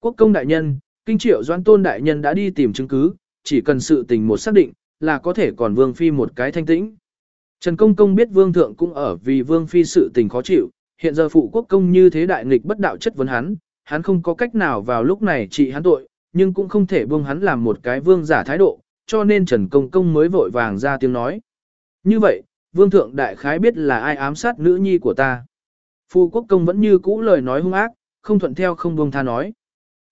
Quốc công đại nhân, kinh triệu doãn tôn đại nhân đã đi tìm chứng cứ, chỉ cần sự tình một xác định, là có thể còn vương phi một cái thanh tĩnh. Trần Công Công biết vương thượng cũng ở vì vương phi sự tình khó chịu, hiện giờ phụ quốc công như thế đại nghịch bất đạo chất vấn hắn, hắn không có cách nào vào lúc này trị hắn tội, nhưng cũng không thể buông hắn làm một cái vương giả thái độ, cho nên Trần Công Công mới vội vàng ra tiếng nói. Như vậy, vương thượng đại khái biết là ai ám sát nữ nhi của ta. Phu quốc công vẫn như cũ lời nói hung ác, không thuận theo không buông tha nói.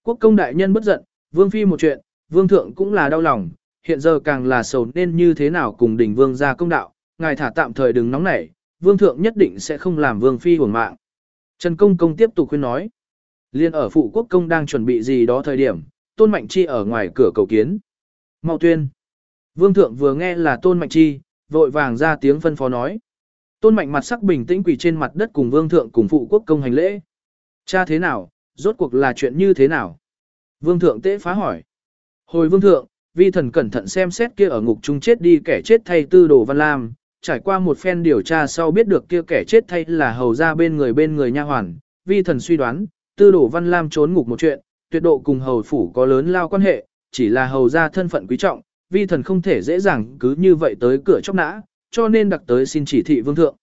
Quốc công đại nhân bất giận, vương phi một chuyện, vương thượng cũng là đau lòng, hiện giờ càng là sầu nên như thế nào cùng đỉnh vương ra công đạo, ngài thả tạm thời đừng nóng nảy, vương thượng nhất định sẽ không làm vương phi hưởng mạng. Trần Công Công tiếp tục khuyên nói. Liên ở phụ quốc công đang chuẩn bị gì đó thời điểm, Tôn Mạnh Chi ở ngoài cửa cầu kiến. Mau tuyên. Vương thượng vừa nghe là Tôn Mạnh Chi, vội vàng ra tiếng phân phó nói. Tôn Mạnh mặt sắc bình tĩnh quỳ trên mặt đất cùng vương thượng cùng phụ quốc công hành lễ. Cha thế nào, rốt cuộc là chuyện như thế nào? Vương thượng tế phá hỏi. Hồi vương thượng, vi thần cẩn thận xem xét kia ở ngục trung chết đi kẻ chết thay tư đồ văn lam, trải qua một phen điều tra sau biết được kia kẻ chết thay là hầu ra bên người bên người nha hoàn, vi thần suy đoán, tư đồ văn lam trốn ngục một chuyện, tuyệt độ cùng hầu phủ có lớn lao quan hệ, chỉ là hầu ra thân phận quý trọng, vi thần không thể dễ dàng cứ như vậy tới cửa chóc nã, cho nên đặc tới xin chỉ thị vương thượng.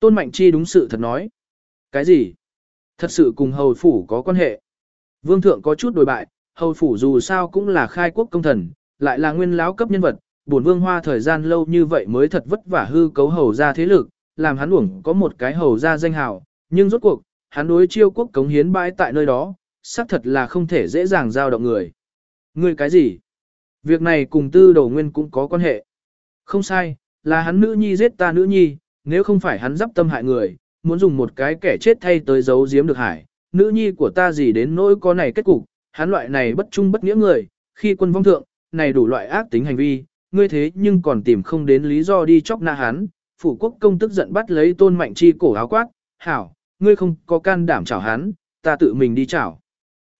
Tôn Mạnh Chi đúng sự thật nói. Cái gì? Thật sự cùng hầu phủ có quan hệ. Vương thượng có chút đổi bại, hầu phủ dù sao cũng là khai quốc công thần, lại là nguyên lão cấp nhân vật, bổn vương hoa thời gian lâu như vậy mới thật vất vả hư cấu hầu ra thế lực, làm hắn uổng có một cái hầu ra danh hào, nhưng rốt cuộc, hắn đối chiêu quốc cống hiến bãi tại nơi đó, xác thật là không thể dễ dàng giao động người. Người cái gì? Việc này cùng tư đầu nguyên cũng có quan hệ. Không sai, là hắn nữ nhi giết ta nữ nhi, nếu không phải hắn dắp tâm hại người, muốn dùng một cái kẻ chết thay tới giấu giếm được hải, nữ nhi của ta gì đến nỗi có này kết cục, hắn loại này bất trung bất nghĩa người, khi quân vong thượng, này đủ loại ác tính hành vi, ngươi thế nhưng còn tìm không đến lý do đi chóc na hắn, phủ quốc công tức giận bắt lấy tôn mạnh chi cổ áo quát, hảo, ngươi không có can đảm chảo hắn, ta tự mình đi chảo.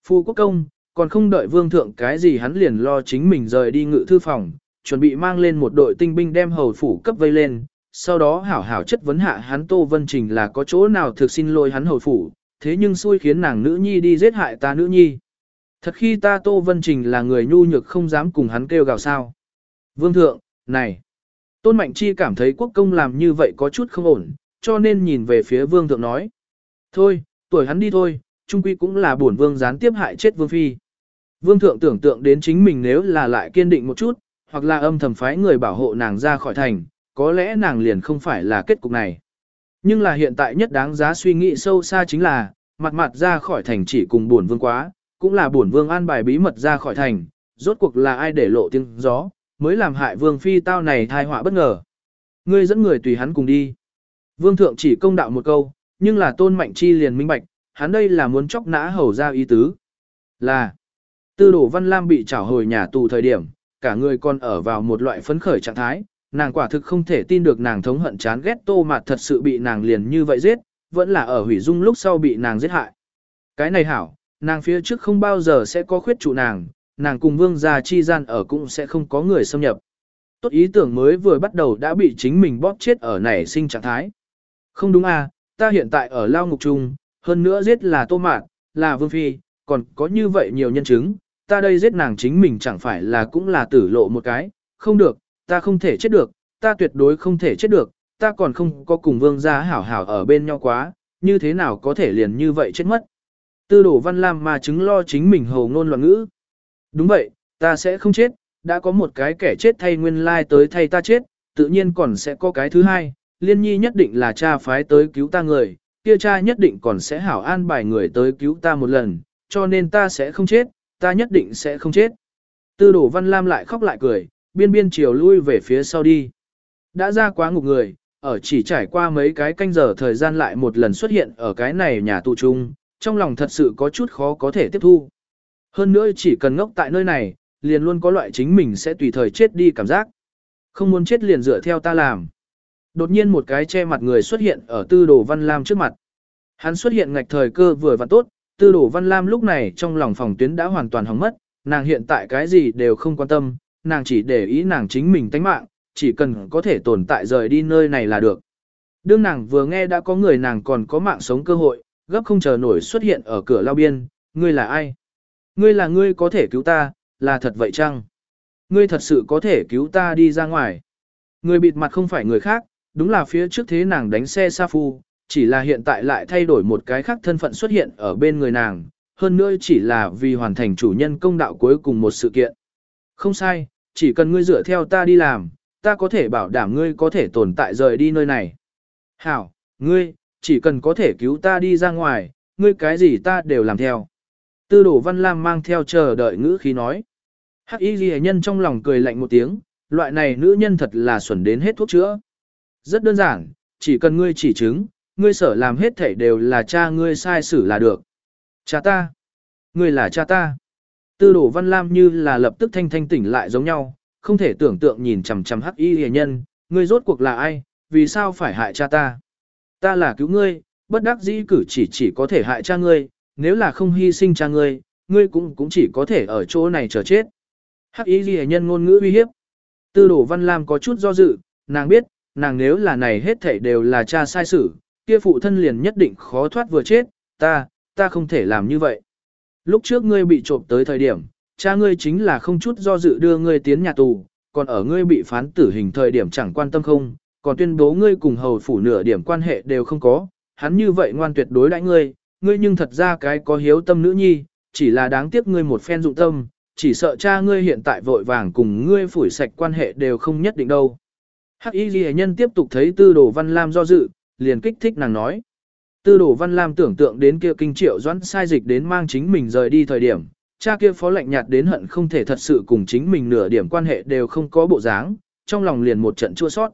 Phu quốc công, còn không đợi vương thượng cái gì hắn liền lo chính mình rời đi ngự thư phòng, chuẩn bị mang lên một đội tinh binh đem hầu phủ cấp vây lên, sau đó hảo hảo chất vấn hạ hắn Tô Vân Trình là có chỗ nào thực xin lỗi hắn hầu phủ, thế nhưng xui khiến nàng nữ nhi đi giết hại ta nữ nhi. Thật khi ta Tô Vân Trình là người nhu nhược không dám cùng hắn kêu gào sao. Vương thượng, này. Tôn Mạnh Chi cảm thấy quốc công làm như vậy có chút không ổn, cho nên nhìn về phía vương thượng nói. Thôi, tuổi hắn đi thôi, trung quy cũng là bổn vương gián tiếp hại chết vương phi. Vương thượng tưởng tượng đến chính mình nếu là lại kiên định một chút, hoặc là âm thầm phái người bảo hộ nàng ra khỏi thành, có lẽ nàng liền không phải là kết cục này. Nhưng là hiện tại nhất đáng giá suy nghĩ sâu xa chính là, mặt mặt ra khỏi thành chỉ cùng buồn vương quá, cũng là buồn vương an bài bí mật ra khỏi thành, rốt cuộc là ai để lộ tiếng gió, mới làm hại vương phi tao này thai họa bất ngờ. Ngươi dẫn người tùy hắn cùng đi. Vương thượng chỉ công đạo một câu, nhưng là tôn mạnh chi liền minh bạch, hắn đây là muốn chóc nã hầu ra ý tứ. Là, tư đổ văn lam bị trảo hồi nhà tù thời điểm, cả người còn ở vào một loại phấn khởi trạng thái, nàng quả thực không thể tin được nàng thống hận chán ghét tô mạt thật sự bị nàng liền như vậy giết, vẫn là ở hủy dung lúc sau bị nàng giết hại. Cái này hảo, nàng phía trước không bao giờ sẽ có khuyết trụ nàng, nàng cùng vương gia chi gian ở cũng sẽ không có người xâm nhập. Tốt ý tưởng mới vừa bắt đầu đã bị chính mình bóp chết ở nảy sinh trạng thái. Không đúng à, ta hiện tại ở lao ngục chung, hơn nữa giết là tô mạt, là vương phi, còn có như vậy nhiều nhân chứng, ta đây giết nàng chính mình chẳng phải là cũng là tử lộ một cái, không được, ta không thể chết được, ta tuyệt đối không thể chết được, ta còn không có cùng vương gia hảo hảo ở bên nhau quá, như thế nào có thể liền như vậy chết mất. Tư đổ văn lam mà chứng lo chính mình hầu ngôn loạn ngữ. Đúng vậy, ta sẽ không chết, đã có một cái kẻ chết thay nguyên lai tới thay ta chết, tự nhiên còn sẽ có cái thứ hai, liên nhi nhất định là cha phái tới cứu ta người, kia cha nhất định còn sẽ hảo an bài người tới cứu ta một lần, cho nên ta sẽ không chết, ta nhất định sẽ không chết. Tư đổ văn lam lại khóc lại cười, biên biên chiều lui về phía sau đi. Đã ra quá ngục người, ở chỉ trải qua mấy cái canh giờ thời gian lại một lần xuất hiện ở cái này nhà tù chung, trong lòng thật sự có chút khó có thể tiếp thu. Hơn nữa chỉ cần ngốc tại nơi này, liền luôn có loại chính mình sẽ tùy thời chết đi cảm giác. Không muốn chết liền dựa theo ta làm. Đột nhiên một cái che mặt người xuất hiện ở tư đồ văn lam trước mặt. Hắn xuất hiện ngạch thời cơ vừa và tốt, tư đồ văn lam lúc này trong lòng phòng tuyến đã hoàn toàn hỏng mất, nàng hiện tại cái gì đều không quan tâm, nàng chỉ để ý nàng chính mình tánh mạng, chỉ cần có thể tồn tại rời đi nơi này là được. Đương nàng vừa nghe đã có người nàng còn có mạng sống cơ hội, gấp không chờ nổi xuất hiện ở cửa lao biên, ngươi là ai? ngươi là ngươi có thể cứu ta, là thật vậy chăng? Ngươi thật sự có thể cứu ta đi ra ngoài. Người bịt mặt không phải người khác, đúng là phía trước thế nàng đánh xe sa phu, chỉ là hiện tại lại thay đổi một cái khác thân phận xuất hiện ở bên người nàng, hơn nữa chỉ là vì hoàn thành chủ nhân công đạo cuối cùng một sự kiện. Không sai, chỉ cần ngươi dựa theo ta đi làm, ta có thể bảo đảm ngươi có thể tồn tại rời đi nơi này. Hảo, ngươi, chỉ cần có thể cứu ta đi ra ngoài, ngươi cái gì ta đều làm theo. Tư đổ văn lam mang theo chờ đợi ngữ khí nói. Hắc y ghi nhân trong lòng cười lạnh một tiếng, loại này nữ nhân thật là xuẩn đến hết thuốc chữa. Rất đơn giản, chỉ cần ngươi chỉ chứng, ngươi sở làm hết thảy đều là cha ngươi sai xử là được. Cha ta. Ngươi là cha ta. Tư đổ văn lam như là lập tức thanh thanh tỉnh lại giống nhau, không thể tưởng tượng nhìn chằm chằm hắc y hề nhân, ngươi rốt cuộc là ai, vì sao phải hại cha ta. Ta là cứu ngươi, bất đắc dĩ cử chỉ chỉ có thể hại cha ngươi, nếu là không hy sinh cha ngươi, ngươi cũng cũng chỉ có thể ở chỗ này chờ chết. Hắc y ghi nhân ngôn ngữ uy hiếp. Tư đổ văn lam có chút do dự, nàng biết, nàng nếu là này hết thảy đều là cha sai sử, kia phụ thân liền nhất định khó thoát vừa chết, ta, ta không thể làm như vậy. Lúc trước ngươi bị trộm tới thời điểm, cha ngươi chính là không chút do dự đưa ngươi tiến nhà tù, còn ở ngươi bị phán tử hình thời điểm chẳng quan tâm không, còn tuyên bố ngươi cùng hầu phủ nửa điểm quan hệ đều không có, hắn như vậy ngoan tuyệt đối đãi ngươi, ngươi nhưng thật ra cái có hiếu tâm nữ nhi, chỉ là đáng tiếc ngươi một phen dụng tâm, chỉ sợ cha ngươi hiện tại vội vàng cùng ngươi phủi sạch quan hệ đều không nhất định đâu. Hắc y ghi nhân tiếp tục thấy tư đồ văn lam do dự, liền kích thích nàng nói. Tư đồ văn lam tưởng tượng đến kia kinh triệu doãn sai dịch đến mang chính mình rời đi thời điểm, cha kia phó lạnh nhạt đến hận không thể thật sự cùng chính mình nửa điểm quan hệ đều không có bộ dáng, trong lòng liền một trận chua sót.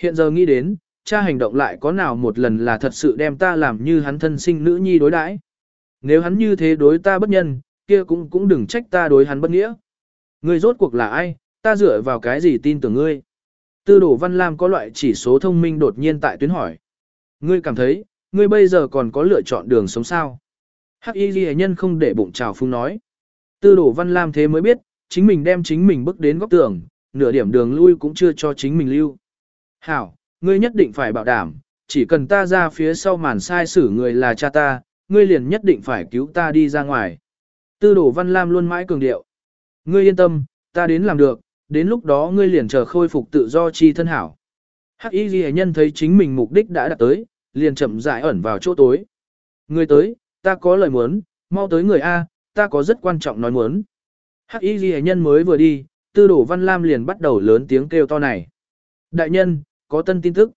Hiện giờ nghĩ đến, cha hành động lại có nào một lần là thật sự đem ta làm như hắn thân sinh nữ nhi đối đãi. Nếu hắn như thế đối ta bất nhân, kia cũng cũng đừng trách ta đối hắn bất nghĩa. Ngươi rốt cuộc là ai, ta dựa vào cái gì tin tưởng ngươi. Tư đổ Văn Lam có loại chỉ số thông minh đột nhiên tại tuyến hỏi. Ngươi cảm thấy, ngươi bây giờ còn có lựa chọn đường sống sao? Hắc y ghi nhân không để bụng trào phung nói. Tư đổ Văn Lam thế mới biết, chính mình đem chính mình bước đến góc tường, nửa điểm đường lui cũng chưa cho chính mình lưu. Hảo, ngươi nhất định phải bảo đảm, chỉ cần ta ra phía sau màn sai xử người là cha ta, ngươi liền nhất định phải cứu ta đi ra ngoài. Tư đổ Văn Lam luôn mãi cường điệu. Ngươi yên tâm, ta đến làm được, đến lúc đó ngươi liền chờ khôi phục tự do chi thân hảo. Hắc y ghi nhân thấy chính mình mục đích đã đạt tới, liền chậm rãi ẩn vào chỗ tối. người tới, ta có lời muốn, mau tới người A, ta có rất quan trọng nói muốn. Hắc y ghi nhân mới vừa đi, tư đổ văn lam liền bắt đầu lớn tiếng kêu to này. Đại nhân, có tân tin tức.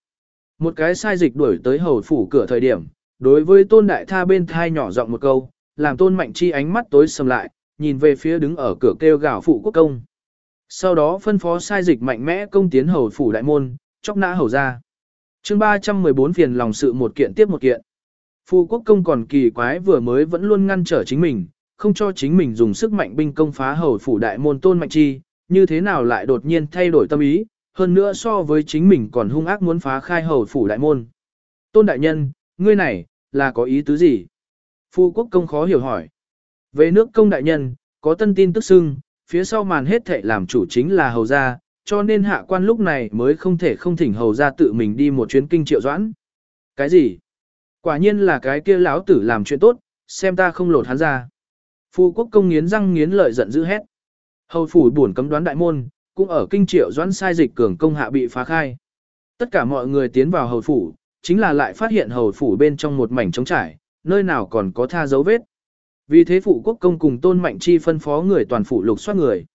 Một cái sai dịch đuổi tới hầu phủ cửa thời điểm, đối với tôn đại tha bên thai nhỏ giọng một câu, làm tôn mạnh chi ánh mắt tối sầm lại, nhìn về phía đứng ở cửa kêu gào phụ quốc công. Sau đó phân phó sai dịch mạnh mẽ công tiến hầu phủ đại môn, chóc nã hầu ra chương 314 phiền lòng sự một kiện tiếp một kiện. Phu quốc công còn kỳ quái vừa mới vẫn luôn ngăn trở chính mình, không cho chính mình dùng sức mạnh binh công phá hầu phủ đại môn tôn mạnh chi, như thế nào lại đột nhiên thay đổi tâm ý, hơn nữa so với chính mình còn hung ác muốn phá khai hầu phủ đại môn. Tôn đại nhân, ngươi này, là có ý tứ gì? Phu quốc công khó hiểu hỏi. Về nước công đại nhân, có tân tin tức xưng, phía sau màn hết thệ làm chủ chính là hầu gia, cho nên hạ quan lúc này mới không thể không thỉnh hầu ra tự mình đi một chuyến kinh triệu doãn. Cái gì? Quả nhiên là cái kia lão tử làm chuyện tốt, xem ta không lột hắn ra. Phu quốc công nghiến răng nghiến lợi giận dữ hét. Hầu phủ buồn cấm đoán đại môn, cũng ở kinh triệu doãn sai dịch cường công hạ bị phá khai. Tất cả mọi người tiến vào hầu phủ, chính là lại phát hiện hầu phủ bên trong một mảnh trống trải, nơi nào còn có tha dấu vết. Vì thế phụ quốc công cùng tôn mạnh chi phân phó người toàn phủ lục soát người.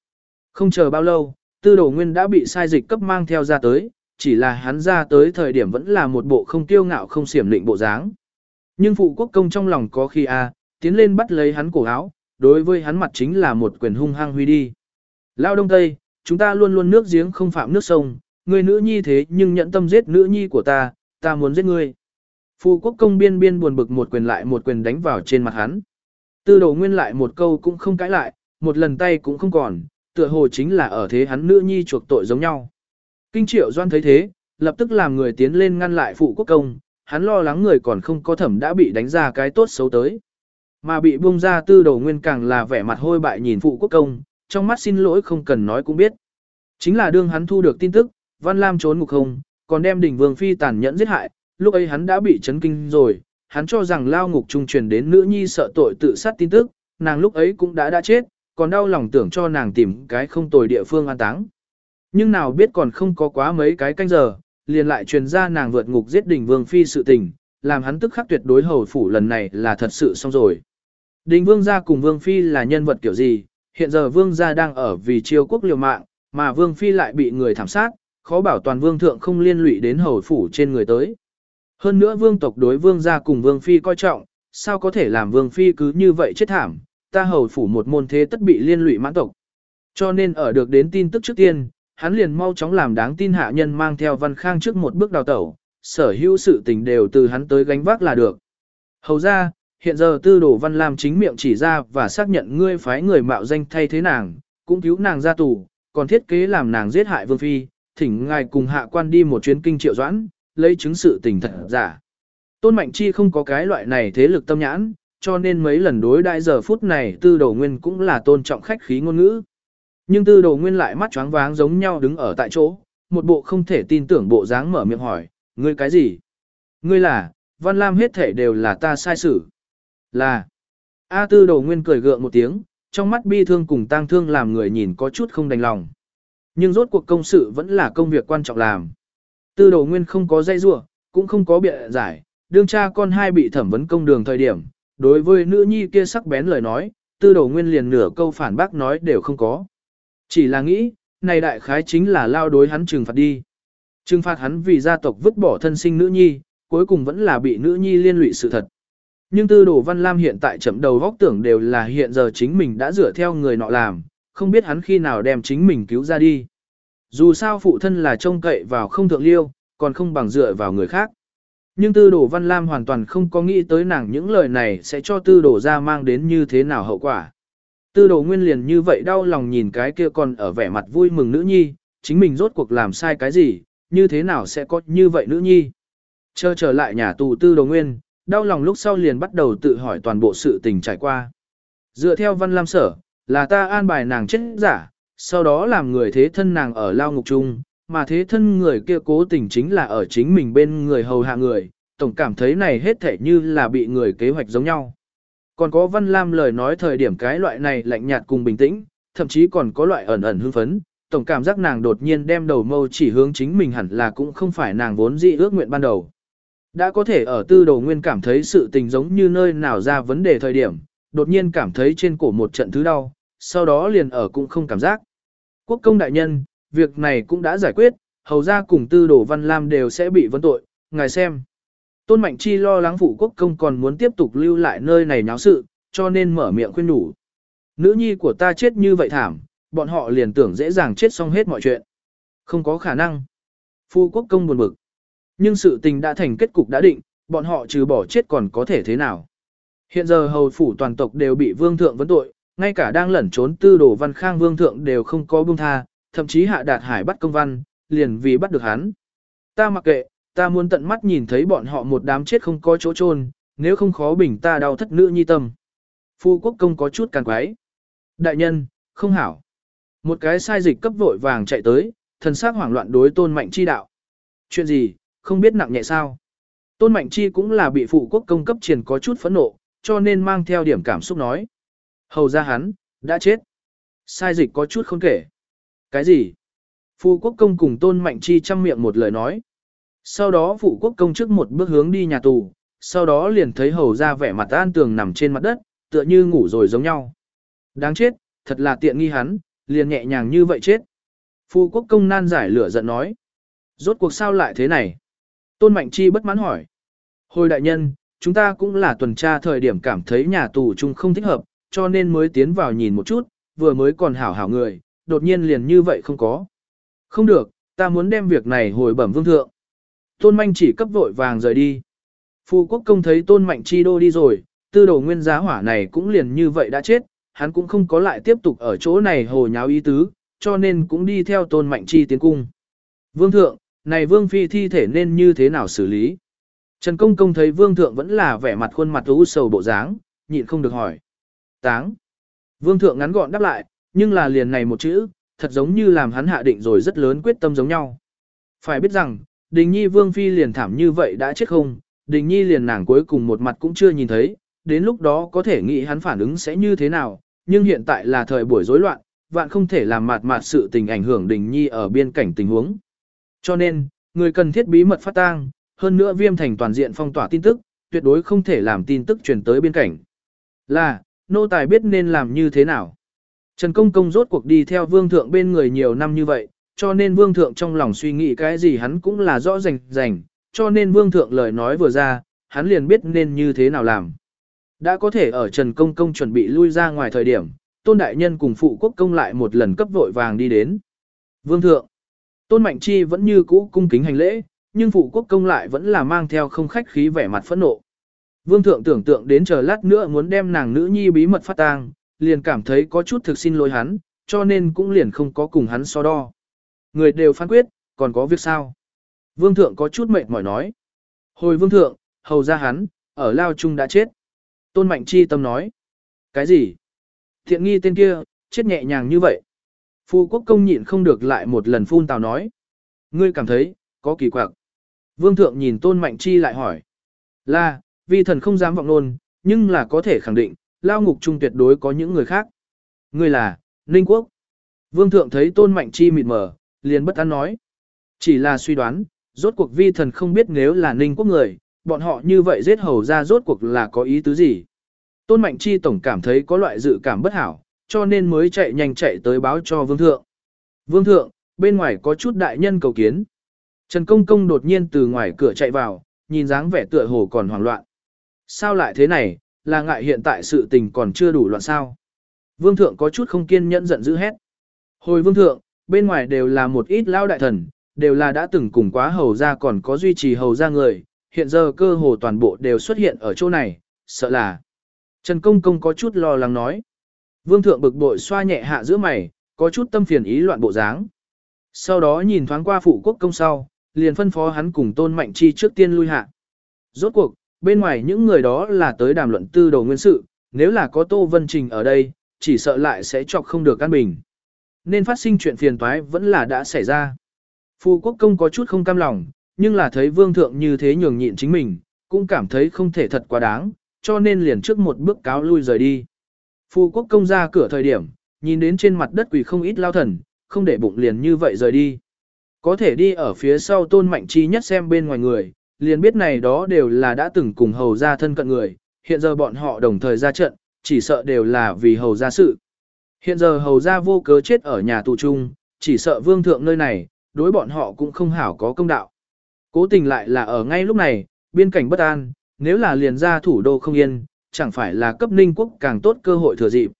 Không chờ bao lâu, tư đồ nguyên đã bị sai dịch cấp mang theo ra tới, chỉ là hắn ra tới thời điểm vẫn là một bộ không tiêu ngạo không xiểm định bộ dáng. Nhưng phụ quốc công trong lòng có khi a tiến lên bắt lấy hắn cổ áo, đối với hắn mặt chính là một quyền hung hăng huy đi. Lao đông tây, chúng ta luôn luôn nước giếng không phạm nước sông, người nữ nhi thế nhưng nhận tâm giết nữ nhi của ta, ta muốn giết ngươi. Phụ quốc công biên biên buồn bực một quyền lại một quyền đánh vào trên mặt hắn. Tư đồ nguyên lại một câu cũng không cãi lại, một lần tay cũng không còn, tựa hồ chính là ở thế hắn nữ nhi chuộc tội giống nhau. Kinh triệu doan thấy thế, lập tức làm người tiến lên ngăn lại phụ quốc công, hắn lo lắng người còn không có thẩm đã bị đánh ra cái tốt xấu tới. Mà bị buông ra tư đồ nguyên càng là vẻ mặt hôi bại nhìn phụ quốc công, trong mắt xin lỗi không cần nói cũng biết. Chính là đương hắn thu được tin tức, Văn Lam trốn ngục không, còn đem đỉnh vương phi tàn nhẫn giết hại, lúc ấy hắn đã bị chấn kinh rồi, hắn cho rằng lao ngục trung truyền đến nữ nhi sợ tội tự sát tin tức, nàng lúc ấy cũng đã đã chết, còn đau lòng tưởng cho nàng tìm cái không tồi địa phương an táng. Nhưng nào biết còn không có quá mấy cái canh giờ, liền lại truyền ra nàng vượt ngục giết đình vương phi sự tình, làm hắn tức khắc tuyệt đối hầu phủ lần này là thật sự xong rồi. Đình vương gia cùng vương phi là nhân vật kiểu gì, hiện giờ vương gia đang ở vì triều quốc liều mạng, mà vương phi lại bị người thảm sát, khó bảo toàn vương thượng không liên lụy đến hầu phủ trên người tới. Hơn nữa vương tộc đối vương gia cùng vương phi coi trọng, sao có thể làm vương phi cứ như vậy chết thảm, ta hầu phủ một môn thế tất bị liên lụy mãn tộc. Cho nên ở được đến tin tức trước tiên, hắn liền mau chóng làm đáng tin hạ nhân mang theo văn khang trước một bước đào tẩu, sở hữu sự tình đều từ hắn tới gánh vác là được. Hầu ra, hiện giờ tư đồ văn lam chính miệng chỉ ra và xác nhận ngươi phái người mạo danh thay thế nàng, cũng cứu nàng ra tù, còn thiết kế làm nàng giết hại vương phi, thỉnh ngài cùng hạ quan đi một chuyến kinh triệu doãn, lấy chứng sự tình thật giả. Tôn Mạnh Chi không có cái loại này thế lực tâm nhãn, cho nên mấy lần đối đại giờ phút này tư đồ nguyên cũng là tôn trọng khách khí ngôn ngữ. Nhưng tư đồ nguyên lại mắt choáng váng giống nhau đứng ở tại chỗ, một bộ không thể tin tưởng bộ dáng mở miệng hỏi, ngươi cái gì? Ngươi là, Văn Lam hết thể đều là ta sai xử. Là, A tư đồ nguyên cười gượng một tiếng, trong mắt bi thương cùng tang thương làm người nhìn có chút không đành lòng. Nhưng rốt cuộc công sự vẫn là công việc quan trọng làm. Tư đồ nguyên không có dây rua, cũng không có biện giải, đương cha con hai bị thẩm vấn công đường thời điểm, đối với nữ nhi kia sắc bén lời nói, tư đồ nguyên liền nửa câu phản bác nói đều không có. Chỉ là nghĩ, này đại khái chính là lao đối hắn trừng phạt đi. Trừng phạt hắn vì gia tộc vứt bỏ thân sinh nữ nhi, cuối cùng vẫn là bị nữ nhi liên lụy sự thật. Nhưng tư đồ văn lam hiện tại chậm đầu góc tưởng đều là hiện giờ chính mình đã dựa theo người nọ làm, không biết hắn khi nào đem chính mình cứu ra đi. Dù sao phụ thân là trông cậy vào không thượng liêu, còn không bằng dựa vào người khác. Nhưng tư đồ văn lam hoàn toàn không có nghĩ tới nàng những lời này sẽ cho tư đồ ra mang đến như thế nào hậu quả. Tư đồ nguyên liền như vậy đau lòng nhìn cái kia còn ở vẻ mặt vui mừng nữ nhi, chính mình rốt cuộc làm sai cái gì, như thế nào sẽ có như vậy nữ nhi. Chờ trở lại nhà tù tư đồ nguyên, đau lòng lúc sau liền bắt đầu tự hỏi toàn bộ sự tình trải qua. Dựa theo văn lam sở, là ta an bài nàng chết giả, sau đó làm người thế thân nàng ở lao ngục chung, mà thế thân người kia cố tình chính là ở chính mình bên người hầu hạ người, tổng cảm thấy này hết thể như là bị người kế hoạch giống nhau. Còn có Văn Lam lời nói thời điểm cái loại này lạnh nhạt cùng bình tĩnh, thậm chí còn có loại ẩn ẩn hưng phấn, tổng cảm giác nàng đột nhiên đem đầu mâu chỉ hướng chính mình hẳn là cũng không phải nàng vốn dị ước nguyện ban đầu. Đã có thể ở tư đầu nguyên cảm thấy sự tình giống như nơi nào ra vấn đề thời điểm, đột nhiên cảm thấy trên cổ một trận thứ đau, sau đó liền ở cũng không cảm giác. Quốc công đại nhân, việc này cũng đã giải quyết, hầu ra cùng tư đồ văn lam đều sẽ bị vấn tội, ngài xem. Tôn Mạnh Chi lo lắng phụ quốc công còn muốn tiếp tục lưu lại nơi này nháo sự, cho nên mở miệng khuyên nhủ. Nữ nhi của ta chết như vậy thảm, bọn họ liền tưởng dễ dàng chết xong hết mọi chuyện. Không có khả năng. Phu quốc công buồn bực. Nhưng sự tình đã thành kết cục đã định, bọn họ trừ bỏ chết còn có thể thế nào. Hiện giờ hầu phủ toàn tộc đều bị vương thượng vấn tội, ngay cả đang lẩn trốn tư đồ văn khang vương thượng đều không có buông tha, thậm chí hạ đạt hải bắt công văn, liền vì bắt được hắn. Ta mặc kệ, ta muốn tận mắt nhìn thấy bọn họ một đám chết không có chỗ chôn, nếu không khó bình ta đau thất nữ nhi tâm. Phu quốc công có chút càng quái. Đại nhân, không hảo. Một cái sai dịch cấp vội vàng chạy tới, thần sắc hoảng loạn đối tôn mạnh chi đạo. Chuyện gì, không biết nặng nhẹ sao. Tôn mạnh chi cũng là bị phụ quốc công cấp triển có chút phẫn nộ, cho nên mang theo điểm cảm xúc nói. Hầu ra hắn, đã chết. Sai dịch có chút không kể. Cái gì? Phụ quốc công cùng tôn mạnh chi chăm miệng một lời nói. Sau đó phụ quốc công trước một bước hướng đi nhà tù, sau đó liền thấy hầu ra vẻ mặt an tường nằm trên mặt đất, tựa như ngủ rồi giống nhau. Đáng chết, thật là tiện nghi hắn, liền nhẹ nhàng như vậy chết. Phụ quốc công nan giải lửa giận nói. Rốt cuộc sao lại thế này? Tôn Mạnh Chi bất mãn hỏi. Hồi đại nhân, chúng ta cũng là tuần tra thời điểm cảm thấy nhà tù chung không thích hợp, cho nên mới tiến vào nhìn một chút, vừa mới còn hảo hảo người, đột nhiên liền như vậy không có. Không được, ta muốn đem việc này hồi bẩm vương thượng. Tôn Mạnh chỉ cấp vội vàng rời đi. Phu quốc công thấy Tôn Mạnh Chi đô đi rồi, tư đồ nguyên giá hỏa này cũng liền như vậy đã chết, hắn cũng không có lại tiếp tục ở chỗ này hồ nháo ý tứ, cho nên cũng đi theo Tôn Mạnh Chi tiến cung. Vương thượng, này vương phi thi thể nên như thế nào xử lý? Trần Công Công thấy vương thượng vẫn là vẻ mặt khuôn mặt u sầu bộ dáng, nhịn không được hỏi. Táng. Vương thượng ngắn gọn đáp lại, nhưng là liền này một chữ, thật giống như làm hắn hạ định rồi rất lớn quyết tâm giống nhau. Phải biết rằng, đình nhi vương phi liền thảm như vậy đã chết không, đình nhi liền nàng cuối cùng một mặt cũng chưa nhìn thấy, đến lúc đó có thể nghĩ hắn phản ứng sẽ như thế nào, nhưng hiện tại là thời buổi rối loạn, vạn không thể làm mạt mạt sự tình ảnh hưởng đình nhi ở biên cảnh tình huống. Cho nên, người cần thiết bí mật phát tang, hơn nữa viêm thành toàn diện phong tỏa tin tức, tuyệt đối không thể làm tin tức truyền tới biên cảnh. Là, nô tài biết nên làm như thế nào. Trần Công Công rốt cuộc đi theo vương thượng bên người nhiều năm như vậy, cho nên vương thượng trong lòng suy nghĩ cái gì hắn cũng là rõ rành rành, cho nên vương thượng lời nói vừa ra, hắn liền biết nên như thế nào làm. Đã có thể ở Trần Công Công chuẩn bị lui ra ngoài thời điểm, Tôn Đại Nhân cùng Phụ Quốc Công lại một lần cấp vội vàng đi đến. Vương Thượng, Tôn Mạnh Chi vẫn như cũ cung kính hành lễ, nhưng Phụ Quốc Công lại vẫn là mang theo không khách khí vẻ mặt phẫn nộ. Vương Thượng tưởng tượng đến chờ lát nữa muốn đem nàng nữ nhi bí mật phát tang, liền cảm thấy có chút thực xin lỗi hắn, cho nên cũng liền không có cùng hắn so đo. Người đều phán quyết, còn có việc sao? Vương Thượng có chút mệt mỏi nói. Hồi Vương Thượng, hầu ra hắn, ở Lao Trung đã chết. Tôn Mạnh Chi tâm nói. Cái gì? Thiện nghi tên kia, chết nhẹ nhàng như vậy. Phu quốc công nhịn không được lại một lần phun tào nói. Ngươi cảm thấy, có kỳ quặc. Vương thượng nhìn Tôn Mạnh Chi lại hỏi. Là, vi thần không dám vọng luôn, nhưng là có thể khẳng định, lao ngục trung tuyệt đối có những người khác. Ngươi là, Ninh Quốc. Vương thượng thấy Tôn Mạnh Chi mịt mờ, liền bất an nói. Chỉ là suy đoán, rốt cuộc vi thần không biết nếu là Ninh Quốc người, bọn họ như vậy giết hầu ra rốt cuộc là có ý tứ gì. Tôn Mạnh Chi tổng cảm thấy có loại dự cảm bất hảo, cho nên mới chạy nhanh chạy tới báo cho Vương Thượng. Vương Thượng, bên ngoài có chút đại nhân cầu kiến. Trần Công Công đột nhiên từ ngoài cửa chạy vào, nhìn dáng vẻ tựa hồ còn hoảng loạn. Sao lại thế này, là ngại hiện tại sự tình còn chưa đủ loạn sao? Vương Thượng có chút không kiên nhẫn giận dữ hét. Hồi Vương Thượng, bên ngoài đều là một ít lao đại thần, đều là đã từng cùng quá hầu ra còn có duy trì hầu ra người, hiện giờ cơ hồ toàn bộ đều xuất hiện ở chỗ này, sợ là. Trần Công Công có chút lo lắng nói. Vương thượng bực bội xoa nhẹ hạ giữa mày, có chút tâm phiền ý loạn bộ dáng. Sau đó nhìn thoáng qua phụ quốc công sau, liền phân phó hắn cùng Tôn Mạnh Chi trước tiên lui hạ. Rốt cuộc, bên ngoài những người đó là tới đàm luận tư đồ nguyên sự, nếu là có Tô Vân Trình ở đây, chỉ sợ lại sẽ chọc không được căn bình. Nên phát sinh chuyện phiền toái vẫn là đã xảy ra. phu quốc công có chút không cam lòng, nhưng là thấy vương thượng như thế nhường nhịn chính mình, cũng cảm thấy không thể thật quá đáng, cho nên liền trước một bước cáo lui rời đi. Phu quốc công ra cửa thời điểm, nhìn đến trên mặt đất quỷ không ít lao thần, không để bụng liền như vậy rời đi. Có thể đi ở phía sau tôn mạnh chi nhất xem bên ngoài người, liền biết này đó đều là đã từng cùng hầu ra thân cận người, hiện giờ bọn họ đồng thời ra trận, chỉ sợ đều là vì hầu ra sự. Hiện giờ hầu ra vô cớ chết ở nhà tù chung chỉ sợ vương thượng nơi này, đối bọn họ cũng không hảo có công đạo. Cố tình lại là ở ngay lúc này, biên cảnh bất an, nếu là liền ra thủ đô không yên, chẳng phải là cấp ninh quốc càng tốt cơ hội thừa dịp.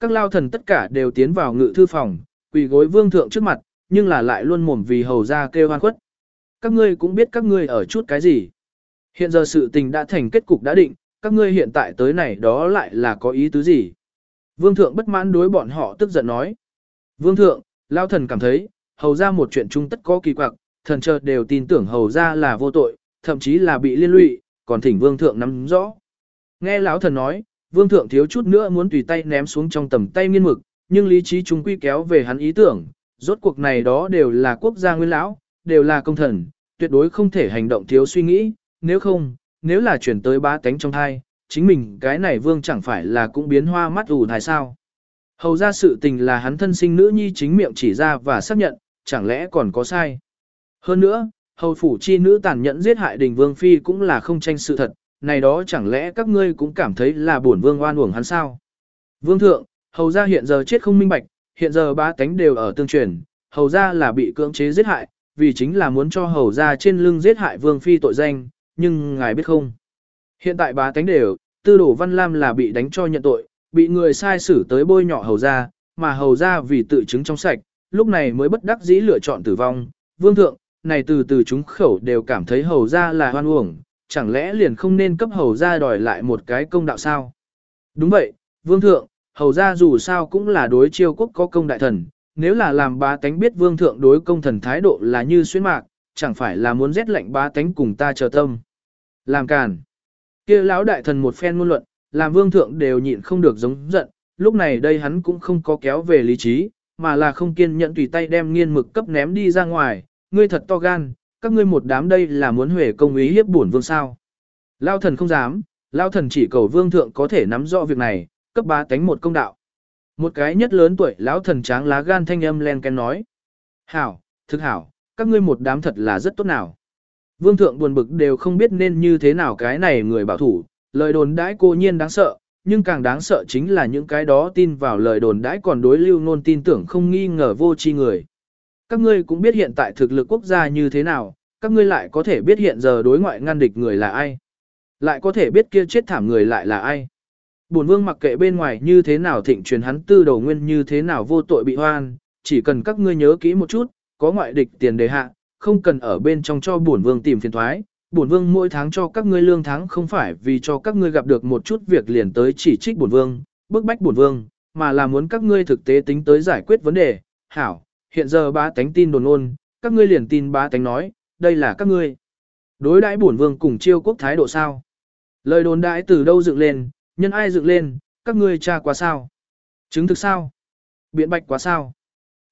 Các lao thần tất cả đều tiến vào ngự thư phòng, quỳ gối vương thượng trước mặt, nhưng là lại luôn mồm vì hầu ra kêu hoan khuất. Các ngươi cũng biết các ngươi ở chút cái gì. Hiện giờ sự tình đã thành kết cục đã định, các ngươi hiện tại tới này đó lại là có ý tứ gì. Vương thượng bất mãn đối bọn họ tức giận nói. Vương thượng, lao thần cảm thấy, hầu ra một chuyện chung tất có kỳ quặc, thần chợt đều tin tưởng hầu ra là vô tội, thậm chí là bị liên lụy, còn thỉnh vương thượng nắm rõ. Nghe lão thần nói, vương thượng thiếu chút nữa muốn tùy tay ném xuống trong tầm tay nghiên mực, nhưng lý trí chúng quy kéo về hắn ý tưởng, rốt cuộc này đó đều là quốc gia nguyên lão, đều là công thần, tuyệt đối không thể hành động thiếu suy nghĩ, nếu không, nếu là chuyển tới bá tánh trong thai, chính mình cái này vương chẳng phải là cũng biến hoa mắt ủ thai sao. Hầu ra sự tình là hắn thân sinh nữ nhi chính miệng chỉ ra và xác nhận, chẳng lẽ còn có sai. Hơn nữa, hầu phủ chi nữ tàn nhẫn giết hại đình vương phi cũng là không tranh sự thật, này đó chẳng lẽ các ngươi cũng cảm thấy là bổn vương oan uổng hắn sao? Vương thượng, hầu gia hiện giờ chết không minh bạch, hiện giờ ba tánh đều ở tương truyền, hầu gia là bị cưỡng chế giết hại, vì chính là muốn cho hầu gia trên lưng giết hại vương phi tội danh, nhưng ngài biết không? Hiện tại ba tánh đều, tư đổ văn lam là bị đánh cho nhận tội, bị người sai xử tới bôi nhọ hầu gia, mà hầu gia vì tự chứng trong sạch, lúc này mới bất đắc dĩ lựa chọn tử vong. Vương thượng, này từ từ chúng khẩu đều cảm thấy hầu ra là hoan uổng, chẳng lẽ liền không nên cấp hầu ra đòi lại một cái công đạo sao? Đúng vậy, vương thượng, hầu ra dù sao cũng là đối chiêu quốc có công đại thần, nếu là làm bá tánh biết vương thượng đối công thần thái độ là như xuyên mạc, chẳng phải là muốn rét lệnh bá tánh cùng ta chờ tâm. Làm càn. kia lão đại thần một phen ngôn luận, làm vương thượng đều nhịn không được giống giận, lúc này đây hắn cũng không có kéo về lý trí, mà là không kiên nhẫn tùy tay đem nghiên mực cấp ném đi ra ngoài, ngươi thật to gan, các ngươi một đám đây là muốn huề công ý hiếp bổn vương sao. Lao thần không dám, lao thần chỉ cầu vương thượng có thể nắm rõ việc này, cấp bá tánh một công đạo. Một cái nhất lớn tuổi lão thần tráng lá gan thanh âm len ken nói. Hảo, thực hảo, các ngươi một đám thật là rất tốt nào. Vương thượng buồn bực đều không biết nên như thế nào cái này người bảo thủ, lời đồn đãi cô nhiên đáng sợ, nhưng càng đáng sợ chính là những cái đó tin vào lời đồn đãi còn đối lưu ngôn tin tưởng không nghi ngờ vô chi người. Các ngươi cũng biết hiện tại thực lực quốc gia như thế nào, các ngươi lại có thể biết hiện giờ đối ngoại ngăn địch người là ai. Lại có thể biết kia chết thảm người lại là ai. Bổn vương mặc kệ bên ngoài như thế nào thịnh truyền hắn tư đầu nguyên như thế nào vô tội bị hoan, chỉ cần các ngươi nhớ kỹ một chút, có ngoại địch tiền đề hạ, không cần ở bên trong cho bổn vương tìm phiền thoái. Bổn vương mỗi tháng cho các ngươi lương tháng không phải vì cho các ngươi gặp được một chút việc liền tới chỉ trích bổn vương, bức bách bổn vương, mà là muốn các ngươi thực tế tính tới giải quyết vấn đề. Hảo, hiện giờ bá tánh tin đồn ôn, các ngươi liền tin bá tánh nói, đây là các ngươi. Đối đãi bổn vương cùng chiêu quốc thái độ sao? Lời đồn đãi từ đâu dựng lên, nhân ai dựng lên, các ngươi tra quá sao? Chứng thực sao? Biện bạch quá sao?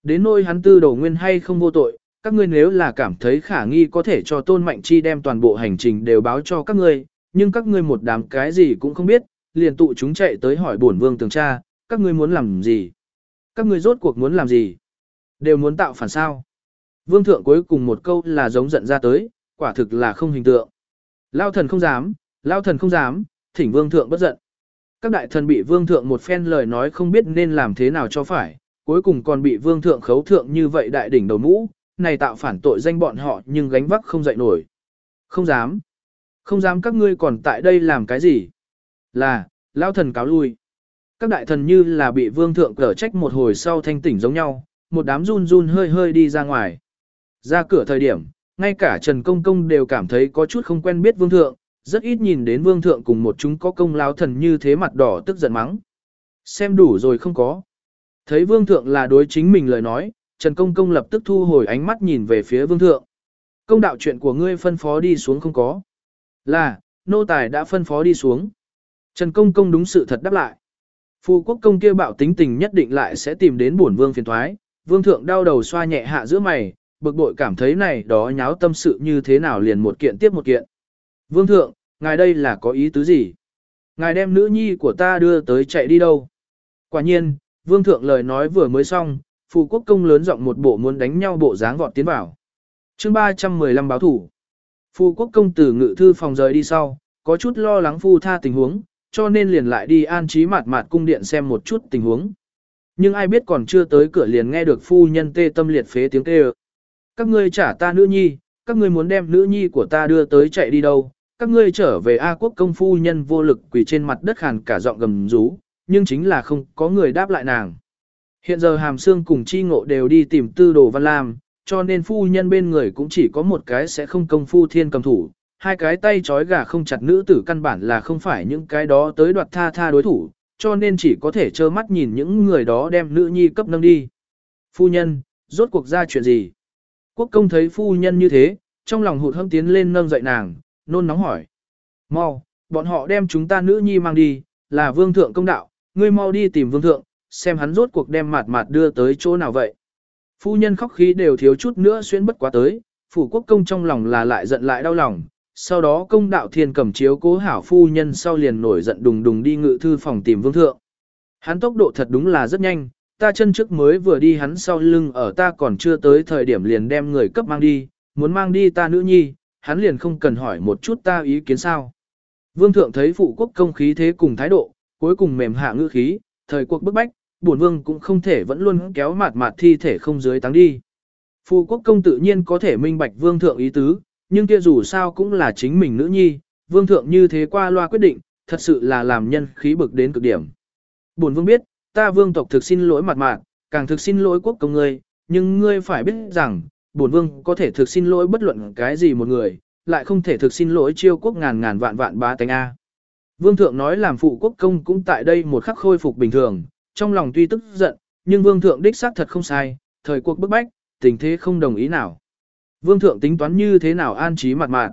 Đến nôi hắn tư đổ nguyên hay không vô tội, các ngươi nếu là cảm thấy khả nghi có thể cho tôn mạnh chi đem toàn bộ hành trình đều báo cho các ngươi, nhưng các ngươi một đám cái gì cũng không biết, liền tụ chúng chạy tới hỏi bổn vương tường tra, các ngươi muốn làm gì? Các ngươi rốt cuộc muốn làm gì? Đều muốn tạo phản sao? Vương thượng cuối cùng một câu là giống giận ra tới, quả thực là không hình tượng. Lao thần không dám, lao thần không dám, thỉnh vương thượng bất giận. Các đại thần bị vương thượng một phen lời nói không biết nên làm thế nào cho phải, cuối cùng còn bị vương thượng khấu thượng như vậy đại đỉnh đầu mũ, này tạo phản tội danh bọn họ nhưng gánh vác không dậy nổi. Không dám. Không dám các ngươi còn tại đây làm cái gì? Là, lao thần cáo lui. Các đại thần như là bị vương thượng cở trách một hồi sau thanh tỉnh giống nhau, một đám run run hơi hơi đi ra ngoài. Ra cửa thời điểm, ngay cả Trần Công Công đều cảm thấy có chút không quen biết vương thượng, rất ít nhìn đến vương thượng cùng một chúng có công lao thần như thế mặt đỏ tức giận mắng. Xem đủ rồi không có. Thấy vương thượng là đối chính mình lời nói, Trần Công Công lập tức thu hồi ánh mắt nhìn về phía vương thượng. Công đạo chuyện của ngươi phân phó đi xuống không có. Là, nô tài đã phân phó đi xuống. Trần Công Công đúng sự thật đáp lại. Phu quốc công kia bạo tính tình nhất định lại sẽ tìm đến bổn vương phiền thoái, vương thượng đau đầu xoa nhẹ hạ giữa mày, bực bội cảm thấy này đó nháo tâm sự như thế nào liền một kiện tiếp một kiện. Vương thượng, ngài đây là có ý tứ gì? Ngài đem nữ nhi của ta đưa tới chạy đi đâu? Quả nhiên, vương thượng lời nói vừa mới xong, phụ quốc công lớn giọng một bộ muốn đánh nhau bộ dáng vọt tiến vào. chương 315 báo thủ. Phụ quốc công từ ngự thư phòng rời đi sau, có chút lo lắng phu tha tình huống, cho nên liền lại đi an trí mạt mạt cung điện xem một chút tình huống. Nhưng ai biết còn chưa tới cửa liền nghe được phu nhân tê tâm liệt phế tiếng kêu. Các ngươi trả ta nữ nhi, các ngươi muốn đem nữ nhi của ta đưa tới chạy đi đâu, các ngươi trở về A quốc công phu nhân vô lực quỳ trên mặt đất khàn cả giọng gầm rú, nhưng chính là không có người đáp lại nàng. Hiện giờ hàm xương cùng chi ngộ đều đi tìm tư đồ văn lam, cho nên phu nhân bên người cũng chỉ có một cái sẽ không công phu thiên cầm thủ, hai cái tay trói gà không chặt nữ tử căn bản là không phải những cái đó tới đoạt tha tha đối thủ, cho nên chỉ có thể trơ mắt nhìn những người đó đem nữ nhi cấp nâng đi. Phu nhân, rốt cuộc ra chuyện gì? Quốc công thấy phu nhân như thế, trong lòng hụt hâm tiến lên nâng dậy nàng, nôn nóng hỏi. Mau, bọn họ đem chúng ta nữ nhi mang đi, là vương thượng công đạo, ngươi mau đi tìm vương thượng, xem hắn rốt cuộc đem mạt mạt đưa tới chỗ nào vậy. Phu nhân khóc khí đều thiếu chút nữa xuyên bất quá tới, phủ quốc công trong lòng là lại giận lại đau lòng, sau đó công đạo thiên cầm chiếu cố hảo phu nhân sau liền nổi giận đùng đùng đi ngự thư phòng tìm vương thượng. Hắn tốc độ thật đúng là rất nhanh, ta chân trước mới vừa đi hắn sau lưng ở ta còn chưa tới thời điểm liền đem người cấp mang đi, muốn mang đi ta nữ nhi, hắn liền không cần hỏi một chút ta ý kiến sao. Vương thượng thấy phụ quốc công khí thế cùng thái độ, cuối cùng mềm hạ ngữ khí, thời cuộc bức bách, bổn vương cũng không thể vẫn luôn kéo mạt mạt thi thể không dưới táng đi. Phụ quốc công tự nhiên có thể minh bạch vương thượng ý tứ, nhưng kia dù sao cũng là chính mình nữ nhi, vương thượng như thế qua loa quyết định, thật sự là làm nhân khí bực đến cực điểm. Bổn vương biết, ta vương tộc thực xin lỗi mặt mạt, càng thực xin lỗi quốc công ngươi, nhưng ngươi phải biết rằng, bổn vương có thể thực xin lỗi bất luận cái gì một người, lại không thể thực xin lỗi chiêu quốc ngàn ngàn vạn vạn bá tánh A. Vương thượng nói làm phụ quốc công cũng tại đây một khắc khôi phục bình thường, trong lòng tuy tức giận, nhưng vương thượng đích xác thật không sai, thời cuộc bức bách, tình thế không đồng ý nào. Vương thượng tính toán như thế nào an trí mặt mạn.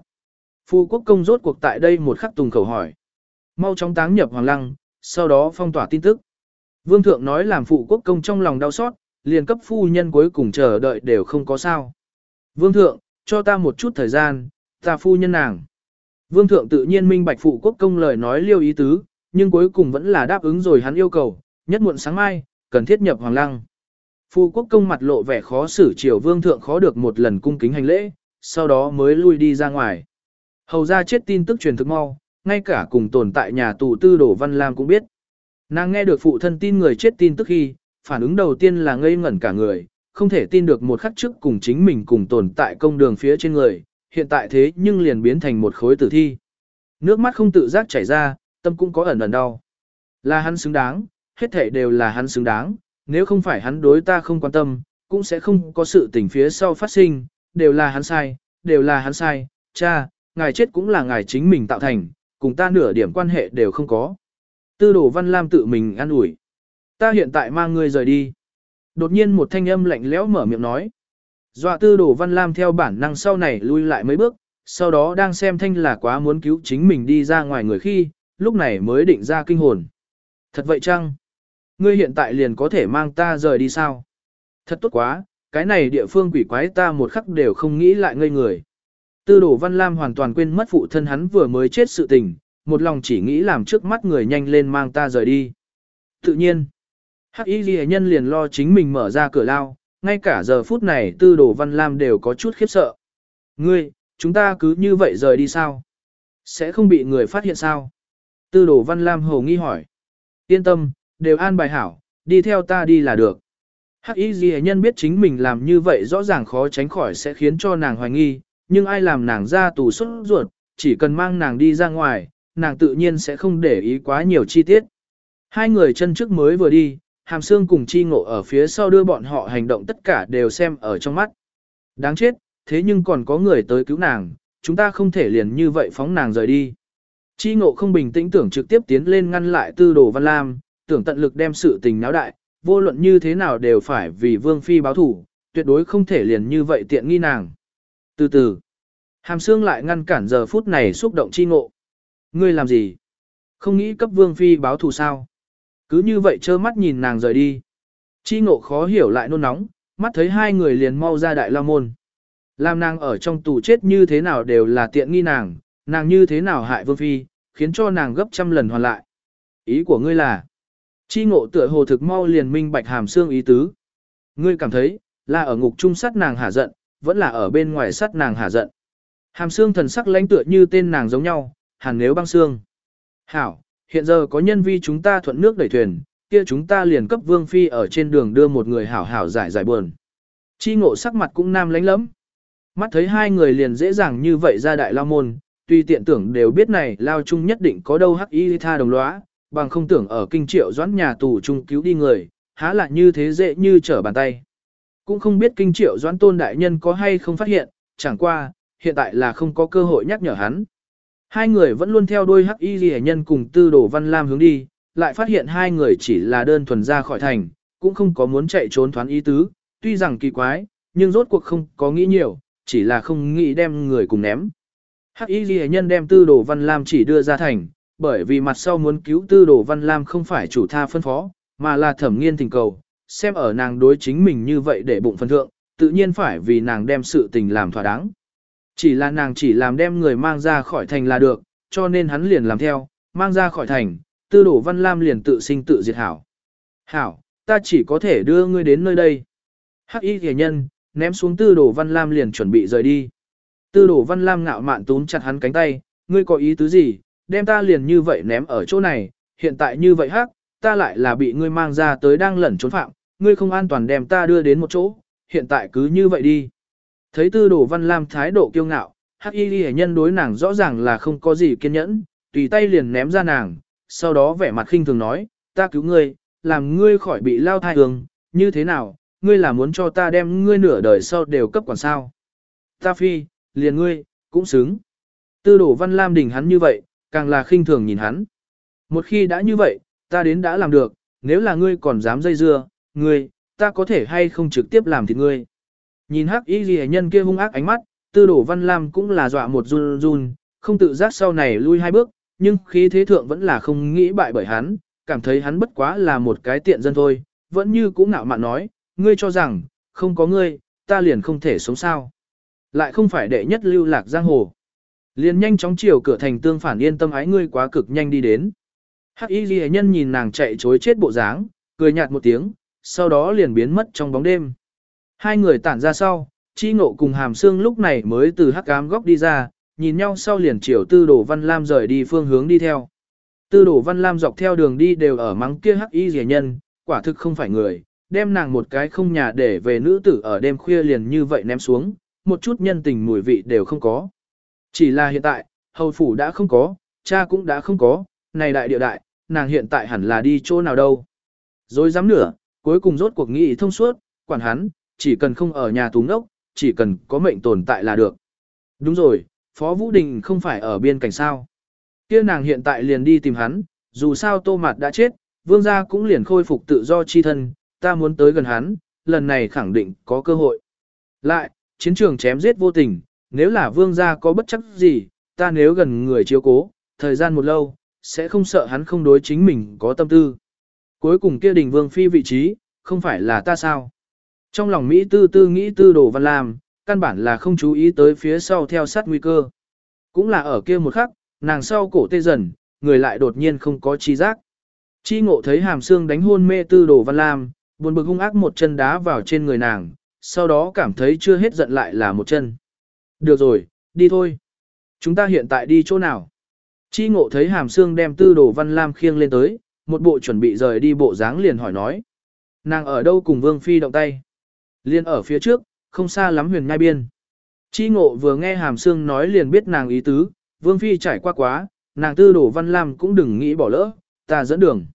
Phụ quốc công rốt cuộc tại đây một khắc tùng khẩu hỏi. Mau chóng táng nhập hoàng lăng, sau đó phong tỏa tin tức. Vương thượng nói làm phụ quốc công trong lòng đau xót, liền cấp phu nhân cuối cùng chờ đợi đều không có sao. Vương thượng, cho ta một chút thời gian, ta phu nhân nàng. Vương thượng tự nhiên minh bạch phụ quốc công lời nói liêu ý tứ, nhưng cuối cùng vẫn là đáp ứng rồi hắn yêu cầu, nhất muộn sáng mai, cần thiết nhập hoàng lăng. Phụ quốc công mặt lộ vẻ khó xử chiều vương thượng khó được một lần cung kính hành lễ, sau đó mới lui đi ra ngoài. Hầu ra chết tin tức truyền thực mau, ngay cả cùng tồn tại nhà tù tư đổ Văn Lam cũng biết. Nàng nghe được phụ thân tin người chết tin tức khi, phản ứng đầu tiên là ngây ngẩn cả người, không thể tin được một khắc trước cùng chính mình cùng tồn tại công đường phía trên người, hiện tại thế nhưng liền biến thành một khối tử thi. Nước mắt không tự giác chảy ra, tâm cũng có ẩn ẩn đau. Là hắn xứng đáng, hết thể đều là hắn xứng đáng, nếu không phải hắn đối ta không quan tâm, cũng sẽ không có sự tình phía sau phát sinh, đều là hắn sai, đều là hắn sai, cha, ngài chết cũng là ngài chính mình tạo thành, cùng ta nửa điểm quan hệ đều không có. Tư đồ văn lam tự mình an ủi. Ta hiện tại mang ngươi rời đi. Đột nhiên một thanh âm lạnh lẽo mở miệng nói. Dọa tư Đổ văn lam theo bản năng sau này lui lại mấy bước, sau đó đang xem thanh là quá muốn cứu chính mình đi ra ngoài người khi, lúc này mới định ra kinh hồn. Thật vậy chăng? Ngươi hiện tại liền có thể mang ta rời đi sao? Thật tốt quá, cái này địa phương quỷ quái ta một khắc đều không nghĩ lại ngây người. Tư Đổ Văn Lam hoàn toàn quên mất phụ thân hắn vừa mới chết sự tình, một lòng chỉ nghĩ làm trước mắt người nhanh lên mang ta rời đi. Tự nhiên, Hắc Y Ghi Nhân liền lo chính mình mở ra cửa lao, ngay cả giờ phút này tư đồ Văn Lam đều có chút khiếp sợ. Ngươi, chúng ta cứ như vậy rời đi sao? Sẽ không bị người phát hiện sao? Tư đồ Văn Lam hồ nghi hỏi. Yên tâm, đều an bài hảo, đi theo ta đi là được. Hắc Y Ghi Nhân biết chính mình làm như vậy rõ ràng khó tránh khỏi sẽ khiến cho nàng hoài nghi, nhưng ai làm nàng ra tù xuất ruột, chỉ cần mang nàng đi ra ngoài, nàng tự nhiên sẽ không để ý quá nhiều chi tiết. Hai người chân trước mới vừa đi, hàm xương cùng chi ngộ ở phía sau đưa bọn họ hành động tất cả đều xem ở trong mắt. Đáng chết, thế nhưng còn có người tới cứu nàng, chúng ta không thể liền như vậy phóng nàng rời đi. Chi ngộ không bình tĩnh tưởng trực tiếp tiến lên ngăn lại tư đồ văn lam, tưởng tận lực đem sự tình náo đại, vô luận như thế nào đều phải vì vương phi báo thủ, tuyệt đối không thể liền như vậy tiện nghi nàng. Từ từ, hàm xương lại ngăn cản giờ phút này xúc động chi ngộ. Ngươi làm gì? Không nghĩ cấp vương phi báo thù sao? Cứ như vậy trơ mắt nhìn nàng rời đi. Chi ngộ khó hiểu lại nôn nóng, mắt thấy hai người liền mau ra đại la môn. Làm nàng ở trong tù chết như thế nào đều là tiện nghi nàng, nàng như thế nào hại vương phi, khiến cho nàng gấp trăm lần hoàn lại. Ý của ngươi là, chi ngộ tựa hồ thực mau liền minh bạch hàm xương ý tứ. Ngươi cảm thấy, là ở ngục trung sát nàng hả giận, vẫn là ở bên ngoài sát nàng hả giận. Hàm xương thần sắc lãnh tựa như tên nàng giống nhau, hàn nếu băng xương. Hảo, hiện giờ có nhân vi chúng ta thuận nước đẩy thuyền, kia chúng ta liền cấp vương phi ở trên đường đưa một người hảo hảo giải giải buồn. Chi ngộ sắc mặt cũng nam lánh lắm. Mắt thấy hai người liền dễ dàng như vậy ra đại lao môn, tuy tiện tưởng đều biết này lao chung nhất định có đâu hắc y tha đồng lõa, bằng không tưởng ở kinh triệu doãn nhà tù chung cứu đi người, há lại như thế dễ như trở bàn tay. Cũng không biết kinh triệu doãn tôn đại nhân có hay không phát hiện, chẳng qua, hiện tại là không có cơ hội nhắc nhở hắn. Hai người vẫn luôn theo đuôi hắc y ghi nhân cùng tư đồ văn lam hướng đi, lại phát hiện hai người chỉ là đơn thuần ra khỏi thành, cũng không có muốn chạy trốn thoán ý tứ, tuy rằng kỳ quái, nhưng rốt cuộc không có nghĩ nhiều, chỉ là không nghĩ đem người cùng ném. Hắc y ghi nhân đem tư đồ văn lam chỉ đưa ra thành, bởi vì mặt sau muốn cứu tư đồ văn lam không phải chủ tha phân phó, mà là thẩm nghiên tình cầu, xem ở nàng đối chính mình như vậy để bụng phân thượng, tự nhiên phải vì nàng đem sự tình làm thỏa đáng. Chỉ là nàng chỉ làm đem người mang ra khỏi thành là được, cho nên hắn liền làm theo, mang ra khỏi thành, tư đổ văn lam liền tự sinh tự diệt hảo. Hảo, ta chỉ có thể đưa ngươi đến nơi đây. Hắc y kẻ nhân, ném xuống tư đổ văn lam liền chuẩn bị rời đi. Tư đổ văn lam ngạo mạn túm chặt hắn cánh tay, ngươi có ý tứ gì, đem ta liền như vậy ném ở chỗ này, hiện tại như vậy hắc, ta lại là bị ngươi mang ra tới đang lẩn trốn phạm, ngươi không an toàn đem ta đưa đến một chỗ, hiện tại cứ như vậy đi. Thấy tư đồ văn lam thái độ kiêu ngạo, hắc y ghi nhân đối nàng rõ ràng là không có gì kiên nhẫn, tùy tay liền ném ra nàng, sau đó vẻ mặt khinh thường nói, ta cứu ngươi, làm ngươi khỏi bị lao thai hương, như thế nào, ngươi là muốn cho ta đem ngươi nửa đời sau đều cấp quản sao. Ta phi, liền ngươi, cũng xứng. Tư đồ văn lam đỉnh hắn như vậy, càng là khinh thường nhìn hắn. Một khi đã như vậy, ta đến đã làm được, nếu là ngươi còn dám dây dưa, ngươi, ta có thể hay không trực tiếp làm thịt ngươi. Nhìn hắc y ghi nhân kia hung ác ánh mắt, tư đổ văn lam cũng là dọa một run run, không tự giác sau này lui hai bước, nhưng khí thế thượng vẫn là không nghĩ bại bởi hắn, cảm thấy hắn bất quá là một cái tiện dân thôi, vẫn như cũng ngạo mạn nói, ngươi cho rằng, không có ngươi, ta liền không thể sống sao. Lại không phải đệ nhất lưu lạc giang hồ. Liền nhanh chóng chiều cửa thành tương phản yên tâm ái ngươi quá cực nhanh đi đến. Hắc y ghi nhân nhìn nàng chạy chối chết bộ dáng, cười nhạt một tiếng, sau đó liền biến mất trong bóng đêm. Hai người tản ra sau, chi ngộ cùng hàm xương lúc này mới từ hắc cám góc đi ra, nhìn nhau sau liền chiều tư đồ văn lam rời đi phương hướng đi theo. Tư đồ văn lam dọc theo đường đi đều ở mắng kia hắc y rẻ nhân, quả thực không phải người, đem nàng một cái không nhà để về nữ tử ở đêm khuya liền như vậy ném xuống, một chút nhân tình mùi vị đều không có. Chỉ là hiện tại, hầu phủ đã không có, cha cũng đã không có, này đại địa đại, nàng hiện tại hẳn là đi chỗ nào đâu. Rồi dám nửa, cuối cùng rốt cuộc nghị thông suốt, quản hắn, chỉ cần không ở nhà tù ngốc, chỉ cần có mệnh tồn tại là được. Đúng rồi, Phó Vũ Đình không phải ở biên cảnh sao. kia nàng hiện tại liền đi tìm hắn, dù sao tô mạt đã chết, vương gia cũng liền khôi phục tự do chi thân, ta muốn tới gần hắn, lần này khẳng định có cơ hội. Lại, chiến trường chém giết vô tình, nếu là vương gia có bất chấp gì, ta nếu gần người chiếu cố, thời gian một lâu, sẽ không sợ hắn không đối chính mình có tâm tư. Cuối cùng kia đình vương phi vị trí, không phải là ta sao. Trong lòng Mỹ tư tư nghĩ tư đồ văn làm, căn bản là không chú ý tới phía sau theo sát nguy cơ. Cũng là ở kia một khắc, nàng sau cổ tê dần, người lại đột nhiên không có chi giác. Chi ngộ thấy hàm xương đánh hôn mê tư đồ văn lam, buồn bực hung ác một chân đá vào trên người nàng, sau đó cảm thấy chưa hết giận lại là một chân. Được rồi, đi thôi. Chúng ta hiện tại đi chỗ nào? Chi ngộ thấy hàm xương đem tư đồ văn lam khiêng lên tới, một bộ chuẩn bị rời đi bộ dáng liền hỏi nói. Nàng ở đâu cùng vương phi động tay? Liên ở phía trước, không xa lắm huyền nhai biên. Chi ngộ vừa nghe hàm xương nói liền biết nàng ý tứ, vương phi trải qua quá, nàng tư đồ văn lam cũng đừng nghĩ bỏ lỡ, ta dẫn đường.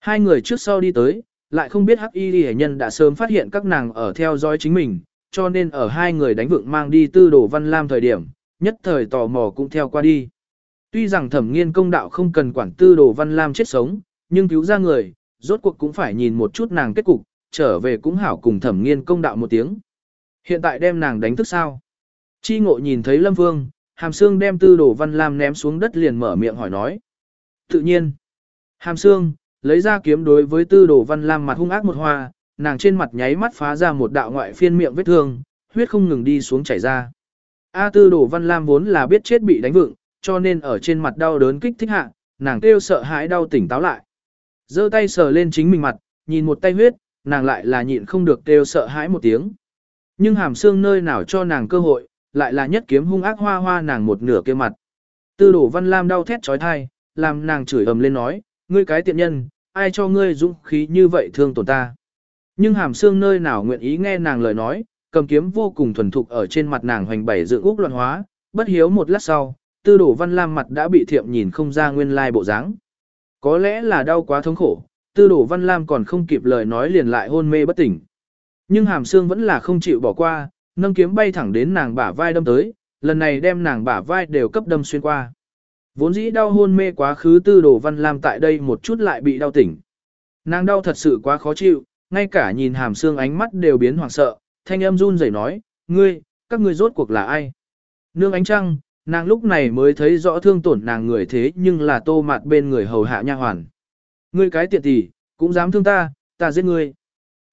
Hai người trước sau đi tới, lại không biết hắc y hệ nhân đã sớm phát hiện các nàng ở theo dõi chính mình, cho nên ở hai người đánh vượng mang đi tư đồ văn lam thời điểm, nhất thời tò mò cũng theo qua đi. Tuy rằng thẩm nghiên công đạo không cần quản tư đồ văn lam chết sống, nhưng cứu ra người, rốt cuộc cũng phải nhìn một chút nàng kết cục, trở về cũng hảo cùng thẩm nghiên công đạo một tiếng. Hiện tại đem nàng đánh thức sao? Chi ngộ nhìn thấy Lâm Vương, Hàm Sương đem tư đồ văn lam ném xuống đất liền mở miệng hỏi nói. Tự nhiên. Hàm Sương, lấy ra kiếm đối với tư đồ văn lam mặt hung ác một hoa, nàng trên mặt nháy mắt phá ra một đạo ngoại phiên miệng vết thương, huyết không ngừng đi xuống chảy ra. A tư đồ văn lam vốn là biết chết bị đánh vựng, cho nên ở trên mặt đau đớn kích thích hạ, nàng kêu sợ hãi đau tỉnh táo lại. giơ tay sờ lên chính mình mặt, nhìn một tay huyết, nàng lại là nhịn không được kêu sợ hãi một tiếng. Nhưng hàm xương nơi nào cho nàng cơ hội, lại là nhất kiếm hung ác hoa hoa nàng một nửa kia mặt. Tư đổ văn lam đau thét trói thai, làm nàng chửi ầm lên nói, ngươi cái tiện nhân, ai cho ngươi dũng khí như vậy thương tổn ta. Nhưng hàm xương nơi nào nguyện ý nghe nàng lời nói, cầm kiếm vô cùng thuần thục ở trên mặt nàng hoành bảy dựng úc loạn hóa, bất hiếu một lát sau, tư đổ văn lam mặt đã bị thiệm nhìn không ra nguyên lai bộ dáng. Có lẽ là đau quá thống khổ, tư đổ văn lam còn không kịp lời nói liền lại hôn mê bất tỉnh. Nhưng hàm xương vẫn là không chịu bỏ qua, nâng kiếm bay thẳng đến nàng bả vai đâm tới, lần này đem nàng bả vai đều cấp đâm xuyên qua. Vốn dĩ đau hôn mê quá khứ tư đồ văn lam tại đây một chút lại bị đau tỉnh. Nàng đau thật sự quá khó chịu, ngay cả nhìn hàm xương ánh mắt đều biến hoảng sợ, thanh âm run rẩy nói, ngươi, các ngươi rốt cuộc là ai? Nương ánh trăng, nàng lúc này mới thấy rõ thương tổn nàng người thế nhưng là tô mạt bên người hầu hạ nha hoàn. Ngươi cái tiện tỷ, cũng dám thương ta, ta giết ngươi.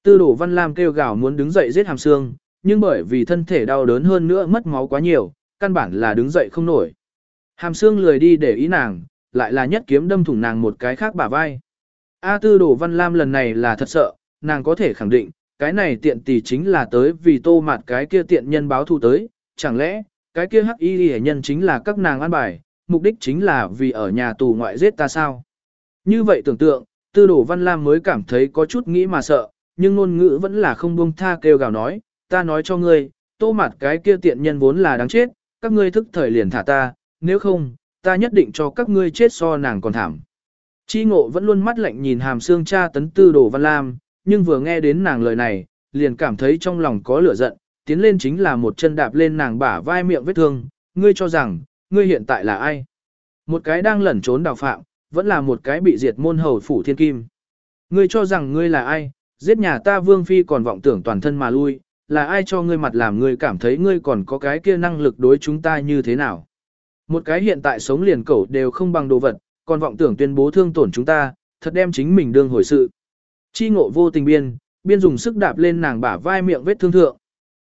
Tư đổ văn lam kêu gào muốn đứng dậy giết hàm xương, nhưng bởi vì thân thể đau đớn hơn nữa mất máu quá nhiều, căn bản là đứng dậy không nổi. Hàm xương lười đi để ý nàng, lại là nhất kiếm đâm thủng nàng một cái khác bả vai. A tư đổ văn lam lần này là thật sợ, nàng có thể khẳng định, cái này tiện tỷ chính là tới vì tô mạt cái kia tiện nhân báo thù tới, chẳng lẽ, cái kia hắc y hệ nhân chính là các nàng an bài, mục đích chính là vì ở nhà tù ngoại giết ta sao. Như vậy tưởng tượng, tư đổ văn lam mới cảm thấy có chút nghĩ mà sợ, nhưng ngôn ngữ vẫn là không buông tha kêu gào nói, ta nói cho ngươi, tô mặt cái kia tiện nhân vốn là đáng chết, các ngươi thức thời liền thả ta, nếu không, ta nhất định cho các ngươi chết so nàng còn thảm. Chi ngộ vẫn luôn mắt lạnh nhìn hàm xương cha tấn tư đồ văn lam, nhưng vừa nghe đến nàng lời này, liền cảm thấy trong lòng có lửa giận, tiến lên chính là một chân đạp lên nàng bả vai miệng vết thương, ngươi cho rằng, ngươi hiện tại là ai? Một cái đang lẩn trốn đào phạm, vẫn là một cái bị diệt môn hầu phủ thiên kim. Ngươi cho rằng ngươi là ai, giết nhà ta vương phi còn vọng tưởng toàn thân mà lui, là ai cho ngươi mặt làm ngươi cảm thấy ngươi còn có cái kia năng lực đối chúng ta như thế nào. Một cái hiện tại sống liền cẩu đều không bằng đồ vật, còn vọng tưởng tuyên bố thương tổn chúng ta, thật đem chính mình đương hồi sự. Chi ngộ vô tình biên, biên dùng sức đạp lên nàng bả vai miệng vết thương thượng.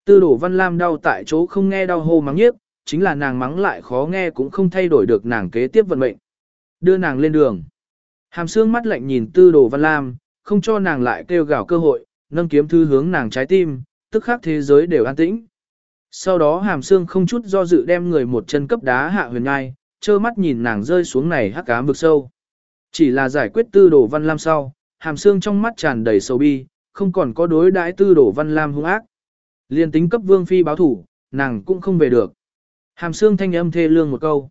Tư đổ văn lam đau tại chỗ không nghe đau hô mắng nhiếc, chính là nàng mắng lại khó nghe cũng không thay đổi được nàng kế tiếp vận mệnh. Đưa nàng lên đường. Hàm xương mắt lạnh nhìn tư đồ văn lam, không cho nàng lại kêu gào cơ hội, nâng kiếm thư hướng nàng trái tim, tức khắc thế giới đều an tĩnh. Sau đó hàm xương không chút do dự đem người một chân cấp đá hạ huyền ngai, trơ mắt nhìn nàng rơi xuống này hắc ám vực sâu. Chỉ là giải quyết tư đồ văn lam sau, hàm xương trong mắt tràn đầy sầu bi, không còn có đối đãi tư đồ văn lam hung ác. Liên tính cấp vương phi báo thủ, nàng cũng không về được. Hàm xương thanh âm thê lương một câu.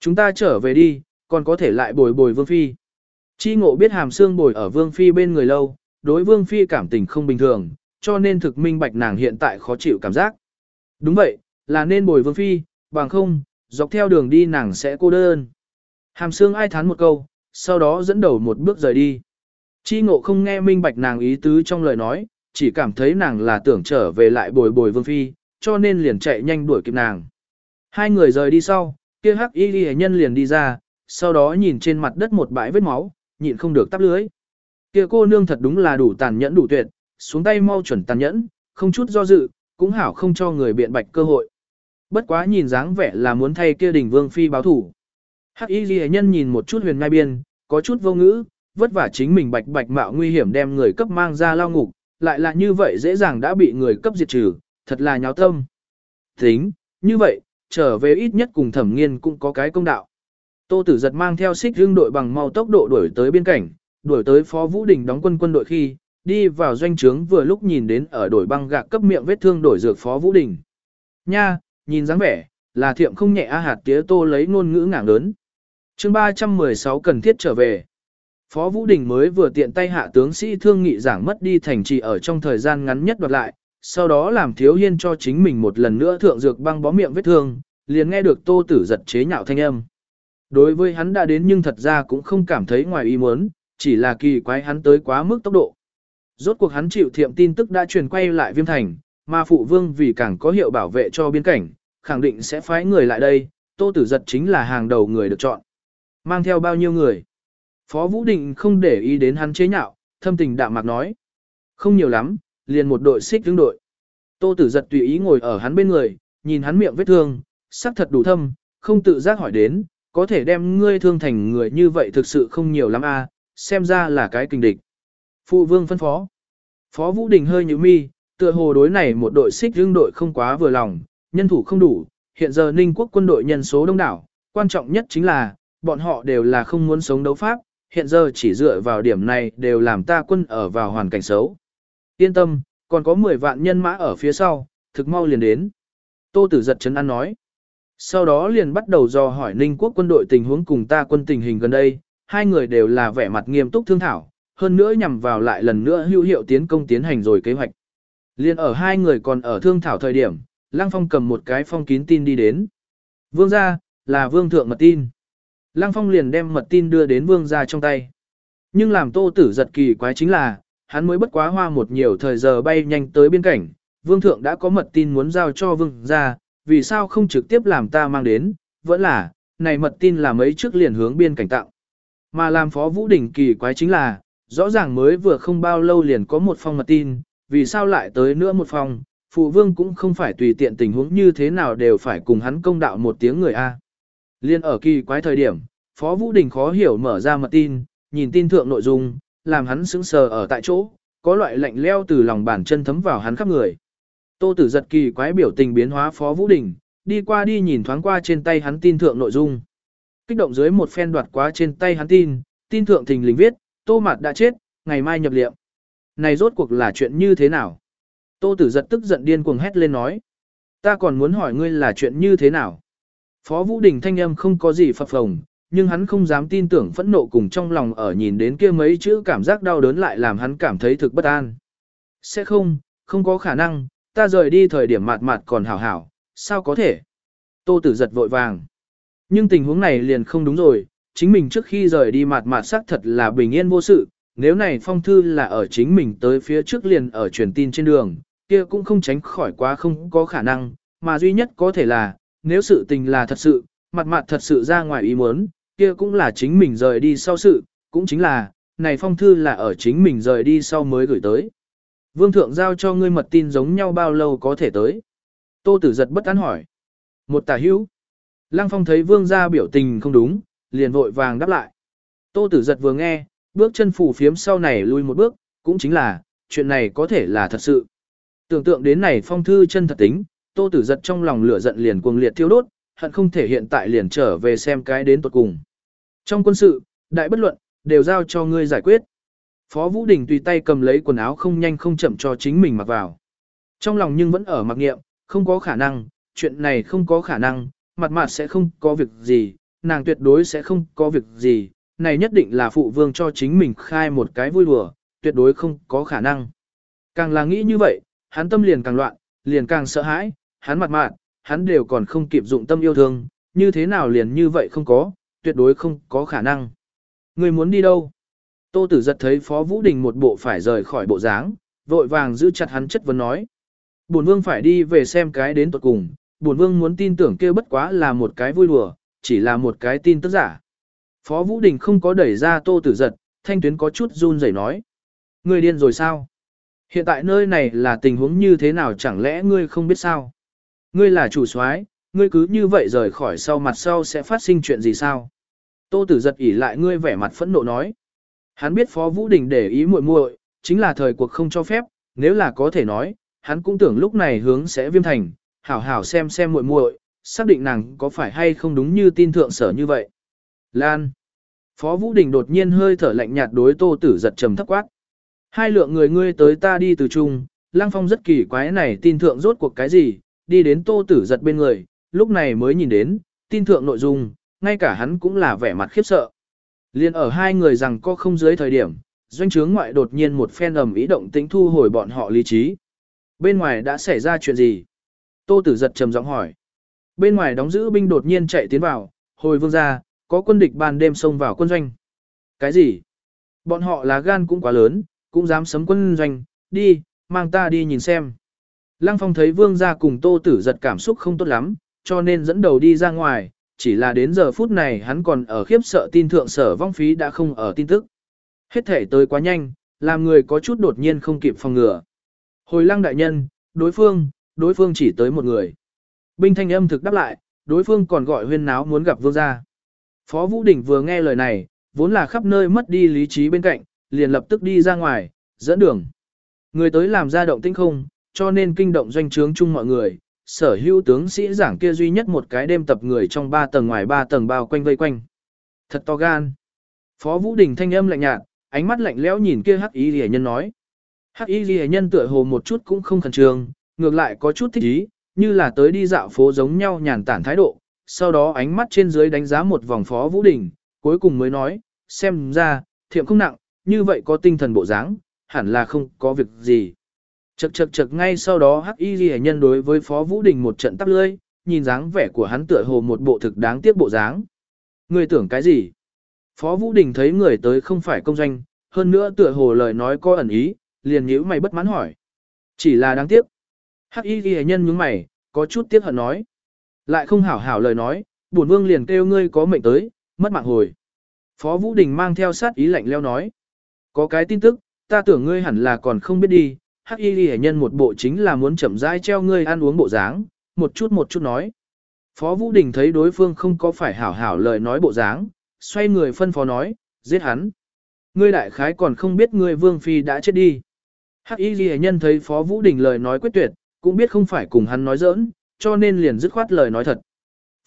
Chúng ta trở về đi, còn có thể lại bồi bồi vương phi. Chi ngộ biết hàm xương bồi ở vương phi bên người lâu, đối vương phi cảm tình không bình thường, cho nên thực minh bạch nàng hiện tại khó chịu cảm giác. Đúng vậy, là nên bồi vương phi, bằng không, dọc theo đường đi nàng sẽ cô đơn. Hàm xương ai thán một câu, sau đó dẫn đầu một bước rời đi. Chi ngộ không nghe minh bạch nàng ý tứ trong lời nói, chỉ cảm thấy nàng là tưởng trở về lại bồi bồi vương phi, cho nên liền chạy nhanh đuổi kịp nàng. Hai người rời đi sau, kia hắc y ghi nhân liền đi ra, sau đó nhìn trên mặt đất một bãi vết máu, nhịn không được tắp lưới. Kia cô nương thật đúng là đủ tàn nhẫn đủ tuyệt, xuống tay mau chuẩn tàn nhẫn, không chút do dự, cũng hảo không cho người biện bạch cơ hội. Bất quá nhìn dáng vẻ là muốn thay kia đỉnh vương phi báo thủ. Hắc y Lệ nhân nhìn một chút huyền ngai biên, có chút vô ngữ, vất vả chính mình bạch bạch mạo nguy hiểm đem người cấp mang ra lao ngục, lại là như vậy dễ dàng đã bị người cấp diệt trừ, thật là nháo tâm. Tính, như vậy, trở về ít nhất cùng thẩm nghiên cũng có cái công đạo. Tô Tử giật mang theo xích hương đội bằng mau tốc độ đuổi tới biên cảnh, đuổi tới Phó Vũ Đình đóng quân quân đội khi, đi vào doanh trướng vừa lúc nhìn đến ở đổi băng gạc cấp miệng vết thương đổi dược Phó Vũ Đình. Nha, nhìn dáng vẻ, là thiệm không nhẹ a hạt tía tô lấy ngôn ngữ ngảng lớn. chương 316 cần thiết trở về. Phó Vũ Đình mới vừa tiện tay hạ tướng sĩ thương nghị giảng mất đi thành trì ở trong thời gian ngắn nhất đoạt lại, sau đó làm thiếu hiên cho chính mình một lần nữa thượng dược băng bó miệng vết thương, liền nghe được tô tử giật chế nhạo thanh âm. Đối với hắn đã đến nhưng thật ra cũng không cảm thấy ngoài ý muốn, chỉ là kỳ quái hắn tới quá mức tốc độ. Rốt cuộc hắn chịu thiệm tin tức đã truyền quay lại viêm thành, mà phụ vương vì càng có hiệu bảo vệ cho biên cảnh, khẳng định sẽ phái người lại đây, tô tử giật chính là hàng đầu người được chọn. Mang theo bao nhiêu người? Phó Vũ Định không để ý đến hắn chế nhạo, thâm tình đạm mạc nói. Không nhiều lắm, liền một đội xích đứng đội. Tô tử giật tùy ý ngồi ở hắn bên người, nhìn hắn miệng vết thương, sắc thật đủ thâm, không tự giác hỏi đến, có thể đem ngươi thương thành người như vậy thực sự không nhiều lắm a, xem ra là cái kinh địch. Phụ vương phân phó. Phó Vũ Đình hơi nhíu mi, tựa hồ đối này một đội xích hương đội không quá vừa lòng, nhân thủ không đủ, hiện giờ Ninh quốc quân đội nhân số đông đảo, quan trọng nhất chính là, bọn họ đều là không muốn sống đấu pháp, hiện giờ chỉ dựa vào điểm này đều làm ta quân ở vào hoàn cảnh xấu. Yên tâm, còn có 10 vạn nhân mã ở phía sau, thực mau liền đến. Tô Tử giật chấn an nói. Sau đó liền bắt đầu dò hỏi Ninh quốc quân đội tình huống cùng ta quân tình hình gần đây, hai người đều là vẻ mặt nghiêm túc thương thảo, hơn nữa nhằm vào lại lần nữa hữu hiệu tiến công tiến hành rồi kế hoạch. Liên ở hai người còn ở thương thảo thời điểm, Lăng Phong cầm một cái phong kín tin đi đến. Vương gia, là vương thượng mật tin. Lăng Phong liền đem mật tin đưa đến vương gia trong tay. Nhưng làm tô tử giật kỳ quái chính là, hắn mới bất quá hoa một nhiều thời giờ bay nhanh tới biên cảnh, vương thượng đã có mật tin muốn giao cho vương gia, vì sao không trực tiếp làm ta mang đến, vẫn là, này mật tin là mấy trước liền hướng biên cảnh tặng Mà làm phó vũ đỉnh kỳ quái chính là, rõ ràng mới vừa không bao lâu liền có một phong mật tin, vì sao lại tới nữa một phong, phụ vương cũng không phải tùy tiện tình huống như thế nào đều phải cùng hắn công đạo một tiếng người A. Liên ở kỳ quái thời điểm, Phó Vũ Đình khó hiểu mở ra mật tin, nhìn tin thượng nội dung, làm hắn sững sờ ở tại chỗ, có loại lạnh leo từ lòng bàn chân thấm vào hắn khắp người. Tô Tử giật kỳ quái biểu tình biến hóa Phó Vũ Đình, đi qua đi nhìn thoáng qua trên tay hắn tin thượng nội dung. Kích động dưới một phen đoạt quá trên tay hắn tin, tin thượng thình lình viết, Tô Mạt đã chết, ngày mai nhập liệm. Này rốt cuộc là chuyện như thế nào? Tô Tử giật tức giận điên cuồng hét lên nói. Ta còn muốn hỏi ngươi là chuyện như thế nào? Phó Vũ Đình thanh âm không có gì phập phồng, nhưng hắn không dám tin tưởng phẫn nộ cùng trong lòng ở nhìn đến kia mấy chữ cảm giác đau đớn lại làm hắn cảm thấy thực bất an. Sẽ không, không có khả năng, ta rời đi thời điểm mạt mạt còn hảo hảo, sao có thể? Tô tử giật vội vàng. Nhưng tình huống này liền không đúng rồi, chính mình trước khi rời đi mạt mạt xác thật là bình yên vô sự, nếu này phong thư là ở chính mình tới phía trước liền ở truyền tin trên đường, kia cũng không tránh khỏi quá không có khả năng, mà duy nhất có thể là, nếu sự tình là thật sự, mặt mặt thật sự ra ngoài ý muốn, kia cũng là chính mình rời đi sau sự, cũng chính là, này phong thư là ở chính mình rời đi sau mới gửi tới. Vương thượng giao cho ngươi mật tin giống nhau bao lâu có thể tới? Tô tử giật bất an hỏi. Một tả hữu. Lăng Phong thấy vương gia biểu tình không đúng, liền vội vàng đáp lại. Tô tử giật vừa nghe, bước chân phủ phiếm sau này lui một bước, cũng chính là, chuyện này có thể là thật sự. Tưởng tượng đến này phong thư chân thật tính, tô tử giật trong lòng lửa giận liền cuồng liệt thiêu đốt, hận không thể hiện tại liền trở về xem cái đến tuột cùng. Trong quân sự, đại bất luận, đều giao cho ngươi giải quyết. Phó Vũ Đình tùy tay cầm lấy quần áo không nhanh không chậm cho chính mình mặc vào. Trong lòng nhưng vẫn ở mặc nghiệm, không có khả năng, chuyện này không có khả năng, mặt mặt sẽ không có việc gì, nàng tuyệt đối sẽ không có việc gì, này nhất định là phụ vương cho chính mình khai một cái vui đùa, tuyệt đối không có khả năng. Càng là nghĩ như vậy, hắn tâm liền càng loạn, liền càng sợ hãi, hắn mặt mạn, hắn đều còn không kịp dụng tâm yêu thương, như thế nào liền như vậy không có, tuyệt đối không có khả năng. Người muốn đi đâu? Tô Tử giật thấy Phó Vũ Đình một bộ phải rời khỏi bộ dáng, vội vàng giữ chặt hắn chất vấn nói. Bổn vương phải đi về xem cái đến tuột cùng, bổn vương muốn tin tưởng kia bất quá là một cái vui đùa, chỉ là một cái tin tức giả. Phó Vũ Đình không có đẩy ra Tô Tử giật, thanh tuyến có chút run rẩy nói. Ngươi điên rồi sao? Hiện tại nơi này là tình huống như thế nào chẳng lẽ ngươi không biết sao? Ngươi là chủ soái, ngươi cứ như vậy rời khỏi sau mặt sau sẽ phát sinh chuyện gì sao? Tô Tử giật ỉ lại ngươi vẻ mặt phẫn nộ nói. Hắn biết Phó Vũ Đình để ý muội muội, chính là thời cuộc không cho phép, nếu là có thể nói, hắn cũng tưởng lúc này hướng sẽ viêm thành, hảo hảo xem xem muội muội, xác định nàng có phải hay không đúng như tin thượng sở như vậy. Lan. Phó Vũ Đình đột nhiên hơi thở lạnh nhạt đối Tô Tử giật trầm thấp quát. Hai lượng người ngươi tới ta đi từ chung, Lăng Phong rất kỳ quái này tin thượng rốt cuộc cái gì, đi đến Tô Tử giật bên người, lúc này mới nhìn đến, tin thượng nội dung, ngay cả hắn cũng là vẻ mặt khiếp sợ. Liên ở hai người rằng có không dưới thời điểm, doanh trướng ngoại đột nhiên một phen ầm ý động tính thu hồi bọn họ lý trí. Bên ngoài đã xảy ra chuyện gì? Tô Tử giật trầm giọng hỏi. Bên ngoài đóng giữ binh đột nhiên chạy tiến vào, hồi vương ra, có quân địch ban đêm xông vào quân doanh. Cái gì? Bọn họ là gan cũng quá lớn, cũng dám sấm quân doanh, đi, mang ta đi nhìn xem. Lăng Phong thấy vương gia cùng Tô Tử giật cảm xúc không tốt lắm, cho nên dẫn đầu đi ra ngoài, chỉ là đến giờ phút này hắn còn ở khiếp sợ tin thượng sở vong phí đã không ở tin tức. Hết thể tới quá nhanh, làm người có chút đột nhiên không kịp phòng ngừa. Hồi lăng đại nhân, đối phương, đối phương chỉ tới một người. Binh thanh âm thực đáp lại, đối phương còn gọi huyên náo muốn gặp vương gia. Phó Vũ Đình vừa nghe lời này, vốn là khắp nơi mất đi lý trí bên cạnh, liền lập tức đi ra ngoài, dẫn đường. Người tới làm ra động tinh không, cho nên kinh động doanh trướng chung mọi người, sở hữu tướng sĩ giảng kia duy nhất một cái đêm tập người trong ba tầng ngoài ba tầng bao quanh vây quanh. Thật to gan. Phó Vũ Đình thanh âm lạnh nhạt, ánh mắt lạnh lẽo nhìn kia Hắc Y Liễu nhân nói. Hắc Y Liễu nhân tựa hồ một chút cũng không khẩn trương, ngược lại có chút thích ý, như là tới đi dạo phố giống nhau nhàn tản thái độ. Sau đó ánh mắt trên dưới đánh giá một vòng Phó Vũ Đình, cuối cùng mới nói, xem ra, thiệm không nặng, như vậy có tinh thần bộ dáng, hẳn là không có việc gì. Chật chật chật ngay sau đó Hắc Y Ghi nhân đối với Phó Vũ Đình một trận tắp lưỡi, nhìn dáng vẻ của hắn tựa hồ một bộ thực đáng tiếc bộ dáng. Người tưởng cái gì? Phó Vũ Đình thấy người tới không phải công doanh, hơn nữa tựa hồ lời nói có ẩn ý, liền nhíu mày bất mãn hỏi. Chỉ là đáng tiếc. Hắc Y Ghi nhân nhướng mày, có chút tiếc hận nói. Lại không hảo hảo lời nói, bổn vương liền kêu ngươi có mệnh tới, mất mạng hồi. Phó Vũ Đình mang theo sát ý lạnh leo nói. Có cái tin tức, ta tưởng ngươi hẳn là còn không biết đi, hắc y ghi nhân một bộ chính là muốn chậm rãi treo ngươi ăn uống bộ dáng, một chút một chút nói. Phó Vũ Đình thấy đối phương không có phải hảo hảo lời nói bộ dáng, xoay người phân phó nói, giết hắn. Ngươi đại khái còn không biết ngươi vương phi đã chết đi. Hắc y ghi nhân thấy Phó Vũ Đình lời nói quyết tuyệt, cũng biết không phải cùng hắn nói giỡn, cho nên liền dứt khoát lời nói thật.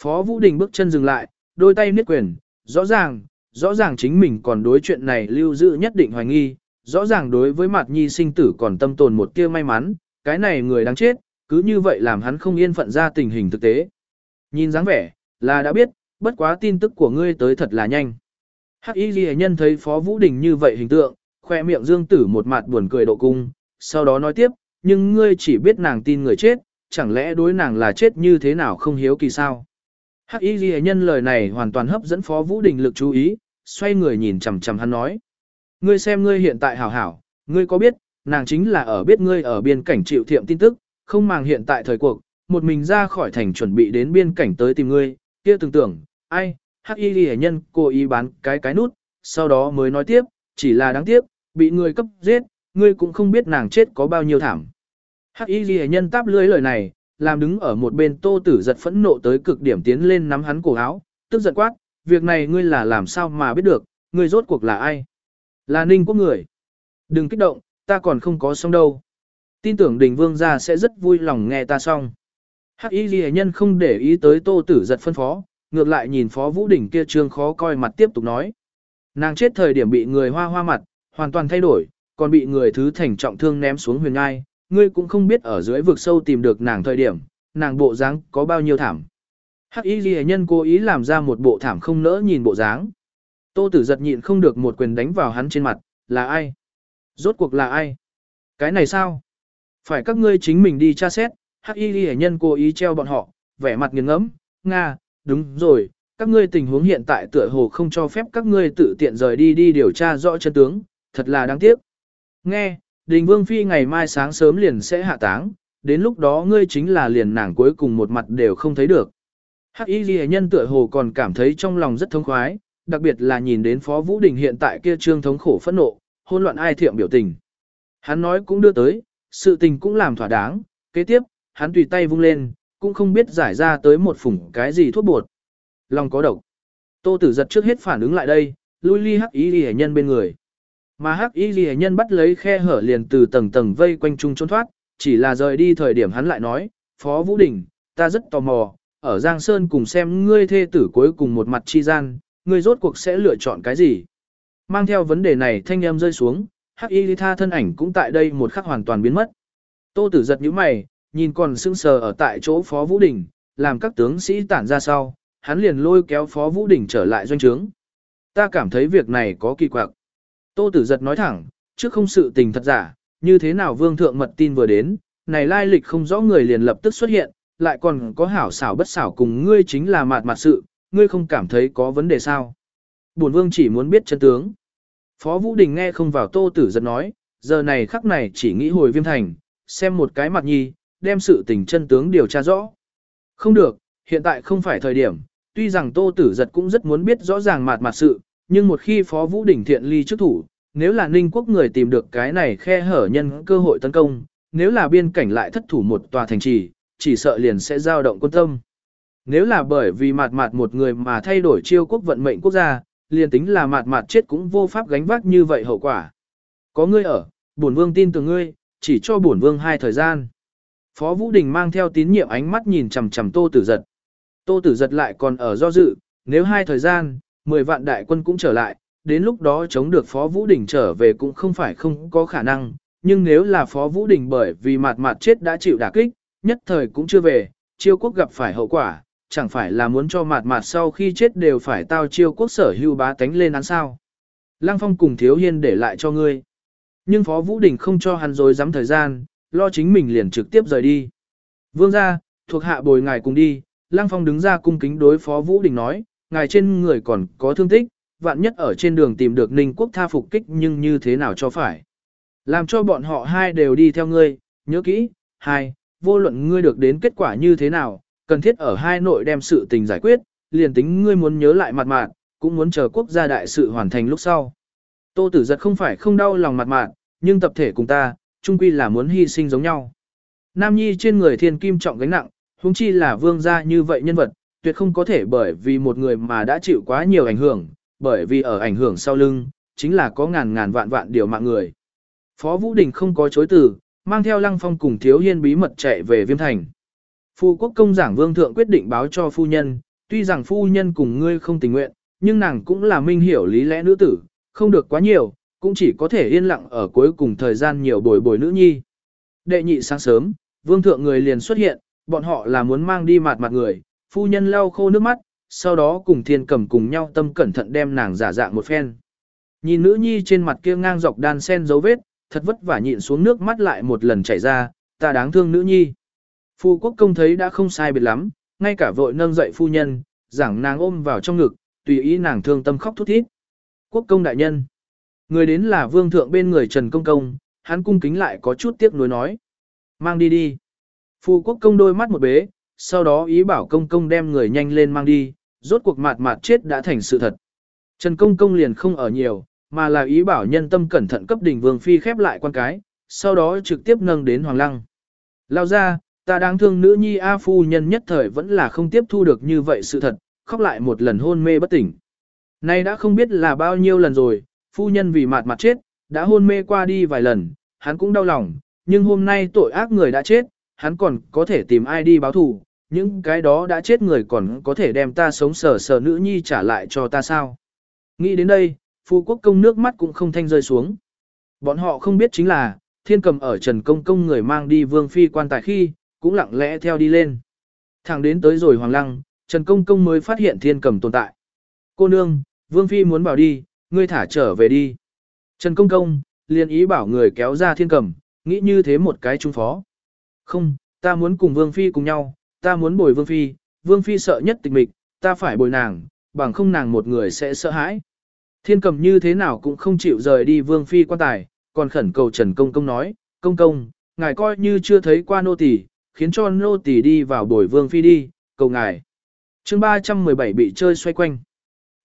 Phó Vũ Đình bước chân dừng lại, đôi tay niết quyền, rõ ràng, rõ ràng chính mình còn đối chuyện này lưu giữ nhất định hoài nghi, rõ ràng đối với mặt nhi sinh tử còn tâm tồn một tia may mắn, cái này người đáng chết, cứ như vậy làm hắn không yên phận ra tình hình thực tế. Nhìn dáng vẻ, là đã biết, bất quá tin tức của ngươi tới thật là nhanh. Hắc Y Ghi nhân thấy Phó Vũ Đình như vậy hình tượng, khoe miệng dương tử một mặt buồn cười độ cung, sau đó nói tiếp, nhưng ngươi chỉ biết nàng tin người chết, chẳng lẽ đối nàng là chết như thế nào không hiếu kỳ sao. Hắc Y Ghi nhân lời này hoàn toàn hấp dẫn Phó Vũ Đình lực chú ý, xoay người nhìn chằm chằm hắn nói. Ngươi xem ngươi hiện tại hảo hảo, ngươi có biết, nàng chính là ở biết ngươi ở biên cảnh chịu thiệm tin tức, không màng hiện tại thời cuộc, một mình ra khỏi thành chuẩn bị đến biên cảnh tới tìm ngươi, kia tưởng tưởng, ai, hắc y hệ nhân cô ý bán cái cái nút, sau đó mới nói tiếp, chỉ là đáng tiếc, bị ngươi cấp giết, ngươi cũng không biết nàng chết có bao nhiêu thảm. Hắc y hệ nhân táp lưới lời này, làm đứng ở một bên tô tử giật phẫn nộ tới cực điểm tiến lên nắm hắn cổ áo, tức giận quát, việc này ngươi là làm sao mà biết được, ngươi rốt cuộc là ai? Là ninh quốc người. Đừng kích động, ta còn không có xong đâu. Tin tưởng đình vương gia sẽ rất vui lòng nghe ta xong. Hắc y ghi nhân không để ý tới tô tử giật phân phó, ngược lại nhìn phó vũ đỉnh kia trương khó coi mặt tiếp tục nói. Nàng chết thời điểm bị người hoa hoa mặt, hoàn toàn thay đổi, còn bị người thứ thành trọng thương ném xuống huyền ngai, ngươi cũng không biết ở dưới vực sâu tìm được nàng thời điểm, nàng bộ dáng có bao nhiêu thảm. Hắc y ghi nhân cố ý làm ra một bộ thảm không nỡ nhìn bộ dáng. Tô tử giật nhịn không được một quyền đánh vào hắn trên mặt, là ai? Rốt cuộc là ai? Cái này sao? Phải các ngươi chính mình đi tra xét, hắc y ghi nhân cố ý treo bọn họ, vẻ mặt nghiêng ngẫm, Nga, đúng rồi, các ngươi tình huống hiện tại tựa hồ không cho phép các ngươi tự tiện rời đi đi điều tra rõ chân tướng, thật là đáng tiếc. Nghe, Đình Vương Phi ngày mai sáng sớm liền sẽ hạ táng, đến lúc đó ngươi chính là liền nàng cuối cùng một mặt đều không thấy được. Hắc Y Ghi nhân tựa hồ còn cảm thấy trong lòng rất thông khoái, đặc biệt là nhìn đến Phó Vũ Đình hiện tại kia trương thống khổ phẫn nộ, hôn loạn ai thiệm biểu tình. Hắn nói cũng đưa tới, sự tình cũng làm thỏa đáng, kế tiếp, hắn tùy tay vung lên, cũng không biết giải ra tới một phủng cái gì thuốc bột. Lòng có độc. Tô Tử giật trước hết phản ứng lại đây, lui ly Hắc Y Ghi nhân bên người. Mà hắc y ghi nhân bắt lấy khe hở liền từ tầng tầng vây quanh trung trốn thoát, chỉ là rời đi thời điểm hắn lại nói, Phó Vũ Đình, ta rất tò mò, ở Giang Sơn cùng xem ngươi thê tử cuối cùng một mặt chi gian, ngươi rốt cuộc sẽ lựa chọn cái gì. Mang theo vấn đề này thanh âm rơi xuống, hắc y tha thân ảnh cũng tại đây một khắc hoàn toàn biến mất. Tô tử giật nhíu mày, nhìn còn sững sờ ở tại chỗ Phó Vũ Đình, làm các tướng sĩ tản ra sau, hắn liền lôi kéo Phó Vũ Đình trở lại doanh trướng. Ta cảm thấy việc này có kỳ quặc. Tô Tử Giật nói thẳng, trước không sự tình thật giả, như thế nào vương thượng mật tin vừa đến, này lai lịch không rõ người liền lập tức xuất hiện, lại còn có hảo xảo bất xảo cùng ngươi chính là mạt mạt sự, ngươi không cảm thấy có vấn đề sao. Bổn vương chỉ muốn biết chân tướng. Phó Vũ Đình nghe không vào Tô Tử Giật nói, giờ này khắc này chỉ nghĩ hồi viêm thành, xem một cái mặt nhi, đem sự tình chân tướng điều tra rõ. Không được, hiện tại không phải thời điểm, tuy rằng Tô Tử Giật cũng rất muốn biết rõ ràng mặt mặt sự, nhưng một khi Phó Vũ Đình thiện ly trước thủ, nếu là Ninh quốc người tìm được cái này khe hở nhân cơ hội tấn công, nếu là biên cảnh lại thất thủ một tòa thành trì, chỉ sợ liền sẽ giao động quân tâm. Nếu là bởi vì mạt mạt một người mà thay đổi chiêu quốc vận mệnh quốc gia, liền tính là mạt mạt chết cũng vô pháp gánh vác như vậy hậu quả. Có ngươi ở, bổn vương tin tưởng ngươi, chỉ cho bổn vương hai thời gian. Phó Vũ Đình mang theo tín nhiệm ánh mắt nhìn chằm chằm Tô Tử Giật. Tô Tử Giật lại còn ở do dự, nếu hai thời gian, 10 vạn đại quân cũng trở lại, đến lúc đó chống được Phó Vũ Đình trở về cũng không phải không có khả năng, nhưng nếu là Phó Vũ Đình bởi vì mạt mạt chết đã chịu đả kích, nhất thời cũng chưa về, chiêu quốc gặp phải hậu quả, chẳng phải là muốn cho mạt mạt sau khi chết đều phải tao chiêu quốc sở hưu bá tánh lên án sao. Lăng Phong cùng Thiếu Hiên để lại cho ngươi. Nhưng Phó Vũ Đình không cho hắn dối dám thời gian, lo chính mình liền trực tiếp rời đi. Vương ra, thuộc hạ bồi ngài cùng đi, Lăng Phong đứng ra cung kính đối Phó Vũ Đình nói, ngài trên người còn có thương tích, vạn nhất ở trên đường tìm được Ninh Quốc tha phục kích nhưng như thế nào cho phải. Làm cho bọn họ hai đều đi theo ngươi, nhớ kỹ, hai, vô luận ngươi được đến kết quả như thế nào, cần thiết ở hai nội đem sự tình giải quyết, liền tính ngươi muốn nhớ lại mặt mạn, cũng muốn chờ quốc gia đại sự hoàn thành lúc sau. Tô tử giật không phải không đau lòng mặt mạn, nhưng tập thể cùng ta, chung quy là muốn hy sinh giống nhau. Nam Nhi trên người thiên kim trọng gánh nặng, huống chi là vương gia như vậy nhân vật, tuyệt không có thể bởi vì một người mà đã chịu quá nhiều ảnh hưởng, bởi vì ở ảnh hưởng sau lưng, chính là có ngàn ngàn vạn vạn điều mạng người. Phó Vũ Đình không có chối từ, mang theo Lăng Phong cùng Thiếu Hiên bí mật chạy về Viêm Thành. Phu quốc công giảng vương thượng quyết định báo cho phu nhân, tuy rằng phu nhân cùng ngươi không tình nguyện, nhưng nàng cũng là minh hiểu lý lẽ nữ tử, không được quá nhiều, cũng chỉ có thể yên lặng ở cuối cùng thời gian nhiều bồi bồi nữ nhi. Đệ nhị sáng sớm, vương thượng người liền xuất hiện, bọn họ là muốn mang đi mặt mặt người, phu nhân lau khô nước mắt, sau đó cùng thiên cầm cùng nhau tâm cẩn thận đem nàng giả dạng một phen. Nhìn nữ nhi trên mặt kia ngang dọc đan sen dấu vết, thật vất vả nhịn xuống nước mắt lại một lần chảy ra, ta đáng thương nữ nhi. Phu quốc công thấy đã không sai biệt lắm, ngay cả vội nâng dậy phu nhân, giảng nàng ôm vào trong ngực, tùy ý nàng thương tâm khóc thút thít. Quốc công đại nhân. Người đến là vương thượng bên người Trần Công Công, hắn cung kính lại có chút tiếc nuối nói. Mang đi đi. Phu quốc công đôi mắt một bế, sau đó ý bảo công công đem người nhanh lên mang đi, rốt cuộc mạt mạt chết đã thành sự thật. Trần công công liền không ở nhiều, mà là ý bảo nhân tâm cẩn thận cấp đỉnh vương phi khép lại quan cái, sau đó trực tiếp nâng đến hoàng lăng. Lao ra, ta đáng thương nữ nhi A phu nhân nhất thời vẫn là không tiếp thu được như vậy sự thật, khóc lại một lần hôn mê bất tỉnh. Nay đã không biết là bao nhiêu lần rồi, phu nhân vì mặt mặt chết, đã hôn mê qua đi vài lần, hắn cũng đau lòng, nhưng hôm nay tội ác người đã chết, hắn còn có thể tìm ai đi báo thù, những cái đó đã chết người còn có thể đem ta sống sờ sờ nữ nhi trả lại cho ta sao. Nghĩ đến đây, phu quốc công nước mắt cũng không thanh rơi xuống. Bọn họ không biết chính là, thiên cầm ở Trần Công Công người mang đi vương phi quan tài khi, cũng lặng lẽ theo đi lên. Thẳng đến tới rồi hoàng lăng, Trần Công Công mới phát hiện thiên cầm tồn tại. Cô nương, vương phi muốn bảo đi, ngươi thả trở về đi. Trần Công Công, liền ý bảo người kéo ra thiên cầm, nghĩ như thế một cái trung phó. Không, ta muốn cùng vương phi cùng nhau, ta muốn bồi vương phi, vương phi sợ nhất tịch mịch, ta phải bồi nàng, bằng không nàng một người sẽ sợ hãi. Thiên cầm như thế nào cũng không chịu rời đi vương phi quan tài, còn khẩn cầu Trần Công Công nói, Công Công, ngài coi như chưa thấy qua nô tỳ, khiến cho nô tỳ đi vào bồi vương phi đi, cầu ngài. chương 317 bị chơi xoay quanh.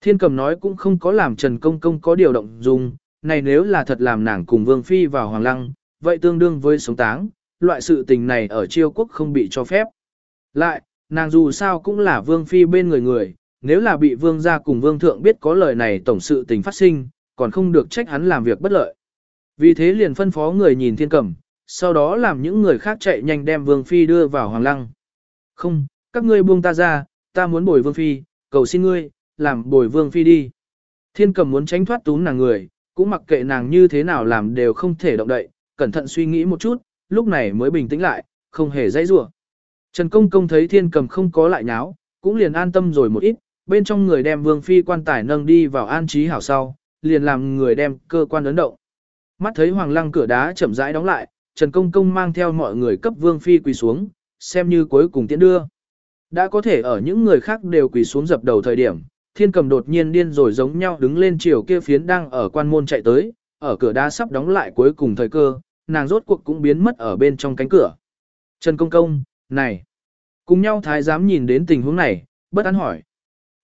Thiên cầm nói cũng không có làm Trần Công Công có điều động dùng, này nếu là thật làm nàng cùng vương phi vào hoàng lăng, vậy tương đương với sống táng, loại sự tình này ở triều quốc không bị cho phép. Lại, nàng dù sao cũng là vương phi bên người người, nếu là bị vương gia cùng vương thượng biết có lời này tổng sự tình phát sinh, còn không được trách hắn làm việc bất lợi. Vì thế liền phân phó người nhìn thiên cẩm, sau đó làm những người khác chạy nhanh đem vương phi đưa vào hoàng lăng. Không, các ngươi buông ta ra, ta muốn bồi vương phi, cầu xin ngươi, làm bồi vương phi đi. Thiên cầm muốn tránh thoát tún nàng người, cũng mặc kệ nàng như thế nào làm đều không thể động đậy, cẩn thận suy nghĩ một chút, lúc này mới bình tĩnh lại, không hề dãy rủa. Trần Công Công thấy thiên cầm không có lại nháo, cũng liền an tâm rồi một ít, bên trong người đem vương phi quan tài nâng đi vào an trí hảo sau, liền làm người đem cơ quan ấn động. Mắt thấy hoàng lăng cửa đá chậm rãi đóng lại, Trần Công Công mang theo mọi người cấp vương phi quỳ xuống, xem như cuối cùng tiễn đưa. Đã có thể ở những người khác đều quỳ xuống dập đầu thời điểm, thiên cầm đột nhiên điên rồi giống nhau đứng lên chiều kia phiến đang ở quan môn chạy tới, ở cửa đá sắp đóng lại cuối cùng thời cơ, nàng rốt cuộc cũng biến mất ở bên trong cánh cửa. Trần Công Công, này, cùng nhau thái giám nhìn đến tình huống này, bất an hỏi.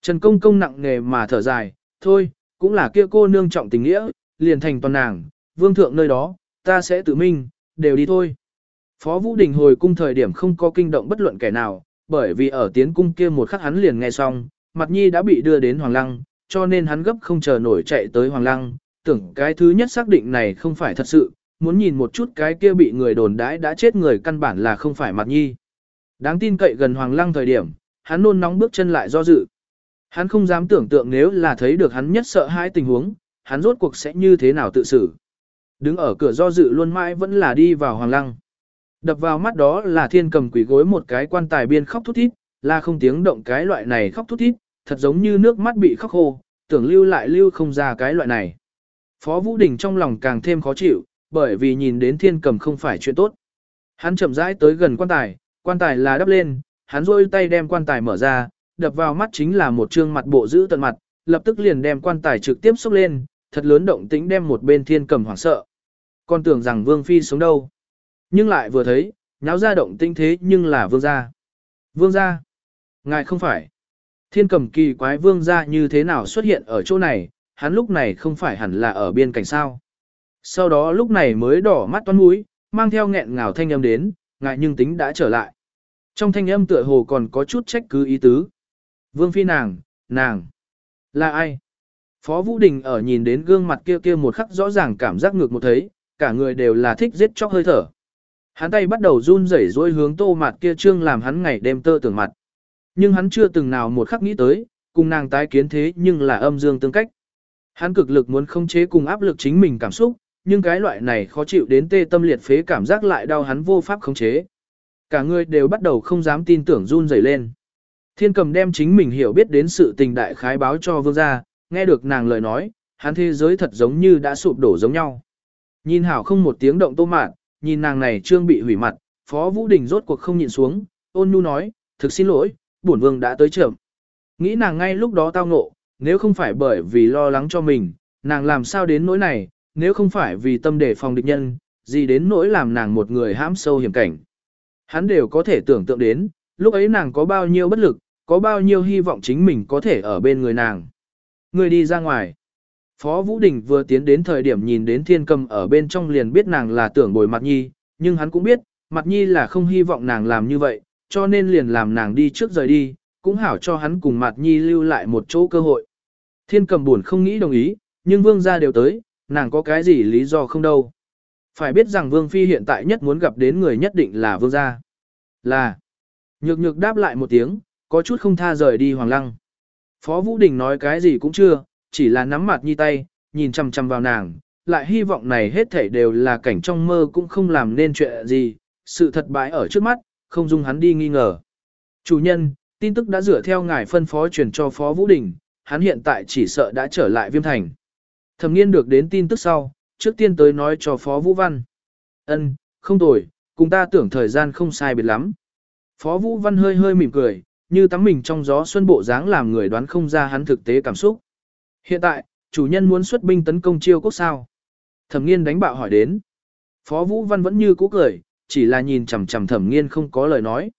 Trần Công Công nặng nề mà thở dài, thôi, cũng là kia cô nương trọng tình nghĩa, liền thành toàn nàng, vương thượng nơi đó, ta sẽ tự minh, đều đi thôi. Phó Vũ Đình hồi cung thời điểm không có kinh động bất luận kẻ nào, bởi vì ở tiến cung kia một khắc hắn liền nghe xong, mặt nhi đã bị đưa đến Hoàng Lăng, cho nên hắn gấp không chờ nổi chạy tới Hoàng Lăng, tưởng cái thứ nhất xác định này không phải thật sự, muốn nhìn một chút cái kia bị người đồn đãi đã chết người căn bản là không phải mặt nhi. Đáng tin cậy gần Hoàng Lăng thời điểm, hắn nôn nóng bước chân lại do dự. Hắn không dám tưởng tượng nếu là thấy được hắn nhất sợ hai tình huống, hắn rốt cuộc sẽ như thế nào tự xử. Đứng ở cửa do dự luôn mãi vẫn là đi vào Hoàng Lăng. Đập vào mắt đó là thiên cầm quỷ gối một cái quan tài biên khóc thút thít, là không tiếng động cái loại này khóc thút thít, thật giống như nước mắt bị khóc khô, tưởng lưu lại lưu không ra cái loại này. Phó Vũ Đình trong lòng càng thêm khó chịu, bởi vì nhìn đến thiên cầm không phải chuyện tốt. Hắn chậm rãi tới gần quan tài, quan tài là đắp lên, hắn rôi tay đem quan tài mở ra, đập vào mắt chính là một trương mặt bộ giữ tận mặt, lập tức liền đem quan tài trực tiếp xúc lên, thật lớn động tĩnh đem một bên thiên cầm hoảng sợ. Con tưởng rằng vương phi sống đâu. Nhưng lại vừa thấy, nháo ra động tinh thế nhưng là vương gia. Vương gia. Ngài không phải. Thiên cầm kỳ quái vương gia như thế nào xuất hiện ở chỗ này, hắn lúc này không phải hẳn là ở biên cảnh sao. Sau đó lúc này mới đỏ mắt toan mũi, mang theo nghẹn ngào thanh âm đến, ngại nhưng tính đã trở lại. Trong thanh âm tựa hồ còn có chút trách cứ ý tứ. Vương phi nàng, nàng, là ai? Phó Vũ Đình ở nhìn đến gương mặt kia kia một khắc rõ ràng cảm giác ngược một thấy, cả người đều là thích giết chóc hơi thở. Hắn tay bắt đầu run rẩy rối hướng tô mặt kia trương làm hắn ngày đêm tơ tưởng mặt. Nhưng hắn chưa từng nào một khắc nghĩ tới, cùng nàng tái kiến thế nhưng là âm dương tương cách. Hắn cực lực muốn khống chế cùng áp lực chính mình cảm xúc, nhưng cái loại này khó chịu đến tê tâm liệt phế cảm giác lại đau hắn vô pháp khống chế. Cả người đều bắt đầu không dám tin tưởng run rẩy lên. Thiên cầm đem chính mình hiểu biết đến sự tình đại khái báo cho vương gia, nghe được nàng lời nói, hắn thế giới thật giống như đã sụp đổ giống nhau. Nhìn hảo không một tiếng động tô mạn, nhìn nàng này trương bị hủy mặt, phó vũ đình rốt cuộc không nhịn xuống, ôn nhu nói, thực xin lỗi, bổn vương đã tới chậm. Nghĩ nàng ngay lúc đó tao ngộ, nếu không phải bởi vì lo lắng cho mình, nàng làm sao đến nỗi này, nếu không phải vì tâm đề phòng địch nhân, gì đến nỗi làm nàng một người hãm sâu hiểm cảnh. Hắn đều có thể tưởng tượng đến, lúc ấy nàng có bao nhiêu bất lực, có bao nhiêu hy vọng chính mình có thể ở bên người nàng. Người đi ra ngoài. Phó Vũ Đình vừa tiến đến thời điểm nhìn đến thiên cầm ở bên trong liền biết nàng là tưởng bồi mặt nhi, nhưng hắn cũng biết, mặt nhi là không hy vọng nàng làm như vậy, cho nên liền làm nàng đi trước rời đi, cũng hảo cho hắn cùng mặt nhi lưu lại một chỗ cơ hội. Thiên cầm buồn không nghĩ đồng ý, nhưng vương gia đều tới, nàng có cái gì lý do không đâu. Phải biết rằng vương phi hiện tại nhất muốn gặp đến người nhất định là vương gia. Là. Nhược nhược đáp lại một tiếng, có chút không tha rời đi hoàng lăng. Phó Vũ Đình nói cái gì cũng chưa, chỉ là nắm mặt nhi tay, nhìn chăm chăm vào nàng, lại hy vọng này hết thảy đều là cảnh trong mơ cũng không làm nên chuyện gì, sự thật bãi ở trước mắt, không dung hắn đi nghi ngờ. Chủ nhân, tin tức đã dựa theo ngài phân phó truyền cho Phó Vũ Đình, hắn hiện tại chỉ sợ đã trở lại viêm thành. Thẩm nghiên được đến tin tức sau, trước tiên tới nói cho Phó Vũ Văn. ân không tồi, cùng ta tưởng thời gian không sai biệt lắm. Phó Vũ Văn hơi hơi mỉm cười, như tắm mình trong gió xuân bộ dáng làm người đoán không ra hắn thực tế cảm xúc. Hiện tại, chủ nhân muốn xuất binh tấn công chiêu quốc sao. Thẩm nghiên đánh bạo hỏi đến. Phó Vũ Văn vẫn như cũ cười, chỉ là nhìn chằm chằm thẩm nghiên không có lời nói.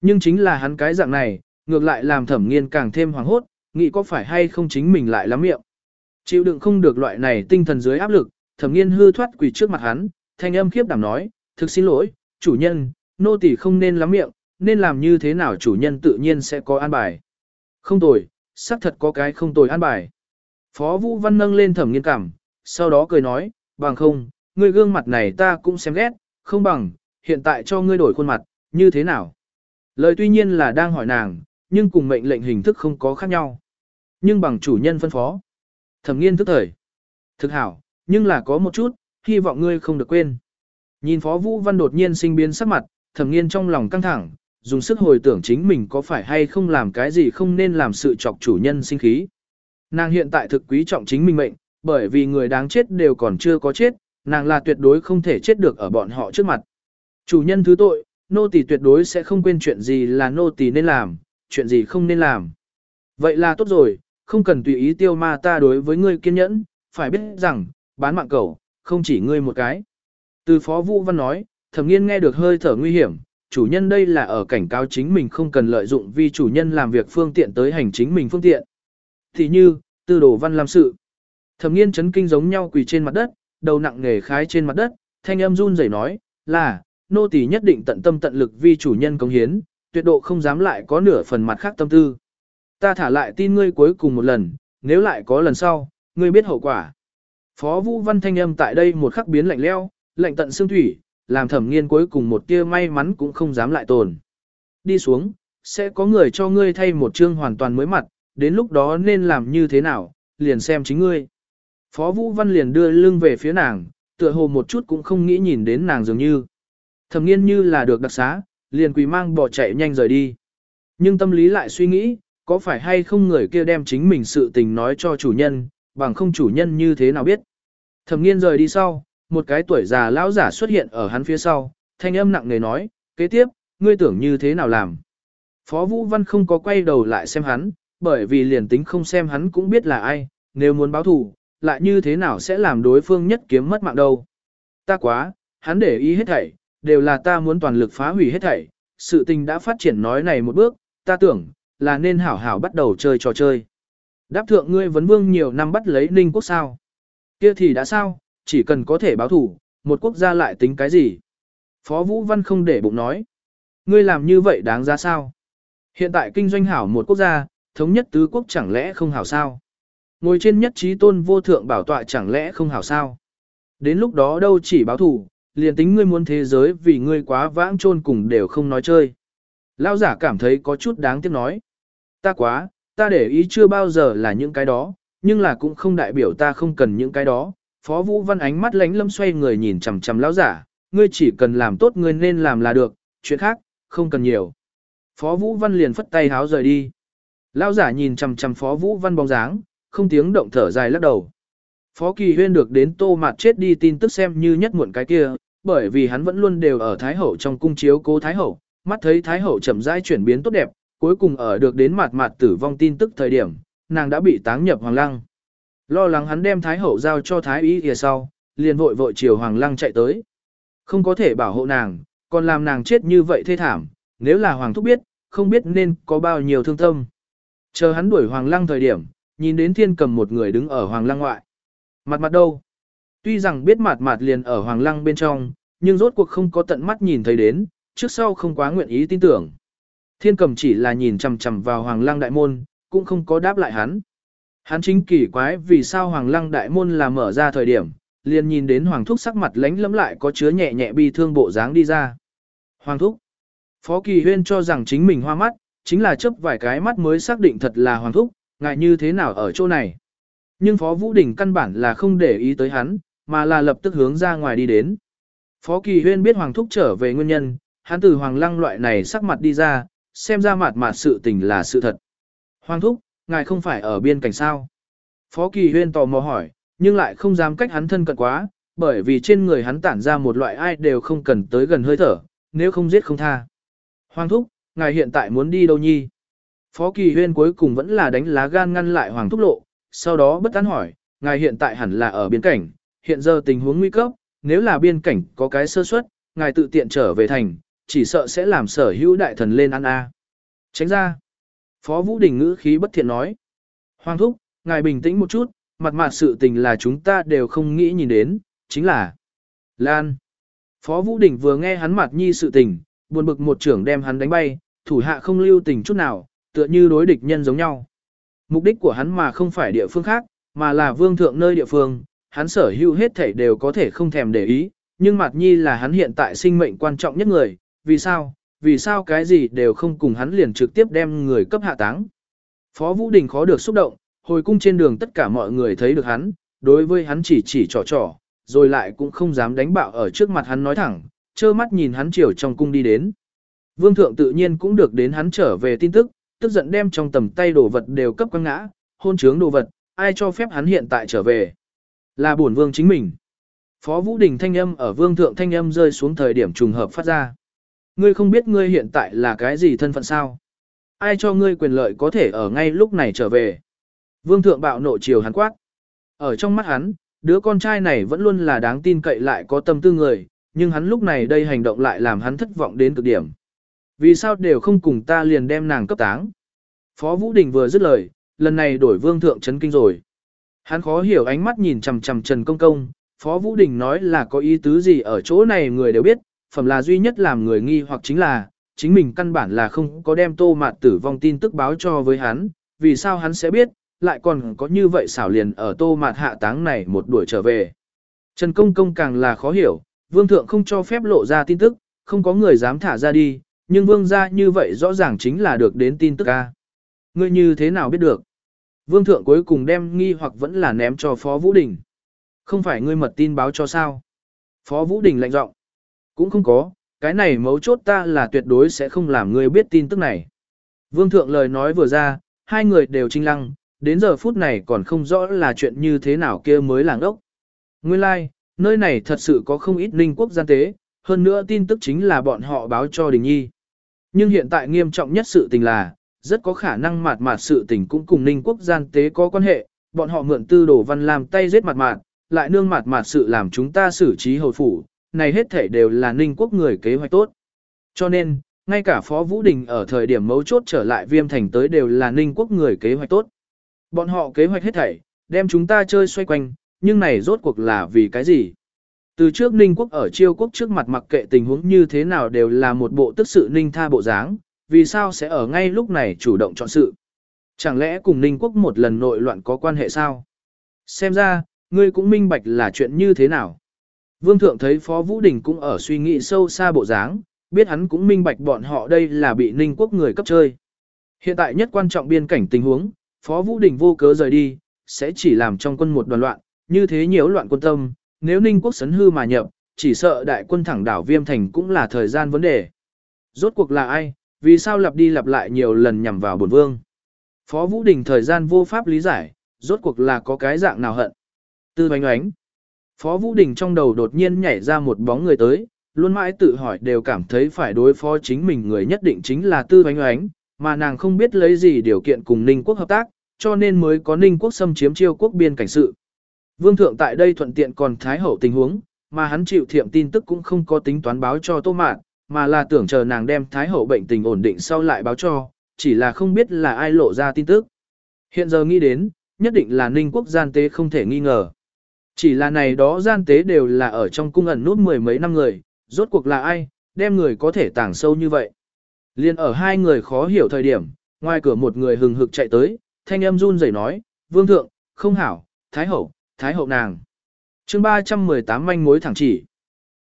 Nhưng chính là hắn cái dạng này, ngược lại làm thẩm nghiên càng thêm hoàng hốt, nghĩ có phải hay không chính mình lại lắm miệng. Chịu đựng không được loại này tinh thần dưới áp lực, thẩm nghiên hư thoát quỳ trước mặt hắn, thanh âm khiếp đảm nói, thực xin lỗi, chủ nhân, nô tỳ không nên lắm miệng, nên làm như thế nào chủ nhân tự nhiên sẽ có an bài. Không tồi, xác thật có cái không tồi an bài. Phó Vũ Văn nâng lên thẩm nghiên cảm, sau đó cười nói, bằng không, ngươi gương mặt này ta cũng xem ghét, không bằng, hiện tại cho ngươi đổi khuôn mặt, như thế nào? Lời tuy nhiên là đang hỏi nàng, nhưng cùng mệnh lệnh hình thức không có khác nhau. Nhưng bằng chủ nhân phân phó. Thẩm nghiên thức thời. Thực hảo, nhưng là có một chút, hy vọng ngươi không được quên. Nhìn Phó Vũ Văn đột nhiên sinh biến sắc mặt, thẩm nghiên trong lòng căng thẳng, dùng sức hồi tưởng chính mình có phải hay không làm cái gì không nên làm sự chọc chủ nhân sinh khí. Nàng hiện tại thực quý trọng chính mình mệnh, bởi vì người đáng chết đều còn chưa có chết, nàng là tuyệt đối không thể chết được ở bọn họ trước mặt. Chủ nhân thứ tội, nô tỳ tuyệt đối sẽ không quên chuyện gì là nô tỳ nên làm, chuyện gì không nên làm. Vậy là tốt rồi, không cần tùy ý tiêu ma ta đối với ngươi kiên nhẫn, phải biết rằng, bán mạng cầu, không chỉ ngươi một cái. Từ Phó Vũ Văn nói, thẩm nghiên nghe được hơi thở nguy hiểm, chủ nhân đây là ở cảnh cáo chính mình không cần lợi dụng vì chủ nhân làm việc phương tiện tới hành chính mình phương tiện. Thì như, tư đồ văn làm sự. Thẩm nghiên chấn kinh giống nhau quỳ trên mặt đất, đầu nặng nghề khái trên mặt đất, thanh âm run rẩy nói, là, nô tỳ nhất định tận tâm tận lực vì chủ nhân công hiến, tuyệt độ không dám lại có nửa phần mặt khác tâm tư. Ta thả lại tin ngươi cuối cùng một lần, nếu lại có lần sau, ngươi biết hậu quả. Phó Vũ Văn thanh âm tại đây một khắc biến lạnh leo, lạnh tận xương thủy, làm thẩm nghiên cuối cùng một tia may mắn cũng không dám lại tồn. Đi xuống, sẽ có người cho ngươi thay một chương hoàn toàn mới mặt, đến lúc đó nên làm như thế nào, liền xem chính ngươi. Phó Vũ Văn liền đưa lưng về phía nàng, tựa hồ một chút cũng không nghĩ nhìn đến nàng dường như. Thẩm nghiên như là được đặc xá, liền quỳ mang bỏ chạy nhanh rời đi. Nhưng tâm lý lại suy nghĩ, có phải hay không người kia đem chính mình sự tình nói cho chủ nhân, bằng không chủ nhân như thế nào biết. Thẩm nghiên rời đi sau, một cái tuổi già lão giả xuất hiện ở hắn phía sau, thanh âm nặng nề nói, kế tiếp, ngươi tưởng như thế nào làm. Phó Vũ Văn không có quay đầu lại xem hắn, bởi vì liền tính không xem hắn cũng biết là ai, nếu muốn báo thù, lại như thế nào sẽ làm đối phương nhất kiếm mất mạng đâu. Ta quá, hắn để ý hết thảy, đều là ta muốn toàn lực phá hủy hết thảy, sự tình đã phát triển nói này một bước, ta tưởng, là nên hảo hảo bắt đầu chơi trò chơi. Đáp thượng ngươi vấn vương nhiều năm bắt lấy ninh quốc sao. Kia thì đã sao, chỉ cần có thể báo thủ, một quốc gia lại tính cái gì. Phó Vũ Văn không để bụng nói. Ngươi làm như vậy đáng ra sao? Hiện tại kinh doanh hảo một quốc gia, thống nhất tứ quốc chẳng lẽ không hảo sao? Ngồi trên nhất trí tôn vô thượng bảo tọa chẳng lẽ không hảo sao? Đến lúc đó đâu chỉ báo thủ, liền tính ngươi muốn thế giới vì ngươi quá vãng trôn cùng đều không nói chơi. Lao giả cảm thấy có chút đáng tiếc nói. Ta quá, ta để ý chưa bao giờ là những cái đó, nhưng là cũng không đại biểu ta không cần những cái đó. Phó Vũ Văn ánh mắt lánh lâm xoay người nhìn chằm chằm lão giả, ngươi chỉ cần làm tốt ngươi nên làm là được, chuyện khác, không cần nhiều. Phó Vũ Văn liền phất tay háo rời đi. Lão giả nhìn chằm chằm Phó Vũ Văn bóng dáng, không tiếng động thở dài lắc đầu. Phó Kỳ Huyên được đến Tô Mạt chết đi tin tức xem như nhất muộn cái kia, bởi vì hắn vẫn luôn đều ở Thái Hậu trong cung chiếu cố Thái Hậu, mắt thấy Thái Hậu chậm rãi chuyển biến tốt đẹp, cuối cùng ở được đến mạt mạt tử vong tin tức thời điểm, nàng đã bị táng nhập Hoàng Lăng. Lo lắng hắn đem Thái Hậu giao cho Thái Y kìa sau, liền vội vội chiều Hoàng Lăng chạy tới. Không có thể bảo hộ nàng, còn làm nàng chết như vậy thê thảm, nếu là Hoàng Thúc biết, không biết nên có bao nhiêu thương tâm. Chờ hắn đuổi Hoàng Lăng thời điểm, nhìn đến thiên cầm một người đứng ở Hoàng Lăng ngoại. Mặt mặt đâu? Tuy rằng biết mặt mặt liền ở Hoàng Lăng bên trong, nhưng rốt cuộc không có tận mắt nhìn thấy đến, trước sau không quá nguyện ý tin tưởng. Thiên cầm chỉ là nhìn chằm chằm vào hoàng lăng đại môn, cũng không có đáp lại hắn. Hắn chính kỳ quái vì sao hoàng lăng đại môn là mở ra thời điểm, liền nhìn đến hoàng thúc sắc mặt lánh lẫm lại có chứa nhẹ nhẹ bi thương bộ dáng đi ra. Hoàng thúc. Phó kỳ huyên cho rằng chính mình hoa mắt, chính là chấp vài cái mắt mới xác định thật là hoàng thúc, ngại như thế nào ở chỗ này. Nhưng Phó Vũ Đình căn bản là không để ý tới hắn, mà là lập tức hướng ra ngoài đi đến. Phó Kỳ Huyên biết Hoàng Thúc trở về nguyên nhân, hắn từ Hoàng Lăng loại này sắc mặt đi ra, xem ra mặt mặt sự tình là sự thật. Hoàng Thúc, ngài không phải ở biên cảnh sao? Phó Kỳ Huyên tò mò hỏi, nhưng lại không dám cách hắn thân cận quá, bởi vì trên người hắn tản ra một loại ai đều không cần tới gần hơi thở, nếu không giết không tha. Hoàng Thúc, ngài hiện tại muốn đi đâu nhi? Phó Kỳ Huyên cuối cùng vẫn là đánh lá gan ngăn lại Hoàng Thúc lộ, sau đó bất tán hỏi, ngài hiện tại hẳn là ở biên cảnh, hiện giờ tình huống nguy cấp, nếu là biên cảnh có cái sơ suất, ngài tự tiện trở về thành, chỉ sợ sẽ làm sở hữu đại thần lên ăn a. Tránh ra. Phó Vũ Đình ngữ khí bất thiện nói. Hoàng thúc, ngài bình tĩnh một chút, mặt mặt sự tình là chúng ta đều không nghĩ nhìn đến, chính là Lan. Phó Vũ Đình vừa nghe hắn mặt nhi sự tình, buồn bực một trưởng đem hắn đánh bay, thủ hạ không lưu tình chút nào, tựa như đối địch nhân giống nhau. Mục đích của hắn mà không phải địa phương khác, mà là vương thượng nơi địa phương, hắn sở hữu hết thảy đều có thể không thèm để ý, nhưng Mạt Nhi là hắn hiện tại sinh mệnh quan trọng nhất người, vì sao, vì sao cái gì đều không cùng hắn liền trực tiếp đem người cấp hạ táng. Phó Vũ Đình khó được xúc động, hồi cung trên đường tất cả mọi người thấy được hắn, đối với hắn chỉ chỉ trò trò, rồi lại cũng không dám đánh bạo ở trước mặt hắn nói thẳng, trơ mắt nhìn hắn chiều trong cung đi đến. Vương thượng tự nhiên cũng được đến hắn trở về tin tức, tức giận đem trong tầm tay đồ vật đều cấp quăng ngã, hôn trướng đồ vật, ai cho phép hắn hiện tại trở về. Là bổn vương chính mình. Phó Vũ Đình thanh âm ở vương thượng thanh âm rơi xuống thời điểm trùng hợp phát ra. Ngươi không biết ngươi hiện tại là cái gì thân phận sao? Ai cho ngươi quyền lợi có thể ở ngay lúc này trở về? Vương thượng bạo nộ chiều hắn quát. Ở trong mắt hắn, đứa con trai này vẫn luôn là đáng tin cậy lại có tâm tư người, nhưng hắn lúc này đây hành động lại làm hắn thất vọng đến cực điểm. Vì sao đều không cùng ta liền đem nàng cấp táng? Phó Vũ Đình vừa dứt lời, lần này đổi vương thượng chấn kinh rồi. Hắn khó hiểu ánh mắt nhìn chằm chằm Trần Công Công, Phó Vũ Đình nói là có ý tứ gì ở chỗ này người đều biết, phẩm là duy nhất làm người nghi hoặc chính là, chính mình căn bản là không có đem tô mạt tử vong tin tức báo cho với hắn, vì sao hắn sẽ biết, lại còn có như vậy xảo liền ở tô mạt hạ táng này một đuổi trở về. Trần Công Công càng là khó hiểu, vương thượng không cho phép lộ ra tin tức, không có người dám thả ra đi, nhưng vương gia như vậy rõ ràng chính là được đến tin tức ca. Ngươi như thế nào biết được? Vương thượng cuối cùng đem nghi hoặc vẫn là ném cho Phó Vũ Đình. Không phải ngươi mật tin báo cho sao? Phó Vũ Đình lạnh giọng. Cũng không có, cái này mấu chốt ta là tuyệt đối sẽ không làm ngươi biết tin tức này. Vương thượng lời nói vừa ra, hai người đều trinh lăng, đến giờ phút này còn không rõ là chuyện như thế nào kia mới làng ốc. Nguyên lai, like, nơi này thật sự có không ít ninh quốc gian tế, hơn nữa tin tức chính là bọn họ báo cho Đình Nhi. Nhưng hiện tại nghiêm trọng nhất sự tình là, rất có khả năng mạt mạt sự tình cũng cùng ninh quốc gian tế có quan hệ, bọn họ mượn tư đồ văn làm tay giết mạt mạt, lại nương mạt mạt sự làm chúng ta xử trí hồi phủ, này hết thể đều là ninh quốc người kế hoạch tốt. Cho nên, ngay cả Phó Vũ Đình ở thời điểm mấu chốt trở lại viêm thành tới đều là ninh quốc người kế hoạch tốt. Bọn họ kế hoạch hết thảy, đem chúng ta chơi xoay quanh, nhưng này rốt cuộc là vì cái gì? Từ trước Ninh quốc ở chiêu quốc trước mặt mặc kệ tình huống như thế nào đều là một bộ tức sự Ninh tha bộ dáng, vì sao sẽ ở ngay lúc này chủ động chọn sự? Chẳng lẽ cùng Ninh quốc một lần nội loạn có quan hệ sao? Xem ra, ngươi cũng minh bạch là chuyện như thế nào? Vương thượng thấy Phó Vũ Đình cũng ở suy nghĩ sâu xa bộ dáng, biết hắn cũng minh bạch bọn họ đây là bị Ninh quốc người cấp chơi. Hiện tại nhất quan trọng biên cảnh tình huống, Phó Vũ Đình vô cớ rời đi, sẽ chỉ làm trong quân một đoàn loạn, như thế nhiễu loạn quân tâm, nếu Ninh quốc sấn hư mà nhập, chỉ sợ đại quân thẳng đảo Viêm Thành cũng là thời gian vấn đề. Rốt cuộc là ai, vì sao lặp đi lặp lại nhiều lần nhằm vào bổn vương? Phó Vũ Đình thời gian vô pháp lý giải, rốt cuộc là có cái dạng nào hận. Tư bánh oánh. Phó Vũ Đình trong đầu đột nhiên nhảy ra một bóng người tới, luôn mãi tự hỏi đều cảm thấy phải đối phó chính mình người nhất định chính là tư bánh oánh, mà nàng không biết lấy gì điều kiện cùng Ninh quốc hợp tác, cho nên mới có Ninh quốc xâm chiếm chiêu quốc biên cảnh sự. Vương thượng tại đây thuận tiện còn thái hậu tình huống, mà hắn chịu thiệm tin tức cũng không có tính toán báo cho Tô Mạn, mà là tưởng chờ nàng đem thái hậu bệnh tình ổn định sau lại báo cho, chỉ là không biết là ai lộ ra tin tức. Hiện giờ nghĩ đến, nhất định là Ninh quốc gian tế không thể nghi ngờ. Chỉ là này đó gian tế đều là ở trong cung ẩn nút mười mấy năm người, rốt cuộc là ai, đem người có thể tàng sâu như vậy. Liên ở hai người khó hiểu thời điểm, ngoài cửa một người hừng hực chạy tới, thanh âm run rẩy nói, vương thượng, không hảo, thái hậu, thái hậu nàng. chương 318 manh mối thẳng chỉ.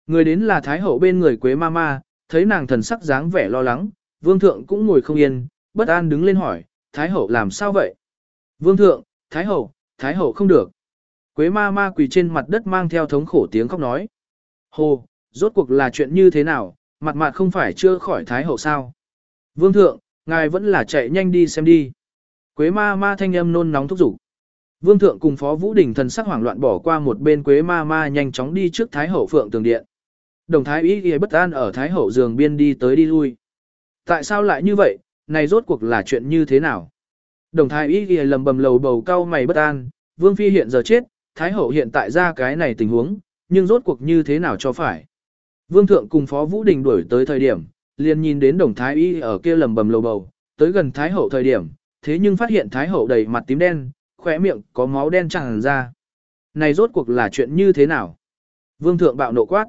Người đến là thái hậu bên người quế ma ma, thấy nàng thần sắc dáng vẻ lo lắng, vương thượng cũng ngồi không yên, bất an đứng lên hỏi, thái hậu làm sao vậy? Vương thượng, thái hậu, thái hậu không được. Quế ma ma quỳ trên mặt đất mang theo thống khổ tiếng khóc nói. Hồ, rốt cuộc là chuyện như thế nào, mặt mặt không phải chưa khỏi thái hậu sao? Vương thượng, ngài vẫn là chạy nhanh đi xem đi. Quế ma ma thanh âm nôn nóng thúc giục. Vương thượng cùng phó vũ đình thần sắc hoảng loạn bỏ qua một bên quế ma ma nhanh chóng đi trước thái hậu phượng tường điện. Đồng thái ý ghi bất an ở thái hậu giường biên đi tới đi lui. Tại sao lại như vậy, này rốt cuộc là chuyện như thế nào? Đồng thái ý ghi lầm bầm lầu bầu cao mày bất an, vương phi hiện giờ chết, thái hậu hiện tại ra cái này tình huống, nhưng rốt cuộc như thế nào cho phải? Vương thượng cùng phó vũ đình đuổi tới thời điểm, liền nhìn đến đồng thái y ở kia lầm bầm lầu bầu, tới gần thái hậu thời điểm, thế nhưng phát hiện thái hậu đầy mặt tím đen, khóe miệng có máu đen tràn ra. Này rốt cuộc là chuyện như thế nào? Vương thượng bạo nộ quát.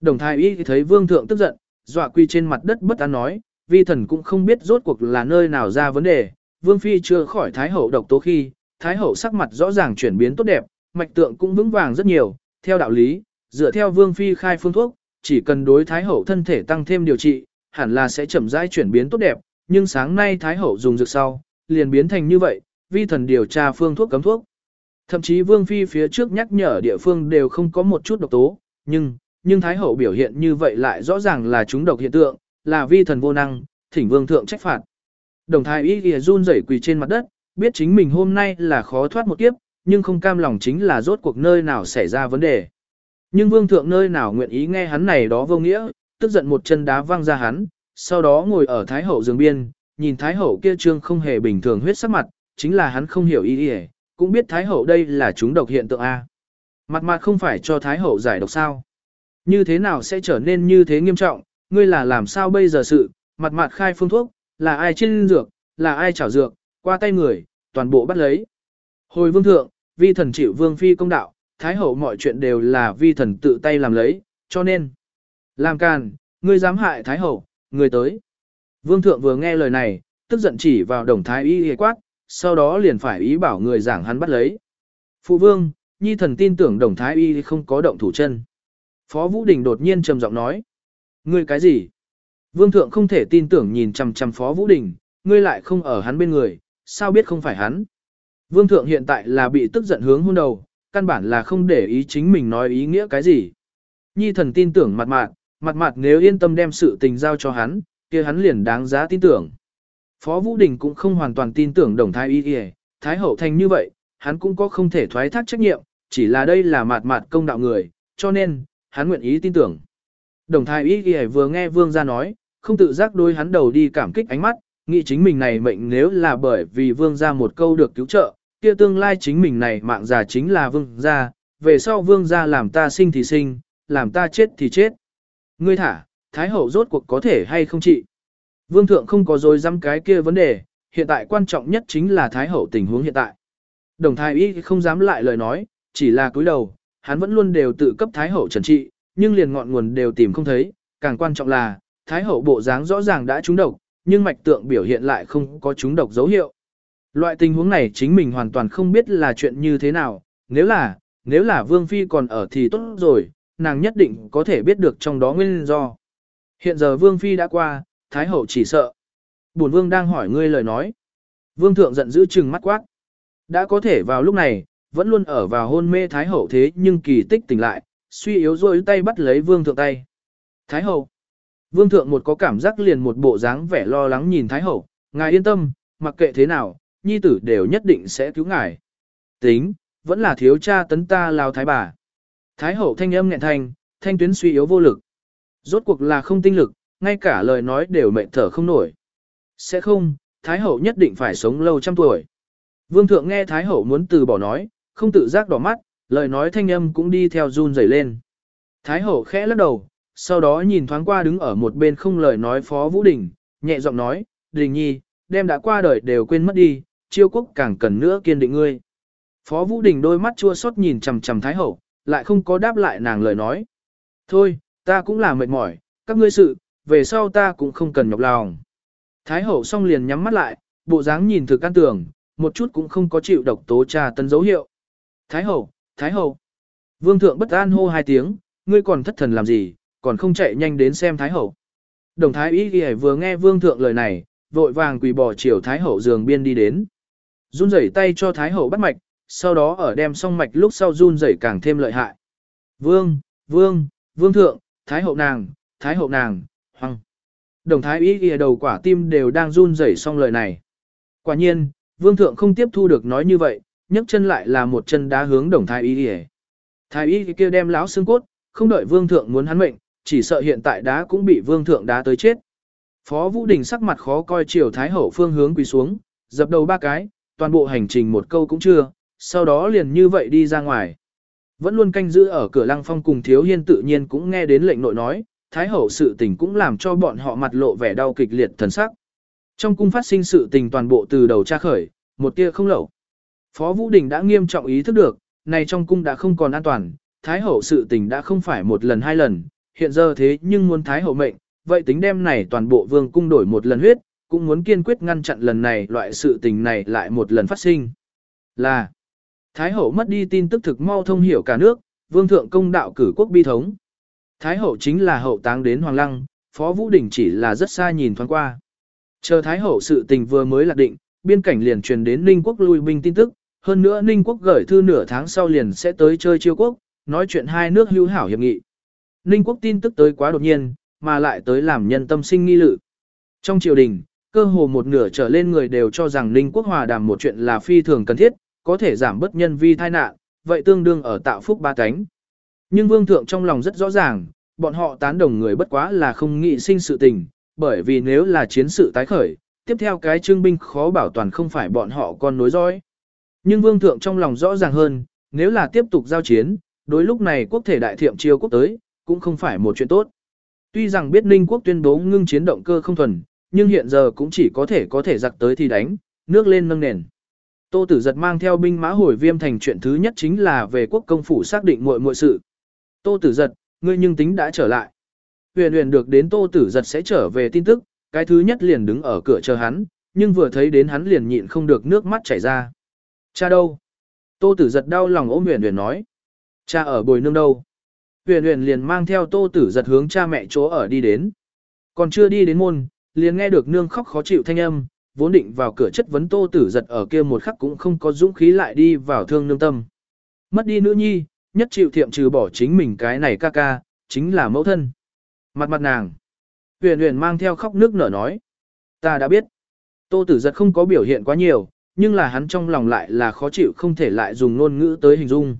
Đồng thái y thấy vương thượng tức giận, dọa quy trên mặt đất bất an nói, vi thần cũng không biết rốt cuộc là nơi nào ra vấn đề. Vương phi chưa khỏi thái hậu độc tố khi, thái hậu sắc mặt rõ ràng chuyển biến tốt đẹp, mạch tượng cũng vững vàng rất nhiều, theo đạo lý, dựa theo vương phi khai phương thuốc, chỉ cần đối thái hậu thân thể tăng thêm điều trị, hẳn là sẽ chậm rãi chuyển biến tốt đẹp, nhưng sáng nay thái hậu dùng dược sau, liền biến thành như vậy, vi thần điều tra phương thuốc cấm thuốc. Thậm chí vương phi phía trước nhắc nhở địa phương đều không có một chút độc tố, nhưng, nhưng thái hậu biểu hiện như vậy lại rõ ràng là chúng độc hiện tượng, là vi thần vô năng, thỉnh vương thượng trách phạt. Đồng thái y kìa run rẩy quỳ trên mặt đất, biết chính mình hôm nay là khó thoát một kiếp, nhưng không cam lòng chính là rốt cuộc nơi nào xảy ra vấn đề. Nhưng vương thượng nơi nào nguyện ý nghe hắn này đó vô nghĩa, tức giận một chân đá văng ra hắn, sau đó ngồi ở thái hậu giường biên, nhìn thái hậu kia trương không hề bình thường huyết sắc mặt, chính là hắn không hiểu ý ý, cũng biết thái hậu đây là chúng độc hiện tượng A. Mặt mặt không phải cho thái hậu giải độc sao. Như thế nào sẽ trở nên như thế nghiêm trọng, ngươi là làm sao bây giờ sự, mặt mặt khai phương thuốc, là ai trên dược, là ai chảo dược, qua tay người, toàn bộ bắt lấy. Hồi vương thượng, vi thần chịu vương phi công đạo, thái hậu mọi chuyện đều là vi thần tự tay làm lấy, cho nên. Làm càn, ngươi dám hại thái hậu, người tới. Vương thượng vừa nghe lời này, tức giận chỉ vào đồng thái y y quát, sau đó liền phải ý bảo người giảng hắn bắt lấy. Phụ vương, nhi thần tin tưởng đồng thái y không có động thủ chân. Phó Vũ Đình đột nhiên trầm giọng nói. Ngươi cái gì? Vương thượng không thể tin tưởng nhìn chằm chằm Phó Vũ Đình, ngươi lại không ở hắn bên người, sao biết không phải hắn? Vương thượng hiện tại là bị tức giận hướng hôn đầu, căn bản là không để ý chính mình nói ý nghĩa cái gì. Nhi thần tin tưởng mặt mạn, mặt mặt nếu yên tâm đem sự tình giao cho hắn, kia hắn liền đáng giá tin tưởng. Phó Vũ Đình cũng không hoàn toàn tin tưởng đồng thái y y, thái hậu thành như vậy, hắn cũng có không thể thoái thác trách nhiệm, chỉ là đây là mạt mạt công đạo người, cho nên, hắn nguyện ý tin tưởng. Đồng thái y y vừa nghe vương gia nói, không tự giác đôi hắn đầu đi cảm kích ánh mắt, nghĩ chính mình này mệnh nếu là bởi vì vương gia một câu được cứu trợ, kia tương lai chính mình này mạng già chính là vương gia, về sau vương gia làm ta sinh thì sinh, làm ta chết thì chết. Ngươi thả, Thái hậu rốt cuộc có thể hay không trị. Vương thượng không có dối dăm cái kia vấn đề, hiện tại quan trọng nhất chính là Thái hậu tình huống hiện tại. Đồng thái y không dám lại lời nói, chỉ là cúi đầu, hắn vẫn luôn đều tự cấp Thái hậu trần trị, nhưng liền ngọn nguồn đều tìm không thấy, càng quan trọng là, Thái hậu bộ dáng rõ ràng đã trúng độc, nhưng mạch tượng biểu hiện lại không có trúng độc dấu hiệu. Loại tình huống này chính mình hoàn toàn không biết là chuyện như thế nào, nếu là, nếu là Vương Phi còn ở thì tốt rồi, nàng nhất định có thể biết được trong đó nguyên do. Hiện giờ Vương Phi đã qua, Thái Hậu chỉ sợ. Bổn Vương đang hỏi ngươi lời nói. Vương Thượng giận dữ chừng mắt quát. Đã có thể vào lúc này, vẫn luôn ở vào hôn mê Thái Hậu thế nhưng kỳ tích tỉnh lại, suy yếu rồi tay bắt lấy Vương Thượng tay. Thái Hậu. Vương Thượng một có cảm giác liền một bộ dáng vẻ lo lắng nhìn Thái Hậu, ngài yên tâm, mặc kệ thế nào, nhi tử đều nhất định sẽ cứu ngài. Tính, vẫn là thiếu cha tấn ta lao thái bà. Thái hậu thanh âm nghẹn thanh, thanh tuyến suy yếu vô lực. Rốt cuộc là không tinh lực, ngay cả lời nói đều mệt thở không nổi. Sẽ không, Thái hậu nhất định phải sống lâu trăm tuổi. Vương thượng nghe Thái hậu muốn từ bỏ nói, không tự giác đỏ mắt, lời nói thanh âm cũng đi theo run rẩy lên. Thái hậu khẽ lắc đầu, sau đó nhìn thoáng qua đứng ở một bên không lời nói Phó Vũ Đình, nhẹ giọng nói, Đình Nhi, đem đã qua đời đều quên mất đi, chiêu quốc càng cần nữa kiên định ngươi. Phó Vũ Đình đôi mắt chua xót nhìn chằm chằm Thái hậu, lại không có đáp lại nàng lời nói. Thôi, ta cũng là mệt mỏi, các ngươi sự, về sau ta cũng không cần nhọc lòng. Thái hậu xong liền nhắm mắt lại, bộ dáng nhìn thực an tưởng, một chút cũng không có chịu độc tố trà tân dấu hiệu. Thái hậu, Thái hậu. Vương thượng bất an hô hai tiếng, ngươi còn thất thần làm gì, còn không chạy nhanh đến xem Thái hậu. Đồng Thái ý Ghi vừa nghe Vương thượng lời này, vội vàng quỳ bỏ chiều Thái hậu giường biên đi đến. Run rẩy tay cho Thái hậu bắt mạch, sau đó ở đem xong mạch lúc sau run rẩy càng thêm lợi hại. Vương, Vương, Vương thượng, Thái hậu nàng, Thái hậu nàng, hoang. Đồng Thái Y Ghi đầu quả tim đều đang run rẩy xong lời này. Quả nhiên, Vương thượng không tiếp thu được nói như vậy, nhấc chân lại là một chân đá hướng đồng thái y đi Thái y kia đem láo xương cốt, không đợi vương thượng muốn hắn mệnh, chỉ sợ hiện tại đá cũng bị vương thượng đá tới chết. Phó Vũ Đình sắc mặt khó coi chiều thái hậu phương hướng quỳ xuống, dập đầu ba cái, toàn bộ hành trình một câu cũng chưa, sau đó liền như vậy đi ra ngoài. Vẫn luôn canh giữ ở cửa lăng phong cùng thiếu hiên tự nhiên cũng nghe đến lệnh nội nói, thái hậu sự tình cũng làm cho bọn họ mặt lộ vẻ đau kịch liệt thần sắc. Trong cung phát sinh sự tình toàn bộ từ đầu tra khởi, một tia không lẩu. Phó Vũ Đình đã nghiêm trọng ý thức được, này trong cung đã không còn an toàn, Thái hậu sự tình đã không phải một lần hai lần, hiện giờ thế nhưng muốn Thái hậu mệnh, vậy tính đem này toàn bộ vương cung đổi một lần huyết, cũng muốn kiên quyết ngăn chặn lần này loại sự tình này lại một lần phát sinh. Là, Thái hậu mất đi tin tức thực mau thông hiểu cả nước, vương thượng công đạo cử quốc bi thống. Thái hậu chính là hậu táng đến Hoàng Lăng, Phó Vũ Đình chỉ là rất xa nhìn thoáng qua. Chờ Thái hậu sự tình vừa mới lạc định, biên cảnh liền truyền đến Ninh quốc lui binh tin tức, hơn nữa Ninh quốc gửi thư nửa tháng sau liền sẽ tới chơi chiêu quốc, nói chuyện hai nước hữu hảo hiệp nghị. Ninh quốc tin tức tới quá đột nhiên, mà lại tới làm nhân tâm sinh nghi lự. Trong triều đình, cơ hồ một nửa trở lên người đều cho rằng Ninh quốc hòa đàm một chuyện là phi thường cần thiết, có thể giảm bất nhân vi tai nạn, vậy tương đương ở tạo phúc ba cánh. Nhưng vương thượng trong lòng rất rõ ràng, bọn họ tán đồng người bất quá là không nghị sinh sự tình, bởi vì nếu là chiến sự tái khởi, tiếp theo cái trương binh khó bảo toàn không phải bọn họ còn nối dõi. Nhưng vương thượng trong lòng rõ ràng hơn, nếu là tiếp tục giao chiến, đối lúc này quốc thể đại thiệm chiêu quốc tới, cũng không phải một chuyện tốt. Tuy rằng biết Ninh quốc tuyên bố ngưng chiến động cơ không thuần, nhưng hiện giờ cũng chỉ có thể có thể giặc tới thì đánh, nước lên nâng nền. Tô Tử Giật mang theo binh mã hồi viêm thành chuyện thứ nhất chính là về quốc công phủ xác định muội muội sự. Tô Tử Giật, ngươi nhưng tính đã trở lại. Huyền huyền được đến Tô Tử Giật sẽ trở về tin tức, cái thứ nhất liền đứng ở cửa chờ hắn, nhưng vừa thấy đến hắn liền nhịn không được nước mắt chảy ra. Cha đâu? Tô tử giật đau lòng ôm huyền huyền nói. Cha ở bồi nương đâu? Huyền huyền liền mang theo tô tử giật hướng cha mẹ chỗ ở đi đến. Còn chưa đi đến môn, liền nghe được nương khóc khó chịu thanh âm, vốn định vào cửa chất vấn tô tử giật ở kia một khắc cũng không có dũng khí lại đi vào thương nương tâm. Mất đi nữ nhi, nhất chịu thiệm trừ bỏ chính mình cái này ca ca, chính là mẫu thân. Mặt mặt nàng. Huyền huyền mang theo khóc nước nở nói. Ta đã biết. Tô tử giật không có biểu hiện quá nhiều, nhưng là hắn trong lòng lại là khó chịu không thể lại dùng ngôn ngữ tới hình dung.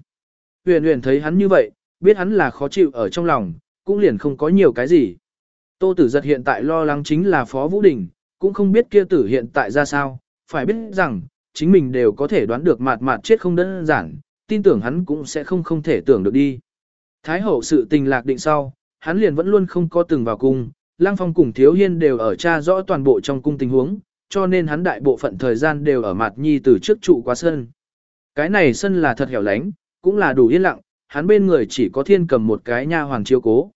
Huyền huyền thấy hắn như vậy, biết hắn là khó chịu ở trong lòng, cũng liền không có nhiều cái gì. Tô tử giật hiện tại lo lắng chính là Phó Vũ Đình, cũng không biết kia tử hiện tại ra sao, phải biết rằng, chính mình đều có thể đoán được mạt mạt chết không đơn giản, tin tưởng hắn cũng sẽ không không thể tưởng được đi. Thái hậu sự tình lạc định sau, hắn liền vẫn luôn không có từng vào cung, Lang Phong cùng Thiếu Hiên đều ở tra rõ toàn bộ trong cung tình huống, cho nên hắn đại bộ phận thời gian đều ở mặt nhi từ trước trụ qua sân. Cái này sân là thật hẻo lánh, cũng là đủ yên lặng, hắn bên người chỉ có thiên cầm một cái nha hoàng chiếu cố.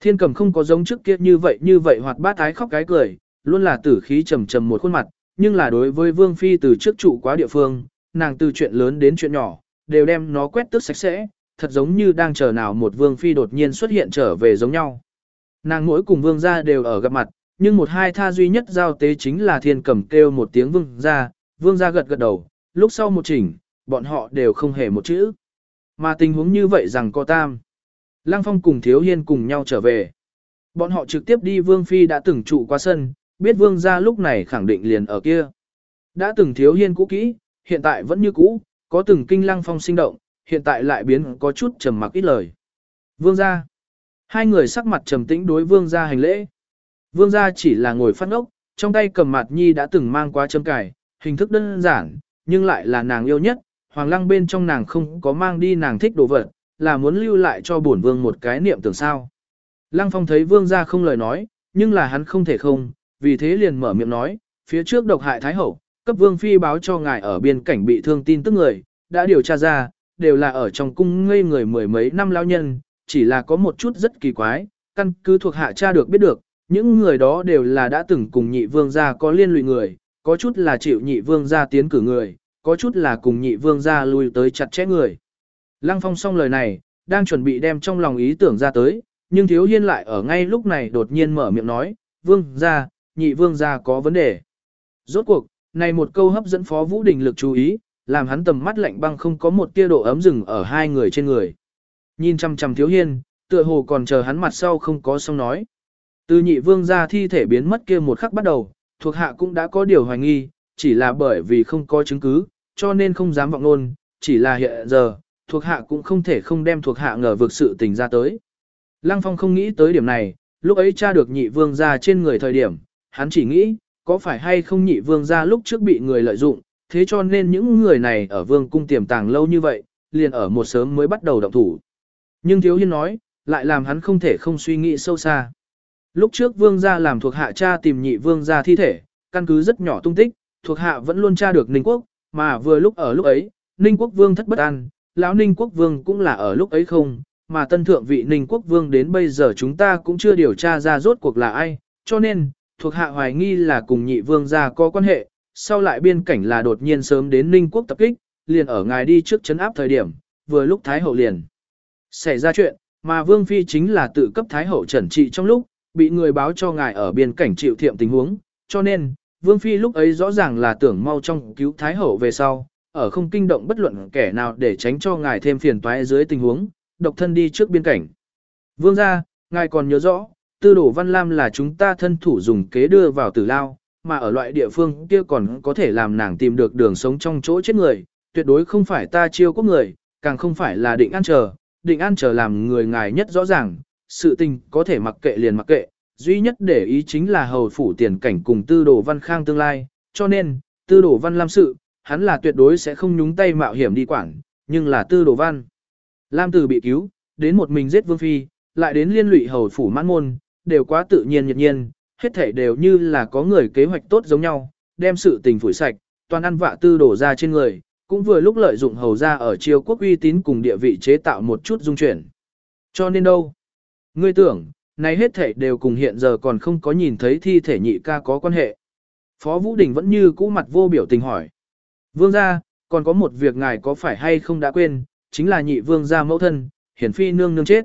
Thiên cầm không có giống trước kia như vậy như vậy hoặc bát ái khóc cái cười, luôn là tử khí trầm trầm một khuôn mặt, nhưng là đối với vương phi từ trước trụ quá địa phương, nàng từ chuyện lớn đến chuyện nhỏ, đều đem nó quét tước sạch sẽ, thật giống như đang chờ nào một vương phi đột nhiên xuất hiện trở về giống nhau. Nàng mỗi cùng vương gia đều ở gặp mặt, nhưng một hai tha duy nhất giao tế chính là thiên cầm kêu một tiếng vương gia, vương gia gật gật đầu, lúc sau một chỉnh, bọn họ đều không hề một chữ. Mà tình huống như vậy rằng có tam. Lăng Phong cùng Thiếu Hiên cùng nhau trở về. Bọn họ trực tiếp đi Vương Phi đã từng trụ qua sân, biết Vương gia lúc này khẳng định liền ở kia. Đã từng Thiếu Hiên cũ kỹ, hiện tại vẫn như cũ, có từng kinh Lăng Phong sinh động, hiện tại lại biến có chút trầm mặc ít lời. Vương gia. Hai người sắc mặt trầm tĩnh đối Vương gia hành lễ. Vương gia chỉ là ngồi phát ngốc, trong tay cầm mặt nhi đã từng mang qua châm cải, hình thức đơn giản, nhưng lại là nàng yêu nhất, hoàng lăng bên trong nàng không có mang đi nàng thích đồ vật, là muốn lưu lại cho bổn vương một cái niệm tưởng sao. Lăng phong thấy vương gia không lời nói, nhưng là hắn không thể không, vì thế liền mở miệng nói, phía trước độc hại thái hậu, cấp vương phi báo cho ngài ở biên cảnh bị thương tin tức người, đã điều tra ra, đều là ở trong cung ngây người mười mấy năm lao nhân, chỉ là có một chút rất kỳ quái, căn cứ thuộc hạ cha được biết được, những người đó đều là đã từng cùng nhị vương gia có liên lụy người, có chút là chịu nhị vương gia tiến cử người, có chút là cùng nhị vương gia lui tới chặt chẽ người. Lăng Phong xong lời này, đang chuẩn bị đem trong lòng ý tưởng ra tới, nhưng thiếu hiên lại ở ngay lúc này đột nhiên mở miệng nói, vương gia, nhị vương gia có vấn đề. Rốt cuộc, này một câu hấp dẫn Phó Vũ Đình lực chú ý, làm hắn tầm mắt lạnh băng không có một tia độ ấm rừng ở hai người trên người. Nhìn chăm chăm thiếu hiên, tựa hồ còn chờ hắn mặt sau không có xong nói. Từ nhị vương gia thi thể biến mất kia một khắc bắt đầu, thuộc hạ cũng đã có điều hoài nghi, chỉ là bởi vì không có chứng cứ, cho nên không dám vọng luôn, chỉ là hiện giờ, thuộc hạ cũng không thể không đem thuộc hạ ngờ vực sự tình ra tới. Lăng Phong không nghĩ tới điểm này, lúc ấy tra được nhị vương gia trên người thời điểm, hắn chỉ nghĩ, có phải hay không nhị vương gia lúc trước bị người lợi dụng, thế cho nên những người này ở vương cung tiềm tàng lâu như vậy, liền ở một sớm mới bắt đầu động thủ. Nhưng thiếu hiên nói, lại làm hắn không thể không suy nghĩ sâu xa. Lúc trước vương gia làm thuộc hạ cha tìm nhị vương gia thi thể, căn cứ rất nhỏ tung tích, thuộc hạ vẫn luôn tra được Ninh Quốc, mà vừa lúc ở lúc ấy, Ninh Quốc vương thất bất an, lão Ninh Quốc vương cũng là ở lúc ấy không, mà tân thượng vị Ninh Quốc vương đến bây giờ chúng ta cũng chưa điều tra ra rốt cuộc là ai, cho nên, thuộc hạ hoài nghi là cùng nhị vương gia có quan hệ, sau lại biên cảnh là đột nhiên sớm đến Ninh Quốc tập kích, liền ở ngài đi trước chấn áp thời điểm, vừa lúc Thái Hậu liền. Xảy ra chuyện, mà Vương Phi chính là tự cấp Thái Hậu trần trị trong lúc, bị người báo cho ngài ở biên cảnh chịu thiệm tình huống, cho nên, Vương Phi lúc ấy rõ ràng là tưởng mau trong cứu Thái Hậu về sau, ở không kinh động bất luận kẻ nào để tránh cho ngài thêm phiền toái dưới tình huống, độc thân đi trước biên cảnh. Vương gia, ngài còn nhớ rõ, tư đổ Văn Lam là chúng ta thân thủ dùng kế đưa vào tử lao, mà ở loại địa phương kia còn có thể làm nàng tìm được đường sống trong chỗ chết người, tuyệt đối không phải ta chiêu quốc người, càng không phải là định ăn chờ, định ăn chờ làm người ngài nhất rõ ràng, sự tình có thể mặc kệ liền mặc kệ, duy nhất để ý chính là hầu phủ tiền cảnh cùng tư đồ văn khang tương lai, cho nên, tư đồ văn lam sự, hắn là tuyệt đối sẽ không nhúng tay mạo hiểm đi quản, nhưng là tư đồ văn. Lam từ bị cứu, đến một mình giết vương phi, lại đến liên lụy hầu phủ mãn môn, đều quá tự nhiên nhiệt nhiên, hết thể đều như là có người kế hoạch tốt giống nhau, đem sự tình phủi sạch, toàn ăn vạ tư đổ ra trên người, cũng vừa lúc lợi dụng hầu ra ở triều quốc uy tín cùng địa vị chế tạo một chút dung chuyển. Cho nên đâu? Ngươi tưởng, này hết thể đều cùng hiện giờ còn không có nhìn thấy thi thể nhị ca có quan hệ. Phó Vũ Đình vẫn như cũ mặt vô biểu tình hỏi. Vương gia, còn có một việc ngài có phải hay không đã quên, chính là nhị vương gia mẫu thân, hiển phi nương nương chết.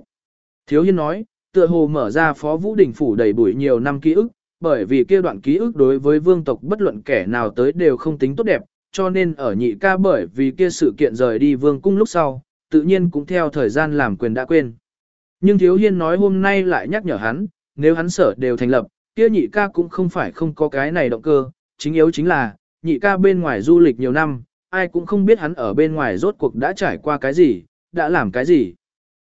Thiếu hiên nói, tựa hồ mở ra Phó Vũ Đình phủ đầy bụi nhiều năm ký ức, bởi vì kia đoạn ký ức đối với vương tộc bất luận kẻ nào tới đều không tính tốt đẹp, cho nên ở nhị ca bởi vì kia sự kiện rời đi vương cung lúc sau, tự nhiên cũng theo thời gian làm quyền đã quên. Nhưng Thiếu Hiên nói hôm nay lại nhắc nhở hắn, nếu hắn sở đều thành lập, kia nhị ca cũng không phải không có cái này động cơ, chính yếu chính là, nhị ca bên ngoài du lịch nhiều năm, ai cũng không biết hắn ở bên ngoài rốt cuộc đã trải qua cái gì, đã làm cái gì.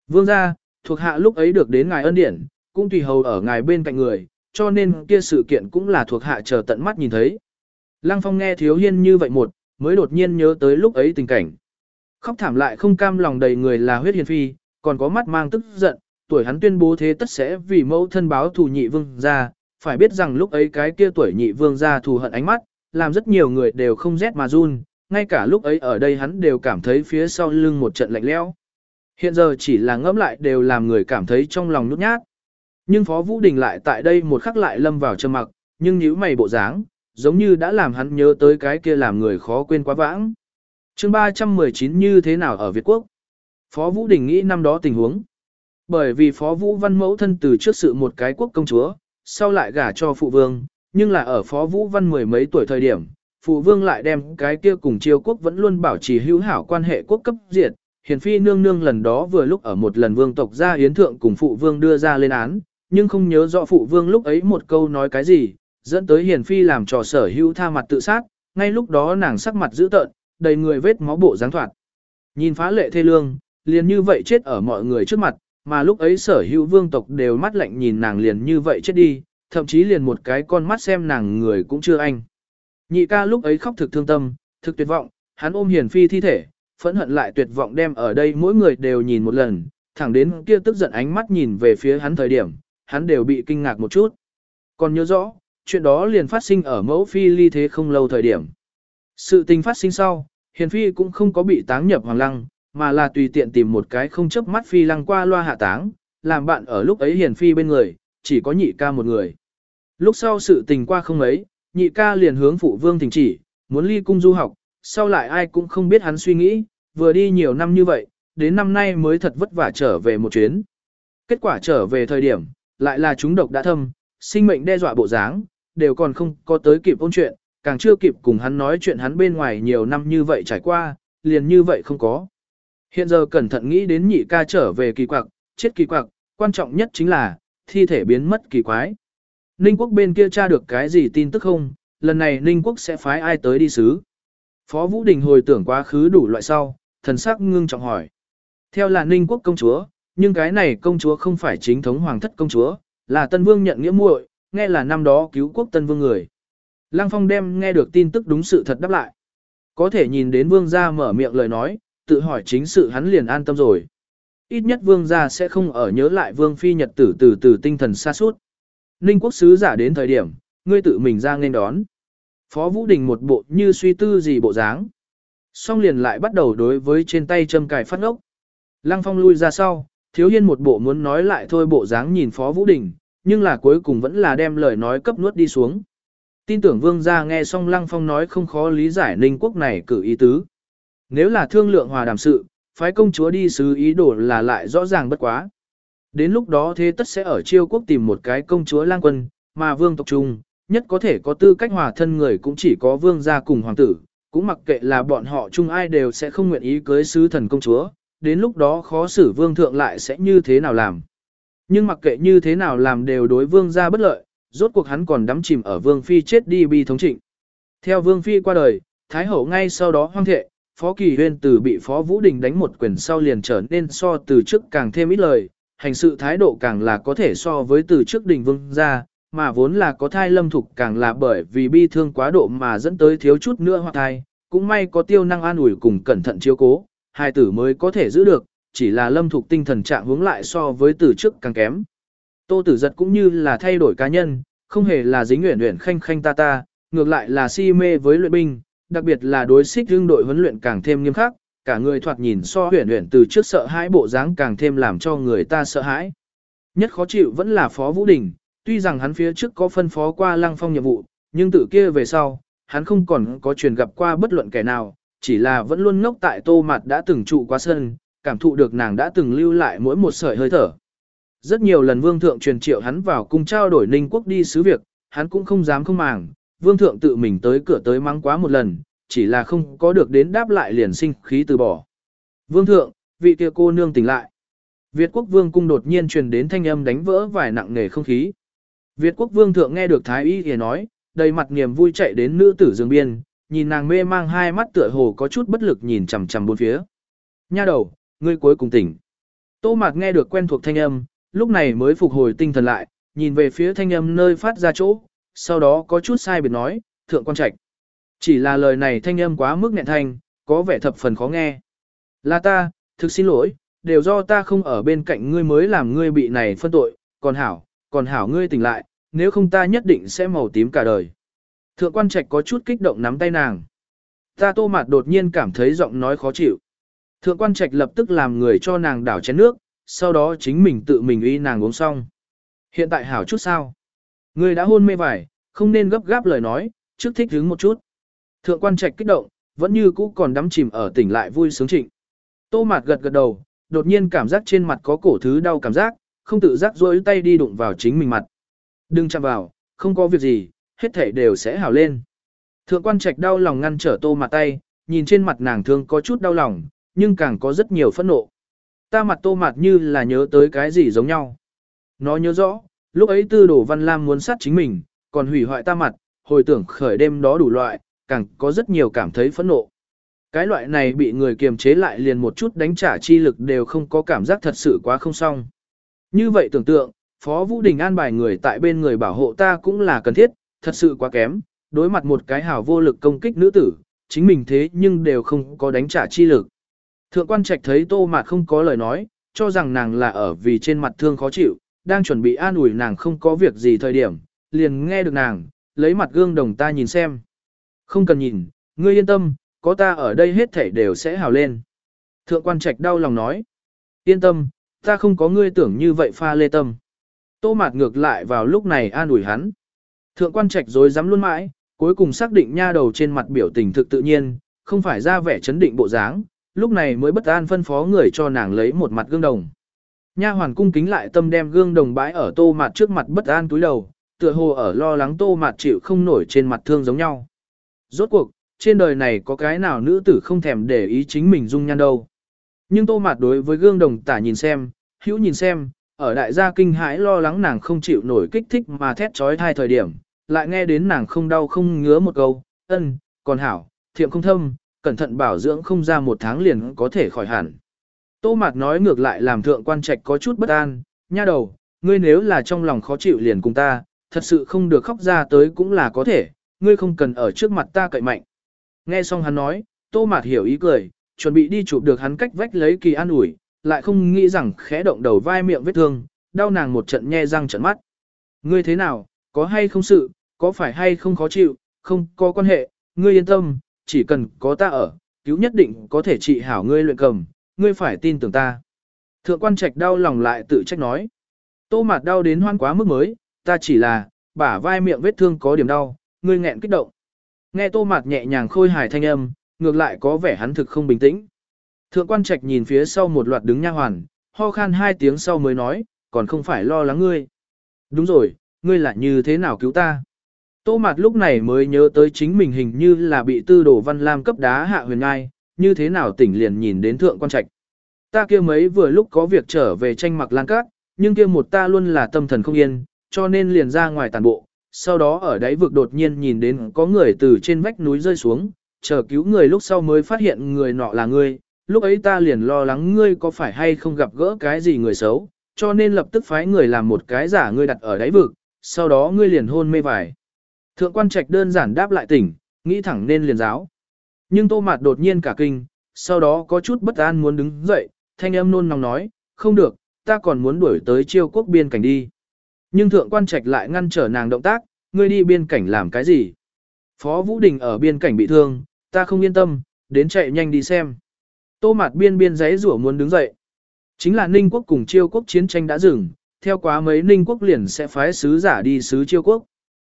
Vương gia, thuộc hạ lúc ấy được đến ngài ân điển, cũng tùy hầu ở ngài bên cạnh người, cho nên kia sự kiện cũng là thuộc hạ chờ tận mắt nhìn thấy. Lăng Phong nghe Thiếu Hiên như vậy một, mới đột nhiên nhớ tới lúc ấy tình cảnh. Khóc thảm lại không cam lòng đầy người là huyết hiền phi, còn có mắt mang tức giận, tuổi hắn tuyên bố thế tất sẽ vì mẫu thân báo thù nhị vương ra, phải biết rằng lúc ấy cái kia tuổi nhị vương ra thù hận ánh mắt, làm rất nhiều người đều không rét mà run, ngay cả lúc ấy ở đây hắn đều cảm thấy phía sau lưng một trận lạnh lẽo. Hiện giờ chỉ là ngẫm lại đều làm người cảm thấy trong lòng nhút nhát. Nhưng Phó Vũ Đình lại tại đây một khắc lại lâm vào trầm mặc, nhưng nhíu mày bộ dáng, giống như đã làm hắn nhớ tới cái kia làm người khó quên quá vãng. chương 319 như thế nào ở Việt Quốc? Phó Vũ Đình nghĩ năm đó tình huống. Bởi vì Phó Vũ Văn mẫu thân từ trước sự một cái quốc công chúa, sau lại gả cho phụ vương, nhưng là ở Phó Vũ Văn mười mấy tuổi thời điểm, phụ vương lại đem cái kia cùng triều quốc vẫn luôn bảo trì hữu hảo quan hệ quốc cấp diệt. Hiền phi nương nương lần đó vừa lúc ở một lần vương tộc ra yến thượng cùng phụ vương đưa ra lên án, nhưng không nhớ rõ phụ vương lúc ấy một câu nói cái gì, dẫn tới hiền phi làm trò sở hữu tha mặt tự sát, ngay lúc đó nàng sắc mặt dữ tợn, đầy người vết máu bộ dáng thoạt. Nhìn phá lệ thê lương, liền như vậy chết ở mọi người trước mặt, mà lúc ấy sở hữu vương tộc đều mắt lạnh nhìn nàng liền như vậy chết đi, thậm chí liền một cái con mắt xem nàng người cũng chưa anh. Nhị ca lúc ấy khóc thực thương tâm, thực tuyệt vọng, hắn ôm hiền phi thi thể, phẫn hận lại tuyệt vọng đem ở đây mỗi người đều nhìn một lần, thẳng đến kia tức giận ánh mắt nhìn về phía hắn thời điểm, hắn đều bị kinh ngạc một chút. Còn nhớ rõ, chuyện đó liền phát sinh ở mẫu phi ly thế không lâu thời điểm. Sự tình phát sinh sau, hiền phi cũng không có bị táng nhập hoàng lăng, mà là tùy tiện tìm một cái không chấp mắt phi lăng qua loa hạ táng, làm bạn ở lúc ấy hiền phi bên người, chỉ có nhị ca một người. Lúc sau sự tình qua không ấy, nhị ca liền hướng phụ vương thỉnh chỉ, muốn ly cung du học, sau lại ai cũng không biết hắn suy nghĩ, vừa đi nhiều năm như vậy, đến năm nay mới thật vất vả trở về một chuyến. Kết quả trở về thời điểm, lại là chúng độc đã thâm, sinh mệnh đe dọa bộ dáng, đều còn không có tới kịp ôn chuyện, càng chưa kịp cùng hắn nói chuyện hắn bên ngoài nhiều năm như vậy trải qua, liền như vậy không có. Hiện giờ cẩn thận nghĩ đến nhị ca trở về kỳ quặc, chết kỳ quặc, quan trọng nhất chính là, thi thể biến mất kỳ quái. Ninh quốc bên kia tra được cái gì tin tức không, lần này Ninh quốc sẽ phái ai tới đi sứ. Phó Vũ Đình hồi tưởng quá khứ đủ loại sau, thần sắc ngưng trọng hỏi. Theo là Ninh quốc công chúa, nhưng cái này công chúa không phải chính thống hoàng thất công chúa, là Tân Vương nhận nghĩa muội, nghe là năm đó cứu quốc Tân Vương người. Lăng Phong đem nghe được tin tức đúng sự thật đáp lại. Có thể nhìn đến Vương gia mở miệng lời nói, tự hỏi chính sự hắn liền an tâm rồi. Ít nhất Vương gia sẽ không ở nhớ lại Vương Phi nhật tử từ từ tinh thần xa suốt. Ninh quốc sứ giả đến thời điểm, ngươi tự mình ra nên đón. Phó Vũ Đình một bộ như suy tư gì bộ dáng. Xong liền lại bắt đầu đối với trên tay châm cài phát ngốc. Lăng Phong lui ra sau, thiếu hiên một bộ muốn nói lại thôi bộ dáng nhìn Phó Vũ Đình, nhưng là cuối cùng vẫn là đem lời nói cấp nuốt đi xuống. Tin tưởng vương gia nghe xong Lăng Phong nói không khó lý giải Ninh quốc này cử ý tứ. Nếu là thương lượng hòa đàm sự, phái công chúa đi sứ ý đồ là lại rõ ràng bất quá. Đến lúc đó thế tất sẽ ở chiêu quốc tìm một cái công chúa lang quân, mà vương tộc trung, nhất có thể có tư cách hòa thân người cũng chỉ có vương gia cùng hoàng tử, cũng mặc kệ là bọn họ chung ai đều sẽ không nguyện ý cưới sứ thần công chúa, đến lúc đó khó xử vương thượng lại sẽ như thế nào làm. Nhưng mặc kệ như thế nào làm đều đối vương gia bất lợi, rốt cuộc hắn còn đắm chìm ở vương phi chết đi bi thống trịnh. Theo vương phi qua đời, thái hậu ngay sau đó hoang thệ, phó kỳ huyên từ bị phó vũ đình đánh một quyền sau liền trở nên so từ trước càng thêm ít lời, hành sự thái độ càng là có thể so với từ trước đình vương gia, mà vốn là có thai lâm thục càng là bởi vì bi thương quá độ mà dẫn tới thiếu chút nữa hoặc thai, cũng may có tiêu năng an ủi cùng cẩn thận chiếu cố, hai tử mới có thể giữ được, chỉ là lâm thục tinh thần trạng hướng lại so với từ trước càng kém. Tô tử giật cũng như là thay đổi cá nhân, không hề là dính nguyện nguyện khanh khanh ta ta, ngược lại là si mê với luyện binh, đặc biệt là đối xích hương đội huấn luyện càng thêm nghiêm khắc, cả người thoạt nhìn so huyền huyền từ trước sợ hãi bộ dáng càng thêm làm cho người ta sợ hãi. Nhất khó chịu vẫn là Phó Vũ Đình, tuy rằng hắn phía trước có phân phó qua lăng phong nhiệm vụ, nhưng tự kia về sau, hắn không còn có truyền gặp qua bất luận kẻ nào, chỉ là vẫn luôn ngốc tại tô mặt đã từng trụ qua sân, cảm thụ được nàng đã từng lưu lại mỗi một sợi hơi thở. Rất nhiều lần vương thượng truyền triệu hắn vào cung trao đổi ninh quốc đi sứ việc, hắn cũng không dám không màng, vương thượng tự mình tới cửa tới mắng quá một lần, chỉ là không có được đến đáp lại liền sinh khí từ bỏ. Vương thượng, vị kia cô nương tỉnh lại. Việt quốc vương cung đột nhiên truyền đến thanh âm đánh vỡ vài nặng nề không khí. Việt quốc vương thượng nghe được thái y thì nói, đầy mặt niềm vui chạy đến nữ tử dương biên, nhìn nàng mê mang hai mắt tựa hồ có chút bất lực nhìn chằm chằm bốn phía. Nha đầu, ngươi cuối cùng tỉnh. Tô mạc nghe được quen thuộc thanh âm, lúc này mới phục hồi tinh thần lại, nhìn về phía thanh âm nơi phát ra chỗ, sau đó có chút sai biệt nói, thượng quan trạch. Chỉ là lời này thanh âm quá mức nghẹn thanh, có vẻ thập phần khó nghe. Là ta, thực xin lỗi, đều do ta không ở bên cạnh ngươi mới làm ngươi bị này phân tội, còn hảo, còn hảo ngươi tỉnh lại, nếu không ta nhất định sẽ màu tím cả đời. Thượng quan trạch có chút kích động nắm tay nàng. Ta tô mạt đột nhiên cảm thấy giọng nói khó chịu. Thượng quan trạch lập tức làm người cho nàng đảo chén nước, sau đó chính mình tự mình uy nàng uống xong. Hiện tại hảo chút sao? Ngươi đã hôn mê vải, không nên gấp gáp lời nói, trước thích hứng một chút. Thượng quan trạch kích động, vẫn như cũ còn đắm chìm ở tỉnh lại vui sướng trịnh. Tô mạt gật gật đầu, đột nhiên cảm giác trên mặt có cổ thứ đau cảm giác, không tự giác rối tay đi đụng vào chính mình mặt. Đừng chạm vào, không có việc gì, hết thảy đều sẽ hảo lên. Thượng quan trạch đau lòng ngăn trở tô mặt tay, nhìn trên mặt nàng thương có chút đau lòng, nhưng càng có rất nhiều phẫn nộ. Ta mặt tô mặt như là nhớ tới cái gì giống nhau. Nó nhớ rõ, lúc ấy tư đổ văn lam muốn sát chính mình, còn hủy hoại ta mặt, hồi tưởng khởi đêm đó đủ loại, càng có rất nhiều cảm thấy phẫn nộ. Cái loại này bị người kiềm chế lại liền một chút đánh trả chi lực đều không có cảm giác thật sự quá không xong. Như vậy tưởng tượng, Phó Vũ Đình an bài người tại bên người bảo hộ ta cũng là cần thiết, thật sự quá kém, đối mặt một cái hảo vô lực công kích nữ tử, chính mình thế nhưng đều không có đánh trả chi lực. Thượng quan trạch thấy tô mạt không có lời nói, cho rằng nàng là ở vì trên mặt thương khó chịu, đang chuẩn bị an ủi nàng không có việc gì thời điểm, liền nghe được nàng, lấy mặt gương đồng ta nhìn xem. Không cần nhìn, ngươi yên tâm, có ta ở đây hết thảy đều sẽ hào lên. Thượng quan trạch đau lòng nói. Yên tâm, Ta không có ngươi tưởng như vậy pha lê tâm. Tô mạt ngược lại vào lúc này an ủi hắn. Thượng quan trạch rồi dám luôn mãi, cuối cùng xác định nha đầu trên mặt biểu tình thực tự nhiên, không phải ra vẻ chấn định bộ dáng, lúc này mới bất an phân phó người cho nàng lấy một mặt gương đồng. Nha hoàn cung kính lại tâm đem gương đồng bãi ở tô mạt trước mặt bất an túi đầu, tựa hồ ở lo lắng tô mạt chịu không nổi trên mặt thương giống nhau. Rốt cuộc, trên đời này có cái nào nữ tử không thèm để ý chính mình dung nhan đâu. Nhưng tô mạt đối với gương đồng tả nhìn xem, hữu nhìn xem, ở đại gia kinh hãi lo lắng nàng không chịu nổi kích thích mà thét trói thai thời điểm, lại nghe đến nàng không đau không ngứa một câu, ân, còn hảo, thiệm không thâm, cẩn thận bảo dưỡng không ra một tháng liền có thể khỏi hẳn. Tô Mạt nói ngược lại làm thượng quan trạch có chút bất an, nha đầu, ngươi nếu là trong lòng khó chịu liền cùng ta, thật sự không được khóc ra tới cũng là có thể, ngươi không cần ở trước mặt ta cậy mạnh. Nghe xong hắn nói, Tô Mạt hiểu ý cười, chuẩn bị đi chụp được hắn cách vách lấy kỳ an ủi, lại không nghĩ rằng khẽ động đầu vai miệng vết thương, đau nàng một trận nhe răng trận mắt. Ngươi thế nào, có hay không sự, có phải hay không khó chịu, không có quan hệ, ngươi yên tâm, chỉ cần có ta ở, cứu nhất định có thể trị hảo ngươi luyện cầm, ngươi phải tin tưởng ta. Thượng quan trạch đau lòng lại tự trách nói. Tô mạt đau đến hoan quá mức mới, ta chỉ là, bả vai miệng vết thương có điểm đau, ngươi nghẹn kích động. Nghe tô mạt nhẹ nhàng khôi hài thanh âm, ngược lại có vẻ hắn thực không bình tĩnh. Thượng quan trạch nhìn phía sau một loạt đứng nha hoàn, ho khan hai tiếng sau mới nói, còn không phải lo lắng ngươi. Đúng rồi, ngươi là như thế nào cứu ta? Tô Mạt lúc này mới nhớ tới chính mình hình như là bị tư đồ văn lam cấp đá hạ huyền ngai, như thế nào tỉnh liền nhìn đến thượng quan trạch. Ta kia mấy vừa lúc có việc trở về tranh mặc lan cát, nhưng kia một ta luôn là tâm thần không yên, cho nên liền ra ngoài tàn bộ. Sau đó ở đáy vực đột nhiên nhìn đến có người từ trên vách núi rơi xuống, chờ cứu người lúc sau mới phát hiện người nọ là ngươi, lúc ấy ta liền lo lắng ngươi có phải hay không gặp gỡ cái gì người xấu, cho nên lập tức phái người làm một cái giả ngươi đặt ở đáy vực, sau đó ngươi liền hôn mê vải. Thượng quan trạch đơn giản đáp lại tỉnh, nghĩ thẳng nên liền giáo. Nhưng tô mạt đột nhiên cả kinh, sau đó có chút bất an muốn đứng dậy, thanh âm nôn nóng nói, không được, ta còn muốn đuổi tới chiêu quốc biên cảnh đi. Nhưng thượng quan trạch lại ngăn trở nàng động tác, ngươi đi biên cảnh làm cái gì? Phó Vũ Đình ở biên cảnh bị thương, ta không yên tâm, đến chạy nhanh đi xem. Tô mạt biên biên giấy rủa muốn đứng dậy. Chính là Ninh quốc cùng chiêu quốc chiến tranh đã dừng, theo quá mấy Ninh quốc liền sẽ phái sứ giả đi sứ chiêu quốc.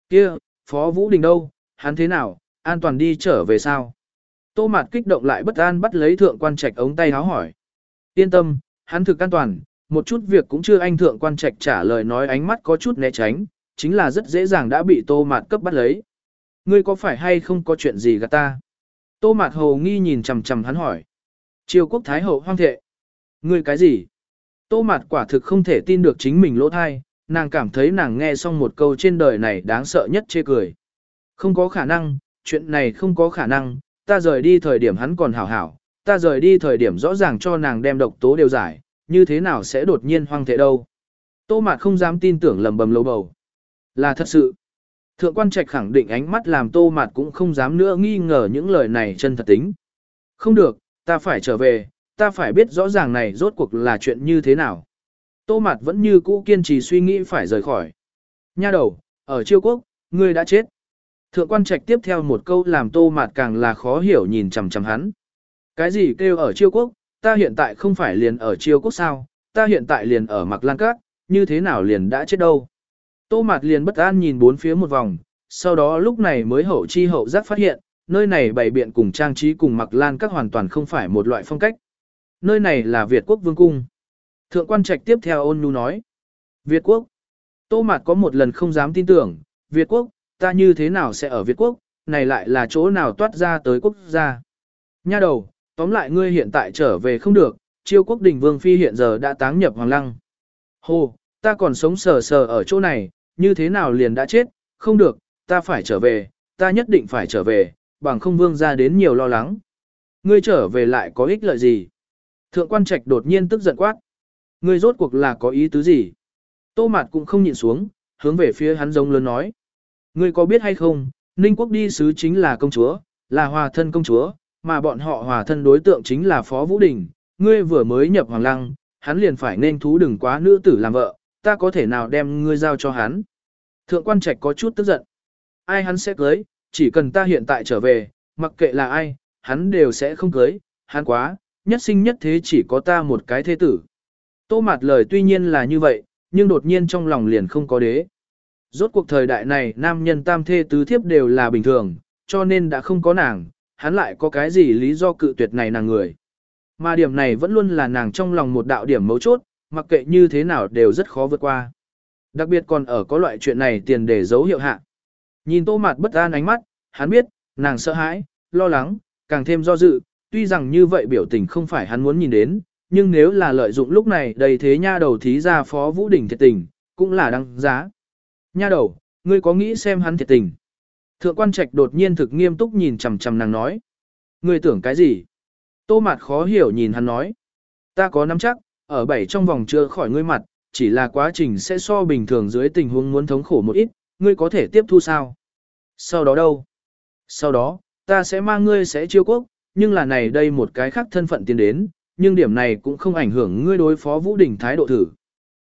kia Phó Vũ Đình đâu, hắn thế nào, an toàn đi trở về sao? Tô Mạt kích động lại bất an bắt lấy thượng quan trạch ống tay háo hỏi. Yên tâm, hắn thực an toàn, một chút việc cũng chưa anh thượng quan trạch trả lời nói ánh mắt có chút né tránh, chính là rất dễ dàng đã bị Tô Mạt cấp bắt lấy. Ngươi có phải hay không có chuyện gì gạt ta? Tô Mạt hồ nghi nhìn chằm chằm hắn hỏi. Triều quốc thái hậu hoang thệ. Ngươi cái gì? Tô Mạt quả thực không thể tin được chính mình lỗ thai, nàng cảm thấy nàng nghe xong một câu trên đời này đáng sợ nhất chê cười. Không có khả năng, chuyện này không có khả năng, ta rời đi thời điểm hắn còn hảo hảo, ta rời đi thời điểm rõ ràng cho nàng đem độc tố đều giải, như thế nào sẽ đột nhiên hoang thệ đâu. Tô Mạt không dám tin tưởng lầm bầm lâu bầu. Là thật sự. Thượng quan trạch khẳng định ánh mắt làm Tô Mạt cũng không dám nữa nghi ngờ những lời này chân thật tính. Không được, ta phải trở về, ta phải biết rõ ràng này rốt cuộc là chuyện như thế nào. Tô Mạt vẫn như cũ kiên trì suy nghĩ phải rời khỏi. Nha đầu, ở chiêu quốc, ngươi đã chết. Thượng quan trạch tiếp theo một câu làm Tô Mạt càng là khó hiểu nhìn chằm chằm hắn. Cái gì kêu ở chiêu quốc, ta hiện tại không phải liền ở chiêu quốc sao, ta hiện tại liền ở mặc lan cát, như thế nào liền đã chết đâu. Tô Mạt liền bất an nhìn bốn phía một vòng, sau đó lúc này mới hậu chi hậu giác phát hiện, nơi này bày biện cùng trang trí cùng mặc lan các hoàn toàn không phải một loại phong cách. Nơi này là Việt quốc vương cung. Thượng quan trạch tiếp theo ôn nhu nói. Việt quốc. Tô Mạt có một lần không dám tin tưởng, Việt quốc, ta như thế nào sẽ ở Việt quốc, này lại là chỗ nào toát ra tới quốc gia. Nha đầu, tóm lại ngươi hiện tại trở về không được, chiêu quốc đình vương phi hiện giờ đã táng nhập hoàng lăng. Hồ, ta còn sống sờ sờ ở chỗ này, như thế nào liền đã chết, không được, ta phải trở về, ta nhất định phải trở về, bằng không vương ra đến nhiều lo lắng. Ngươi trở về lại có ích lợi gì? Thượng quan trạch đột nhiên tức giận quát. Ngươi rốt cuộc là có ý tứ gì? Tô Mạt cũng không nhịn xuống, hướng về phía hắn giống lớn nói. Ngươi có biết hay không, Ninh quốc đi sứ chính là công chúa, là hòa thân công chúa, mà bọn họ hòa thân đối tượng chính là Phó Vũ Đình. Ngươi vừa mới nhập hoàng lăng, hắn liền phải nên thú đừng quá nữ tử làm vợ, ta có thể nào đem ngươi giao cho hắn. Thượng quan trạch có chút tức giận. Ai hắn sẽ cưới, chỉ cần ta hiện tại trở về, mặc kệ là ai, hắn đều sẽ không cưới, hắn quá, nhất sinh nhất thế chỉ có ta một cái thế tử. Tô Mạt lời tuy nhiên là như vậy, nhưng đột nhiên trong lòng liền không có đế. Rốt cuộc thời đại này nam nhân tam thê tứ thiếp đều là bình thường, cho nên đã không có nàng, hắn lại có cái gì lý do cự tuyệt này nàng người. Mà điểm này vẫn luôn là nàng trong lòng một đạo điểm mấu chốt, mặc kệ như thế nào đều rất khó vượt qua. Đặc biệt còn ở có loại chuyện này tiền để dấu hiệu hạ. Nhìn tô mạt bất an ánh mắt, hắn biết, nàng sợ hãi, lo lắng, càng thêm do dự, tuy rằng như vậy biểu tình không phải hắn muốn nhìn đến, nhưng nếu là lợi dụng lúc này đầy thế nha đầu thí ra phó vũ đỉnh thiệt tình, cũng là đăng giá. Nha đầu, ngươi có nghĩ xem hắn thiệt tình? Thượng quan trạch đột nhiên thực nghiêm túc nhìn chằm chằm nàng nói. Ngươi tưởng cái gì? Tô mặt khó hiểu nhìn hắn nói. Ta có nắm chắc, ở bảy trong vòng chưa khỏi ngươi mặt, chỉ là quá trình sẽ so bình thường dưới tình huống muốn thống khổ một ít, ngươi có thể tiếp thu sao? Sau đó đâu? Sau đó, ta sẽ mang ngươi sẽ chiêu quốc, nhưng là này đây một cái khác thân phận tiến đến, nhưng điểm này cũng không ảnh hưởng ngươi đối phó Vũ Đình thái độ thử.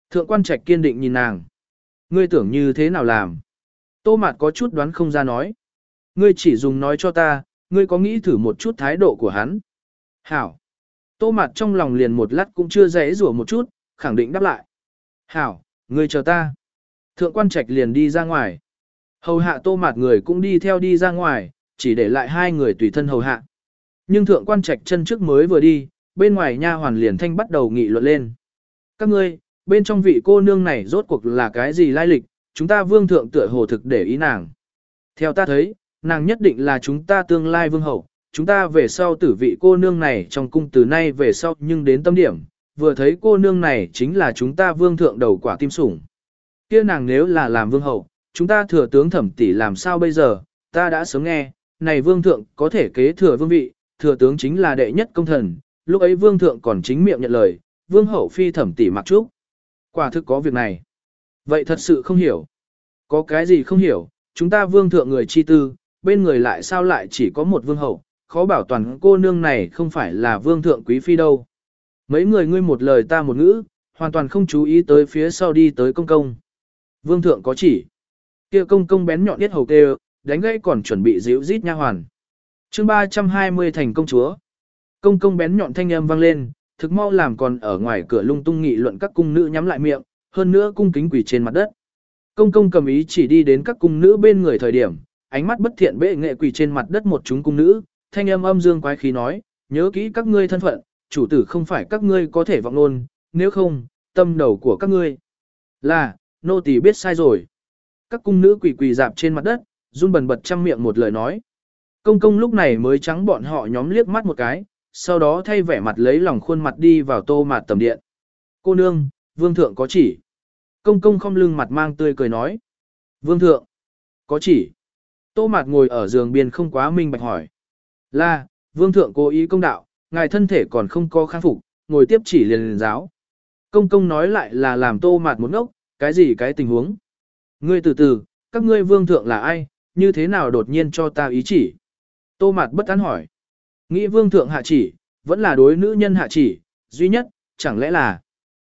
Thượng quan trạch kiên định nhìn nàng. Ngươi tưởng như thế nào làm? Tô Mạt có chút đoán không ra nói. Ngươi chỉ dùng nói cho ta, ngươi có nghĩ thử một chút thái độ của hắn. Hảo. Tô Mạt trong lòng liền một lát cũng chưa dễ rủa một chút, khẳng định đáp lại. Hảo, ngươi chờ ta. Thượng quan trạch liền đi ra ngoài. Hầu hạ Tô Mạt người cũng đi theo đi ra ngoài, chỉ để lại hai người tùy thân hầu hạ. Nhưng thượng quan trạch chân trước mới vừa đi, bên ngoài nha hoàn liền thanh bắt đầu nghị luận lên. Các ngươi, bên trong vị cô nương này rốt cuộc là cái gì lai lịch, chúng ta vương thượng tựa hồ thực để ý nàng. Theo ta thấy, nàng nhất định là chúng ta tương lai vương hậu, chúng ta về sau tử vị cô nương này trong cung từ nay về sau nhưng đến tâm điểm, vừa thấy cô nương này chính là chúng ta vương thượng đầu quả tim sủng kia nàng nếu là làm vương hậu, chúng ta thừa tướng thẩm tỷ làm sao bây giờ, ta đã sớm nghe, này vương thượng có thể kế thừa vương vị, thừa tướng chính là đệ nhất công thần, lúc ấy vương thượng còn chính miệng nhận lời, vương hậu phi thẩm tỷ mặc trúc. Quả thực có việc này. Vậy thật sự không hiểu. Có cái gì không hiểu, chúng ta vương thượng người chi tư, bên người lại sao lại chỉ có một vương hậu, khó bảo toàn cô nương này không phải là vương thượng quý phi đâu. Mấy người ngươi một lời ta một ngữ, hoàn toàn không chú ý tới phía sau đi tới công công. Vương thượng có chỉ. kia công công bén nhọn biết hầu kêu, đánh gãy còn chuẩn bị díu rít nha hoàn. chương 320 thành công chúa. Công công bén nhọn thanh âm vang lên, thực mau làm còn ở ngoài cửa lung tung nghị luận các cung nữ nhắm lại miệng, hơn nữa cung kính quỳ trên mặt đất. Công công cầm ý chỉ đi đến các cung nữ bên người thời điểm, ánh mắt bất thiện bệ nghệ quỳ trên mặt đất một chúng cung nữ, thanh âm âm dương quái khí nói, nhớ kỹ các ngươi thân phận, chủ tử không phải các ngươi có thể vọng luôn, nếu không, tâm đầu của các ngươi. Là, nô tỳ biết sai rồi. Các cung nữ quỳ quỳ dạp trên mặt đất, run bần bật trăm miệng một lời nói. Công công lúc này mới trắng bọn họ nhóm liếc mắt một cái, sau đó thay vẻ mặt lấy lòng khuôn mặt đi vào tô mạt tầm điện. Cô nương, vương thượng có chỉ. Công công không lưng mặt mang tươi cười nói. Vương thượng, có chỉ. Tô mạt ngồi ở giường biên không quá minh bạch hỏi. Là, vương thượng cố ý công đạo, ngài thân thể còn không có kháng phục, ngồi tiếp chỉ liền liền giáo. Công công nói lại là làm tô mạt một ngốc, cái gì cái tình huống. Ngươi từ từ, các ngươi vương thượng là ai, như thế nào đột nhiên cho ta ý chỉ. Tô mạt bất an hỏi. Nghĩ vương thượng hạ chỉ, vẫn là đối nữ nhân hạ chỉ, duy nhất, chẳng lẽ là.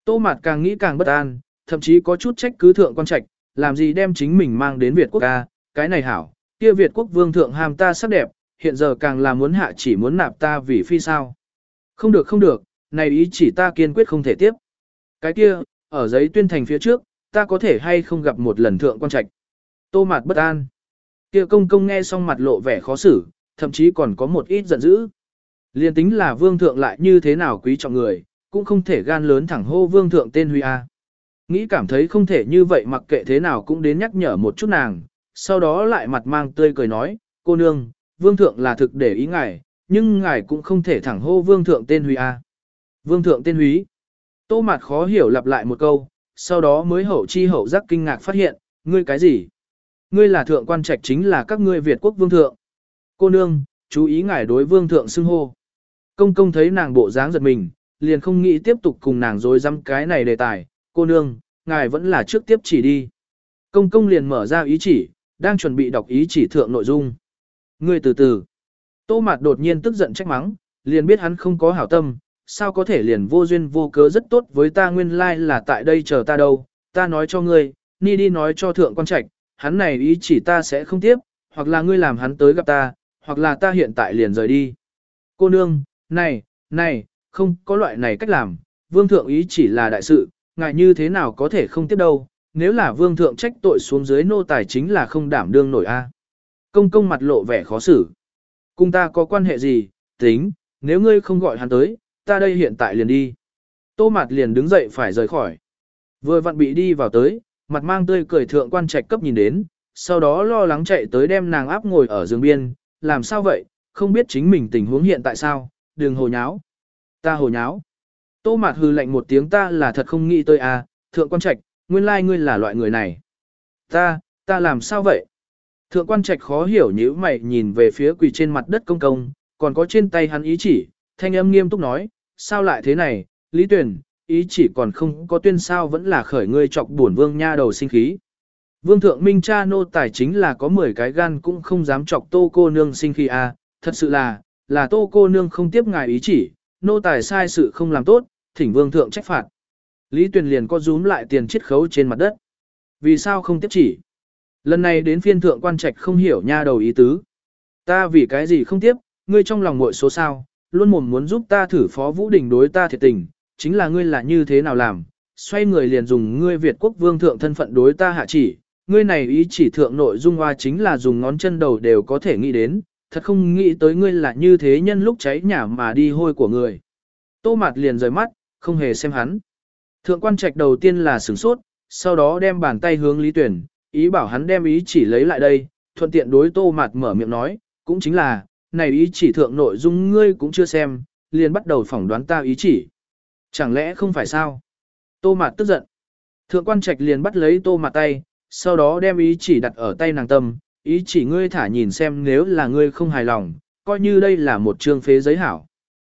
Tô Mạt càng nghĩ càng bất an, thậm chí có chút trách cứ thượng quan trạch, làm gì đem chính mình mang đến Việt quốc ca, cái này hảo, kia Việt quốc vương thượng hàm ta sắc đẹp, hiện giờ càng là muốn hạ chỉ muốn nạp ta vì phi sao. Không được không được, này ý chỉ ta kiên quyết không thể tiếp. Cái kia, ở giấy tuyên thành phía trước, ta có thể hay không gặp một lần thượng quan trạch. Tô Mạt bất an. Kia công công nghe xong mặt lộ vẻ khó xử, thậm chí còn có một ít giận dữ. Liên tính là vương thượng lại như thế nào quý trọng người, cũng không thể gan lớn thẳng hô vương thượng tên Huy A. Nghĩ cảm thấy không thể như vậy mặc kệ thế nào cũng đến nhắc nhở một chút nàng, sau đó lại mặt mang tươi cười nói, cô nương, vương thượng là thực để ý ngài, nhưng ngài cũng không thể thẳng hô vương thượng tên Huy A. Vương thượng tên Huy. Tô mặt khó hiểu lặp lại một câu, sau đó mới hậu chi hậu giác kinh ngạc phát hiện, ngươi cái gì? Ngươi là thượng quan trạch chính là các ngươi Việt quốc vương thượng. Cô nương, chú ý ngài đối vương thượng xưng hô. Công công thấy nàng bộ dáng giật mình, liền không nghĩ tiếp tục cùng nàng dối dăm cái này đề tài. Cô nương, ngài vẫn là trước tiếp chỉ đi. Công công liền mở ra ý chỉ, đang chuẩn bị đọc ý chỉ thượng nội dung. Ngươi từ từ. Tô mạt đột nhiên tức giận trách mắng, liền biết hắn không có hảo tâm, sao có thể liền vô duyên vô cớ rất tốt với ta nguyên lai like là tại đây chờ ta đâu, ta nói cho ngươi, ni đi nói cho thượng quan trạch, hắn này ý chỉ ta sẽ không tiếp, hoặc là ngươi làm hắn tới gặp ta, hoặc là ta hiện tại liền rời đi. Cô nương, này, này, không có loại này cách làm, vương thượng ý chỉ là đại sự, ngại như thế nào có thể không tiếp đâu, nếu là vương thượng trách tội xuống dưới nô tài chính là không đảm đương nổi a. À. Công công mặt lộ vẻ khó xử. Cùng ta có quan hệ gì, tính, nếu ngươi không gọi hắn tới, ta đây hiện tại liền đi. Tô mặt liền đứng dậy phải rời khỏi. Vừa vặn bị đi vào tới, mặt mang tươi cười thượng quan trạch cấp nhìn đến, sau đó lo lắng chạy tới đem nàng áp ngồi ở giường biên, làm sao vậy, không biết chính mình tình huống hiện tại sao, đừng hồ nháo. Ta hồ nháo. Tô Mạt hư lạnh một tiếng ta là thật không nghĩ tới à, thượng quan trạch, nguyên lai ngươi là loại người này. Ta, ta làm sao vậy? Thượng quan trạch khó hiểu nhíu mày nhìn về phía quỳ trên mặt đất công công, còn có trên tay hắn ý chỉ, thanh âm nghiêm túc nói, sao lại thế này, Lý Tuyền, ý chỉ còn không có tuyên sao vẫn là khởi ngươi chọc buồn vương nha đầu sinh khí. Vương thượng minh cha nô tài chính là có 10 cái gan cũng không dám chọc tô cô nương sinh khí à, thật sự là, là tô cô nương không tiếp ngài ý chỉ, nô tài sai sự không làm tốt, thỉnh vương thượng trách phạt. Lý Tuyền liền co rúm lại tiền chiết khấu trên mặt đất. Vì sao không tiếp chỉ? Lần này đến phiên thượng quan trạch không hiểu nha đầu ý tứ. Ta vì cái gì không tiếp, ngươi trong lòng muội số sao, luôn mồm muốn giúp ta thử phó vũ đình đối ta thiệt tình, chính là ngươi là như thế nào làm, xoay người liền dùng ngươi Việt quốc vương thượng thân phận đối ta hạ chỉ, ngươi này ý chỉ thượng nội dung hoa chính là dùng ngón chân đầu đều có thể nghĩ đến, thật không nghĩ tới ngươi là như thế nhân lúc cháy nhà mà đi hôi của người. Tô Mạt liền rời mắt, không hề xem hắn. Thượng quan trạch đầu tiên là sửng sốt, sau đó đem bàn tay hướng Lý Tuyển, ý bảo hắn đem ý chỉ lấy lại đây, thuận tiện đối Tô Mạt mở miệng nói, cũng chính là, này ý chỉ thượng nội dung ngươi cũng chưa xem, liền bắt đầu phỏng đoán ta ý chỉ. Chẳng lẽ không phải sao? Tô Mạt tức giận. Thượng quan trạch liền bắt lấy Tô Mạt tay, sau đó đem ý chỉ đặt ở tay nàng tâm, ý chỉ ngươi thả nhìn xem nếu là ngươi không hài lòng, coi như đây là một chương phế giấy hảo.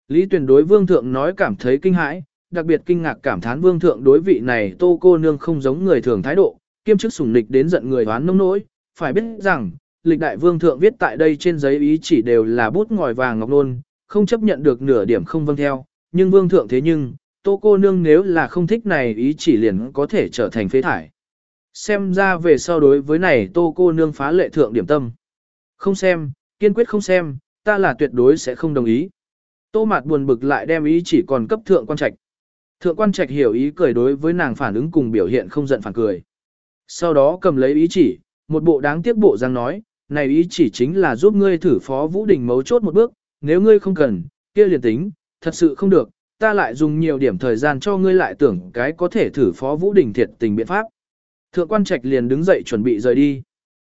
Lý tuyển đối vương thượng nói cảm thấy kinh hãi, đặc biệt kinh ngạc cảm thán vương thượng đối vị này tô cô nương không giống người thường thái độ, kiêm chức sủng nịch đến giận người đoán nông nỗi, phải biết rằng, lịch đại vương thượng viết tại đây trên giấy ý chỉ đều là bút ngòi vàng ngọc nôn, không chấp nhận được nửa điểm không vâng theo, nhưng vương thượng thế nhưng, tô cô nương nếu là không thích này ý chỉ liền có thể trở thành phế thải. Xem ra về sau đối với này tô cô nương phá lệ thượng điểm tâm. Không xem, kiên quyết không xem, ta là tuyệt đối sẽ không đồng ý. Tô mạt buồn bực lại đem ý chỉ còn cấp thượng quan trạch. Thượng quan trạch hiểu ý cười đối với nàng phản ứng cùng biểu hiện không giận phản cười. Sau đó cầm lấy ý chỉ, một bộ đáng tiếc bộ răng nói, này ý chỉ chính là giúp ngươi thử phó vũ đình mấu chốt một bước, nếu ngươi không cần, kia liền tính, thật sự không được, ta lại dùng nhiều điểm thời gian cho ngươi lại tưởng cái có thể thử phó vũ đình thiệt tình biện pháp. Thượng quan trạch liền đứng dậy chuẩn bị rời đi.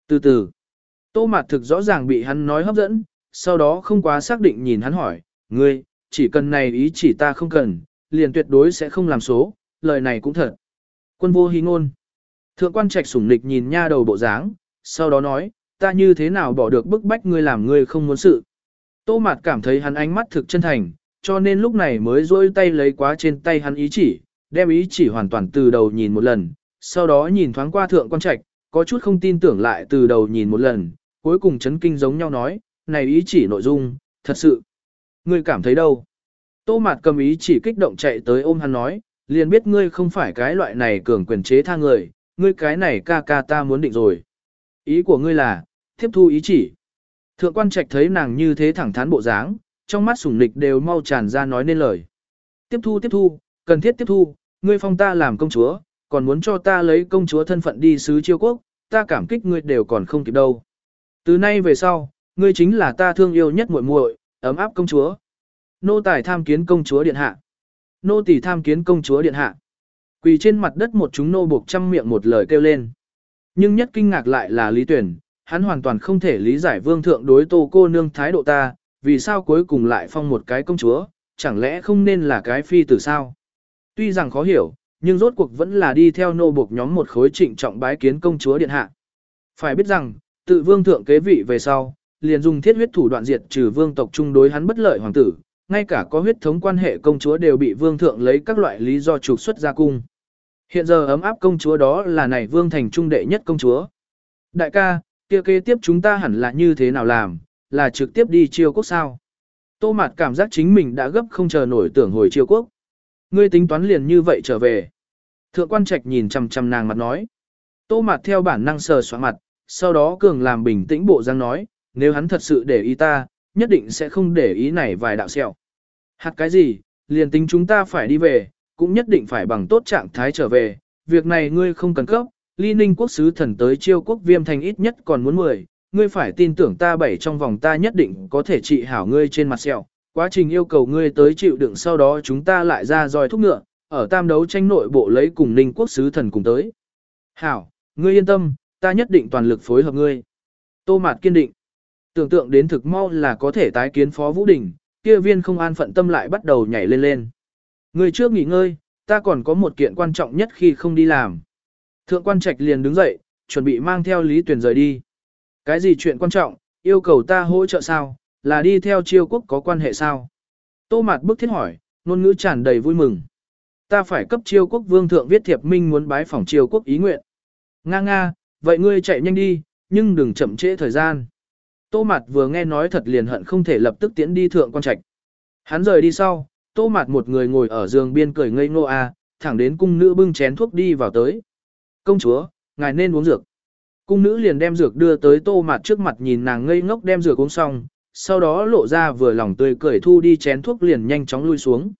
Từ từ, tô mạt thực rõ ràng bị hắn nói hấp dẫn, sau đó không quá xác định nhìn hắn hỏi, ngươi, chỉ cần này ý chỉ ta không cần, liền tuyệt đối sẽ không làm số, lời này cũng thật. Quân vô hí ngôn. Thượng quan trạch sủng nịch nhìn nha đầu bộ dáng, sau đó nói, ta như thế nào bỏ được bức bách ngươi làm ngươi không muốn sự. Tô mạt cảm thấy hắn ánh mắt thực chân thành, cho nên lúc này mới rôi tay lấy quá trên tay hắn ý chỉ, đem ý chỉ hoàn toàn từ đầu nhìn một lần, sau đó nhìn thoáng qua thượng quan trạch, có chút không tin tưởng lại từ đầu nhìn một lần, cuối cùng chấn kinh giống nhau nói, này ý chỉ nội dung, thật sự. Ngươi cảm thấy đâu? Tô Mạt cầm ý chỉ kích động chạy tới ôm hắn nói, liền biết ngươi không phải cái loại này cường quyền chế tha người, ngươi cái này ca ca ta muốn định rồi. Ý của ngươi là, tiếp thu ý chỉ. Thượng quan trạch thấy nàng như thế thẳng thắn bộ dáng, trong mắt sủng nịch đều mau tràn ra nói nên lời. Tiếp thu tiếp thu, cần thiết tiếp thu, ngươi phong ta làm công chúa, còn muốn cho ta lấy công chúa thân phận đi sứ chiêu quốc, ta cảm kích ngươi đều còn không kịp đâu. Từ nay về sau, ngươi chính là ta thương yêu nhất muội muội, ấm áp công chúa. Nô tài tham kiến công chúa điện hạ. Nô tỳ tham kiến công chúa điện hạ. Quỳ trên mặt đất một chúng nô buộc trăm miệng một lời kêu lên. Nhưng nhất kinh ngạc lại là Lý Tuyển, hắn hoàn toàn không thể lý giải vương thượng đối tô cô nương thái độ ta, vì sao cuối cùng lại phong một cái công chúa, chẳng lẽ không nên là cái phi tử sao? Tuy rằng khó hiểu, nhưng rốt cuộc vẫn là đi theo nô buộc nhóm một khối trịnh trọng bái kiến công chúa điện hạ. Phải biết rằng, tự vương thượng kế vị về sau, liền dùng thiết huyết thủ đoạn diệt trừ vương tộc chung đối hắn bất lợi hoàng tử, ngay cả có huyết thống quan hệ công chúa đều bị vương thượng lấy các loại lý do trục xuất ra cung. Hiện giờ ấm áp công chúa đó là này vương thành trung đệ nhất công chúa. Đại ca, kia kế tiếp chúng ta hẳn là như thế nào làm, là trực tiếp đi chiêu quốc sao? Tô Mạt cảm giác chính mình đã gấp không chờ nổi tưởng hồi chiêu quốc. Ngươi tính toán liền như vậy trở về. Thượng quan trạch nhìn chằm chằm nàng mặt nói. Tô Mạt theo bản năng sờ soạn mặt, sau đó cường làm bình tĩnh bộ răng nói, nếu hắn thật sự để ý ta, nhất định sẽ không để ý này vài đạo sẹo. Hạt cái gì, liền tính chúng ta phải đi về, cũng nhất định phải bằng tốt trạng thái trở về, việc này ngươi không cần cấp, ly ninh quốc sứ thần tới chiêu quốc viêm thành ít nhất còn muốn 10, ngươi phải tin tưởng ta bảy trong vòng ta nhất định có thể trị hảo ngươi trên mặt sẹo, quá trình yêu cầu ngươi tới chịu đựng sau đó chúng ta lại ra dòi thúc ngựa, ở tam đấu tranh nội bộ lấy cùng ninh quốc sứ thần cùng tới. Hảo, ngươi yên tâm, ta nhất định toàn lực phối hợp ngươi. Tô Mạt kiên định. Tưởng tượng đến thực mau là có thể tái kiến Phó Vũ Đình, kia viên không an phận tâm lại bắt đầu nhảy lên lên. Ngươi trước nghỉ ngơi, ta còn có một kiện quan trọng nhất khi không đi làm. Thượng quan trạch liền đứng dậy, chuẩn bị mang theo Lý Tuyền rời đi. Cái gì chuyện quan trọng, yêu cầu ta hỗ trợ sao, là đi theo chiêu quốc có quan hệ sao? Tô Mạt bức thiết hỏi, ngôn ngữ tràn đầy vui mừng. Ta phải cấp chiêu quốc vương thượng viết thiệp minh muốn bái phỏng chiêu quốc ý nguyện. Nga nga, vậy ngươi chạy nhanh đi, nhưng đừng chậm trễ thời gian. Tô Mạt vừa nghe nói thật liền hận không thể lập tức tiến đi thượng quan trạch. Hắn rời đi sau, Tô Mạt một người ngồi ở giường biên cười ngây ngô a, thẳng đến cung nữ bưng chén thuốc đi vào tới. Công chúa, ngài nên uống dược. Cung nữ liền đem dược đưa tới Tô Mạt trước mặt nhìn nàng ngây ngốc đem dược uống xong, sau đó lộ ra vừa lòng tươi cười thu đi chén thuốc liền nhanh chóng lui xuống.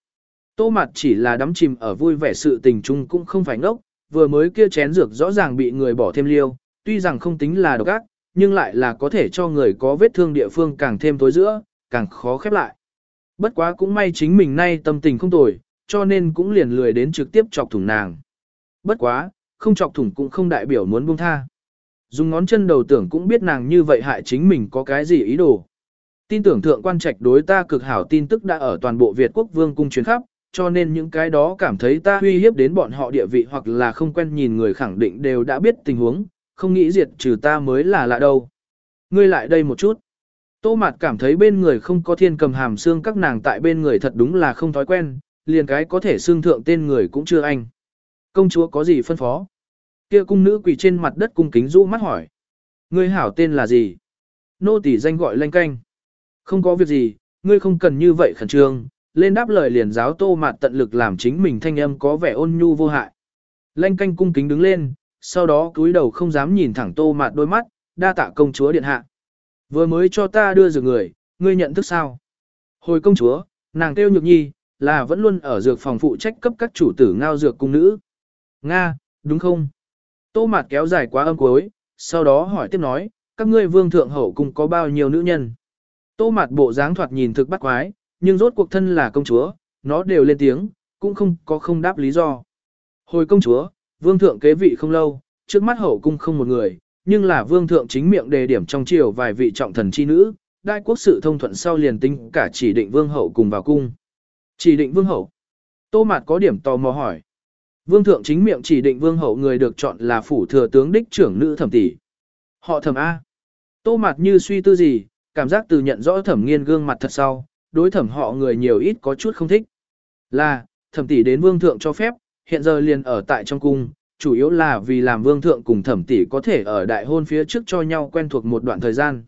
Tô Mạt chỉ là đắm chìm ở vui vẻ sự tình chung cũng không phải ngốc, vừa mới kia chén dược rõ ràng bị người bỏ thêm liêu, tuy rằng không tính là độc ác, nhưng lại là có thể cho người có vết thương địa phương càng thêm tối giữa, càng khó khép lại. Bất quá cũng may chính mình nay tâm tình không tồi, cho nên cũng liền lười đến trực tiếp chọc thủng nàng. Bất quá, không chọc thủng cũng không đại biểu muốn buông tha. Dùng ngón chân đầu tưởng cũng biết nàng như vậy hại chính mình có cái gì ý đồ. Tin tưởng thượng quan trạch đối ta cực hảo tin tức đã ở toàn bộ Việt quốc vương cung truyền khắp, cho nên những cái đó cảm thấy ta uy hiếp đến bọn họ địa vị hoặc là không quen nhìn người khẳng định đều đã biết tình huống, không nghĩ diệt trừ ta mới là lạ đâu. Ngươi lại đây một chút. Tô Mạt cảm thấy bên người không có thiên cầm hàm xương các nàng tại bên người thật đúng là không thói quen, liền cái có thể xương thượng tên người cũng chưa anh. Công chúa có gì phân phó? Kia cung nữ quỳ trên mặt đất cung kính rũ mắt hỏi. Ngươi hảo tên là gì? Nô tỳ danh gọi lanh canh. Không có việc gì, ngươi không cần như vậy khẩn trương, lên đáp lời liền giáo tô mạt tận lực làm chính mình thanh âm có vẻ ôn nhu vô hại. Lanh canh cung kính đứng lên, sau đó cúi đầu không dám nhìn thẳng tô mạt đôi mắt, đa tạ công chúa điện hạ. Vừa mới cho ta đưa dược người, ngươi nhận thức sao? Hồi công chúa, nàng kêu nhược nhi, là vẫn luôn ở dược phòng phụ trách cấp các chủ tử ngao dược cung nữ. Nga, đúng không? Tô mạt kéo dài quá âm cuối, sau đó hỏi tiếp nói, các ngươi vương thượng hậu cung có bao nhiêu nữ nhân? Tô mạt bộ dáng thoạt nhìn thực bắt quái, nhưng rốt cuộc thân là công chúa, nó đều lên tiếng, cũng không có không đáp lý do. Hồi công chúa, vương thượng kế vị không lâu, trước mắt hậu cung không một người, nhưng là vương thượng chính miệng đề điểm trong triều vài vị trọng thần chi nữ, đại quốc sự thông thuận sau liền tính cả chỉ định vương hậu cùng vào cung. Chỉ định vương hậu. Tô Mạt có điểm tò mò hỏi. Vương thượng chính miệng chỉ định vương hậu người được chọn là phủ thừa tướng đích trưởng nữ thẩm tỷ. Họ thẩm A. Tô mặt như suy tư gì, cảm giác từ nhận rõ thẩm nghiên gương mặt thật sau, đối thẩm họ người nhiều ít có chút không thích. Là, thẩm tỷ đến vương thượng cho phép, hiện giờ liền ở tại trong cung, chủ yếu là vì làm vương thượng cùng thẩm tỷ có thể ở đại hôn phía trước cho nhau quen thuộc một đoạn thời gian.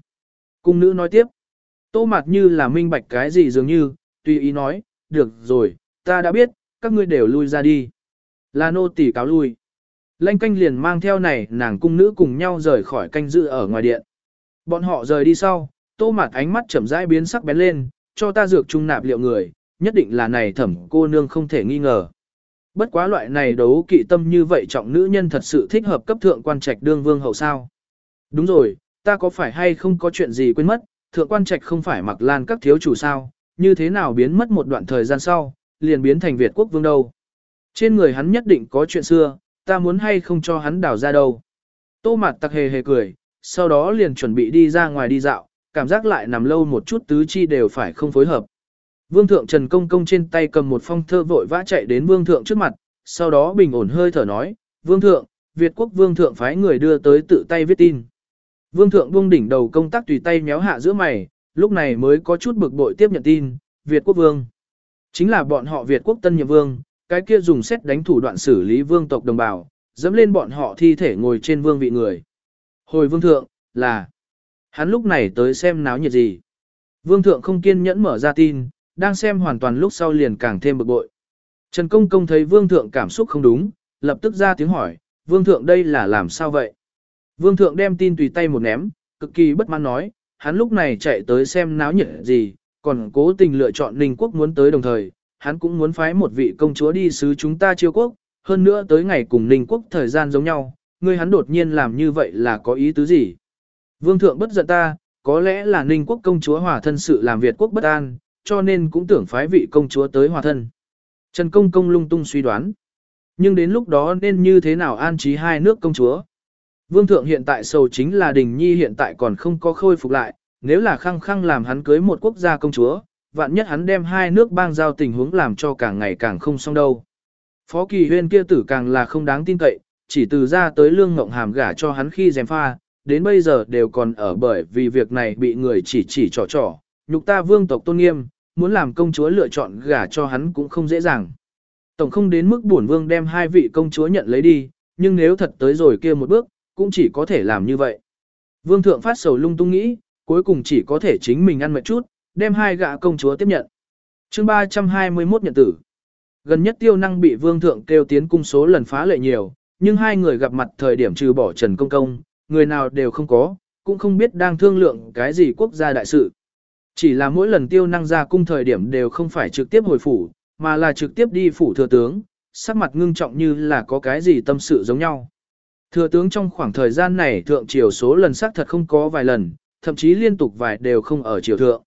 Cung nữ nói tiếp, tô mặt như là minh bạch cái gì dường như, tùy ý nói, được rồi, ta đã biết, các ngươi đều lui ra đi. Là nô tỷ cáo lui. Lanh canh liền mang theo này nàng cung nữ cùng nhau rời khỏi canh dự ở ngoài điện. Bọn họ rời đi sau, tô mặt ánh mắt chậm rãi biến sắc bén lên, cho ta dược trung nạp liệu người, nhất định là này thẩm cô nương không thể nghi ngờ. Bất quá loại này đấu kỵ tâm như vậy trọng nữ nhân thật sự thích hợp cấp thượng quan trạch đương vương hậu sao. Đúng rồi, ta có phải hay không có chuyện gì quên mất, thượng quan trạch không phải mặc lan các thiếu chủ sao, như thế nào biến mất một đoạn thời gian sau, liền biến thành Việt quốc vương đâu. Trên người hắn nhất định có chuyện xưa, ta muốn hay không cho hắn đào ra đâu. Tô mặt tặc hề hề cười, sau đó liền chuẩn bị đi ra ngoài đi dạo, cảm giác lại nằm lâu một chút tứ chi đều phải không phối hợp. Vương thượng Trần Công Công trên tay cầm một phong thơ vội vã chạy đến vương thượng trước mặt, sau đó bình ổn hơi thở nói, vương thượng, Việt quốc vương thượng phái người đưa tới tự tay viết tin. Vương thượng buông đỉnh đầu công tác tùy tay méo hạ giữa mày, lúc này mới có chút bực bội tiếp nhận tin, Việt quốc vương. Chính là bọn họ Việt quốc tân nhiệm vương, cái kia dùng xét đánh thủ đoạn xử lý vương tộc đồng bào, dẫm lên bọn họ thi thể ngồi trên vương vị người. Hồi vương thượng, là, hắn lúc này tới xem náo nhiệt gì. Vương thượng không kiên nhẫn mở ra tin, đang xem hoàn toàn lúc sau liền càng thêm bực bội. Trần Công Công thấy Vương Thượng cảm xúc không đúng, lập tức ra tiếng hỏi, Vương Thượng đây là làm sao vậy? Vương Thượng đem tin tùy tay một ném, cực kỳ bất mãn nói, hắn lúc này chạy tới xem náo nhiệt gì, còn cố tình lựa chọn Ninh Quốc muốn tới đồng thời, hắn cũng muốn phái một vị công chúa đi sứ chúng ta chiêu quốc, hơn nữa tới ngày cùng Ninh quốc thời gian giống nhau, ngươi hắn đột nhiên làm như vậy là có ý tứ gì? Vương thượng bất giận ta, có lẽ là Ninh quốc công chúa hòa thân sự làm Việt quốc bất an, cho nên cũng tưởng phái vị công chúa tới hòa thân. Trần Công Công lung tung suy đoán. Nhưng đến lúc đó nên như thế nào an trí hai nước công chúa? Vương thượng hiện tại sầu chính là Đình Nhi hiện tại còn không có khôi phục lại, nếu là khăng khăng làm hắn cưới một quốc gia công chúa, vạn nhất hắn đem hai nước bang giao tình huống làm cho càng ngày càng không xong đâu. Phó Kỳ Huyên kia tử càng là không đáng tin cậy, chỉ từ ra tới lương ngộng hàm gả cho hắn khi dèm pha, đến bây giờ đều còn ở bởi vì việc này bị người chỉ chỉ trò trò, nhục ta vương tộc tôn nghiêm, muốn làm công chúa lựa chọn gả cho hắn cũng không dễ dàng. Tổng không đến mức bổn vương đem hai vị công chúa nhận lấy đi, nhưng nếu thật tới rồi kia một bước, cũng chỉ có thể làm như vậy. Vương thượng phát sầu lung tung nghĩ, cuối cùng chỉ có thể chính mình ăn mệt chút, đem hai gã công chúa tiếp nhận. chương 321 nhận tử. Gần nhất tiêu năng bị vương thượng kêu tiến cung số lần phá lệ nhiều, nhưng hai người gặp mặt thời điểm trừ bỏ Trần Công Công, người nào đều không có, cũng không biết đang thương lượng cái gì quốc gia đại sự. Chỉ là mỗi lần tiêu năng ra cung thời điểm đều không phải trực tiếp hồi phủ, mà là trực tiếp đi phủ thừa tướng, sắc mặt ngưng trọng như là có cái gì tâm sự giống nhau. Thừa tướng trong khoảng thời gian này thượng triều số lần xác thật không có vài lần, thậm chí liên tục vài đều không ở triều thượng.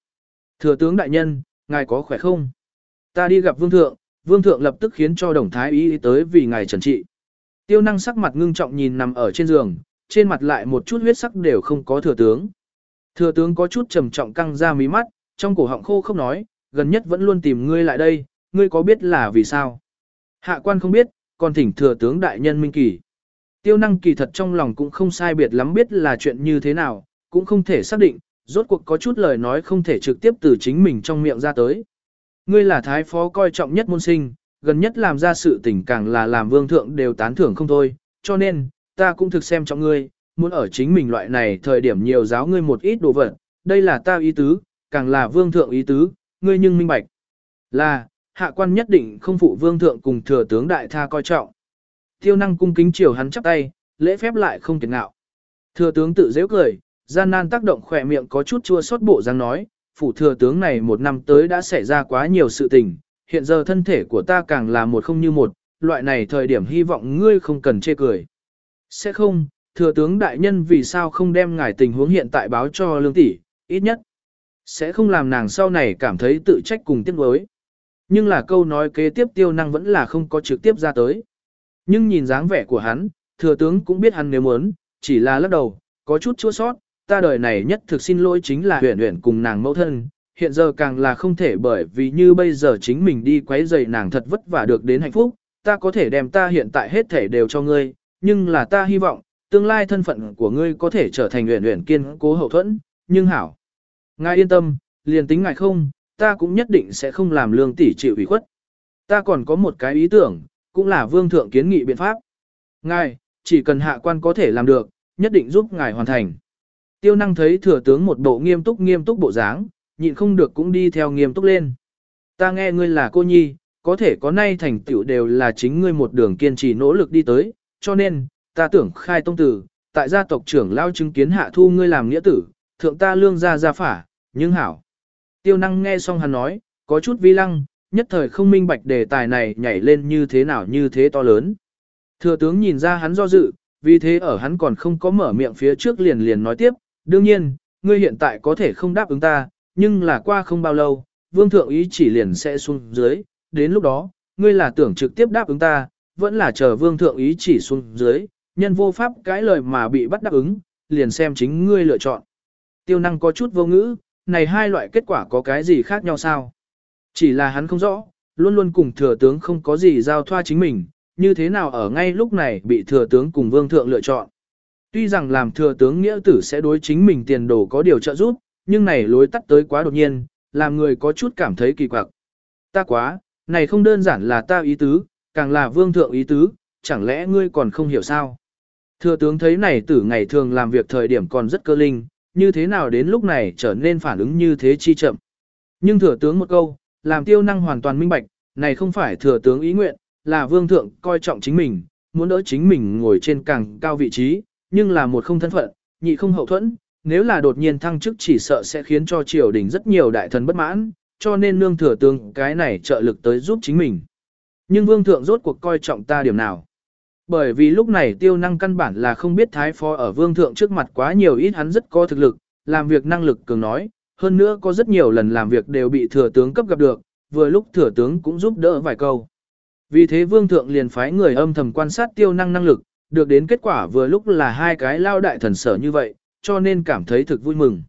Thừa tướng đại nhân, ngài có khỏe không? Ta đi gặp vương thượng, vương thượng lập tức khiến cho đồng thái y tới vì ngài trần trị. Tiêu năng sắc mặt ngưng trọng nhìn nằm ở trên giường, trên mặt lại một chút huyết sắc đều không có thừa tướng. Thừa tướng có chút trầm trọng căng ra mí mắt, trong cổ họng khô không nói, gần nhất vẫn luôn tìm ngươi lại đây, ngươi có biết là vì sao? Hạ quan không biết, còn thỉnh thừa tướng đại nhân minh kỳ. Tiêu năng kỳ thật trong lòng cũng không sai biệt lắm biết là chuyện như thế nào, cũng không thể xác định, rốt cuộc có chút lời nói không thể trực tiếp từ chính mình trong miệng ra tới. Ngươi là thái phó coi trọng nhất môn sinh, gần nhất làm ra sự tình càng là làm vương thượng đều tán thưởng không thôi, cho nên, ta cũng thực xem trọng ngươi, muốn ở chính mình loại này thời điểm nhiều giáo ngươi một ít đồ vật, đây là ta ý tứ, càng là vương thượng ý tứ, ngươi nhưng minh bạch. Là, hạ quan nhất định không phụ vương thượng cùng thừa tướng đại tha coi trọng. Tiêu năng cung kính chiều hắn chắp tay, lễ phép lại không kiệt ngạo. Thừa tướng tự dễ cười, gian nan tác động khỏe miệng có chút chua xót bộ dáng nói, phủ thừa tướng này một năm tới đã xảy ra quá nhiều sự tình, hiện giờ thân thể của ta càng là một không như một, loại này thời điểm hy vọng ngươi không cần chê cười. Sẽ không, thừa tướng đại nhân vì sao không đem ngài tình huống hiện tại báo cho lương tỷ, ít nhất. Sẽ không làm nàng sau này cảm thấy tự trách cùng tiếc nuối. Nhưng là câu nói kế tiếp tiêu năng vẫn là không có trực tiếp ra tới. Nhưng nhìn dáng vẻ của hắn, thừa tướng cũng biết hắn nếu muốn, chỉ là lắc đầu, có chút chua sót, ta đời này nhất thực xin lỗi chính là huyền huyền cùng nàng mẫu thân, hiện giờ càng là không thể bởi vì như bây giờ chính mình đi quấy rầy nàng thật vất vả được đến hạnh phúc, ta có thể đem ta hiện tại hết thể đều cho ngươi, nhưng là ta hy vọng, tương lai thân phận của ngươi có thể trở thành huyền huyền kiên cố hậu thuẫn, nhưng hảo. Ngài yên tâm, liền tính ngài không, ta cũng nhất định sẽ không làm lương tỷ chịu ủy khuất. Ta còn có một cái ý tưởng, cũng là vương thượng kiến nghị biện pháp. Ngài, chỉ cần hạ quan có thể làm được, nhất định giúp ngài hoàn thành. Tiêu năng thấy thừa tướng một bộ nghiêm túc nghiêm túc bộ dáng, nhịn không được cũng đi theo nghiêm túc lên. Ta nghe ngươi là cô nhi, có thể có nay thành tựu đều là chính ngươi một đường kiên trì nỗ lực đi tới, cho nên, ta tưởng khai tông tử, tại gia tộc trưởng lao chứng kiến hạ thu ngươi làm nghĩa tử, thượng ta lương gia gia phả, nhưng hảo. Tiêu năng nghe xong hắn nói, có chút vi lăng, nhất thời không minh bạch đề tài này nhảy lên như thế nào như thế to lớn. Thừa tướng nhìn ra hắn do dự, vì thế ở hắn còn không có mở miệng phía trước liền liền nói tiếp, đương nhiên, ngươi hiện tại có thể không đáp ứng ta, nhưng là qua không bao lâu, vương thượng ý chỉ liền sẽ xuống dưới, đến lúc đó, ngươi là tưởng trực tiếp đáp ứng ta, vẫn là chờ vương thượng ý chỉ xuống dưới, nhân vô pháp cái lời mà bị bắt đáp ứng, liền xem chính ngươi lựa chọn. Tiêu năng có chút vô ngữ, này hai loại kết quả có cái gì khác nhau sao? Chỉ là hắn không rõ, luôn luôn cùng thừa tướng không có gì giao thoa chính mình, như thế nào ở ngay lúc này bị thừa tướng cùng vương thượng lựa chọn. Tuy rằng làm thừa tướng nghĩa tử sẽ đối chính mình tiền đồ có điều trợ giúp, nhưng này lối tắt tới quá đột nhiên, làm người có chút cảm thấy kỳ quặc. Ta quá, này không đơn giản là ta ý tứ, càng là vương thượng ý tứ, chẳng lẽ ngươi còn không hiểu sao? Thừa tướng thấy này tử ngày thường làm việc thời điểm còn rất cơ linh, như thế nào đến lúc này trở nên phản ứng như thế chi chậm. Nhưng thừa tướng một câu, làm tiêu năng hoàn toàn minh bạch, này không phải thừa tướng ý nguyện, là vương thượng coi trọng chính mình, muốn đỡ chính mình ngồi trên càng cao vị trí, nhưng là một không thân phận, nhị không hậu thuẫn, nếu là đột nhiên thăng chức chỉ sợ sẽ khiến cho triều đình rất nhiều đại thần bất mãn, cho nên nương thừa tướng cái này trợ lực tới giúp chính mình. Nhưng vương thượng rốt cuộc coi trọng ta điểm nào. Bởi vì lúc này tiêu năng căn bản là không biết thái phó ở vương thượng trước mặt quá nhiều ít hắn rất có thực lực, làm việc năng lực cường nói, hơn nữa có rất nhiều lần làm việc đều bị thừa tướng cấp gặp được, vừa lúc thừa tướng cũng giúp đỡ vài câu. Vì thế vương thượng liền phái người âm thầm quan sát tiêu năng năng lực, được đến kết quả vừa lúc là hai cái lao đại thần sở như vậy, cho nên cảm thấy thực vui mừng.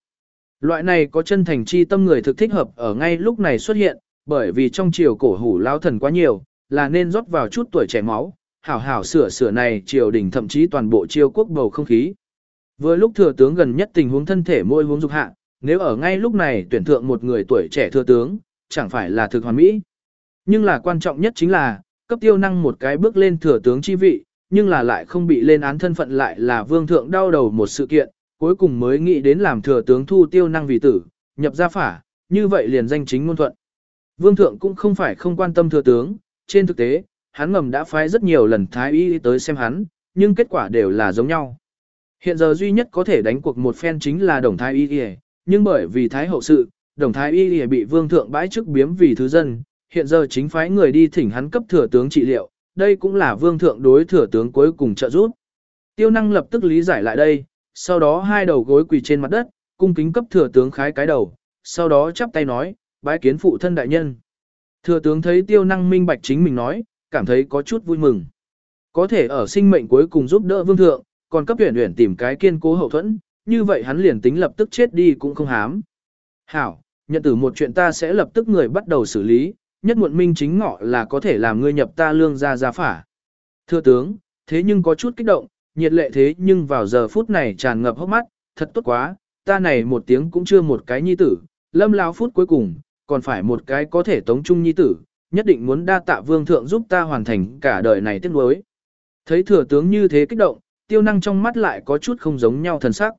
Loại này có chân thành chi tâm người thực thích hợp ở ngay lúc này xuất hiện, bởi vì trong triều cổ hủ lao thần quá nhiều, là nên rót vào chút tuổi trẻ máu, hảo hảo sửa sửa này triều đình thậm chí toàn bộ triều quốc bầu không khí. Vừa lúc thừa tướng gần nhất tình huống thân thể môi huống dục hạ, nếu ở ngay lúc này tuyển thượng một người tuổi trẻ thừa tướng, chẳng phải là thực hoàn mỹ. Nhưng là quan trọng nhất chính là, cấp tiêu năng một cái bước lên thừa tướng chi vị, nhưng là lại không bị lên án thân phận lại là vương thượng đau đầu một sự kiện, cuối cùng mới nghĩ đến làm thừa tướng thu tiêu năng vì tử, nhập gia phả, như vậy liền danh chính ngôn thuận. Vương thượng cũng không phải không quan tâm thừa tướng, trên thực tế, hắn ngầm đã phái rất nhiều lần thái y tới xem hắn, nhưng kết quả đều là giống nhau. Hiện giờ duy nhất có thể đánh cuộc một phen chính là đồng thái y nhưng bởi vì thái hậu sự, đồng thái y bị vương thượng bãi chức biếm vì thứ dân, hiện giờ chính phái người đi thỉnh hắn cấp thừa tướng trị liệu, đây cũng là vương thượng đối thừa tướng cuối cùng trợ giúp. Tiêu năng lập tức lý giải lại đây, sau đó hai đầu gối quỳ trên mặt đất, cung kính cấp thừa tướng khái cái đầu, sau đó chắp tay nói, bái kiến phụ thân đại nhân. Thừa tướng thấy tiêu năng minh bạch chính mình nói, cảm thấy có chút vui mừng. Có thể ở sinh mệnh cuối cùng giúp đỡ vương thượng, còn cấp huyền huyền tìm cái kiên cố hậu thuẫn, như vậy hắn liền tính lập tức chết đi cũng không hám. Hảo, nhận tử một chuyện ta sẽ lập tức người bắt đầu xử lý, nhất muộn minh chính ngọ là có thể làm ngươi nhập ta lương ra ra phả. Thưa tướng, thế nhưng có chút kích động, nhiệt lệ thế nhưng vào giờ phút này tràn ngập hốc mắt, thật tốt quá, ta này một tiếng cũng chưa một cái nhi tử, lâm lao phút cuối cùng, còn phải một cái có thể tống trung nhi tử, nhất định muốn đa tạ vương thượng giúp ta hoàn thành cả đời này tiếc nuối. Thấy thừa tướng như thế kích động, tiêu năng trong mắt lại có chút không giống nhau thần sắc.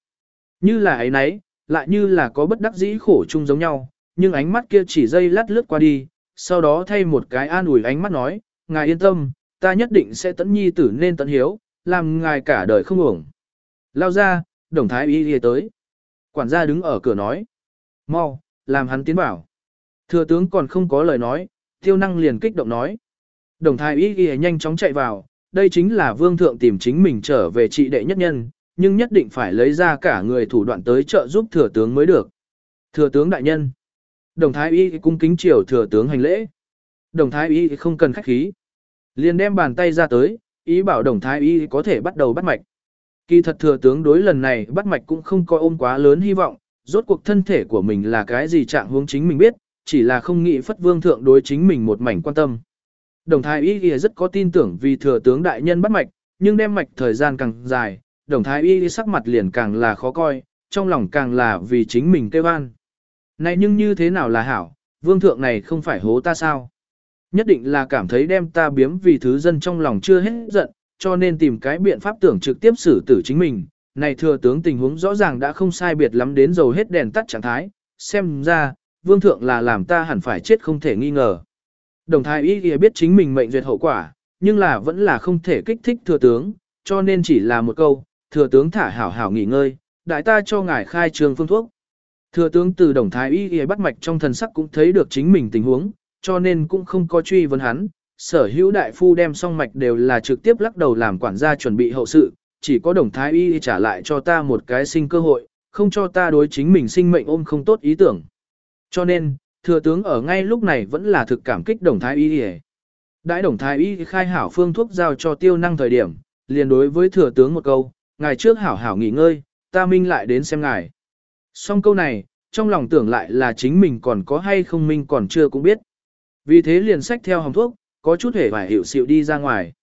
Như là ấy nấy, lại như là có bất đắc dĩ khổ chung giống nhau, nhưng ánh mắt kia chỉ dây lát lướt qua đi, sau đó thay một cái an ủi ánh mắt nói, ngài yên tâm, ta nhất định sẽ tấn nhi tử nên tấn hiếu, làm ngài cả đời không ổng. Lao ra, đồng thái y đi tới. Quản gia đứng ở cửa nói, mau, làm hắn tiến vào. Thừa tướng còn không có lời nói, tiêu năng liền kích động nói. Đồng thái y ghi nhanh chóng chạy vào, đây chính là vương thượng tìm chính mình trở về trị đệ nhất nhân, nhưng nhất định phải lấy ra cả người thủ đoạn tới trợ giúp thừa tướng mới được. Thừa tướng đại nhân. Đồng thái y cung kính triều thừa tướng hành lễ. Đồng thái y không cần khách khí. Liền đem bàn tay ra tới, ý bảo đồng thái y có thể bắt đầu bắt mạch. Kỳ thật thừa tướng đối lần này bắt mạch cũng không coi ôm quá lớn hy vọng, rốt cuộc thân thể của mình là cái gì trạng huống chính mình biết, chỉ là không nghĩ phất vương thượng đối chính mình một mảnh quan tâm. Đồng thái y rất có tin tưởng vì thừa tướng đại nhân bắt mạch, nhưng đem mạch thời gian càng dài, đồng thái y sắc mặt liền càng là khó coi, trong lòng càng là vì chính mình kêu an. Này nhưng như thế nào là hảo, vương thượng này không phải hố ta sao? Nhất định là cảm thấy đem ta biếm vì thứ dân trong lòng chưa hết giận, cho nên tìm cái biện pháp tưởng trực tiếp xử tử chính mình. Này thừa tướng tình huống rõ ràng đã không sai biệt lắm đến dầu hết đèn tắt trạng thái, xem ra, vương thượng là làm ta hẳn phải chết không thể nghi ngờ. Đồng thái y kia biết chính mình mệnh duyệt hậu quả, nhưng là vẫn là không thể kích thích thừa tướng, cho nên chỉ là một câu, thừa tướng thả hảo hảo nghỉ ngơi, đại ta cho ngài khai trường phương thuốc. Thừa tướng từ đồng thái y y bắt mạch trong thần sắc cũng thấy được chính mình tình huống, cho nên cũng không có truy vấn hắn. Sở hữu đại phu đem xong mạch đều là trực tiếp lắc đầu làm quản gia chuẩn bị hậu sự, chỉ có đồng thái y trả lại cho ta một cái sinh cơ hội, không cho ta đối chính mình sinh mệnh ôm không tốt ý tưởng. Cho nên, thừa tướng ở ngay lúc này vẫn là thực cảm kích đồng thái y Đại đồng thái y khai hảo phương thuốc giao cho tiêu năng thời điểm, liền đối với thừa tướng một câu, ngài trước hảo hảo nghỉ ngơi, ta minh lại đến xem ngài. Xong câu này, trong lòng tưởng lại là chính mình còn có hay không minh còn chưa cũng biết. Vì thế liền sách theo hồng thuốc, có chút hề phải hiểu xịu đi ra ngoài.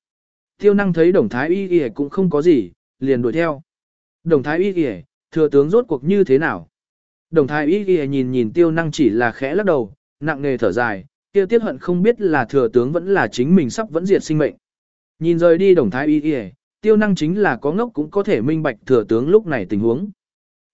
Tiêu năng thấy đồng thái y y cũng không có gì, liền đuổi theo. Đồng thái y y, thừa tướng rốt cuộc như thế nào? Đồng thái y y nhìn nhìn tiêu năng chỉ là khẽ lắc đầu, nặng nề thở dài, tiêu tiết hận không biết là thừa tướng vẫn là chính mình sắp vẫn diệt sinh mệnh. Nhìn rời đi đồng thái y y, tiêu năng chính là có ngốc cũng có thể minh bạch thừa tướng lúc này tình huống.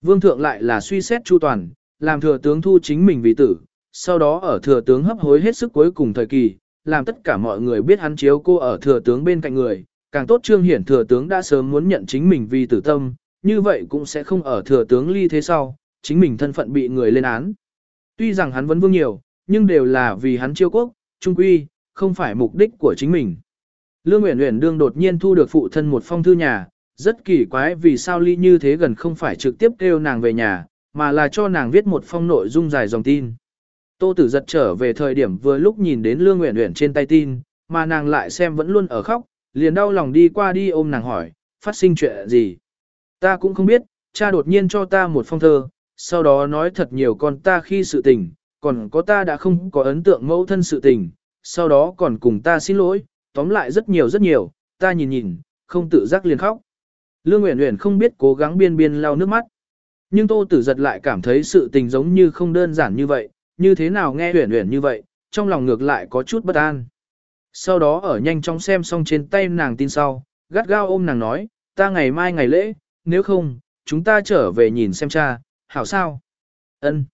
Vương thượng lại là suy xét chu toàn, làm thừa tướng thu chính mình vì tử, sau đó ở thừa tướng hấp hối hết sức cuối cùng thời kỳ, làm tất cả mọi người biết hắn chiếu cô ở thừa tướng bên cạnh người, càng tốt trương hiển thừa tướng đã sớm muốn nhận chính mình vì tử tâm, như vậy cũng sẽ không ở thừa tướng ly thế sau, chính mình thân phận bị người lên án. Tuy rằng hắn vẫn vương nhiều, nhưng đều là vì hắn chiêu quốc, trung quy, không phải mục đích của chính mình. Lương Uyển Uyển đương đột nhiên thu được phụ thân một phong thư nhà, rất kỳ quái vì sao ly như thế gần không phải trực tiếp kêu nàng về nhà, mà là cho nàng viết một phong nội dung dài dòng tin. Tô Tử giật trở về thời điểm vừa lúc nhìn đến Lương Uyển Uyển trên tay tin, mà nàng lại xem vẫn luôn ở khóc, liền đau lòng đi qua đi ôm nàng hỏi, phát sinh chuyện gì. Ta cũng không biết, cha đột nhiên cho ta một phong thơ, sau đó nói thật nhiều con ta khi sự tình, còn có ta đã không có ấn tượng mẫu thân sự tình, sau đó còn cùng ta xin lỗi, tóm lại rất nhiều rất nhiều, ta nhìn nhìn, không tự giác liền khóc. Lương Uyển Uyển không biết cố gắng biên biên lau nước mắt. Nhưng Tô Tử giật lại cảm thấy sự tình giống như không đơn giản như vậy, như thế nào nghe Uyển Uyển như vậy, trong lòng ngược lại có chút bất an. Sau đó ở nhanh chóng xem xong trên tay nàng tin sau, gắt gao ôm nàng nói, ta ngày mai ngày lễ, nếu không, chúng ta trở về nhìn xem cha, hảo sao? Ân.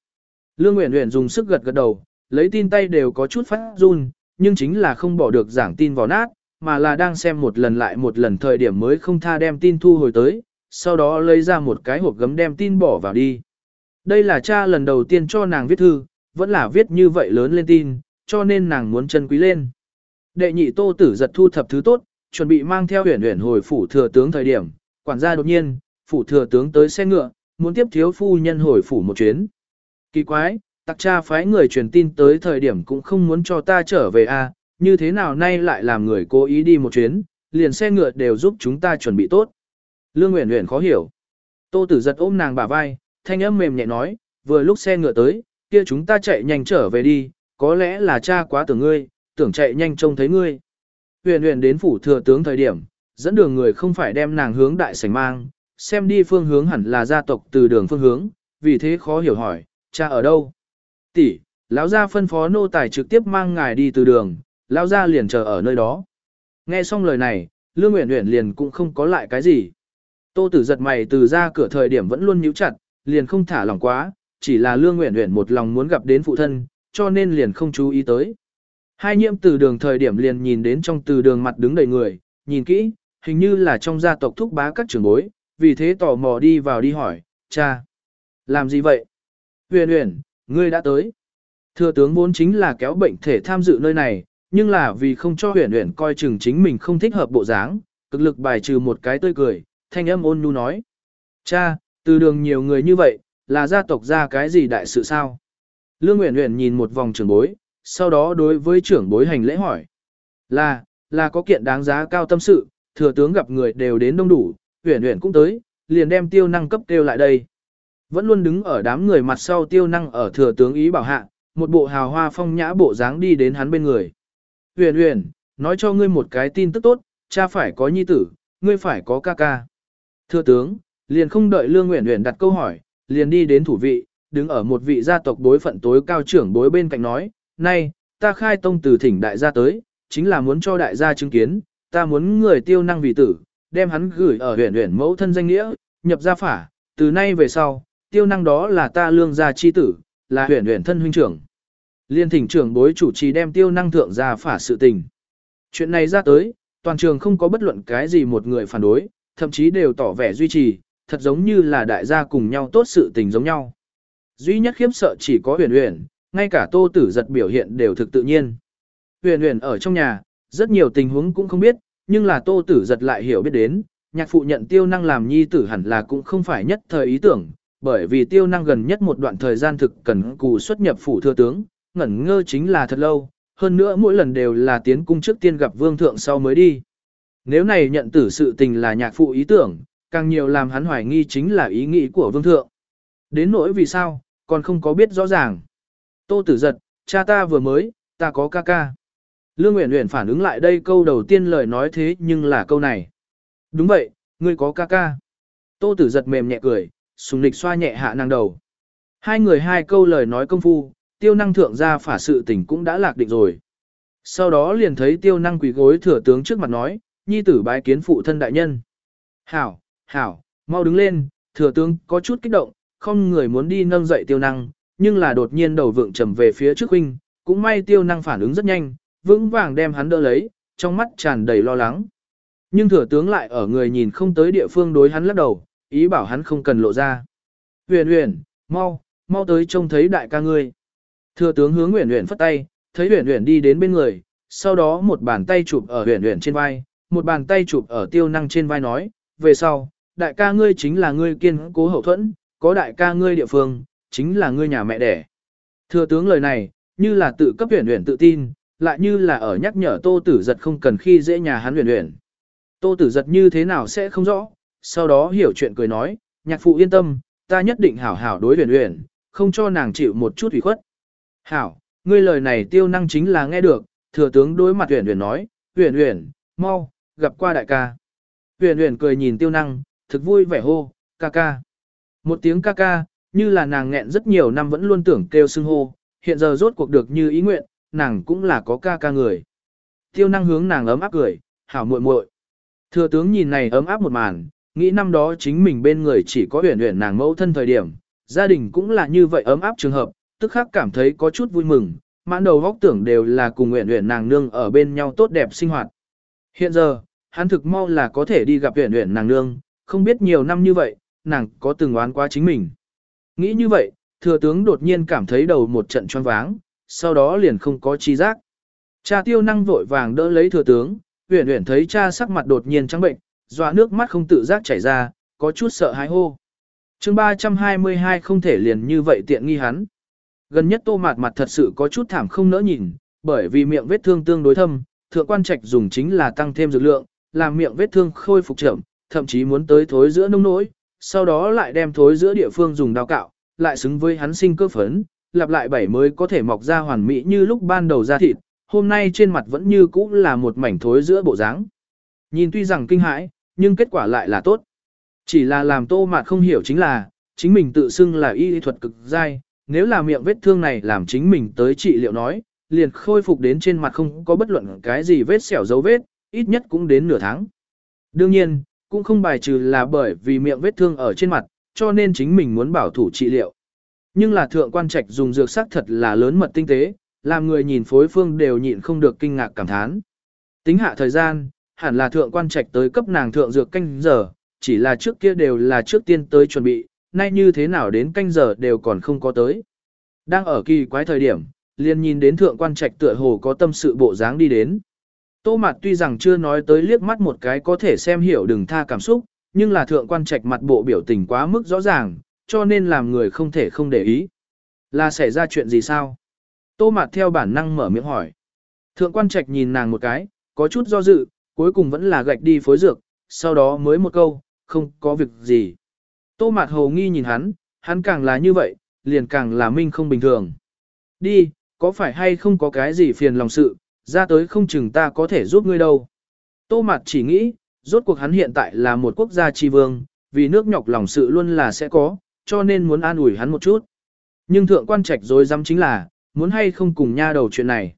Lương Uyển Uyển dùng sức gật gật đầu, lấy tin tay đều có chút phát run, nhưng chính là không bỏ được giảng tin vào nát, mà là đang xem một lần lại một lần thời điểm mới không tha đem tin thu hồi tới, sau đó lấy ra một cái hộp gấm đem tin bỏ vào đi. Đây là cha lần đầu tiên cho nàng viết thư, vẫn là viết như vậy lớn lên tin, cho nên nàng muốn chân quý lên. Đệ nhị tô tử giật thu thập thứ tốt, chuẩn bị mang theo huyền huyền hồi phủ thừa tướng thời điểm, quản gia đột nhiên, phủ thừa tướng tới xe ngựa, muốn tiếp thiếu phu nhân hồi phủ một chuyến. Kỳ quái, tặc cha phái người truyền tin tới thời điểm cũng không muốn cho ta trở về a, à, như thế nào nay lại làm người cố ý đi một chuyến, liền xe ngựa đều giúp chúng ta chuẩn bị tốt. Lương Uyển Uyển khó hiểu. Tô Tử giật ôm nàng bả vai, thanh âm mềm nhẹ nói, vừa lúc xe ngựa tới, kia chúng ta chạy nhanh trở về đi, có lẽ là cha quá tưởng ngươi, tưởng chạy nhanh trông thấy ngươi. Huyền huyền đến phủ thừa tướng thời điểm, dẫn đường người không phải đem nàng hướng đại sảnh mang, xem đi phương hướng hẳn là gia tộc từ đường phương hướng, vì thế khó hiểu hỏi, cha ở đâu? Tỷ, lão gia phân phó nô tài trực tiếp mang ngài đi từ đường, lão gia liền chờ ở nơi đó. Nghe xong lời này, Lương Uyển Uyển liền cũng không có lại cái gì. Tô Tử giật mày từ ra cửa thời điểm vẫn luôn nhíu chặt, liền không thả lòng quá, chỉ là Lương Uyển Uyển một lòng muốn gặp đến phụ thân, cho nên liền không chú ý tới. Hai nhiễm từ đường thời điểm liền nhìn đến trong từ đường mặt đứng đầy người, nhìn kỹ, hình như là trong gia tộc thúc bá các trưởng bối, vì thế tò mò đi vào đi hỏi, cha, làm gì vậy? Uyển Uyển, ngươi đã tới. Thừa tướng vốn chính là kéo bệnh thể tham dự nơi này, nhưng là vì không cho huyền huyền coi chừng chính mình không thích hợp bộ dáng, cực lực bài trừ một cái tươi cười, thanh âm ôn nhu nói. Cha, từ đường nhiều người như vậy, là gia tộc ra cái gì đại sự sao? Lương Huyền Huyền nhìn một vòng trưởng bối, sau đó đối với trưởng bối hành lễ hỏi. Là, là có kiện đáng giá cao tâm sự, thừa tướng gặp người đều đến đông đủ, Huyền Huyền cũng tới, liền đem tiêu năng cấp kêu lại đây. Vẫn luôn đứng ở đám người mặt sau tiêu năng ở thừa tướng ý bảo hạ, một bộ hào hoa phong nhã bộ dáng đi đến hắn bên người. Uyển Uyển, nói cho ngươi một cái tin tức tốt, cha phải có nhi tử, ngươi phải có ca ca. Thưa tướng, liền không đợi Lương Uyển Uyển đặt câu hỏi, liền đi đến thủ vị, đứng ở một vị gia tộc bối phận tối cao trưởng bối bên cạnh nói, nay, ta khai tông từ thỉnh đại gia tới, chính là muốn cho đại gia chứng kiến, ta muốn người tiêu năng vì tử, đem hắn gửi ở huyện huyện mẫu thân danh nghĩa, nhập gia phả, từ nay về sau, tiêu năng đó là ta lương gia chi tử, là huyện huyện thân huynh trưởng. Liên thỉnh trưởng bối chủ trì đem tiêu năng thượng ra phả sự tình. Chuyện này ra tới, toàn trường không có bất luận cái gì một người phản đối, thậm chí đều tỏ vẻ duy trì, thật giống như là đại gia cùng nhau tốt sự tình giống nhau. Duy nhất khiếp sợ chỉ có huyền huyền, ngay cả tô tử giật biểu hiện đều thực tự nhiên. Huyền huyền ở trong nhà, rất nhiều tình huống cũng không biết, nhưng là tô tử giật lại hiểu biết đến, nhạc phụ nhận tiêu năng làm nhi tử hẳn là cũng không phải nhất thời ý tưởng, bởi vì tiêu năng gần nhất một đoạn thời gian thực cần cù xuất nhập phủ thừa tướng, ngẩn ngơ chính là thật lâu, hơn nữa mỗi lần đều là tiến cung trước tiên gặp vương thượng sau mới đi. Nếu này nhận tử sự tình là nhạc phụ ý tưởng, càng nhiều làm hắn hoài nghi chính là ý nghĩ của vương thượng. Đến nỗi vì sao, còn không có biết rõ ràng. Tô tử giật, cha ta vừa mới, ta có ca ca. Lương Uyển Uyển phản ứng lại đây câu đầu tiên lời nói thế nhưng là câu này. Đúng vậy, ngươi có ca ca. Tô tử giật mềm nhẹ cười, sùng lịch xoa nhẹ hạ nàng đầu. Hai người hai câu lời nói công phu, tiêu năng thượng gia phả sự tình cũng đã lạc định rồi. Sau đó liền thấy tiêu năng quỳ gối thừa tướng trước mặt nói, nhi tử bái kiến phụ thân đại nhân. Hảo, hảo, mau đứng lên, thừa tướng có chút kích động, không người muốn đi nâng dậy tiêu năng, nhưng là đột nhiên đầu vượng trầm về phía trước huynh, cũng may tiêu năng phản ứng rất nhanh, vững vàng đem hắn đỡ lấy, trong mắt tràn đầy lo lắng. Nhưng thừa tướng lại ở người nhìn không tới địa phương đối hắn lắc đầu, ý bảo hắn không cần lộ ra. Huyền huyền, mau, mau tới trông thấy đại ca ngươi. Thừa tướng hướng Uyển Uyển phất tay, thấy Uyển Uyển đi đến bên người, sau đó một bàn tay chụp ở Uyển Uyển trên vai, một bàn tay chụp ở Tiêu Năng trên vai nói, về sau, đại ca ngươi chính là ngươi kiên cố hậu thuẫn, có đại ca ngươi địa phương, chính là ngươi nhà mẹ đẻ. Thừa tướng lời này, như là tự cấp Uyển Uyển tự tin, lại như là ở nhắc nhở Tô Tử Giật không cần khi dễ nhà hắn Uyển Uyển. Tô Tử Giật như thế nào sẽ không rõ, sau đó hiểu chuyện cười nói, nhạc phụ yên tâm, ta nhất định hảo hảo đối Uyển Uyển, không cho nàng chịu một chút ủy khuất. Hảo, ngươi lời này tiêu năng chính là nghe được, thừa tướng đối mặt Uyển Uyển nói, Uyển Uyển, mau, gặp qua đại ca. Uyển Uyển cười nhìn tiêu năng, thực vui vẻ hô, ca ca. Một tiếng ca ca, như là nàng nghẹn rất nhiều năm vẫn luôn tưởng kêu xưng hô, hiện giờ rốt cuộc được như ý nguyện, nàng cũng là có ca ca người. Tiêu năng hướng nàng ấm áp cười, hảo muội muội. Thừa tướng nhìn này ấm áp một màn, nghĩ năm đó chính mình bên người chỉ có Uyển Uyển nàng mẫu thân thời điểm, gia đình cũng là như vậy ấm áp trường hợp, tức khắc cảm thấy có chút vui mừng, mãn đầu góc tưởng đều là cùng nguyện nguyện nàng nương ở bên nhau tốt đẹp sinh hoạt. Hiện giờ, hắn thực mau là có thể đi gặp huyền huyền nàng nương, không biết nhiều năm như vậy, nàng có từng oán quá chính mình. Nghĩ như vậy, thừa tướng đột nhiên cảm thấy đầu một trận choáng váng, sau đó liền không có chi giác. Cha tiêu năng vội vàng đỡ lấy thừa tướng, huyền huyền thấy cha sắc mặt đột nhiên trắng bệnh, dọa nước mắt không tự giác chảy ra, có chút sợ hãi hô. chương 322 không thể liền như vậy tiện nghi hắn. Gần nhất tô mạt mặt thật sự có chút thảm không nỡ nhìn, bởi vì miệng vết thương tương đối thâm, thượng quan trạch dùng chính là tăng thêm dược lượng, làm miệng vết thương khôi phục chậm, thậm chí muốn tới thối giữa nông nỗi, sau đó lại đem thối giữa địa phương dùng dao cạo, lại xứng với hắn sinh cơ phấn, lặp lại bảy mới có thể mọc ra hoàn mỹ như lúc ban đầu ra thịt, hôm nay trên mặt vẫn như cũ là một mảnh thối giữa bộ dáng. Nhìn tuy rằng kinh hãi, nhưng kết quả lại là tốt. Chỉ là làm tô mạt không hiểu chính là, chính mình tự xưng là y thuật cực dai, nếu là miệng vết thương này làm chính mình tới trị liệu nói, liền khôi phục đến trên mặt không có bất luận cái gì vết sẹo dấu vết, ít nhất cũng đến nửa tháng. Đương nhiên, cũng không bài trừ là bởi vì miệng vết thương ở trên mặt, cho nên chính mình muốn bảo thủ trị liệu. Nhưng là thượng quan trạch dùng dược sắc thật là lớn mật tinh tế, làm người nhìn phối phương đều nhịn không được kinh ngạc cảm thán. Tính hạ thời gian, hẳn là thượng quan trạch tới cấp nàng thượng dược canh giờ, chỉ là trước kia đều là trước tiên tới chuẩn bị, nay như thế nào đến canh giờ đều còn không có tới. Đang ở kỳ quái thời điểm, liền nhìn đến thượng quan trạch tựa hồ có tâm sự bộ dáng đi đến. Tô mặt tuy rằng chưa nói tới liếc mắt một cái có thể xem hiểu đừng tha cảm xúc, nhưng là thượng quan trạch mặt bộ biểu tình quá mức rõ ràng, cho nên làm người không thể không để ý. Là xảy ra chuyện gì sao? Tô mặt theo bản năng mở miệng hỏi. Thượng quan trạch nhìn nàng một cái, có chút do dự, cuối cùng vẫn là gạch đi phối dược, sau đó mới một câu, không có việc gì. Tô Mạt Hồ nghi nhìn hắn, hắn càng là như vậy, liền càng là minh không bình thường. Đi, có phải hay không có cái gì phiền lòng sự, ra tới không chừng ta có thể giúp ngươi đâu. Tô Mạt chỉ nghĩ, rốt cuộc hắn hiện tại là một quốc gia tri vương, vì nước nhọc lòng sự luôn là sẽ có, cho nên muốn an ủi hắn một chút. Nhưng thượng quan trạch rồi dám chính là, muốn hay không cùng nha đầu chuyện này.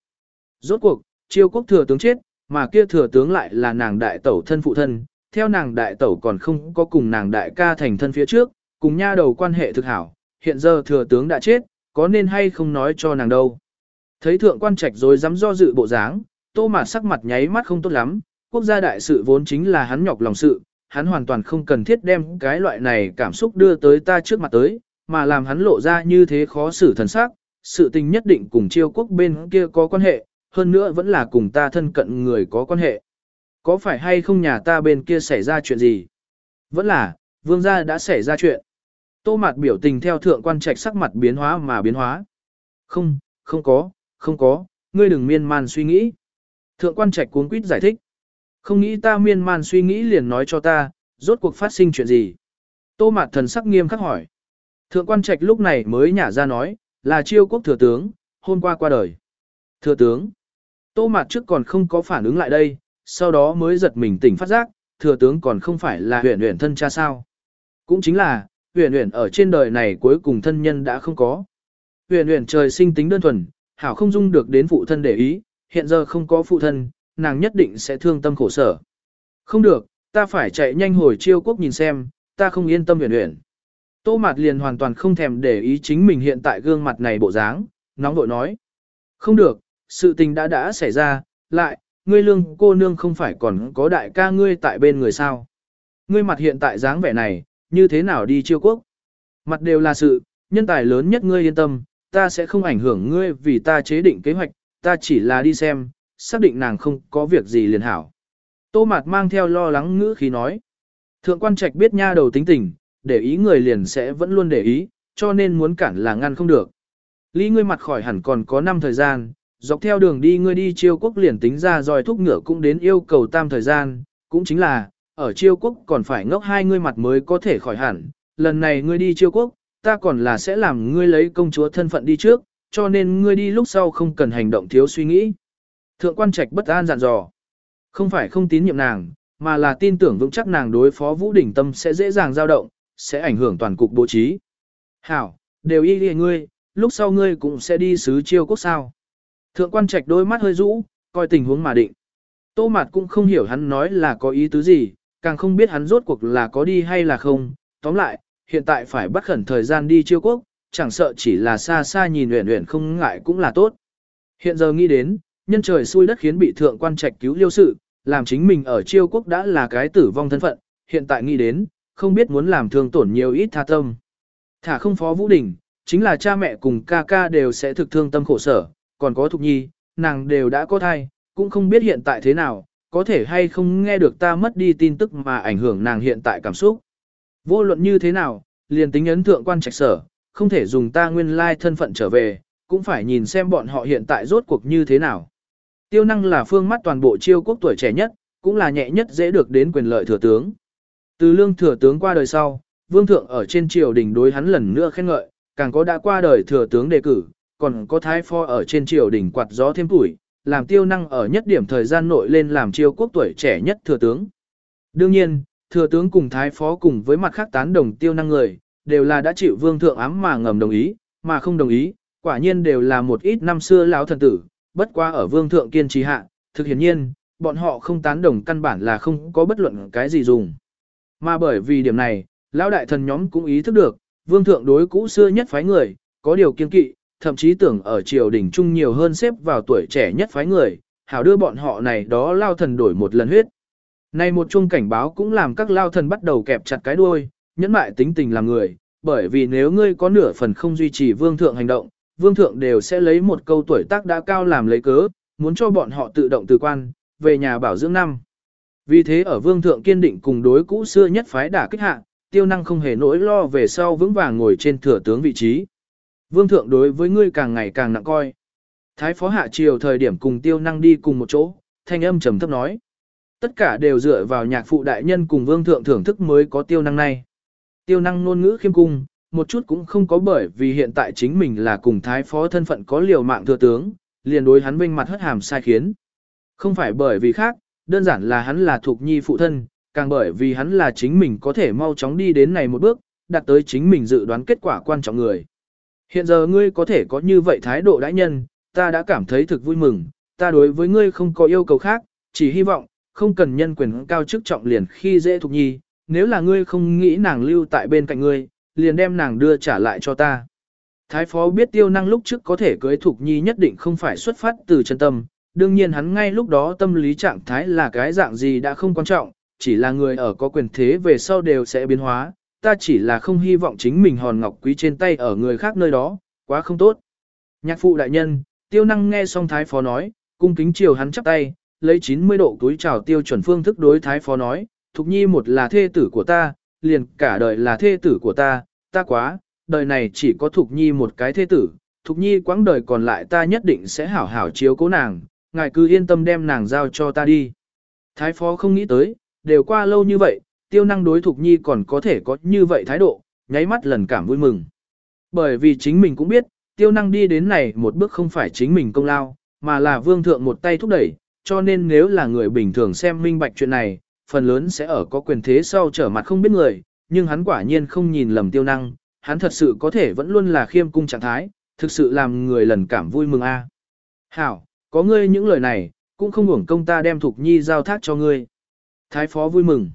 Rốt cuộc, chiêu quốc thừa tướng chết, mà kia thừa tướng lại là nàng đại tẩu thân phụ thân, theo nàng đại tẩu còn không có cùng nàng đại ca thành thân phía trước, cùng nha đầu quan hệ thực hảo, hiện giờ thừa tướng đã chết, có nên hay không nói cho nàng đâu. Thấy thượng quan trạch rồi dám do dự bộ dáng, tô mà sắc mặt nháy mắt không tốt lắm, quốc gia đại sự vốn chính là hắn nhọc lòng sự, hắn hoàn toàn không cần thiết đem cái loại này cảm xúc đưa tới ta trước mặt tới, mà làm hắn lộ ra như thế khó xử thần sắc, sự tình nhất định cùng chiêu quốc bên kia có quan hệ, hơn nữa vẫn là cùng ta thân cận người có quan hệ. Có phải hay không nhà ta bên kia xảy ra chuyện gì? Vẫn là, vương gia đã xảy ra chuyện. Tô mạt biểu tình theo thượng quan trạch sắc mặt biến hóa mà biến hóa. Không, không có, không có, ngươi đừng miên man suy nghĩ. Thượng quan trạch cuốn quýt giải thích. Không nghĩ ta miên man suy nghĩ liền nói cho ta, rốt cuộc phát sinh chuyện gì. Tô mạt thần sắc nghiêm khắc hỏi. Thượng quan trạch lúc này mới nhả ra nói, là chiêu quốc thừa tướng, hôm qua qua đời. Thừa tướng. Tô Mạt trước còn không có phản ứng lại đây, sau đó mới giật mình tỉnh phát giác, thừa tướng còn không phải là huyền huyền thân cha sao. Cũng chính là, huyền huyền ở trên đời này cuối cùng thân nhân đã không có. Huyền huyền trời sinh tính đơn thuần, hảo không dung được đến phụ thân để ý, hiện giờ không có phụ thân, nàng nhất định sẽ thương tâm khổ sở. Không được, ta phải chạy nhanh hồi chiêu quốc nhìn xem, ta không yên tâm huyền huyền. Tô Mạt liền hoàn toàn không thèm để ý chính mình hiện tại gương mặt này bộ dáng, nóng vội nói. Không được, sự tình đã đã xảy ra, lại, ngươi lương cô nương không phải còn có đại ca ngươi tại bên người sao. Ngươi mặt hiện tại dáng vẻ này, như thế nào đi chiêu quốc? Mặt đều là sự, nhân tài lớn nhất ngươi yên tâm, ta sẽ không ảnh hưởng ngươi vì ta chế định kế hoạch, ta chỉ là đi xem, xác định nàng không có việc gì liền hảo. Tô Mạt mang theo lo lắng ngữ khí nói. Thượng quan trạch biết nha đầu tính tình, để ý người liền sẽ vẫn luôn để ý, cho nên muốn cản là ngăn không được. Lý ngươi mặt khỏi hẳn còn có năm thời gian, dọc theo đường đi ngươi đi chiêu quốc liền tính ra rồi thúc ngựa cũng đến yêu cầu tam thời gian, cũng chính là, ở chiêu quốc còn phải ngốc hai ngươi mặt mới có thể khỏi hẳn, lần này ngươi đi chiêu quốc, ta còn là sẽ làm ngươi lấy công chúa thân phận đi trước, cho nên ngươi đi lúc sau không cần hành động thiếu suy nghĩ. Thượng quan trạch bất an dặn dò. Không phải không tín nhiệm nàng, mà là tin tưởng vững chắc nàng đối phó Vũ Đỉnh Tâm sẽ dễ dàng dao động, sẽ ảnh hưởng toàn cục bố trí. Hảo, đều y lìa ngươi, lúc sau ngươi cũng sẽ đi sứ chiêu quốc sao. Thượng quan trạch đôi mắt hơi rũ, coi tình huống mà định. Tô Mạt cũng không hiểu hắn nói là có ý tứ gì, càng không biết hắn rốt cuộc là có đi hay là không. Tóm lại, hiện tại phải bắt khẩn thời gian đi chiêu quốc, chẳng sợ chỉ là xa xa nhìn luyện luyện không ngại cũng là tốt. Hiện giờ nghĩ đến, nhân trời xui đất khiến bị thượng quan trạch cứu liêu sự, làm chính mình ở chiêu quốc đã là cái tử vong thân phận, hiện tại nghĩ đến, không biết muốn làm thương tổn nhiều ít tha tâm. Thả không phó Vũ Đình, chính là cha mẹ cùng ca ca đều sẽ thực thương tâm khổ sở, còn có Thục Nhi, nàng đều đã có thai, cũng không biết hiện tại thế nào, có thể hay không nghe được ta mất đi tin tức mà ảnh hưởng nàng hiện tại cảm xúc. Vô luận như thế nào, liền tính ấn thượng quan trạch sở, không thể dùng ta nguyên lai thân phận trở về, cũng phải nhìn xem bọn họ hiện tại rốt cuộc như thế nào. Tiêu năng là phương mắt toàn bộ chiêu quốc tuổi trẻ nhất, cũng là nhẹ nhất dễ được đến quyền lợi thừa tướng. Từ lương thừa tướng qua đời sau, vương thượng ở trên triều đình đối hắn lần nữa khen ngợi, càng có đã qua đời thừa tướng đề cử, còn có thái pho ở trên triều đình quạt gió thêm tuổi, làm tiêu năng ở nhất điểm thời gian nội lên làm triều quốc tuổi trẻ nhất thừa tướng. Đương nhiên, thừa tướng cùng thái phó cùng với mặt khác tán đồng tiêu năng người, đều là đã chịu vương thượng ám mà ngầm đồng ý, mà không đồng ý, quả nhiên đều là một ít năm xưa lão thần tử, bất qua ở vương thượng kiên trì hạ, thực hiển nhiên, bọn họ không tán đồng căn bản là không có bất luận cái gì dùng. Mà bởi vì điểm này, lão đại thần nhóm cũng ý thức được, vương thượng đối cũ xưa nhất phái người, có điều kiên kỵ, thậm chí tưởng ở triều đình trung nhiều hơn xếp vào tuổi trẻ nhất phái người, hảo đưa bọn họ này đó lao thần đổi một lần huyết. Này một chung cảnh báo cũng làm các lao thần bắt đầu kẹp chặt cái đuôi, nhẫn mại tính tình làm người, bởi vì nếu ngươi có nửa phần không duy trì vương thượng hành động, vương thượng đều sẽ lấy một câu tuổi tác đã cao làm lấy cớ, muốn cho bọn họ tự động từ quan, về nhà bảo dưỡng năm. Vì thế ở vương thượng kiên định cùng đối cũ xưa nhất phái đả kích hạ, tiêu năng không hề nỗi lo về sau vững vàng ngồi trên thừa tướng vị trí. Vương thượng đối với ngươi càng ngày càng nặng coi. Thái phó hạ triều thời điểm cùng tiêu năng đi cùng một chỗ, thanh âm trầm thấp nói. Tất cả đều dựa vào nhạc phụ đại nhân cùng vương thượng thưởng thức mới có tiêu năng này. Tiêu năng ngôn ngữ khiêm cung, một chút cũng không có bởi vì hiện tại chính mình là cùng thái phó thân phận có liều mạng thừa tướng, liền đối hắn vinh mặt hất hàm sai khiến. Không phải bởi vì khác, đơn giản là hắn là thuộc nhi phụ thân, càng bởi vì hắn là chính mình có thể mau chóng đi đến này một bước, đạt tới chính mình dự đoán kết quả quan trọng người. Hiện giờ ngươi có thể có như vậy thái độ đãi nhân, ta đã cảm thấy thực vui mừng, ta đối với ngươi không có yêu cầu khác, chỉ hy vọng, không cần nhân quyền cao chức trọng liền khi dễ thục nhi, nếu là ngươi không nghĩ nàng lưu tại bên cạnh ngươi, liền đem nàng đưa trả lại cho ta. Thái phó biết tiêu năng lúc trước có thể cưới thục nhi nhất định không phải xuất phát từ chân tâm, đương nhiên hắn ngay lúc đó tâm lý trạng thái là cái dạng gì đã không quan trọng, chỉ là người ở có quyền thế về sau đều sẽ biến hóa, ta chỉ là không hy vọng chính mình hòn ngọc quý trên tay ở người khác nơi đó, quá không tốt. Nhạc phụ đại nhân, tiêu năng nghe xong thái phó nói, cung kính chiều hắn chắp tay, lấy 90 độ túi chào tiêu chuẩn phương thức đối thái phó nói, Thục Nhi một là thê tử của ta, liền cả đời là thê tử của ta, ta quá, đời này chỉ có Thục Nhi một cái thê tử, Thục Nhi quãng đời còn lại ta nhất định sẽ hảo hảo chiếu cố nàng, ngài cứ yên tâm đem nàng giao cho ta đi. Thái phó không nghĩ tới, đều qua lâu như vậy, tiêu năng đối Thục Nhi còn có thể có như vậy thái độ, nháy mắt lần cảm vui mừng. Bởi vì chính mình cũng biết, tiêu năng đi đến này một bước không phải chính mình công lao, mà là vương thượng một tay thúc đẩy, cho nên nếu là người bình thường xem minh bạch chuyện này, phần lớn sẽ ở có quyền thế sau trở mặt không biết người, nhưng hắn quả nhiên không nhìn lầm tiêu năng, hắn thật sự có thể vẫn luôn là khiêm cung trạng thái, thực sự làm người lần cảm vui mừng a. Hảo, có ngươi những lời này, cũng không uổng công ta đem Thục Nhi giao thác cho ngươi. Thái phó vui mừng.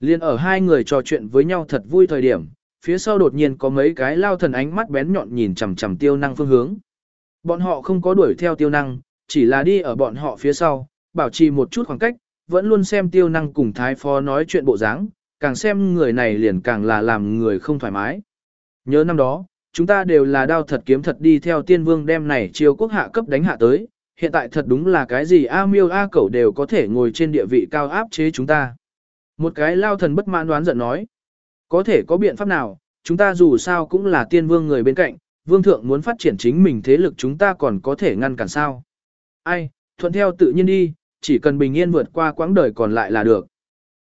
Liên ở hai người trò chuyện với nhau thật vui thời điểm, phía sau đột nhiên có mấy cái lao thần ánh mắt bén nhọn nhìn chằm chằm tiêu năng phương hướng. Bọn họ không có đuổi theo tiêu năng, chỉ là đi ở bọn họ phía sau, bảo trì một chút khoảng cách, vẫn luôn xem tiêu năng cùng thái phó nói chuyện bộ dáng, càng xem người này liền càng là làm người không thoải mái. Nhớ năm đó, chúng ta đều là đao thật kiếm thật đi theo tiên vương đem này chiêu quốc hạ cấp đánh hạ tới, hiện tại thật đúng là cái gì A miêu A cẩu đều có thể ngồi trên địa vị cao áp chế chúng ta. Một cái lao thần bất mãn đoán giận nói, có thể có biện pháp nào, chúng ta dù sao cũng là tiên vương người bên cạnh, vương thượng muốn phát triển chính mình thế lực chúng ta còn có thể ngăn cản sao. Ai, thuận theo tự nhiên đi, chỉ cần bình yên vượt qua quãng đời còn lại là được.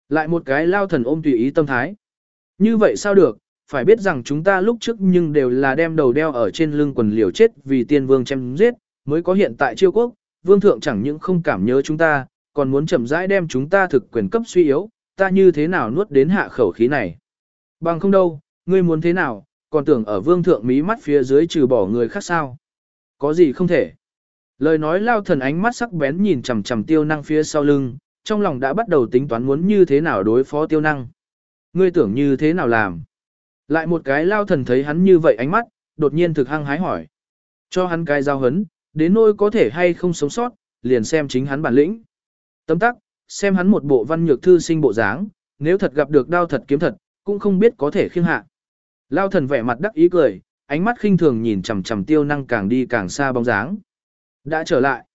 Lại một cái lao thần ôm tùy ý tâm thái. Như vậy sao được, phải biết rằng chúng ta lúc trước nhưng đều là đem đầu đeo ở trên lưng quần liều chết vì tiên vương chém giết, mới có hiện tại chiêu quốc, vương thượng chẳng những không cảm nhớ chúng ta, còn muốn chậm rãi đem chúng ta thực quyền cấp suy yếu, ta như thế nào nuốt đến hạ khẩu khí này. Bằng không đâu, ngươi muốn thế nào, còn tưởng ở vương thượng mí mắt phía dưới trừ bỏ người khác sao. Có gì không thể. Lời nói lao thần ánh mắt sắc bén nhìn chằm chằm tiêu năng phía sau lưng, trong lòng đã bắt đầu tính toán muốn như thế nào đối phó tiêu năng. Ngươi tưởng như thế nào làm. Lại một cái lao thần thấy hắn như vậy ánh mắt, đột nhiên thực hăng hái hỏi. Cho hắn cái giao hấn, đến nỗi có thể hay không sống sót, liền xem chính hắn bản lĩnh. Tấm tắc, xem hắn một bộ văn nhược thư sinh bộ dáng, nếu thật gặp được đao thật kiếm thật, cũng không biết có thể khiêng hạ. Lao thần vẻ mặt đắc ý cười, ánh mắt khinh thường nhìn chằm chằm tiêu năng càng đi càng xa bóng dáng. Đã trở lại.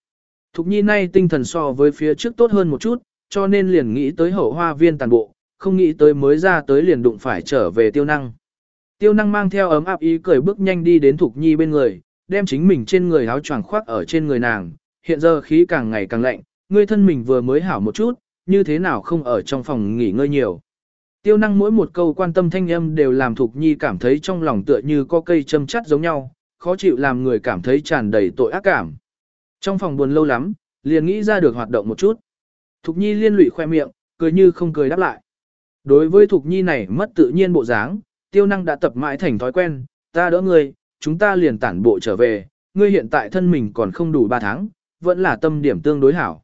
Thục nhi nay tinh thần so với phía trước tốt hơn một chút, cho nên liền nghĩ tới hậu hoa viên tàn bộ, không nghĩ tới mới ra tới liền đụng phải trở về tiêu năng. Tiêu năng mang theo ấm áp ý cười bước nhanh đi đến Thục nhi bên người, đem chính mình trên người áo choàng khoác ở trên người nàng, hiện giờ khí càng ngày càng lạnh, ngươi thân mình vừa mới hảo một chút, như thế nào không ở trong phòng nghỉ ngơi nhiều. Tiêu năng mỗi một câu quan tâm thanh âm đều làm Thục Nhi cảm thấy trong lòng tựa như có cây châm chắt giống nhau, khó chịu làm người cảm thấy tràn đầy tội ác cảm. Trong phòng buồn lâu lắm, liền nghĩ ra được hoạt động một chút. Thục Nhi liên lụy khoe miệng, cười như không cười đáp lại. Đối với Thục Nhi này mất tự nhiên bộ dáng, tiêu năng đã tập mãi thành thói quen, ta đỡ ngươi, chúng ta liền tản bộ trở về, ngươi hiện tại thân mình còn không đủ 3 tháng, vẫn là tâm điểm tương đối hảo.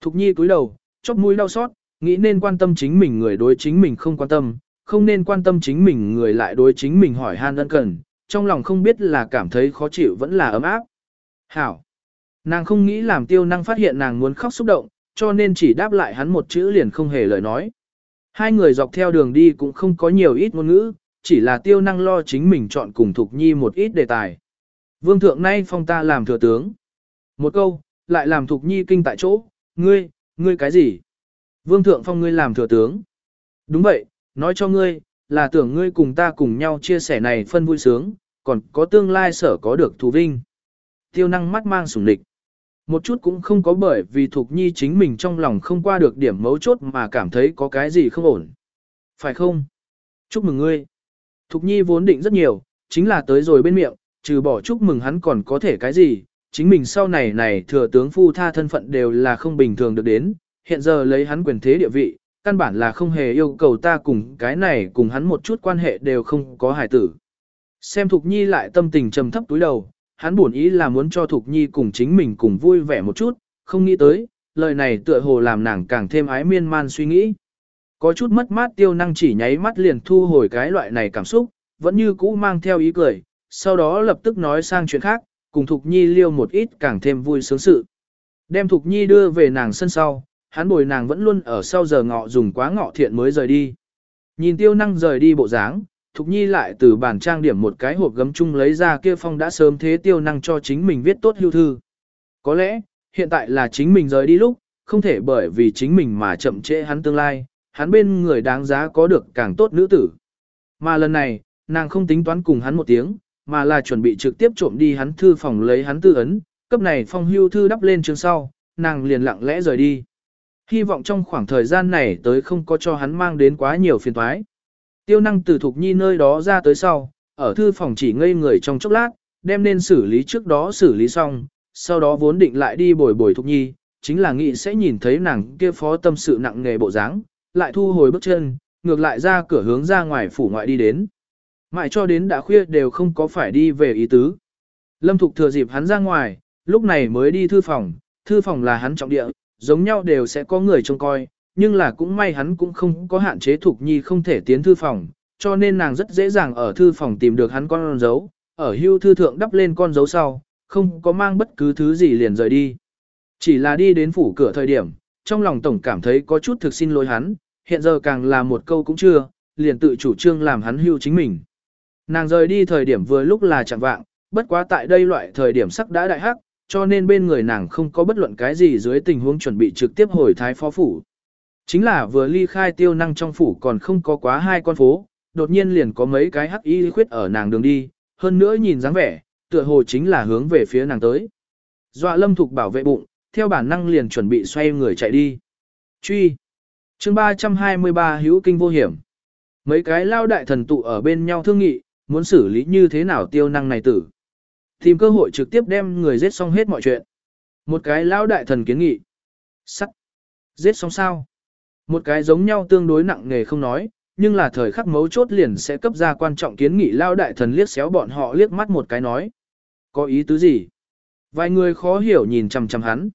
Thục Nhi cúi đầu, chóp mũi đau xót, nghĩ nên quan tâm chính mình người đối chính mình không quan tâm, không nên quan tâm chính mình người lại đối chính mình hỏi han ân cần, trong lòng không biết là cảm thấy khó chịu vẫn là ấm áp. Hảo. Nàng không nghĩ làm tiêu năng phát hiện nàng muốn khóc xúc động, cho nên chỉ đáp lại hắn một chữ liền không hề lời nói. Hai người dọc theo đường đi cũng không có nhiều ít ngôn ngữ, chỉ là tiêu năng lo chính mình chọn cùng Thục Nhi một ít đề tài. Vương thượng nay phong ta làm thừa tướng. Một câu, lại làm Thục Nhi kinh tại chỗ, ngươi, ngươi cái gì? Vương thượng phong ngươi làm thừa tướng. Đúng vậy, nói cho ngươi, là tưởng ngươi cùng ta cùng nhau chia sẻ này phân vui sướng, còn có tương lai sở có được thù vinh. Tiêu năng mắt mang sủng địch. Một chút cũng không có bởi vì Thục Nhi chính mình trong lòng không qua được điểm mấu chốt mà cảm thấy có cái gì không ổn. Phải không? Chúc mừng ngươi. Thục Nhi vốn định rất nhiều, chính là tới rồi bên miệng, trừ bỏ chúc mừng hắn còn có thể cái gì, chính mình sau này này thừa tướng phu tha thân phận đều là không bình thường được đến, hiện giờ lấy hắn quyền thế địa vị, căn bản là không hề yêu cầu ta cùng cái này cùng hắn một chút quan hệ đều không có hài tử. Xem Thục Nhi lại tâm tình trầm thấp túi đầu, hắn buồn ý là muốn cho Thục Nhi cùng chính mình cùng vui vẻ một chút, không nghĩ tới, lời này tựa hồ làm nàng càng thêm ái miên man suy nghĩ. Có chút mất mát tiêu năng chỉ nháy mắt liền thu hồi cái loại này cảm xúc, vẫn như cũ mang theo ý cười, sau đó lập tức nói sang chuyện khác, cùng Thục Nhi liêu một ít càng thêm vui sướng sự. Đem Thục Nhi đưa về nàng sân sau, hắn bồi nàng vẫn luôn ở sau giờ ngọ dùng quá ngọ thiện mới rời đi. Nhìn tiêu năng rời đi bộ dáng, Thục Nhi lại từ bàn trang điểm một cái hộp gấm chung lấy ra kia phong đã sớm thế tiêu năng cho chính mình viết tốt hưu thư. Có lẽ, hiện tại là chính mình rời đi lúc, không thể bởi vì chính mình mà chậm trễ hắn tương lai, hắn bên người đáng giá có được càng tốt nữ tử. Mà lần này, nàng không tính toán cùng hắn một tiếng, mà là chuẩn bị trực tiếp trộm đi hắn thư phòng lấy hắn tư ấn, cấp này phong hưu thư đắp lên chương sau, nàng liền lặng lẽ rời đi. Hy vọng trong khoảng thời gian này tới không có cho hắn mang đến quá nhiều phiền toái. Tiêu năng từ Thục Nhi nơi đó ra tới sau, ở thư phòng chỉ ngây người trong chốc lát, đem nên xử lý trước đó xử lý xong, sau đó vốn định lại đi bồi bồi Thục Nhi, chính là nghĩ sẽ nhìn thấy nàng kia phó tâm sự nặng nghề bộ dáng, lại thu hồi bước chân, ngược lại ra cửa hướng ra ngoài phủ ngoại đi đến. Mãi cho đến đã khuya đều không có phải đi về ý tứ. Lâm Thục thừa dịp hắn ra ngoài, lúc này mới đi thư phòng, thư phòng là hắn trọng địa, giống nhau đều sẽ có người trông coi, nhưng là cũng may hắn cũng không có hạn chế Thục Nhi không thể tiến thư phòng, cho nên nàng rất dễ dàng ở thư phòng tìm được hắn con dấu, ở hưu thư thượng đắp lên con dấu sau, không có mang bất cứ thứ gì liền rời đi. Chỉ là đi đến phủ cửa thời điểm, trong lòng tổng cảm thấy có chút thực xin lỗi hắn, hiện giờ càng là một câu cũng chưa, liền tự chủ trương làm hắn hưu chính mình. Nàng rời đi thời điểm vừa lúc là chẳng vạng, bất quá tại đây loại thời điểm sắc đã đại hắc, cho nên bên người nàng không có bất luận cái gì dưới tình huống chuẩn bị trực tiếp hồi thái phó phủ. Chính là vừa ly khai tiêu năng trong phủ còn không có quá hai con phố, đột nhiên liền có mấy cái hắc y khuyết ở nàng đường đi, hơn nữa nhìn dáng vẻ, tựa hồ chính là hướng về phía nàng tới. Dọa lâm thục bảo vệ bụng, theo bản năng liền chuẩn bị xoay người chạy đi. Truy. chương 323 hữu kinh vô hiểm. Mấy cái lao đại thần tụ ở bên nhau thương nghị, muốn xử lý như thế nào tiêu năng này tử. Tìm cơ hội trực tiếp đem người giết xong hết mọi chuyện. Một cái lão đại thần kiến nghị. Sắt. Giết xong sao? Một cái giống nhau tương đối nặng nghề không nói, nhưng là thời khắc mấu chốt liền sẽ cấp ra quan trọng kiến nghị lao đại thần liếc xéo bọn họ liếc mắt một cái nói. Có ý tứ gì? Vài người khó hiểu nhìn chằm chằm hắn.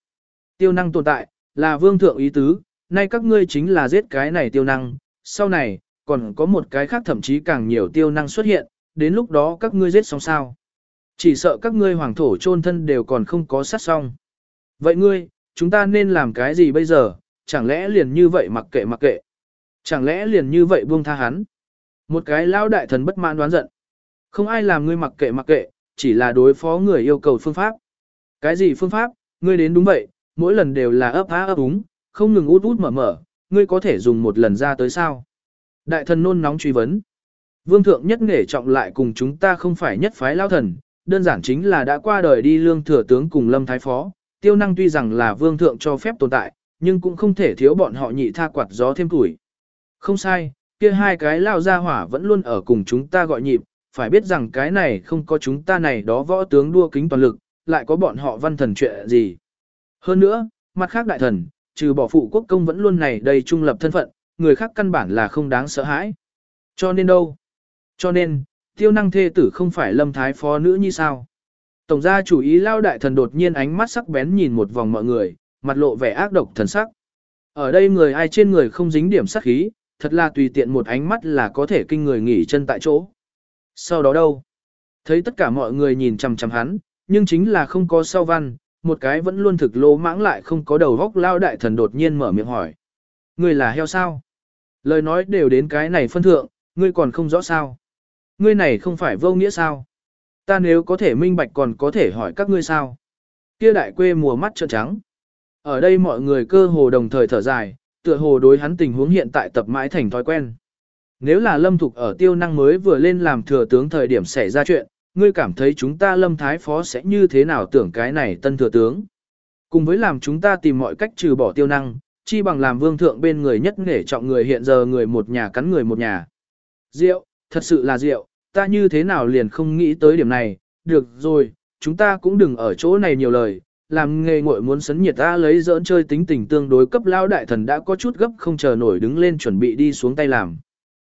Tiêu năng tồn tại, là vương thượng ý tứ, nay các ngươi chính là giết cái này tiêu năng, sau này, còn có một cái khác thậm chí càng nhiều tiêu năng xuất hiện, đến lúc đó các ngươi giết xong sao. Chỉ sợ các ngươi hoàng thổ chôn thân đều còn không có sát xong. Vậy ngươi, chúng ta nên làm cái gì bây giờ, chẳng lẽ liền như vậy mặc kệ mặc kệ. Chẳng lẽ liền như vậy buông tha hắn. Một cái lao đại thần bất mãn đoán giận. Không ai làm ngươi mặc kệ mặc kệ, chỉ là đối phó người yêu cầu phương pháp. Cái gì phương pháp, ngươi đến đúng vậy, mỗi lần đều là ấp á ấp úng, không ngừng út út mở mở, ngươi có thể dùng một lần ra tới sao. Đại thần nôn nóng truy vấn. Vương thượng nhất nghề trọng lại cùng chúng ta không phải nhất phái lao thần, đơn giản chính là đã qua đời đi lương thừa tướng cùng lâm thái phó, tiêu năng tuy rằng là vương thượng cho phép tồn tại, nhưng cũng không thể thiếu bọn họ nhị tha quạt gió thêm tuổi. Không sai, kia hai cái lao ra hỏa vẫn luôn ở cùng chúng ta gọi nhịp, phải biết rằng cái này không có chúng ta này đó võ tướng đua kính toàn lực, lại có bọn họ văn thần chuyện gì. Hơn nữa, mặt khác đại thần, trừ bỏ phụ quốc công vẫn luôn này đầy trung lập thân phận, người khác căn bản là không đáng sợ hãi. Cho nên đâu? Cho nên, tiêu năng thê tử không phải lâm thái phó nữ như sao? Tổng gia chủ ý lao đại thần đột nhiên ánh mắt sắc bén nhìn một vòng mọi người, mặt lộ vẻ ác độc thần sắc. Ở đây người ai trên người không dính điểm sắc khí, thật là tùy tiện một ánh mắt là có thể kinh người nghỉ chân tại chỗ. Sau đó đâu? Thấy tất cả mọi người nhìn chằm chằm hắn, nhưng chính là không có sau văn, một cái vẫn luôn thực lô mãng lại không có đầu góc lao đại thần đột nhiên mở miệng hỏi. Ngươi là heo sao? Lời nói đều đến cái này phân thượng, ngươi còn không rõ sao? Ngươi này không phải vô nghĩa sao? Ta nếu có thể minh bạch còn có thể hỏi các ngươi sao? Kia đại quê mùa mắt trợn trắng. Ở đây mọi người cơ hồ đồng thời thở dài, tựa hồ đối hắn tình huống hiện tại tập mãi thành thói quen. Nếu là lâm thục ở tiêu năng mới vừa lên làm thừa tướng thời điểm xảy ra chuyện, ngươi cảm thấy chúng ta lâm thái phó sẽ như thế nào tưởng cái này tân thừa tướng. Cùng với làm chúng ta tìm mọi cách trừ bỏ tiêu năng, chi bằng làm vương thượng bên người nhất nghề trọng người hiện giờ người một nhà cắn người một nhà. Diệu thật sự là rượu, ta như thế nào liền không nghĩ tới điểm này, được rồi, chúng ta cũng đừng ở chỗ này nhiều lời, làm nghề ngội muốn sấn nhiệt ta lấy dỡn chơi tính tình tương đối cấp lao đại thần đã có chút gấp không chờ nổi đứng lên chuẩn bị đi xuống tay làm.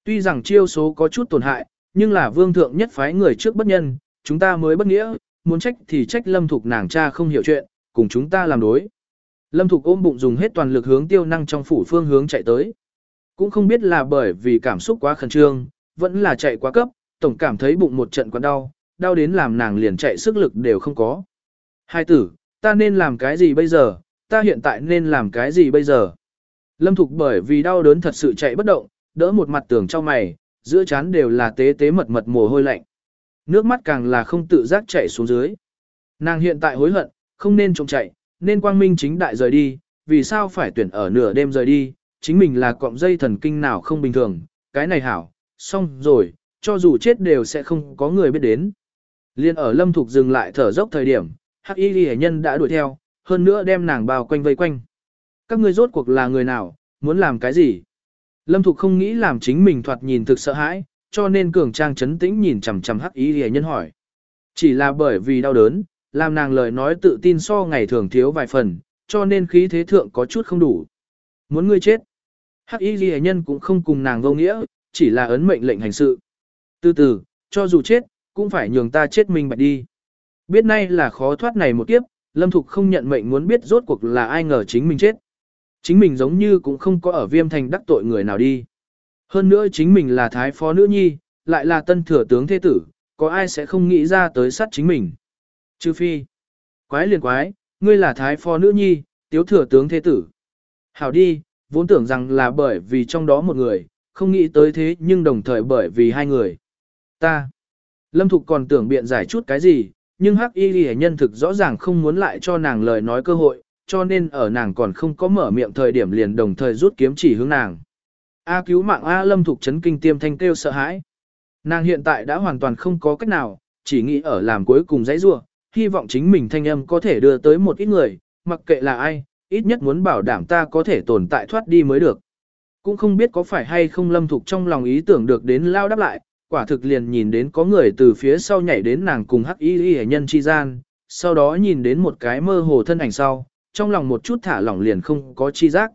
Tuy rằng chiêu số có chút tổn hại, nhưng là vương thượng nhất phái người trước bất nhân, chúng ta mới bất nghĩa, muốn trách thì trách lâm thục nàng cha không hiểu chuyện, cùng chúng ta làm đối. Lâm thục ôm bụng dùng hết toàn lực hướng tiêu năng trong phủ phương hướng chạy tới. Cũng không biết là bởi vì cảm xúc quá khẩn trương, vẫn là chạy quá cấp, tổng cảm thấy bụng một trận quặn đau, đau đến làm nàng liền chạy sức lực đều không có. Hai tử, ta nên làm cái gì bây giờ, ta hiện tại nên làm cái gì bây giờ. Lâm Thục bởi vì đau đớn thật sự chạy bất động, đỡ một mặt tường trong mày, giữa chán đều là tế tế mật mật mồ hôi lạnh. Nước mắt càng là không tự giác chạy xuống dưới. Nàng hiện tại hối hận, không nên trông chạy, nên quang minh chính đại rời đi, vì sao phải tuyển ở nửa đêm rời đi, chính mình là cọng dây thần kinh nào không bình thường, cái này hảo, xong rồi, cho dù chết đều sẽ không có người biết đến. Liên ở lâm thục dừng lại thở dốc thời điểm, hắc y ghi nhân đã đuổi theo, hơn nữa đem nàng bao quanh vây quanh. Các ngươi rốt cuộc là người nào, muốn làm cái gì? Lâm Thục không nghĩ làm chính mình thoạt nhìn thực sợ hãi, cho nên cường trang chấn tĩnh nhìn chằm chằm hắc y ghi nhân hỏi. Chỉ là bởi vì đau đớn, làm nàng lời nói tự tin so ngày thường thiếu vài phần, cho nên khí thế thượng có chút không đủ. Muốn ngươi chết. Hắc y ghi nhân cũng không cùng nàng vô nghĩa, chỉ là ấn mệnh lệnh hành sự. Từ từ, cho dù chết, cũng phải nhường ta chết mình bạch đi. Biết nay là khó thoát này một kiếp, Lâm Thục không nhận mệnh muốn biết rốt cuộc là ai ngờ chính mình chết. Chính mình giống như cũng không có ở viêm thành đắc tội người nào đi. Hơn nữa chính mình là thái phó nữ nhi, lại là tân thừa tướng thế tử, có ai sẽ không nghĩ ra tới sát chính mình. Trừ phi. Quái liền quái, ngươi là thái phó nữ nhi, tiếu thừa tướng thế tử. Hảo đi, vốn tưởng rằng là bởi vì trong đó một người, không nghĩ tới thế nhưng đồng thời bởi vì hai người. Ta, Lâm Thục còn tưởng biện giải chút cái gì, nhưng hắc y ghi nhân thực rõ ràng không muốn lại cho nàng lời nói cơ hội, cho nên ở nàng còn không có mở miệng thời điểm liền đồng thời rút kiếm chỉ hướng nàng. A cứu mạng A Lâm Thục chấn kinh tiêm thanh kêu sợ hãi. Nàng hiện tại đã hoàn toàn không có cách nào, chỉ nghĩ ở làm cuối cùng dãy rua, hy vọng chính mình thanh âm có thể đưa tới một ít người, mặc kệ là ai, ít nhất muốn bảo đảm ta có thể tồn tại thoát đi mới được. Cũng không biết có phải hay không lâm thục trong lòng ý tưởng được đến lao đáp lại, quả thực liền nhìn đến có người từ phía sau nhảy đến nàng cùng hắc y y nhân chi gian, sau đó nhìn đến một cái mơ hồ thân ảnh sau, trong lòng một chút thả lỏng liền không có chi giác.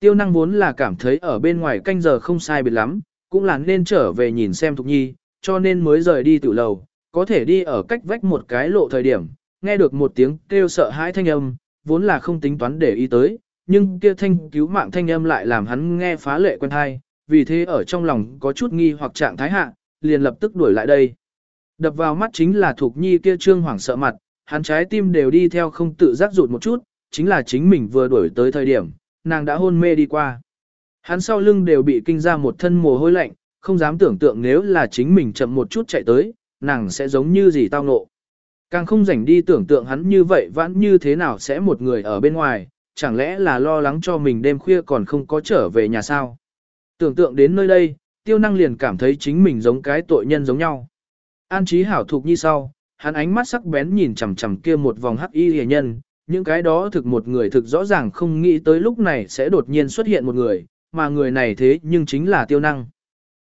Tiêu năng vốn là cảm thấy ở bên ngoài canh giờ không sai biệt lắm, cũng là nên trở về nhìn xem Thục Nhi, cho nên mới rời đi tự lầu, có thể đi ở cách vách một cái lộ thời điểm, nghe được một tiếng kêu sợ hãi thanh âm, vốn là không tính toán để ý tới, nhưng kia thanh cứu mạng thanh âm lại làm hắn nghe phá lệ quen thai, vì thế ở trong lòng có chút nghi hoặc trạng thái hạ, liền lập tức đuổi lại đây. Đập vào mắt chính là Thục Nhi kia trương hoảng sợ mặt, hắn trái tim đều đi theo không tự giác rụt một chút, chính là chính mình vừa đuổi tới thời điểm, nàng đã hôn mê đi qua. Hắn sau lưng đều bị kinh ra một thân mồ hôi lạnh, không dám tưởng tượng nếu là chính mình chậm một chút chạy tới, nàng sẽ giống như gì tao ngộ. Càng không rảnh đi tưởng tượng hắn như vậy vẫn như thế nào sẽ một người ở bên ngoài, chẳng lẽ là lo lắng cho mình đêm khuya còn không có trở về nhà sao. Tưởng tượng đến nơi đây, tiêu năng liền cảm thấy chính mình giống cái tội nhân giống nhau. An trí hảo thục như sau, hắn ánh mắt sắc bén nhìn chằm chằm kia một vòng hắc y hề nhân, những cái đó thực một người thực rõ ràng không nghĩ tới lúc này sẽ đột nhiên xuất hiện một người, mà người này thế nhưng chính là tiêu năng.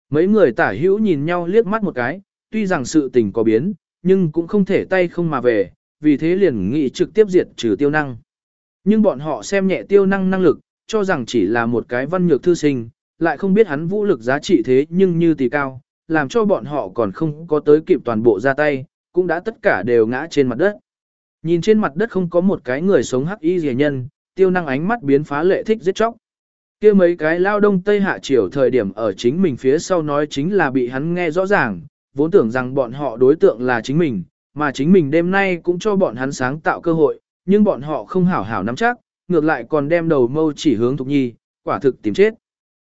Mấy người tả hữu nhìn nhau liếc mắt một cái, tuy rằng sự tình có biến, nhưng cũng không thể tay không mà về, vì thế liền nghĩ trực tiếp diệt trừ tiêu năng. Nhưng bọn họ xem nhẹ tiêu năng năng lực, cho rằng chỉ là một cái văn nhược thư sinh, lại không biết hắn vũ lực giá trị thế nhưng như tỷ cao, làm cho bọn họ còn không có tới kịp toàn bộ ra tay, cũng đã tất cả đều ngã trên mặt đất. Nhìn trên mặt đất không có một cái người sống hắc y rẻ nhân, tiêu năng ánh mắt biến phá lệ thích giết chóc kia mấy cái lao đông tây hạ triều thời điểm ở chính mình phía sau nói chính là bị hắn nghe rõ ràng, vốn tưởng rằng bọn họ đối tượng là chính mình, mà chính mình đêm nay cũng cho bọn hắn sáng tạo cơ hội, nhưng bọn họ không hảo hảo nắm chắc, ngược lại còn đem đầu mâu chỉ hướng Thục Nhi, quả thực tìm chết.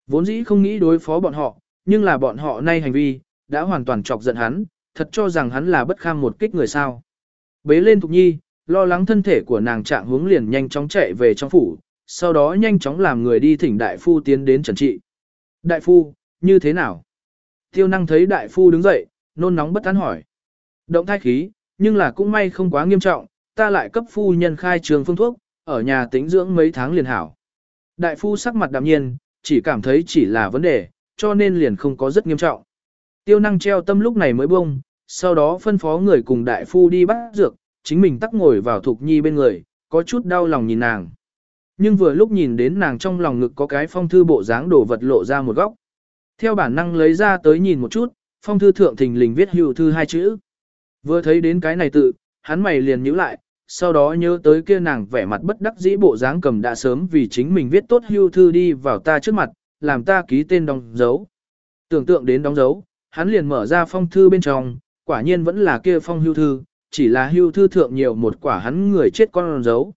Vốn dĩ không nghĩ đối phó bọn họ, nhưng là bọn họ nay hành vi, đã hoàn toàn chọc giận hắn, thật cho rằng hắn là bất kham một kích người sao. Bế lên Thục Nhi, lo lắng thân thể của nàng trạng hướng liền nhanh chóng chạy về trong phủ, sau đó nhanh chóng làm người đi thỉnh đại phu tiến đến trần trị. Đại phu, như thế nào? Tiêu năng thấy đại phu đứng dậy, nôn nóng bất tán hỏi. Động thai khí, nhưng là cũng may không quá nghiêm trọng, ta lại cấp phu nhân khai trường phương thuốc, ở nhà tĩnh dưỡng mấy tháng liền hảo. Đại phu sắc mặt đạm nhiên, chỉ cảm thấy chỉ là vấn đề, cho nên liền không có rất nghiêm trọng. Tiêu năng treo tâm lúc này mới bông, sau đó phân phó người cùng đại phu đi bắt dược, chính mình tắc ngồi vào thục nhi bên người, có chút đau lòng nhìn nàng. Nhưng vừa lúc nhìn đến nàng trong lòng ngực có cái phong thư bộ dáng đồ vật lộ ra một góc. Theo bản năng lấy ra tới nhìn một chút, phong thư thượng thình lình viết hữu thư hai chữ. Vừa thấy đến cái này tự, hắn mày liền nhíu lại, sau đó nhớ tới kia nàng vẻ mặt bất đắc dĩ bộ dáng cầm đã sớm vì chính mình viết tốt hưu thư đi vào ta trước mặt, làm ta ký tên đóng dấu. Tưởng tượng đến đóng dấu, hắn liền mở ra phong thư bên trong, quả nhiên vẫn là kia phong hưu thư, chỉ là hưu thư thượng nhiều một quả hắn người chết con dấu.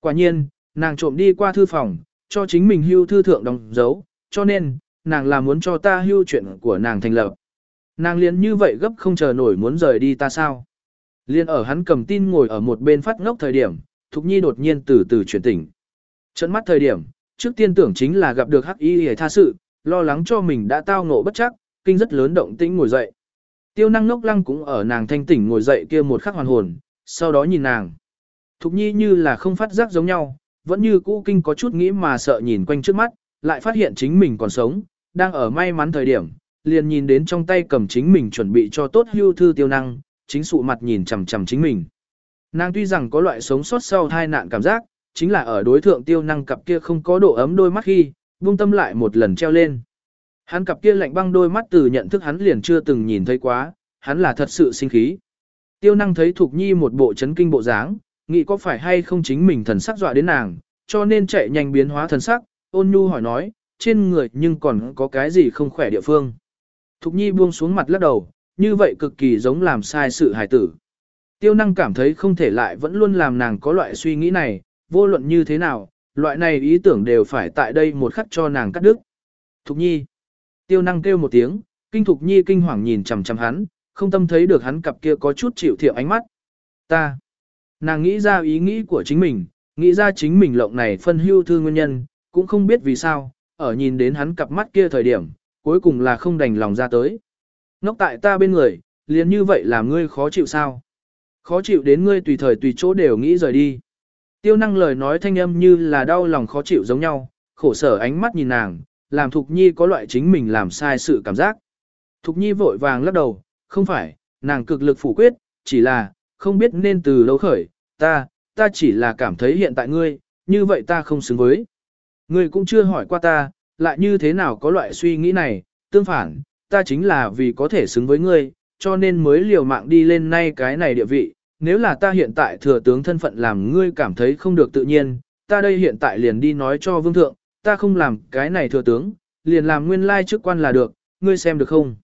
Quả nhiên, Nàng trộm đi qua thư phòng, cho chính mình hưu thư thượng đóng dấu, cho nên, nàng là muốn cho ta hưu chuyện của nàng thành lập. Nàng liền như vậy gấp không chờ nổi muốn rời đi ta sao. Liên ở hắn cầm tin ngồi ở một bên phát ngốc thời điểm, Thục Nhi đột nhiên từ từ chuyển tỉnh. Trận mắt thời điểm, trước tiên tưởng chính là gặp được hắc y hề tha sự, lo lắng cho mình đã tao ngộ bất chắc, kinh rất lớn động tĩnh ngồi dậy. Tiêu năng ngốc lăng cũng ở nàng thanh tỉnh ngồi dậy kia một khắc hoàn hồn, sau đó nhìn nàng. Thục Nhi như là không phát giác giống nhau, vẫn như cũ kinh có chút nghĩ mà sợ nhìn quanh trước mắt, lại phát hiện chính mình còn sống, đang ở may mắn thời điểm, liền nhìn đến trong tay cầm chính mình chuẩn bị cho tốt hưu thư tiêu năng, chính sụ mặt nhìn chằm chằm chính mình. Nàng tuy rằng có loại sống sót sau tai nạn cảm giác, chính là ở đối thượng tiêu năng cặp kia không có độ ấm đôi mắt khi, buông tâm lại một lần treo lên. Hắn cặp kia lạnh băng đôi mắt từ nhận thức hắn liền chưa từng nhìn thấy quá, hắn là thật sự sinh khí. Tiêu năng thấy Thục Nhi một bộ chấn kinh bộ dáng, nghĩ có phải hay không chính mình thần sắc dọa đến nàng, cho nên chạy nhanh biến hóa thần sắc, ôn nhu hỏi nói, trên người nhưng còn có cái gì không khỏe địa phương. Thục nhi buông xuống mặt lắc đầu, như vậy cực kỳ giống làm sai sự hài tử. Tiêu năng cảm thấy không thể lại vẫn luôn làm nàng có loại suy nghĩ này, vô luận như thế nào, loại này ý tưởng đều phải tại đây một khắc cho nàng cắt đứt. Thục nhi. Tiêu năng kêu một tiếng, kinh thục nhi kinh hoàng nhìn chằm chằm hắn, không tâm thấy được hắn cặp kia có chút chịu thiệu ánh mắt. Ta, nàng nghĩ ra ý nghĩ của chính mình, nghĩ ra chính mình lộng này phân hưu thương nguyên nhân, cũng không biết vì sao, ở nhìn đến hắn cặp mắt kia thời điểm, cuối cùng là không đành lòng ra tới. Ngốc tại ta bên người, liền như vậy làm ngươi khó chịu sao? Khó chịu đến ngươi tùy thời tùy chỗ đều nghĩ rời đi. Tiêu năng lời nói thanh âm như là đau lòng khó chịu giống nhau, khổ sở ánh mắt nhìn nàng, làm Thục Nhi có loại chính mình làm sai sự cảm giác. Thục Nhi vội vàng lắc đầu, không phải, nàng cực lực phủ quyết, chỉ là, không biết nên từ lâu khởi, ta, ta chỉ là cảm thấy hiện tại ngươi, như vậy ta không xứng với. Ngươi cũng chưa hỏi qua ta, lại như thế nào có loại suy nghĩ này, tương phản, ta chính là vì có thể xứng với ngươi, cho nên mới liều mạng đi lên nay cái này địa vị. Nếu là ta hiện tại thừa tướng thân phận làm ngươi cảm thấy không được tự nhiên, ta đây hiện tại liền đi nói cho vương thượng, ta không làm cái này thừa tướng, liền làm nguyên lai chức quan là được, ngươi xem được không?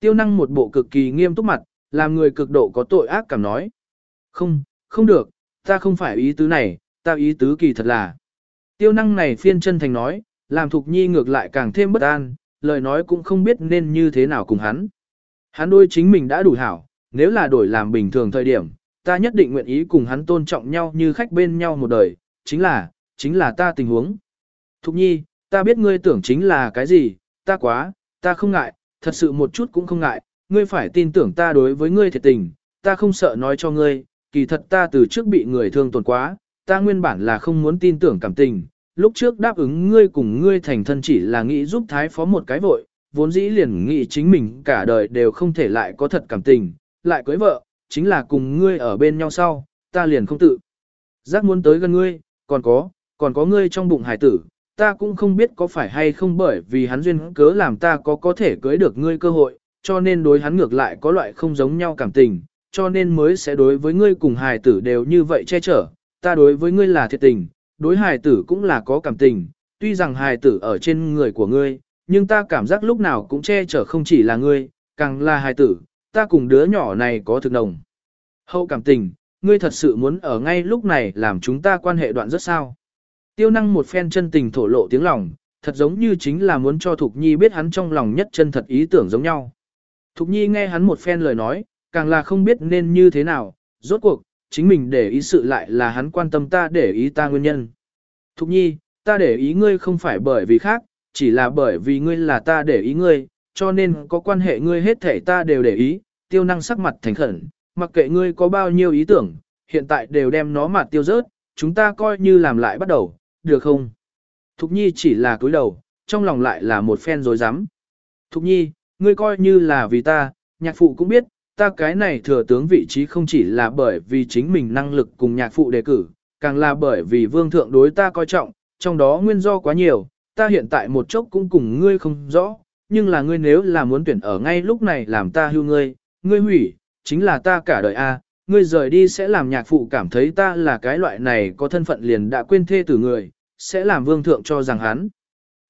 Tiêu năng một bộ cực kỳ nghiêm túc mặt, làm người cực độ có tội ác cảm nói. Không, không được, ta không phải ý tứ này, ta ý tứ kỳ thật là. Tiêu năng này phiên chân thành nói, làm Thục Nhi ngược lại càng thêm bất an, lời nói cũng không biết nên như thế nào cùng hắn. Hắn đôi chính mình đã đủ hảo, nếu là đổi làm bình thường thời điểm, ta nhất định nguyện ý cùng hắn tôn trọng nhau như khách bên nhau một đời, chính là, chính là ta tình huống. Thục Nhi, ta biết ngươi tưởng chính là cái gì, ta quá, ta không ngại, thật sự một chút cũng không ngại, ngươi phải tin tưởng ta đối với ngươi thiệt tình, ta không sợ nói cho ngươi, kỳ thật ta từ trước bị người thương tổn quá, ta nguyên bản là không muốn tin tưởng cảm tình, lúc trước đáp ứng ngươi cùng ngươi thành thân chỉ là nghĩ giúp thái phó một cái vội, vốn dĩ liền nghĩ chính mình cả đời đều không thể lại có thật cảm tình, lại cưới vợ, chính là cùng ngươi ở bên nhau sau, ta liền không tự. Giác muốn tới gần ngươi, còn có, còn có ngươi trong bụng hải tử, ta cũng không biết có phải hay không bởi vì hắn duyên cớ làm ta có có thể cưới được ngươi cơ hội, cho nên đối hắn ngược lại có loại không giống nhau cảm tình, cho nên mới sẽ đối với ngươi cùng hài tử đều như vậy che chở, ta đối với ngươi là thiệt tình, đối hài tử cũng là có cảm tình, tuy rằng hài tử ở trên người của ngươi, nhưng ta cảm giác lúc nào cũng che chở không chỉ là ngươi, càng là hài tử, ta cùng đứa nhỏ này có thực đồng. Hậu cảm tình, ngươi thật sự muốn ở ngay lúc này làm chúng ta quan hệ đoạn rất sao. Tiêu năng một phen chân tình thổ lộ tiếng lòng, thật giống như chính là muốn cho Thục Nhi biết hắn trong lòng nhất chân thật ý tưởng giống nhau. Thục Nhi nghe hắn một phen lời nói, càng là không biết nên như thế nào, rốt cuộc, chính mình để ý sự lại là hắn quan tâm ta để ý ta nguyên nhân. Thục Nhi, ta để ý ngươi không phải bởi vì khác, chỉ là bởi vì ngươi là ta để ý ngươi, cho nên có quan hệ ngươi hết thể ta đều để ý, tiêu năng sắc mặt thành khẩn, mặc kệ ngươi có bao nhiêu ý tưởng, hiện tại đều đem nó mà tiêu rớt, chúng ta coi như làm lại bắt đầu, được không? Thục Nhi chỉ là cúi đầu, trong lòng lại là một phen rối rắm. Thục Nhi, ngươi coi như là vì ta, nhạc phụ cũng biết, ta cái này thừa tướng vị trí không chỉ là bởi vì chính mình năng lực cùng nhạc phụ đề cử, càng là bởi vì vương thượng đối ta coi trọng, trong đó nguyên do quá nhiều, ta hiện tại một chốc cũng cùng ngươi không rõ, nhưng là ngươi nếu là muốn tuyển ở ngay lúc này làm ta hưu ngươi, ngươi hủy, chính là ta cả đời a, ngươi rời đi sẽ làm nhạc phụ cảm thấy ta là cái loại này có thân phận liền đã quên thê tử người, sẽ làm vương thượng cho rằng hắn.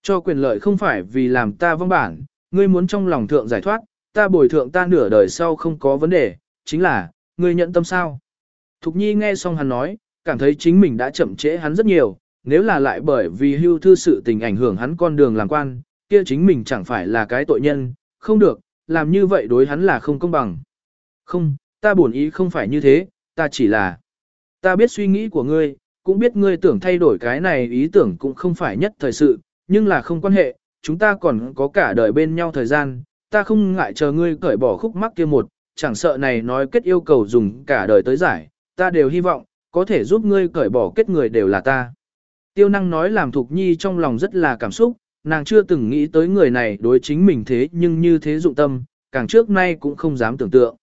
Cho quyền lợi không phải vì làm ta vong bản, ngươi muốn trong lòng thượng giải thoát, ta bồi thượng ta nửa đời sau không có vấn đề, chính là, ngươi nhận tâm sao. Thục nhi nghe xong hắn nói, cảm thấy chính mình đã chậm trễ hắn rất nhiều, nếu là lại bởi vì hưu thư sự tình ảnh hưởng hắn con đường làm quan, kia chính mình chẳng phải là cái tội nhân, không được, làm như vậy đối hắn là không công bằng. Không, ta buồn ý không phải như thế, ta chỉ là, ta biết suy nghĩ của ngươi, cũng biết ngươi tưởng thay đổi cái này ý tưởng cũng không phải nhất thời sự, nhưng là không quan hệ, chúng ta còn có cả đời bên nhau thời gian, ta không ngại chờ ngươi cởi bỏ khúc mắc kia một, chẳng sợ này nói kết yêu cầu dùng cả đời tới giải, ta đều hy vọng, có thể giúp ngươi cởi bỏ kết người đều là ta. Tiêu năng nói làm Thục Nhi trong lòng rất là cảm xúc, nàng chưa từng nghĩ tới người này đối chính mình thế nhưng như thế dụng tâm, càng trước nay cũng không dám tưởng tượng.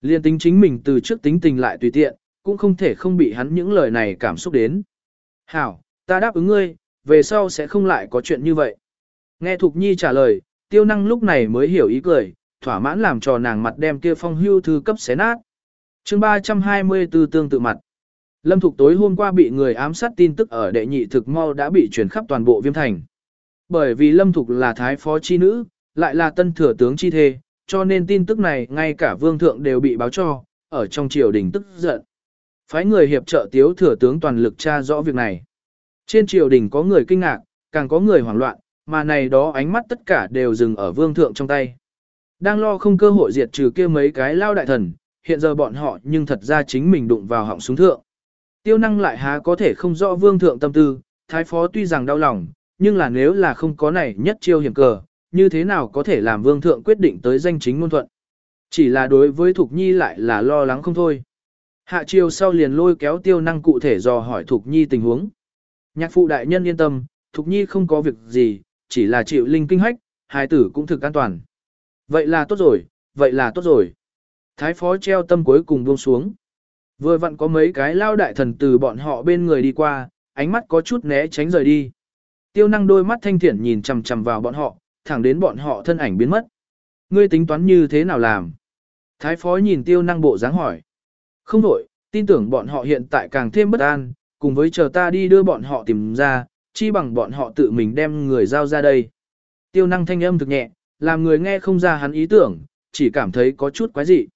Liên tính chính mình từ trước tính tình lại tùy tiện, cũng không thể không bị hắn những lời này cảm xúc đến. Hảo, ta đáp ứng ngươi, về sau sẽ không lại có chuyện như vậy. Nghe Thục Nhi trả lời, tiêu năng lúc này mới hiểu ý cười, thỏa mãn làm cho nàng mặt đem kia phong hưu thư cấp xé nát. chương 324 tương tự mặt. Lâm Thục tối hôm qua bị người ám sát tin tức ở đệ nhị thực mau đã bị truyền khắp toàn bộ viêm thành. Bởi vì Lâm Thục là thái phó chi nữ, lại là tân thừa tướng chi thê, cho nên tin tức này ngay cả vương thượng đều bị báo cho, ở trong triều đình tức giận. Phái người hiệp trợ tiếu thừa tướng toàn lực tra rõ việc này. Trên triều đình có người kinh ngạc, càng có người hoảng loạn, mà này đó ánh mắt tất cả đều dừng ở vương thượng trong tay. Đang lo không cơ hội diệt trừ kia mấy cái lao đại thần, hiện giờ bọn họ nhưng thật ra chính mình đụng vào họng súng thượng. Tiêu năng lại há có thể không rõ vương thượng tâm tư, thái phó tuy rằng đau lòng, nhưng là nếu là không có này nhất chiêu hiểm cờ, như thế nào có thể làm vương thượng quyết định tới danh chính ngôn thuận. Chỉ là đối với Thục Nhi lại là lo lắng không thôi. Hạ chiều sau liền lôi kéo tiêu năng cụ thể dò hỏi Thục Nhi tình huống. Nhạc phụ đại nhân yên tâm, Thục Nhi không có việc gì, chỉ là chịu linh kinh hách, hai tử cũng thực an toàn. Vậy là tốt rồi, vậy là tốt rồi. Thái phó treo tâm cuối cùng buông xuống. Vừa vặn có mấy cái lao đại thần từ bọn họ bên người đi qua, ánh mắt có chút né tránh rời đi. Tiêu năng đôi mắt thanh thiện nhìn chằm chằm vào bọn họ, thẳng đến bọn họ thân ảnh biến mất. Ngươi tính toán như thế nào làm? Thái phó nhìn tiêu năng bộ dáng hỏi. Không đổi, tin tưởng bọn họ hiện tại càng thêm bất an, cùng với chờ ta đi đưa bọn họ tìm ra, chi bằng bọn họ tự mình đem người giao ra đây. Tiêu năng thanh âm thực nhẹ, làm người nghe không ra hắn ý tưởng, chỉ cảm thấy có chút quái dị.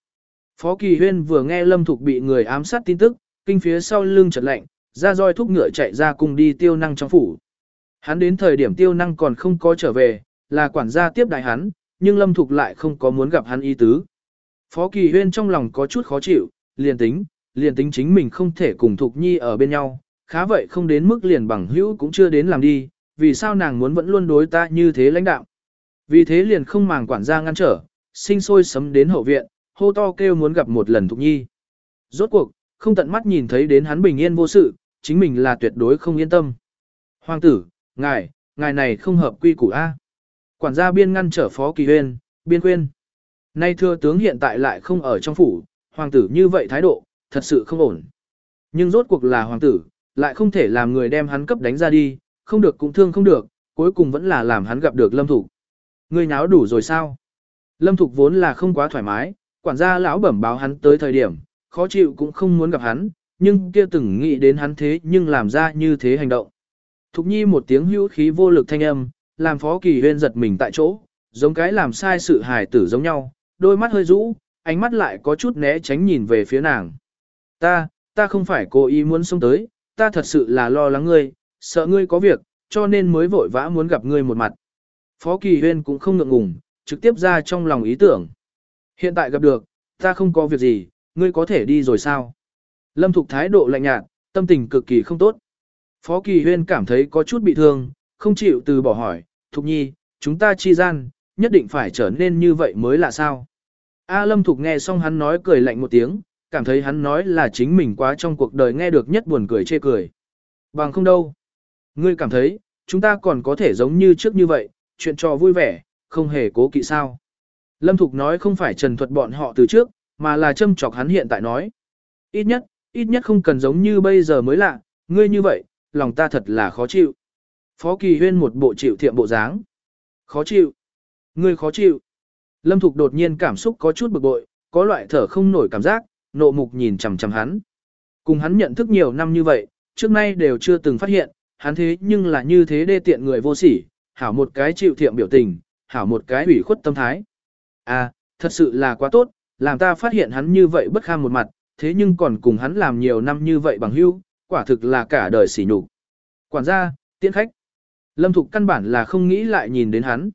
Phó Kỳ Huyên vừa nghe Lâm Thục bị người ám sát tin tức, kinh phía sau lưng chợt lạnh, ra roi thúc ngựa chạy ra cùng đi tiêu năng trong phủ. Hắn đến thời điểm tiêu năng còn không có trở về, là quản gia tiếp đại hắn, nhưng Lâm Thục lại không có muốn gặp hắn ý tứ. Phó Kỳ Huyên trong lòng có chút khó chịu, liền tính, liền tính chính mình không thể cùng Thục Nhi ở bên nhau, khá vậy không đến mức liền bằng hữu cũng chưa đến làm đi, vì sao nàng muốn vẫn luôn đối ta như thế lãnh đạo. Vì thế liền không màng quản gia ngăn trở, sinh sôi sấm đến hậu viện, hô to kêu muốn gặp một lần Thục Nhi. Rốt cuộc, không tận mắt nhìn thấy đến hắn bình yên vô sự, chính mình là tuyệt đối không yên tâm. Hoàng tử, ngài, ngài này không hợp quy củ A. Quản gia biên ngăn trở phó kỳ huyên, biên khuyên. Nay thưa tướng hiện tại lại không ở trong phủ, hoàng tử như vậy thái độ, thật sự không ổn. Nhưng rốt cuộc là hoàng tử, lại không thể làm người đem hắn cấp đánh ra đi, không được cũng thương không được, cuối cùng vẫn là làm hắn gặp được lâm Thục. Ngươi nháo đủ rồi sao? Lâm Thục vốn là không quá thoải mái, quản gia lão bẩm báo hắn tới thời điểm, khó chịu cũng không muốn gặp hắn, nhưng kia từng nghĩ đến hắn thế nhưng làm ra như thế hành động. Thục nhi một tiếng hữu khí vô lực thanh âm, làm phó kỳ huyên giật mình tại chỗ, giống cái làm sai sự hài tử giống nhau, đôi mắt hơi rũ, ánh mắt lại có chút né tránh nhìn về phía nàng. Ta, ta không phải cố ý muốn xông tới, ta thật sự là lo lắng ngươi, sợ ngươi có việc, cho nên mới vội vã muốn gặp ngươi một mặt. Phó Kỳ Huyên cũng không ngượng ngùng, trực tiếp ra trong lòng ý tưởng. Hiện tại gặp được, ta không có việc gì, ngươi có thể đi rồi sao? Lâm Thục thái độ lạnh nhạt, tâm tình cực kỳ không tốt. Phó Kỳ Huyên cảm thấy có chút bị thương, không chịu từ bỏ hỏi, Thục Nhi, chúng ta chi gian, nhất định phải trở nên như vậy mới là sao? A Lâm Thục nghe xong hắn nói cười lạnh một tiếng, cảm thấy hắn nói là chính mình quá trong cuộc đời nghe được nhất buồn cười chê cười. Bằng không đâu. Ngươi cảm thấy, chúng ta còn có thể giống như trước như vậy, chuyện trò vui vẻ, không hề cố kỵ sao. Lâm Thục nói không phải trần thuật bọn họ từ trước, mà là châm chọc hắn hiện tại nói. Ít nhất, ít nhất không cần giống như bây giờ mới lạ, ngươi như vậy, lòng ta thật là khó chịu. Phó Kỳ Huyên một bộ chịu thiệm bộ dáng. Khó chịu. Ngươi khó chịu. Lâm Thục đột nhiên cảm xúc có chút bực bội, có loại thở không nổi cảm giác, nộ mục nhìn chằm chằm hắn. Cùng hắn nhận thức nhiều năm như vậy, trước nay đều chưa từng phát hiện, hắn thế nhưng là như thế đê tiện người vô sỉ, hảo một cái chịu thiệm biểu tình, hảo một cái ủy khuất tâm thái. À, thật sự là quá tốt, làm ta phát hiện hắn như vậy bất kham một mặt, thế nhưng còn cùng hắn làm nhiều năm như vậy bằng hữu, quả thực là cả đời sỉ nhục. Quản gia, tiễn khách. Lâm Thục căn bản là không nghĩ lại nhìn đến hắn.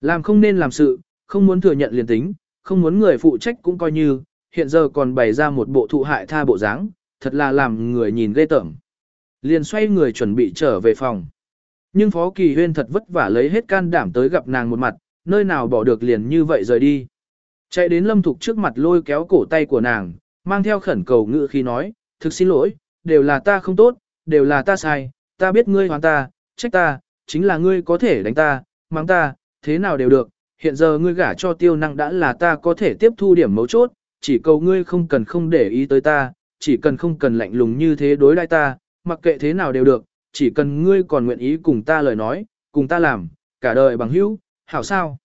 Làm không nên làm sự, không muốn thừa nhận liền tính, không muốn người phụ trách cũng coi như, hiện giờ còn bày ra một bộ thụ hại tha bộ dáng, thật là làm người nhìn ghê tởm. Liền xoay người chuẩn bị trở về phòng. Nhưng Phó Kỳ Huyên thật vất vả lấy hết can đảm tới gặp nàng một mặt, nơi nào bỏ được liền như vậy rời đi. Chạy đến Lâm Thục trước mặt lôi kéo cổ tay của nàng, mang theo khẩn cầu ngữ khi nói, thực xin lỗi, đều là ta không tốt, đều là ta sai, ta biết ngươi hoán ta, trách ta, chính là ngươi có thể đánh ta, mắng ta, thế nào đều được, hiện giờ ngươi gả cho tiêu năng đã là ta có thể tiếp thu điểm mấu chốt, chỉ cầu ngươi không cần không để ý tới ta, chỉ cần không cần lạnh lùng như thế đối đãi ta, mặc kệ thế nào đều được, chỉ cần ngươi còn nguyện ý cùng ta lời nói, cùng ta làm, cả đời bằng hữu, hảo sao.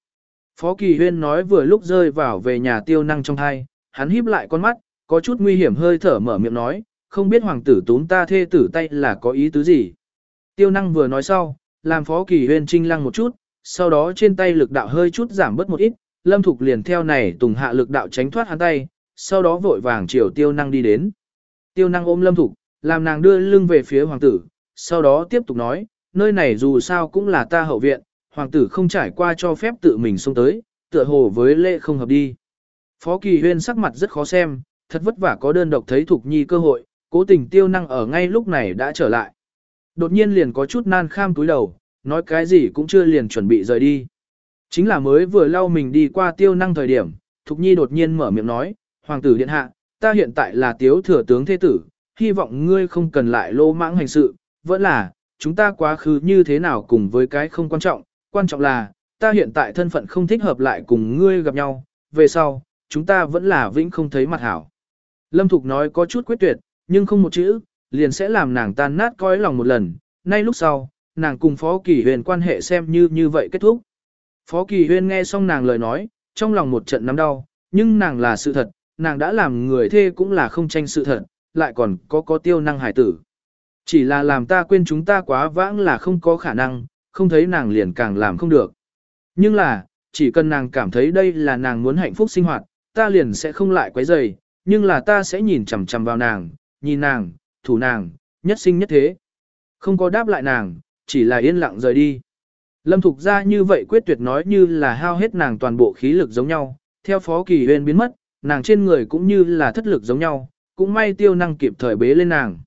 Phó Kỳ Huyên nói vừa lúc rơi vào về nhà tiêu năng trong hai, hắn híp lại con mắt, có chút nguy hiểm hơi thở mở miệng nói, không biết hoàng tử tún ta thê tử tay là có ý tứ gì. Tiêu năng vừa nói sau, làm Phó Kỳ Huyên trinh lăng một chút, sau đó trên tay lực đạo hơi chút giảm bớt một ít, Lâm Thục liền theo này tùng hạ lực đạo tránh thoát hắn tay, sau đó vội vàng chiều tiêu năng đi đến. Tiêu năng ôm Lâm Thục, làm nàng đưa lưng về phía hoàng tử, sau đó tiếp tục nói, nơi này dù sao cũng là ta hậu viện, hoàng tử không trải qua cho phép tự mình xông tới, tựa hồ với lễ không hợp đi. Phó Kỳ Huyên sắc mặt rất khó xem, thật vất vả có đơn độc thấy Thục Nhi cơ hội, cố tình tiêu năng ở ngay lúc này đã trở lại. Đột nhiên liền có chút nan kham túi đầu, nói cái gì cũng chưa liền chuẩn bị rời đi. Chính là mới vừa lau mình đi qua tiêu năng thời điểm, Thục Nhi đột nhiên mở miệng nói, Hoàng tử điện hạ, ta hiện tại là tiếu thừa tướng thế tử, hy vọng ngươi không cần lại lô mãng hành sự, vẫn là, chúng ta quá khứ như thế nào cùng với cái không quan trọng, quan trọng là, ta hiện tại thân phận không thích hợp lại cùng ngươi gặp nhau, về sau, chúng ta vẫn là vĩnh không thấy mặt hảo. Lâm Thục nói có chút quyết tuyệt, nhưng không một chữ, liền sẽ làm nàng tan nát coi lòng một lần, nay lúc sau, nàng cùng Phó Kỳ Huyền quan hệ xem như như vậy kết thúc. Phó Kỳ Huyên nghe xong nàng lời nói, trong lòng một trận nắm đau, nhưng nàng là sự thật, nàng đã làm người thê cũng là không tranh sự thật, lại còn có có tiêu năng hải tử. Chỉ là làm ta quên chúng ta quá vãng là không có khả năng, không thấy nàng liền càng làm không được. Nhưng là, chỉ cần nàng cảm thấy đây là nàng muốn hạnh phúc sinh hoạt, ta liền sẽ không lại quấy rầy, nhưng là ta sẽ nhìn chằm chằm vào nàng, nhìn nàng, thủ nàng, nhất sinh nhất thế. Không có đáp lại nàng, chỉ là yên lặng rời đi. Lâm Thục ra như vậy quyết tuyệt nói như là hao hết nàng toàn bộ khí lực giống nhau, theo Phó Kỳ Huyên biến mất, nàng trên người cũng như là thất lực giống nhau, cũng may tiêu năng kịp thời bế lên nàng.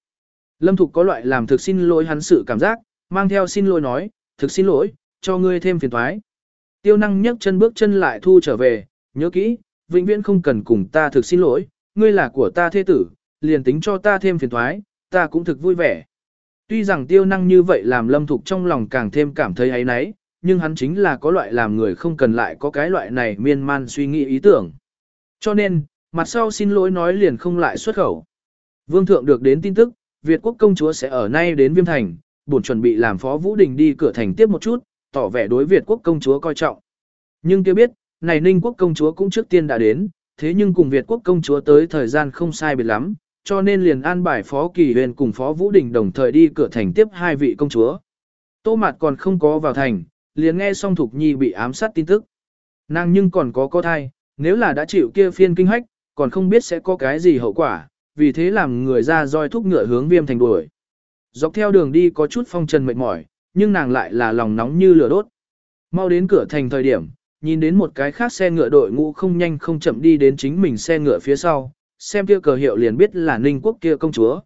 Lâm Thục có loại làm thực xin lỗi hắn sự cảm giác, mang theo xin lỗi nói, thực xin lỗi, cho ngươi thêm phiền toái. Tiêu năng nhấc chân bước chân lại thu trở về, nhớ kỹ, vĩnh viễn không cần cùng ta thực xin lỗi, ngươi là của ta thế tử, liền tính cho ta thêm phiền toái, ta cũng thực vui vẻ. Tuy rằng tiêu năng như vậy làm lâm thục trong lòng càng thêm cảm thấy ấy náy, nhưng hắn chính là có loại làm người không cần lại có cái loại này miên man suy nghĩ ý tưởng. Cho nên, mặt sau xin lỗi nói liền không lại xuất khẩu. Vương thượng được đến tin tức, Việt quốc công chúa sẽ ở nay đến Viêm Thành, bổn chuẩn bị làm phó Vũ Đình đi cửa thành tiếp một chút, tỏ vẻ đối Việt quốc công chúa coi trọng. Nhưng kia biết, này Ninh quốc công chúa cũng trước tiên đã đến, thế nhưng cùng Việt quốc công chúa tới thời gian không sai biệt lắm, cho nên liền an bài phó kỳ huyền cùng phó Vũ Đình đồng thời đi cửa thành tiếp hai vị công chúa. Tô Mạt còn không có vào thành, liền nghe xong Thục Nhi bị ám sát tin tức. Nàng nhưng còn có có thai, nếu là đã chịu kia phiên kinh hách, còn không biết sẽ có cái gì hậu quả, vì thế làm người ra roi thúc ngựa hướng viêm thành đuổi. Dọc theo đường đi có chút phong trần mệt mỏi, nhưng nàng lại là lòng nóng như lửa đốt. Mau đến cửa thành thời điểm, nhìn đến một cái khác xe ngựa đội ngũ không nhanh không chậm đi đến chính mình xe ngựa phía sau, xem kia cờ hiệu liền biết là Ninh quốc kia công chúa.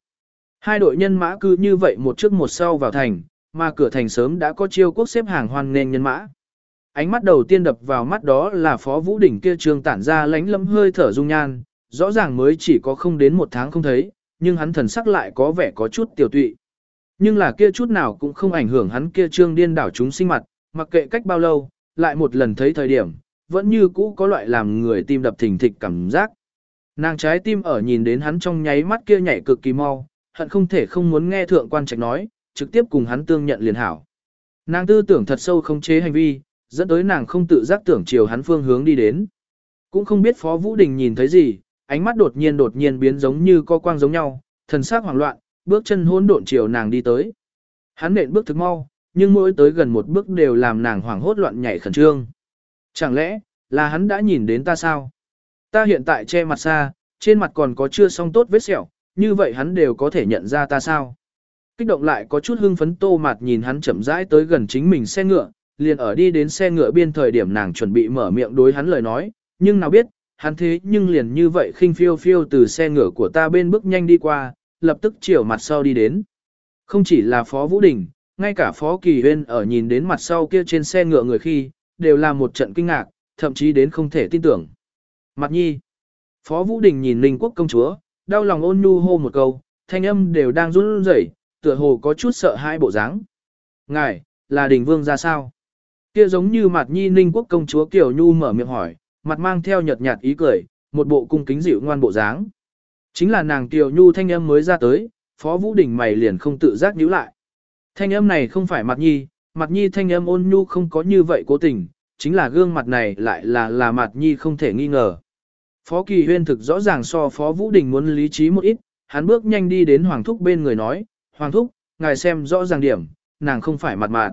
Hai đội nhân mã cứ như vậy một trước một sau vào thành, mà cửa thành sớm đã có chiêu quốc xếp hàng hoan nghênh nhân mã. Ánh mắt đầu tiên đập vào mắt đó là Phó Vũ Đỉnh kia trương tản ra lánh lâm hơi thở dung nhan, rõ ràng mới chỉ có không đến một tháng không thấy, nhưng hắn thần sắc lại có vẻ có chút tiểu tụy. Nhưng là kia chút nào cũng không ảnh hưởng hắn kia trương điên đảo chúng sinh mặt, mặc kệ cách bao lâu, lại một lần thấy thời điểm, vẫn như cũ có loại làm người tim đập thình thịch cảm giác. Nàng trái tim ở nhìn đến hắn trong nháy mắt kia nhảy cực kỳ mau, hận không thể không muốn nghe thượng quan trạch nói, trực tiếp cùng hắn tương nhận liền hảo. Nàng tư tưởng thật sâu không chế hành vi, dẫn tới nàng không tự giác tưởng chiều hắn phương hướng đi đến. Cũng không biết Phó Vũ Đình nhìn thấy gì, ánh mắt đột nhiên đột nhiên biến giống như co quang giống nhau, thần sắc hoảng loạn, bước chân hỗn độn chiều nàng đi tới. Hắn nện bước thực mau, nhưng mỗi tới gần một bước đều làm nàng hoảng hốt loạn nhảy khẩn trương. Chẳng lẽ, là hắn đã nhìn đến ta sao? Ta hiện tại che mặt xa, trên mặt còn có chưa xong tốt vết sẹo, như vậy hắn đều có thể nhận ra ta sao? Kích động lại có chút hưng phấn tô mặt nhìn hắn chậm rãi tới gần chính mình xe ngựa, liền ở đi đến xe ngựa biên thời điểm nàng chuẩn bị mở miệng đối hắn lời nói, nhưng nào biết, hắn thế nhưng liền như vậy khinh phiêu phiêu từ xe ngựa của ta bên bước nhanh đi qua, lập tức chiều mặt sau đi đến. Không chỉ là Phó Vũ Đình, ngay cả Phó Kỳ Huyên ở nhìn đến mặt sau kia trên xe ngựa người khi, đều là một trận kinh ngạc, thậm chí đến không thể tin tưởng. Mặt nhi. Phó Vũ Đình nhìn Ninh Quốc công chúa, đau lòng ôn nhu hô một câu, thanh âm đều đang run rẩy, tựa hồ có chút sợ hai bộ dáng. Ngài, là đình vương ra sao? Kia giống như mặt nhi Ninh Quốc công chúa Kiều Nhu mở miệng hỏi, mặt mang theo nhợt nhạt ý cười, một bộ cung kính dịu ngoan bộ dáng. Chính là nàng Kiều Nhu thanh âm mới ra tới, Phó Vũ Đình mày liền không tự giác nhíu lại. Thanh âm này không phải mặt nhi, mặt nhi thanh âm ôn nhu không có như vậy cố tình, chính là gương mặt này lại là là mặt nhi không thể nghi ngờ. Phó Kỳ Huyên thực rõ ràng so Phó Vũ Đình muốn lý trí một ít, hắn bước nhanh đi đến Hoàng Thúc bên người nói, Hoàng Thúc, ngài xem rõ ràng điểm, nàng không phải mặt mạt.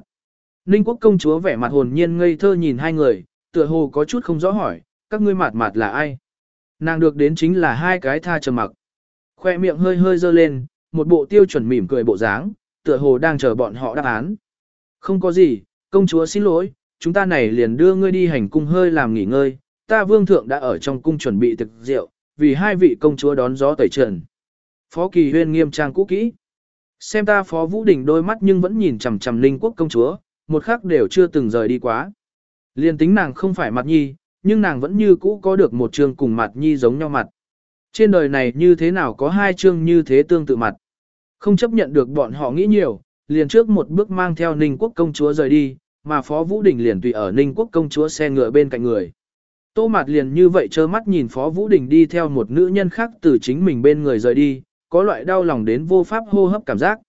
Ninh quốc công chúa vẻ mặt hồn nhiên ngây thơ nhìn hai người, tựa hồ có chút không rõ hỏi, các ngươi mặt mặt là ai? Nàng được đến chính là hai cái tha trầm mặc. Khoe miệng hơi hơi dơ lên, một bộ tiêu chuẩn mỉm cười bộ dáng, tựa hồ đang chờ bọn họ đáp án. Không có gì, công chúa xin lỗi, chúng ta này liền đưa ngươi đi hành cung hơi làm nghỉ ngơi, ta vương thượng đã ở trong cung chuẩn bị thực rượu, vì hai vị công chúa đón gió tẩy trần. Phó Kỳ Huyên nghiêm trang cũ kỹ. Xem ta Phó Vũ Đình đôi mắt nhưng vẫn nhìn chằm chằm Ninh Quốc công chúa, một khắc đều chưa từng rời đi quá. Liên tính nàng không phải mặt nhi, nhưng nàng vẫn như cũ có được một trường cùng mặt nhi giống nhau mặt. Trên đời này như thế nào có hai chương như thế tương tự mặt. Không chấp nhận được bọn họ nghĩ nhiều, liền trước một bước mang theo Ninh Quốc công chúa rời đi, mà Phó Vũ Đình liền tùy ở Ninh Quốc công chúa xe ngựa bên cạnh người. Tô Mạt liền như vậy trơ mắt nhìn Phó Vũ Đình đi theo một nữ nhân khác từ chính mình bên người rời đi, có loại đau lòng đến vô pháp hô hấp cảm giác.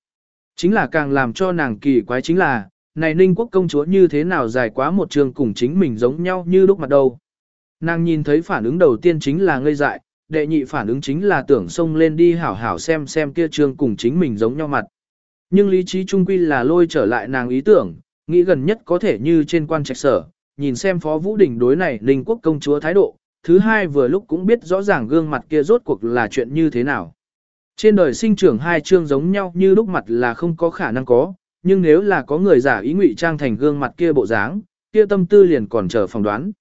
Chính là càng làm cho nàng kỳ quái chính là, này Ninh Quốc công chúa như thế nào dài quá một trường cùng chính mình giống nhau như lúc mặt đầu. Nàng nhìn thấy phản ứng đầu tiên chính là ngây dại, đệ nhị phản ứng chính là tưởng xông lên đi hảo hảo xem xem kia trường cùng chính mình giống nhau mặt. Nhưng lý trí trung quy là lôi trở lại nàng ý tưởng, nghĩ gần nhất có thể như trên quan trạch sở, nhìn xem Phó Vũ Đình đối này Ninh quốc công chúa thái độ, thứ hai vừa lúc cũng biết rõ ràng gương mặt kia rốt cuộc là chuyện như thế nào. Trên đời sinh trưởng hai chương giống nhau như lúc mặt là không có khả năng có, nhưng nếu là có người giả ý ngụy trang thành gương mặt kia bộ dáng, kia tâm tư liền còn chờ phỏng đoán.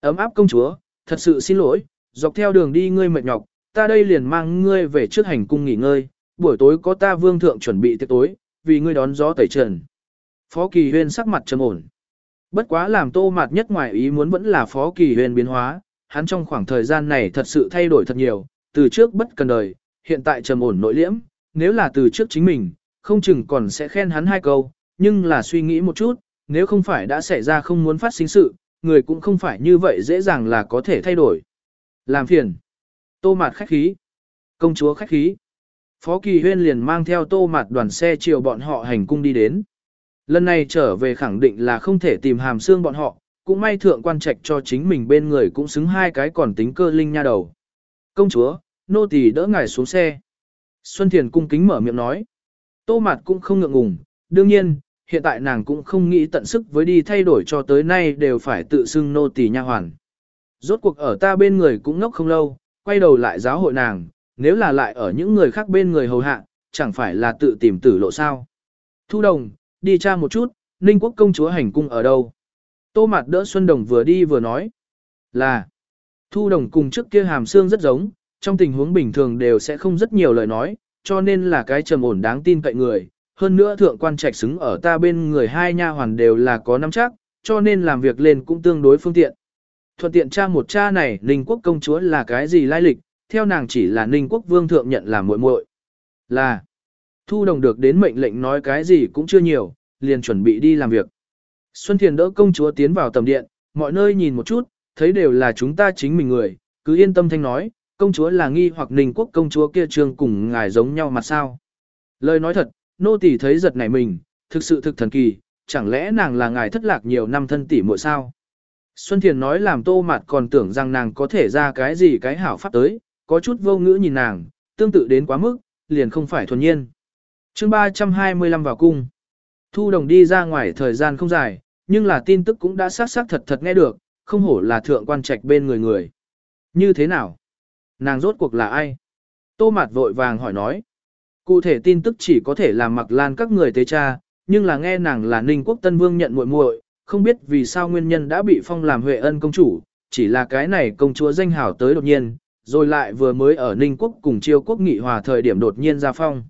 Ấm áp công chúa, thật sự xin lỗi, dọc theo đường đi ngươi mệt nhọc, ta đây liền mang ngươi về trước hành cung nghỉ ngơi, buổi tối có ta vương thượng chuẩn bị tiệc tối, vì ngươi đón gió tẩy trần. Phó Kỳ Huyên sắc mặt trầm ổn. Bất quá làm tô mạt nhất ngoài ý muốn vẫn là Phó Kỳ huyền biến hóa, hắn trong khoảng thời gian này thật sự thay đổi thật nhiều, từ trước bất cần đời, hiện tại trầm ổn nội liễm, nếu là từ trước chính mình, không chừng còn sẽ khen hắn hai câu, nhưng là suy nghĩ một chút, nếu không phải đã xảy ra không muốn phát sinh sự, người cũng không phải như vậy dễ dàng là có thể thay đổi. Làm phiền. Tô mạt khách khí. Công chúa khách khí. Phó Kỳ Huyên liền mang theo tô mạt đoàn xe chiều bọn họ hành cung đi đến. Lần này trở về khẳng định là không thể tìm hàm xương bọn họ, cũng may thượng quan trạch cho chính mình bên người cũng xứng hai cái còn tính cơ linh nha đầu. Công chúa, nô tỳ đỡ ngài xuống xe. Xuân Thiền cung kính mở miệng nói. Tô mạt cũng không ngượng ngùng, đương nhiên, hiện tại nàng cũng không nghĩ tận sức với đi thay đổi cho tới nay đều phải tự xưng nô tỳ nha hoàn. Rốt cuộc ở ta bên người cũng ngốc không lâu, quay đầu lại giáo hội nàng, nếu là lại ở những người khác bên người hầu hạ, chẳng phải là tự tìm tử lộ sao. Thu đồng, đi tra một chút, Ninh quốc công chúa hành cung ở đâu. Tô mặt đỡ Xuân Đồng vừa đi vừa nói. Là, Thu đồng cùng trước kia hàm xương rất giống, trong tình huống bình thường đều sẽ không rất nhiều lời nói, cho nên là cái trầm ổn đáng tin cậy người. Hơn nữa thượng quan trạch xứng ở ta bên người hai nha hoàn đều là có nắm chắc, cho nên làm việc lên cũng tương đối phương tiện. Thuận tiện cha một cha này Ninh quốc công chúa là cái gì lai lịch, theo nàng chỉ là Ninh quốc vương thượng nhận là muội muội. Là, thu đồng được đến mệnh lệnh nói cái gì cũng chưa nhiều, liền chuẩn bị đi làm việc. Xuân Thiền đỡ công chúa tiến vào tầm điện, mọi nơi nhìn một chút, thấy đều là chúng ta chính mình người, cứ yên tâm thanh nói, công chúa là nghi hoặc Ninh quốc công chúa kia trương cùng ngài giống nhau mà sao. Lời nói thật, nô tỳ thấy giật nảy mình, thực sự thực thần kỳ, chẳng lẽ nàng là ngài thất lạc nhiều năm thân tỷ muội sao? Xuân Thiền nói làm tô mặt còn tưởng rằng nàng có thể ra cái gì cái hảo pháp tới, có chút vô ngữ nhìn nàng, tương tự đến quá mức, liền không phải thuần nhiên chương 325 vào cung. Thu đồng đi ra ngoài thời gian không dài, nhưng là tin tức cũng đã xác xác thật thật nghe được, không hổ là thượng quan trạch bên người người. Như thế nào? Nàng rốt cuộc là ai? Tô Mạt vội vàng hỏi nói. Cụ thể tin tức chỉ có thể là mặc lan các người tế cha, nhưng là nghe nàng là Ninh Quốc Tân Vương nhận muội muội, không biết vì sao nguyên nhân đã bị phong làm Huệ Ân công chủ, chỉ là cái này công chúa danh hào tới đột nhiên, rồi lại vừa mới ở Ninh Quốc cùng Chiêu Quốc nghị hòa thời điểm đột nhiên ra phong.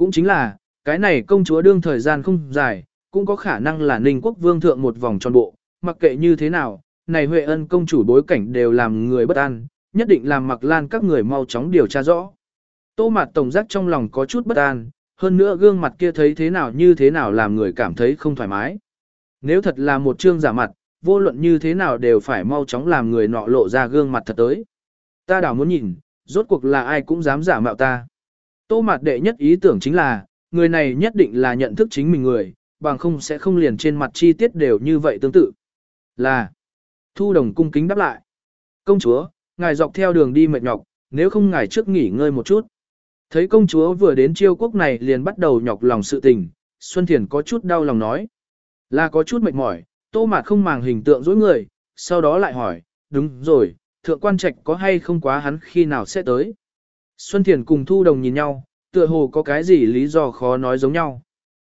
Cũng chính là, cái này công chúa đương thời gian không dài, cũng có khả năng là Ninh Quốc vương thượng một vòng tròn bộ, mặc kệ như thế nào, này Huệ Ân công chủ bối cảnh đều làm người bất an, nhất định làm mặc lan các người mau chóng điều tra rõ. Tô mặt tổng giác trong lòng có chút bất an, hơn nữa gương mặt kia thấy thế nào như thế nào làm người cảm thấy không thoải mái. Nếu thật là một trương giả mặt, vô luận như thế nào đều phải mau chóng làm người nọ lộ ra gương mặt thật tới. Ta đảo muốn nhìn, rốt cuộc là ai cũng dám giả mạo ta. Tô mặt đệ nhất ý tưởng chính là, người này nhất định là nhận thức chính mình người, bằng không sẽ không liền trên mặt chi tiết đều như vậy tương tự. Là, thu đồng cung kính đáp lại. Công chúa, ngài dọc theo đường đi mệt nhọc, nếu không ngài trước nghỉ ngơi một chút. Thấy công chúa vừa đến chiêu quốc này liền bắt đầu nhọc lòng sự tình, Xuân Thiền có chút đau lòng nói. Là có chút mệt mỏi, tô mạt không màng hình tượng dối người, sau đó lại hỏi, đúng rồi, thượng quan trạch có hay không quá hắn khi nào sẽ tới. Xuân Thiền cùng Thu Đồng nhìn nhau, tựa hồ có cái gì lý do khó nói giống nhau.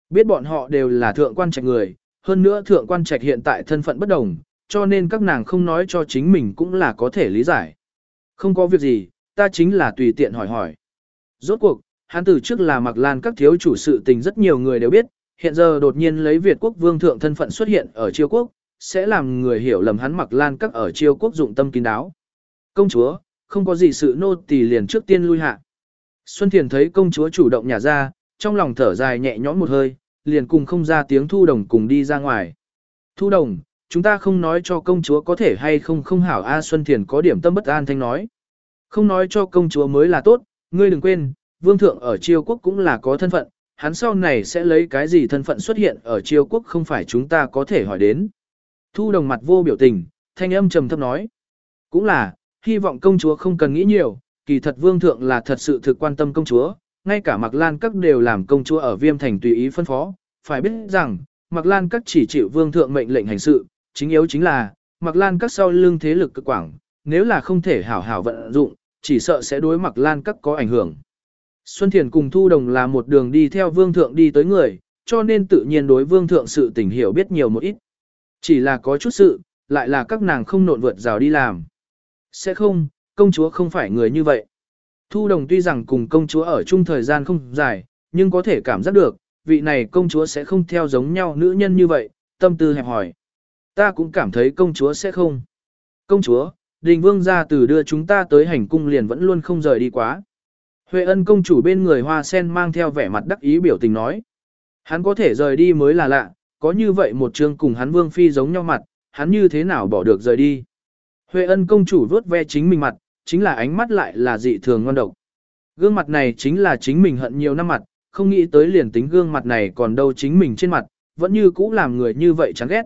Biết bọn họ đều là thượng quan trạch người, hơn nữa thượng quan trạch hiện tại thân phận bất đồng, cho nên các nàng không nói cho chính mình cũng là có thể lý giải. Không có việc gì, ta chính là tùy tiện hỏi hỏi. Rốt cuộc, hắn từ trước là mặc lan các thiếu chủ sự tình rất nhiều người đều biết, hiện giờ đột nhiên lấy Việt quốc vương thượng thân phận xuất hiện ở triều quốc, sẽ làm người hiểu lầm hắn mặc lan các ở triều quốc dụng tâm kín đáo. Công chúa, không có gì sự nô tỳ liền trước tiên lui hạ. Xuân Thiền thấy công chúa chủ động nhả ra, trong lòng thở dài nhẹ nhõm một hơi, liền cùng không ra tiếng thu đồng cùng đi ra ngoài. Thu đồng, chúng ta không nói cho công chúa có thể hay không không hảo A Xuân Thiền có điểm tâm bất an thanh nói. Không nói cho công chúa mới là tốt, ngươi đừng quên, vương thượng ở triều quốc cũng là có thân phận, hắn sau này sẽ lấy cái gì thân phận xuất hiện ở triều quốc không phải chúng ta có thể hỏi đến. Thu đồng mặt vô biểu tình, thanh âm trầm thấp nói. Cũng là, hy vọng công chúa không cần nghĩ nhiều, kỳ thật vương thượng là thật sự thực quan tâm công chúa, ngay cả Mạc Lan các đều làm công chúa ở viêm thành tùy ý phân phó, phải biết rằng, Mạc Lan các chỉ chịu vương thượng mệnh lệnh hành sự, chính yếu chính là, Mạc Lan các sau lưng thế lực cực quảng, nếu là không thể hảo hảo vận dụng, chỉ sợ sẽ đối Mạc Lan các có ảnh hưởng. Xuân Thiền cùng Thu Đồng là một đường đi theo vương thượng đi tới người, cho nên tự nhiên đối vương thượng sự tình hiểu biết nhiều một ít. Chỉ là có chút sự, lại là các nàng không nộn vượt rào đi làm. Sẽ không, công chúa không phải người như vậy. Thu Đồng tuy rằng cùng công chúa ở chung thời gian không dài, nhưng có thể cảm giác được, vị này công chúa sẽ không theo giống nhau nữ nhân như vậy, tâm tư hẹp hỏi. Ta cũng cảm thấy công chúa sẽ không. Công chúa, đình vương gia từ đưa chúng ta tới hành cung liền vẫn luôn không rời đi quá. Huệ ân công chủ bên người hoa sen mang theo vẻ mặt đắc ý biểu tình nói. Hắn có thể rời đi mới là lạ, có như vậy một chương cùng hắn vương phi giống nhau mặt, hắn như thế nào bỏ được rời đi. Huệ ân công chủ vuốt ve chính mình mặt, chính là ánh mắt lại là dị thường ngon độc. Gương mặt này chính là chính mình hận nhiều năm mặt, không nghĩ tới liền tính gương mặt này còn đâu chính mình trên mặt, vẫn như cũ làm người như vậy chán ghét.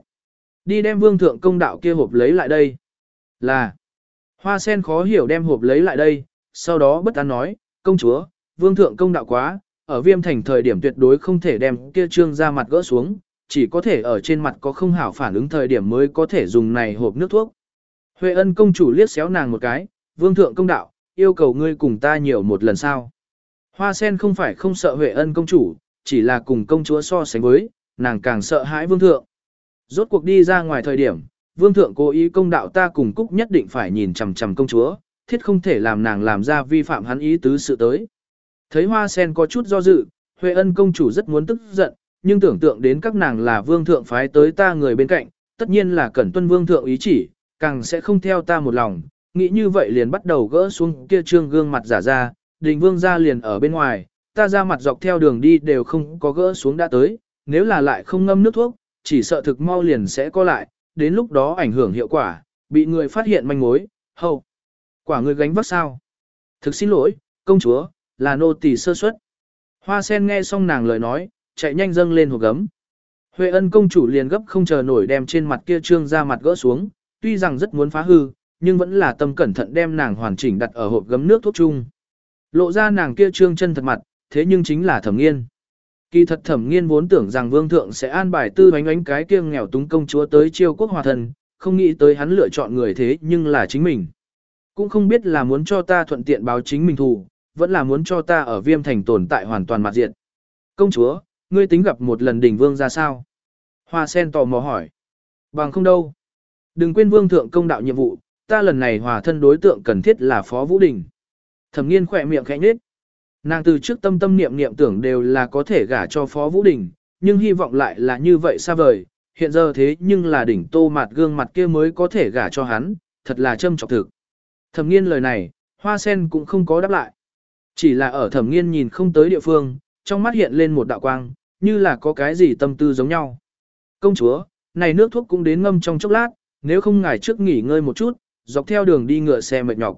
Đi đem vương thượng công đạo kia hộp lấy lại đây. Là, hoa sen khó hiểu đem hộp lấy lại đây, sau đó bất an nói, công chúa, vương thượng công đạo quá, ở viêm thành thời điểm tuyệt đối không thể đem kia trương ra mặt gỡ xuống, chỉ có thể ở trên mặt có không hảo phản ứng thời điểm mới có thể dùng này hộp nước thuốc. Huệ ân công chủ liếc xéo nàng một cái, vương thượng công đạo, yêu cầu ngươi cùng ta nhiều một lần sao. Hoa sen không phải không sợ Huệ ân công chủ, chỉ là cùng công chúa so sánh với, nàng càng sợ hãi vương thượng. Rốt cuộc đi ra ngoài thời điểm, vương thượng cố ý công đạo ta cùng cúc nhất định phải nhìn chằm chằm công chúa, thiết không thể làm nàng làm ra vi phạm hắn ý tứ sự tới. Thấy hoa sen có chút do dự, Huệ ân công chủ rất muốn tức giận, nhưng tưởng tượng đến các nàng là vương thượng phái tới ta người bên cạnh, tất nhiên là cẩn tuân vương thượng ý chỉ, càng sẽ không theo ta một lòng, nghĩ như vậy liền bắt đầu gỡ xuống kia trương gương mặt giả ra, đình vương ra liền ở bên ngoài, ta ra mặt dọc theo đường đi đều không có gỡ xuống đã tới, nếu là lại không ngâm nước thuốc, chỉ sợ thực mau liền sẽ có lại, đến lúc đó ảnh hưởng hiệu quả, bị người phát hiện manh mối, hầu. Quả người gánh vác sao? Thực xin lỗi, công chúa, là nô tỳ sơ suất. Hoa sen nghe xong nàng lời nói, chạy nhanh dâng lên hộp gấm. Huệ ân công chủ liền gấp không chờ nổi đem trên mặt kia trương ra mặt gỡ xuống, tuy rằng rất muốn phá hư, nhưng vẫn là tâm cẩn thận đem nàng hoàn chỉnh đặt ở hộp gấm nước thuốc chung. Lộ ra nàng kia trương chân thật mặt, thế nhưng chính là thẩm nghiên. Kỳ thật thẩm nghiên vốn tưởng rằng vương thượng sẽ an bài tư bánh ánh cái kia nghèo túng công chúa tới chiêu quốc hòa thần, không nghĩ tới hắn lựa chọn người thế nhưng là chính mình. Cũng không biết là muốn cho ta thuận tiện báo chính mình thù, vẫn là muốn cho ta ở viêm thành tồn tại hoàn toàn mặt diện. Công chúa, ngươi tính gặp một lần đỉnh vương ra sao? Hoa sen tò mò hỏi. Bằng không đâu. Đừng quên vương thượng công đạo nhiệm vụ, ta lần này hòa thân đối tượng cần thiết là Phó Vũ Đình. Thẩm nghiên khỏe miệng khẽ nhếch. Nàng từ trước tâm tâm niệm niệm tưởng đều là có thể gả cho Phó Vũ Đình, nhưng hy vọng lại là như vậy xa vời, hiện giờ thế nhưng là đỉnh tô mặt gương mặt kia mới có thể gả cho hắn, thật là châm trọc thực. Thẩm nghiên lời này, hoa sen cũng không có đáp lại. Chỉ là ở thẩm nghiên nhìn không tới địa phương, trong mắt hiện lên một đạo quang, như là có cái gì tâm tư giống nhau. Công chúa, này nước thuốc cũng đến ngâm trong chốc lát, nếu không ngài trước nghỉ ngơi một chút, dọc theo đường đi ngựa xe mệt nhọc.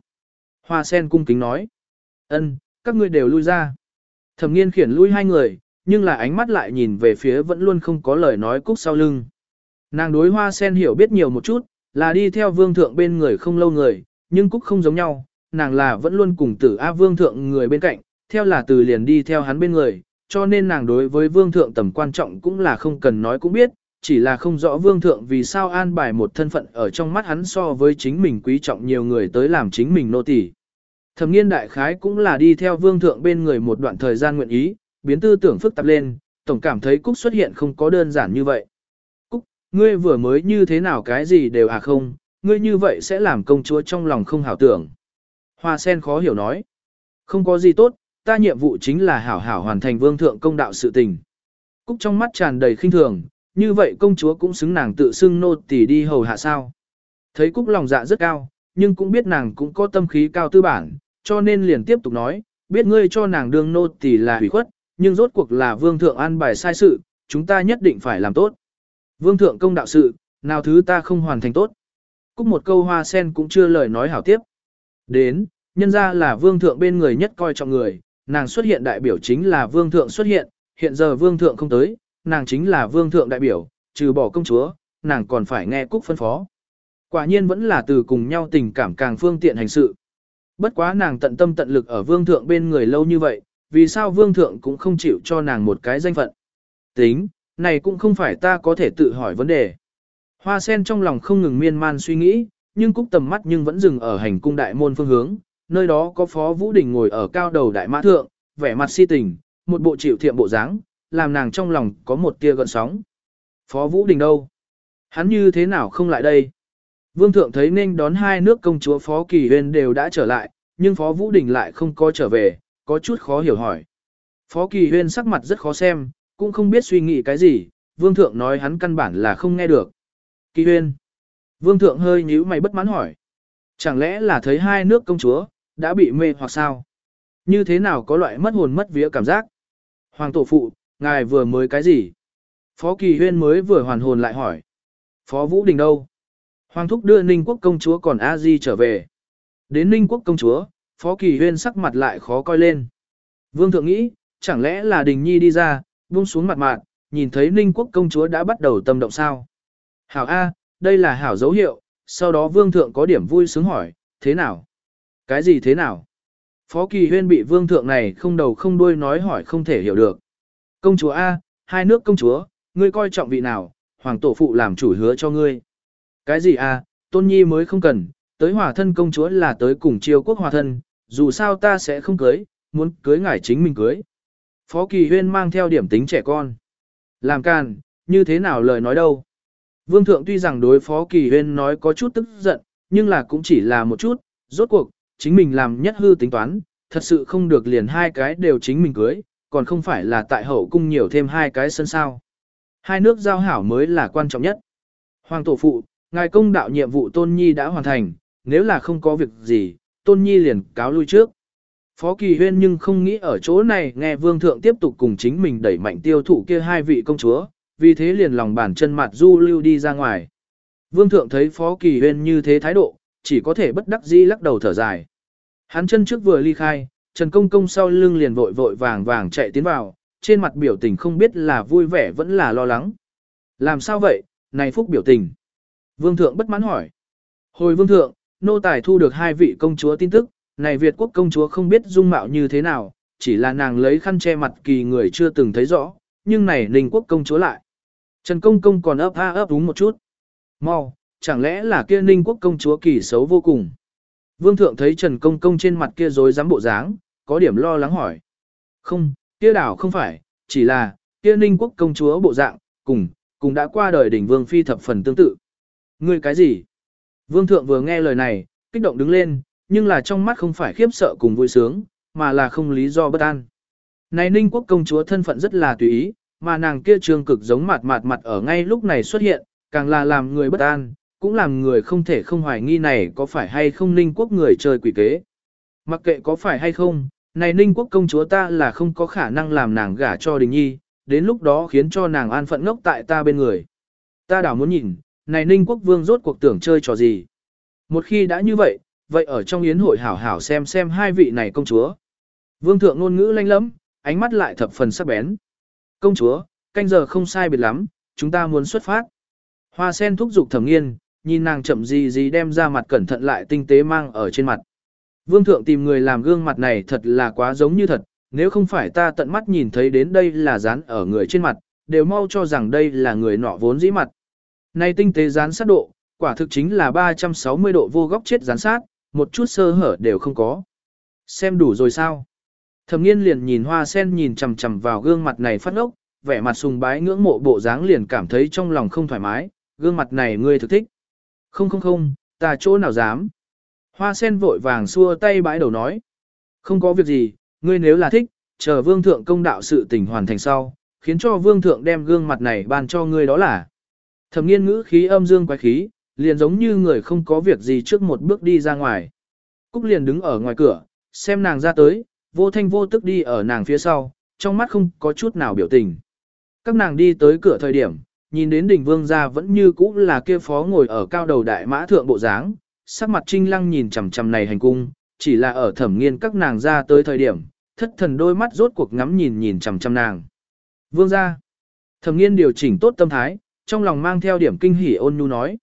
Hoa sen cung kính nói. ân, các ngươi đều lui ra. Thẩm nghiên khiển lui hai người, nhưng là ánh mắt lại nhìn về phía vẫn luôn không có lời nói cúc sau lưng. Nàng đối hoa sen hiểu biết nhiều một chút, là đi theo vương thượng bên người không lâu người, nhưng cúc không giống nhau, nàng là vẫn luôn cùng tử A vương thượng người bên cạnh, theo là từ liền đi theo hắn bên người, cho nên nàng đối với vương thượng tầm quan trọng cũng là không cần nói cũng biết, chỉ là không rõ vương thượng vì sao an bài một thân phận ở trong mắt hắn so với chính mình quý trọng nhiều người tới làm chính mình nô tỳ. Thẩm nghiên đại khái cũng là đi theo vương thượng bên người một đoạn thời gian nguyện ý, biến tư tưởng phức tạp lên, tổng cảm thấy Cúc xuất hiện không có đơn giản như vậy. Cúc, ngươi vừa mới như thế nào cái gì đều à không, ngươi như vậy sẽ làm công chúa trong lòng không hảo tưởng. Hoa sen khó hiểu nói, không có gì tốt, ta nhiệm vụ chính là hảo hảo hoàn thành vương thượng công đạo sự tình. Cúc trong mắt tràn đầy khinh thường, như vậy công chúa cũng xứng nàng tự xưng nô tỳ đi hầu hạ sao. Thấy Cúc lòng dạ rất cao, nhưng cũng biết nàng cũng có tâm khí cao tư bản, cho nên liền tiếp tục nói, biết ngươi cho nàng đương nô tỳ là hủy khuất, nhưng rốt cuộc là vương thượng an bài sai sự, chúng ta nhất định phải làm tốt. Vương thượng công đạo sự, nào thứ ta không hoàn thành tốt. Cúc một câu hoa sen cũng chưa lời nói hảo tiếp. Đến, nhân ra là vương thượng bên người nhất coi trọng người, nàng xuất hiện đại biểu chính là vương thượng xuất hiện, hiện giờ vương thượng không tới, nàng chính là vương thượng đại biểu, trừ bỏ công chúa, nàng còn phải nghe Cúc phân phó. Quả nhiên vẫn là từ cùng nhau tình cảm càng phương tiện hành sự. Bất quá nàng tận tâm tận lực ở vương thượng bên người lâu như vậy, vì sao vương thượng cũng không chịu cho nàng một cái danh phận. Tính, này cũng không phải ta có thể tự hỏi vấn đề. Hoa sen trong lòng không ngừng miên man suy nghĩ, nhưng cúc tầm mắt nhưng vẫn dừng ở hành cung đại môn phương hướng, nơi đó có phó vũ đình ngồi ở cao đầu đại mã thượng, vẻ mặt si tình, một bộ chịu thiệm bộ dáng, làm nàng trong lòng có một tia gợn sóng. Phó vũ đình đâu? Hắn như thế nào không lại đây? Vương thượng thấy nên đón hai nước công chúa Phó Kỳ Huyên đều đã trở lại, nhưng Phó Vũ Đình lại không có trở về, có chút khó hiểu hỏi. Phó Kỳ Huyên sắc mặt rất khó xem, cũng không biết suy nghĩ cái gì, Vương thượng nói hắn căn bản là không nghe được. Kỳ Huyên. Vương thượng hơi nhíu mày bất mãn hỏi. Chẳng lẽ là thấy hai nước công chúa, đã bị mê hoặc sao? Như thế nào có loại mất hồn mất vía cảm giác? Hoàng tổ phụ, ngài vừa mới cái gì? Phó Kỳ Huyên mới vừa hoàn hồn lại hỏi. Phó Vũ Đình đâu? Hoàng thúc đưa Ninh quốc công chúa còn A Di trở về. Đến Ninh quốc công chúa, Phó Kỳ Huyên sắc mặt lại khó coi lên. Vương thượng nghĩ, chẳng lẽ là Đình Nhi đi ra, buông xuống mặt mạn, nhìn thấy Ninh quốc công chúa đã bắt đầu tâm động sao? Hảo A, đây là hảo dấu hiệu, sau đó vương thượng có điểm vui sướng hỏi, thế nào? Cái gì thế nào? Phó Kỳ Huyên bị vương thượng này không đầu không đuôi nói hỏi không thể hiểu được. Công chúa A, hai nước công chúa, ngươi coi trọng vị nào, hoàng tổ phụ làm chủ hứa cho ngươi. Cái gì a? tôn nhi mới không cần, tới hòa thân công chúa là tới cùng triều quốc hòa thân, dù sao ta sẽ không cưới, muốn cưới ngải chính mình cưới. Phó Kỳ Huyên mang theo điểm tính trẻ con. Làm càn. như thế nào lời nói đâu. Vương thượng tuy rằng đối Phó Kỳ Huyên nói có chút tức giận, nhưng là cũng chỉ là một chút, rốt cuộc, chính mình làm nhất hư tính toán, thật sự không được liền hai cái đều chính mình cưới, còn không phải là tại hậu cung nhiều thêm hai cái sân sao. Hai nước giao hảo mới là quan trọng nhất. Hoàng tổ phụ, ngài công đạo nhiệm vụ Tôn Nhi đã hoàn thành, nếu là không có việc gì, Tôn Nhi liền cáo lui trước. Phó Kỳ Huyên nhưng không nghĩ ở chỗ này nghe Vương Thượng tiếp tục cùng chính mình đẩy mạnh tiêu thụ kia hai vị công chúa, vì thế liền lòng bàn chân mặt du lưu đi ra ngoài. Vương Thượng thấy Phó Kỳ Huyên như thế thái độ, chỉ có thể bất đắc dĩ lắc đầu thở dài. Hắn chân trước vừa ly khai, Trần Công Công sau lưng liền vội vội vàng vàng chạy tiến vào, trên mặt biểu tình không biết là vui vẻ vẫn là lo lắng. Làm sao vậy, này phúc biểu tình. Vương thượng bất mãn hỏi. Hồi vương thượng, nô tài thu được hai vị công chúa tin tức, này Việt quốc công chúa không biết dung mạo như thế nào, chỉ là nàng lấy khăn che mặt kỳ người chưa từng thấy rõ, nhưng này ninh quốc công chúa lại. Trần công công còn ấp a ấp đúng một chút. Mau, chẳng lẽ là kia ninh quốc công chúa kỳ xấu vô cùng. Vương thượng thấy Trần công công trên mặt kia rối rắm bộ dáng, có điểm lo lắng hỏi. Không, kia đảo không phải, chỉ là, kia ninh quốc công chúa bộ dạng, cùng, cùng đã qua đời đỉnh vương phi thập phần tương tự. Ngươi cái gì? Vương thượng vừa nghe lời này, kích động đứng lên, nhưng là trong mắt không phải khiếp sợ cùng vui sướng, mà là không lý do bất an. Này ninh quốc công chúa thân phận rất là tùy ý, mà nàng kia trương cực giống mặt mặt mặt ở ngay lúc này xuất hiện, càng là làm người bất an, cũng làm người không thể không hoài nghi này có phải hay không ninh quốc người chơi quỷ kế. Mặc kệ có phải hay không, này ninh quốc công chúa ta là không có khả năng làm nàng gả cho đình nhi, đến lúc đó khiến cho nàng an phận ngốc tại ta bên người. Ta đảo muốn nhìn, này ninh quốc vương rốt cuộc tưởng chơi trò gì. Một khi đã như vậy, vậy ở trong yến hội hảo hảo xem xem hai vị này công chúa. Vương thượng ngôn ngữ lanh lẫm, ánh mắt lại thập phần sắc bén. Công chúa, canh giờ không sai biệt lắm, chúng ta muốn xuất phát. Hoa sen thúc giục thẩm nghiên, nhìn nàng chậm gì gì đem ra mặt cẩn thận lại tinh tế mang ở trên mặt. Vương thượng tìm người làm gương mặt này thật là quá giống như thật, nếu không phải ta tận mắt nhìn thấy đến đây là dán ở người trên mặt, đều mau cho rằng đây là người nọ vốn dĩ mặt. Này tinh tế dán sát độ, quả thực chính là 360 độ vô góc chết dán sát, một chút sơ hở đều không có. Xem đủ rồi sao? Thẩm nghiên liền nhìn hoa sen nhìn chằm chằm vào gương mặt này phát ốc, vẻ mặt sùng bái ngưỡng mộ bộ dáng liền cảm thấy trong lòng không thoải mái, gương mặt này ngươi thực thích. Không không không, ta chỗ nào dám. Hoa sen vội vàng xua tay bãi đầu nói. Không có việc gì, ngươi nếu là thích, chờ vương thượng công đạo sự tình hoàn thành sau, khiến cho vương thượng đem gương mặt này ban cho ngươi đó là. Thẩm nghiên ngữ khí âm dương quái khí, liền giống như người không có việc gì trước một bước đi ra ngoài. Cúc liền đứng ở ngoài cửa, xem nàng ra tới, vô thanh vô tức đi ở nàng phía sau, trong mắt không có chút nào biểu tình. Các nàng đi tới cửa thời điểm, nhìn đến đỉnh vương gia vẫn như cũ là kia phó ngồi ở cao đầu đại mã thượng bộ dáng, sắc mặt trinh lăng nhìn chằm chằm này hành cung, chỉ là ở thẩm nghiên các nàng ra tới thời điểm, thất thần đôi mắt rốt cuộc ngắm nhìn nhìn chằm chằm nàng. Vương gia, thẩm nghiên điều chỉnh tốt tâm thái, trong lòng mang theo điểm kinh hỉ ôn nhu nói.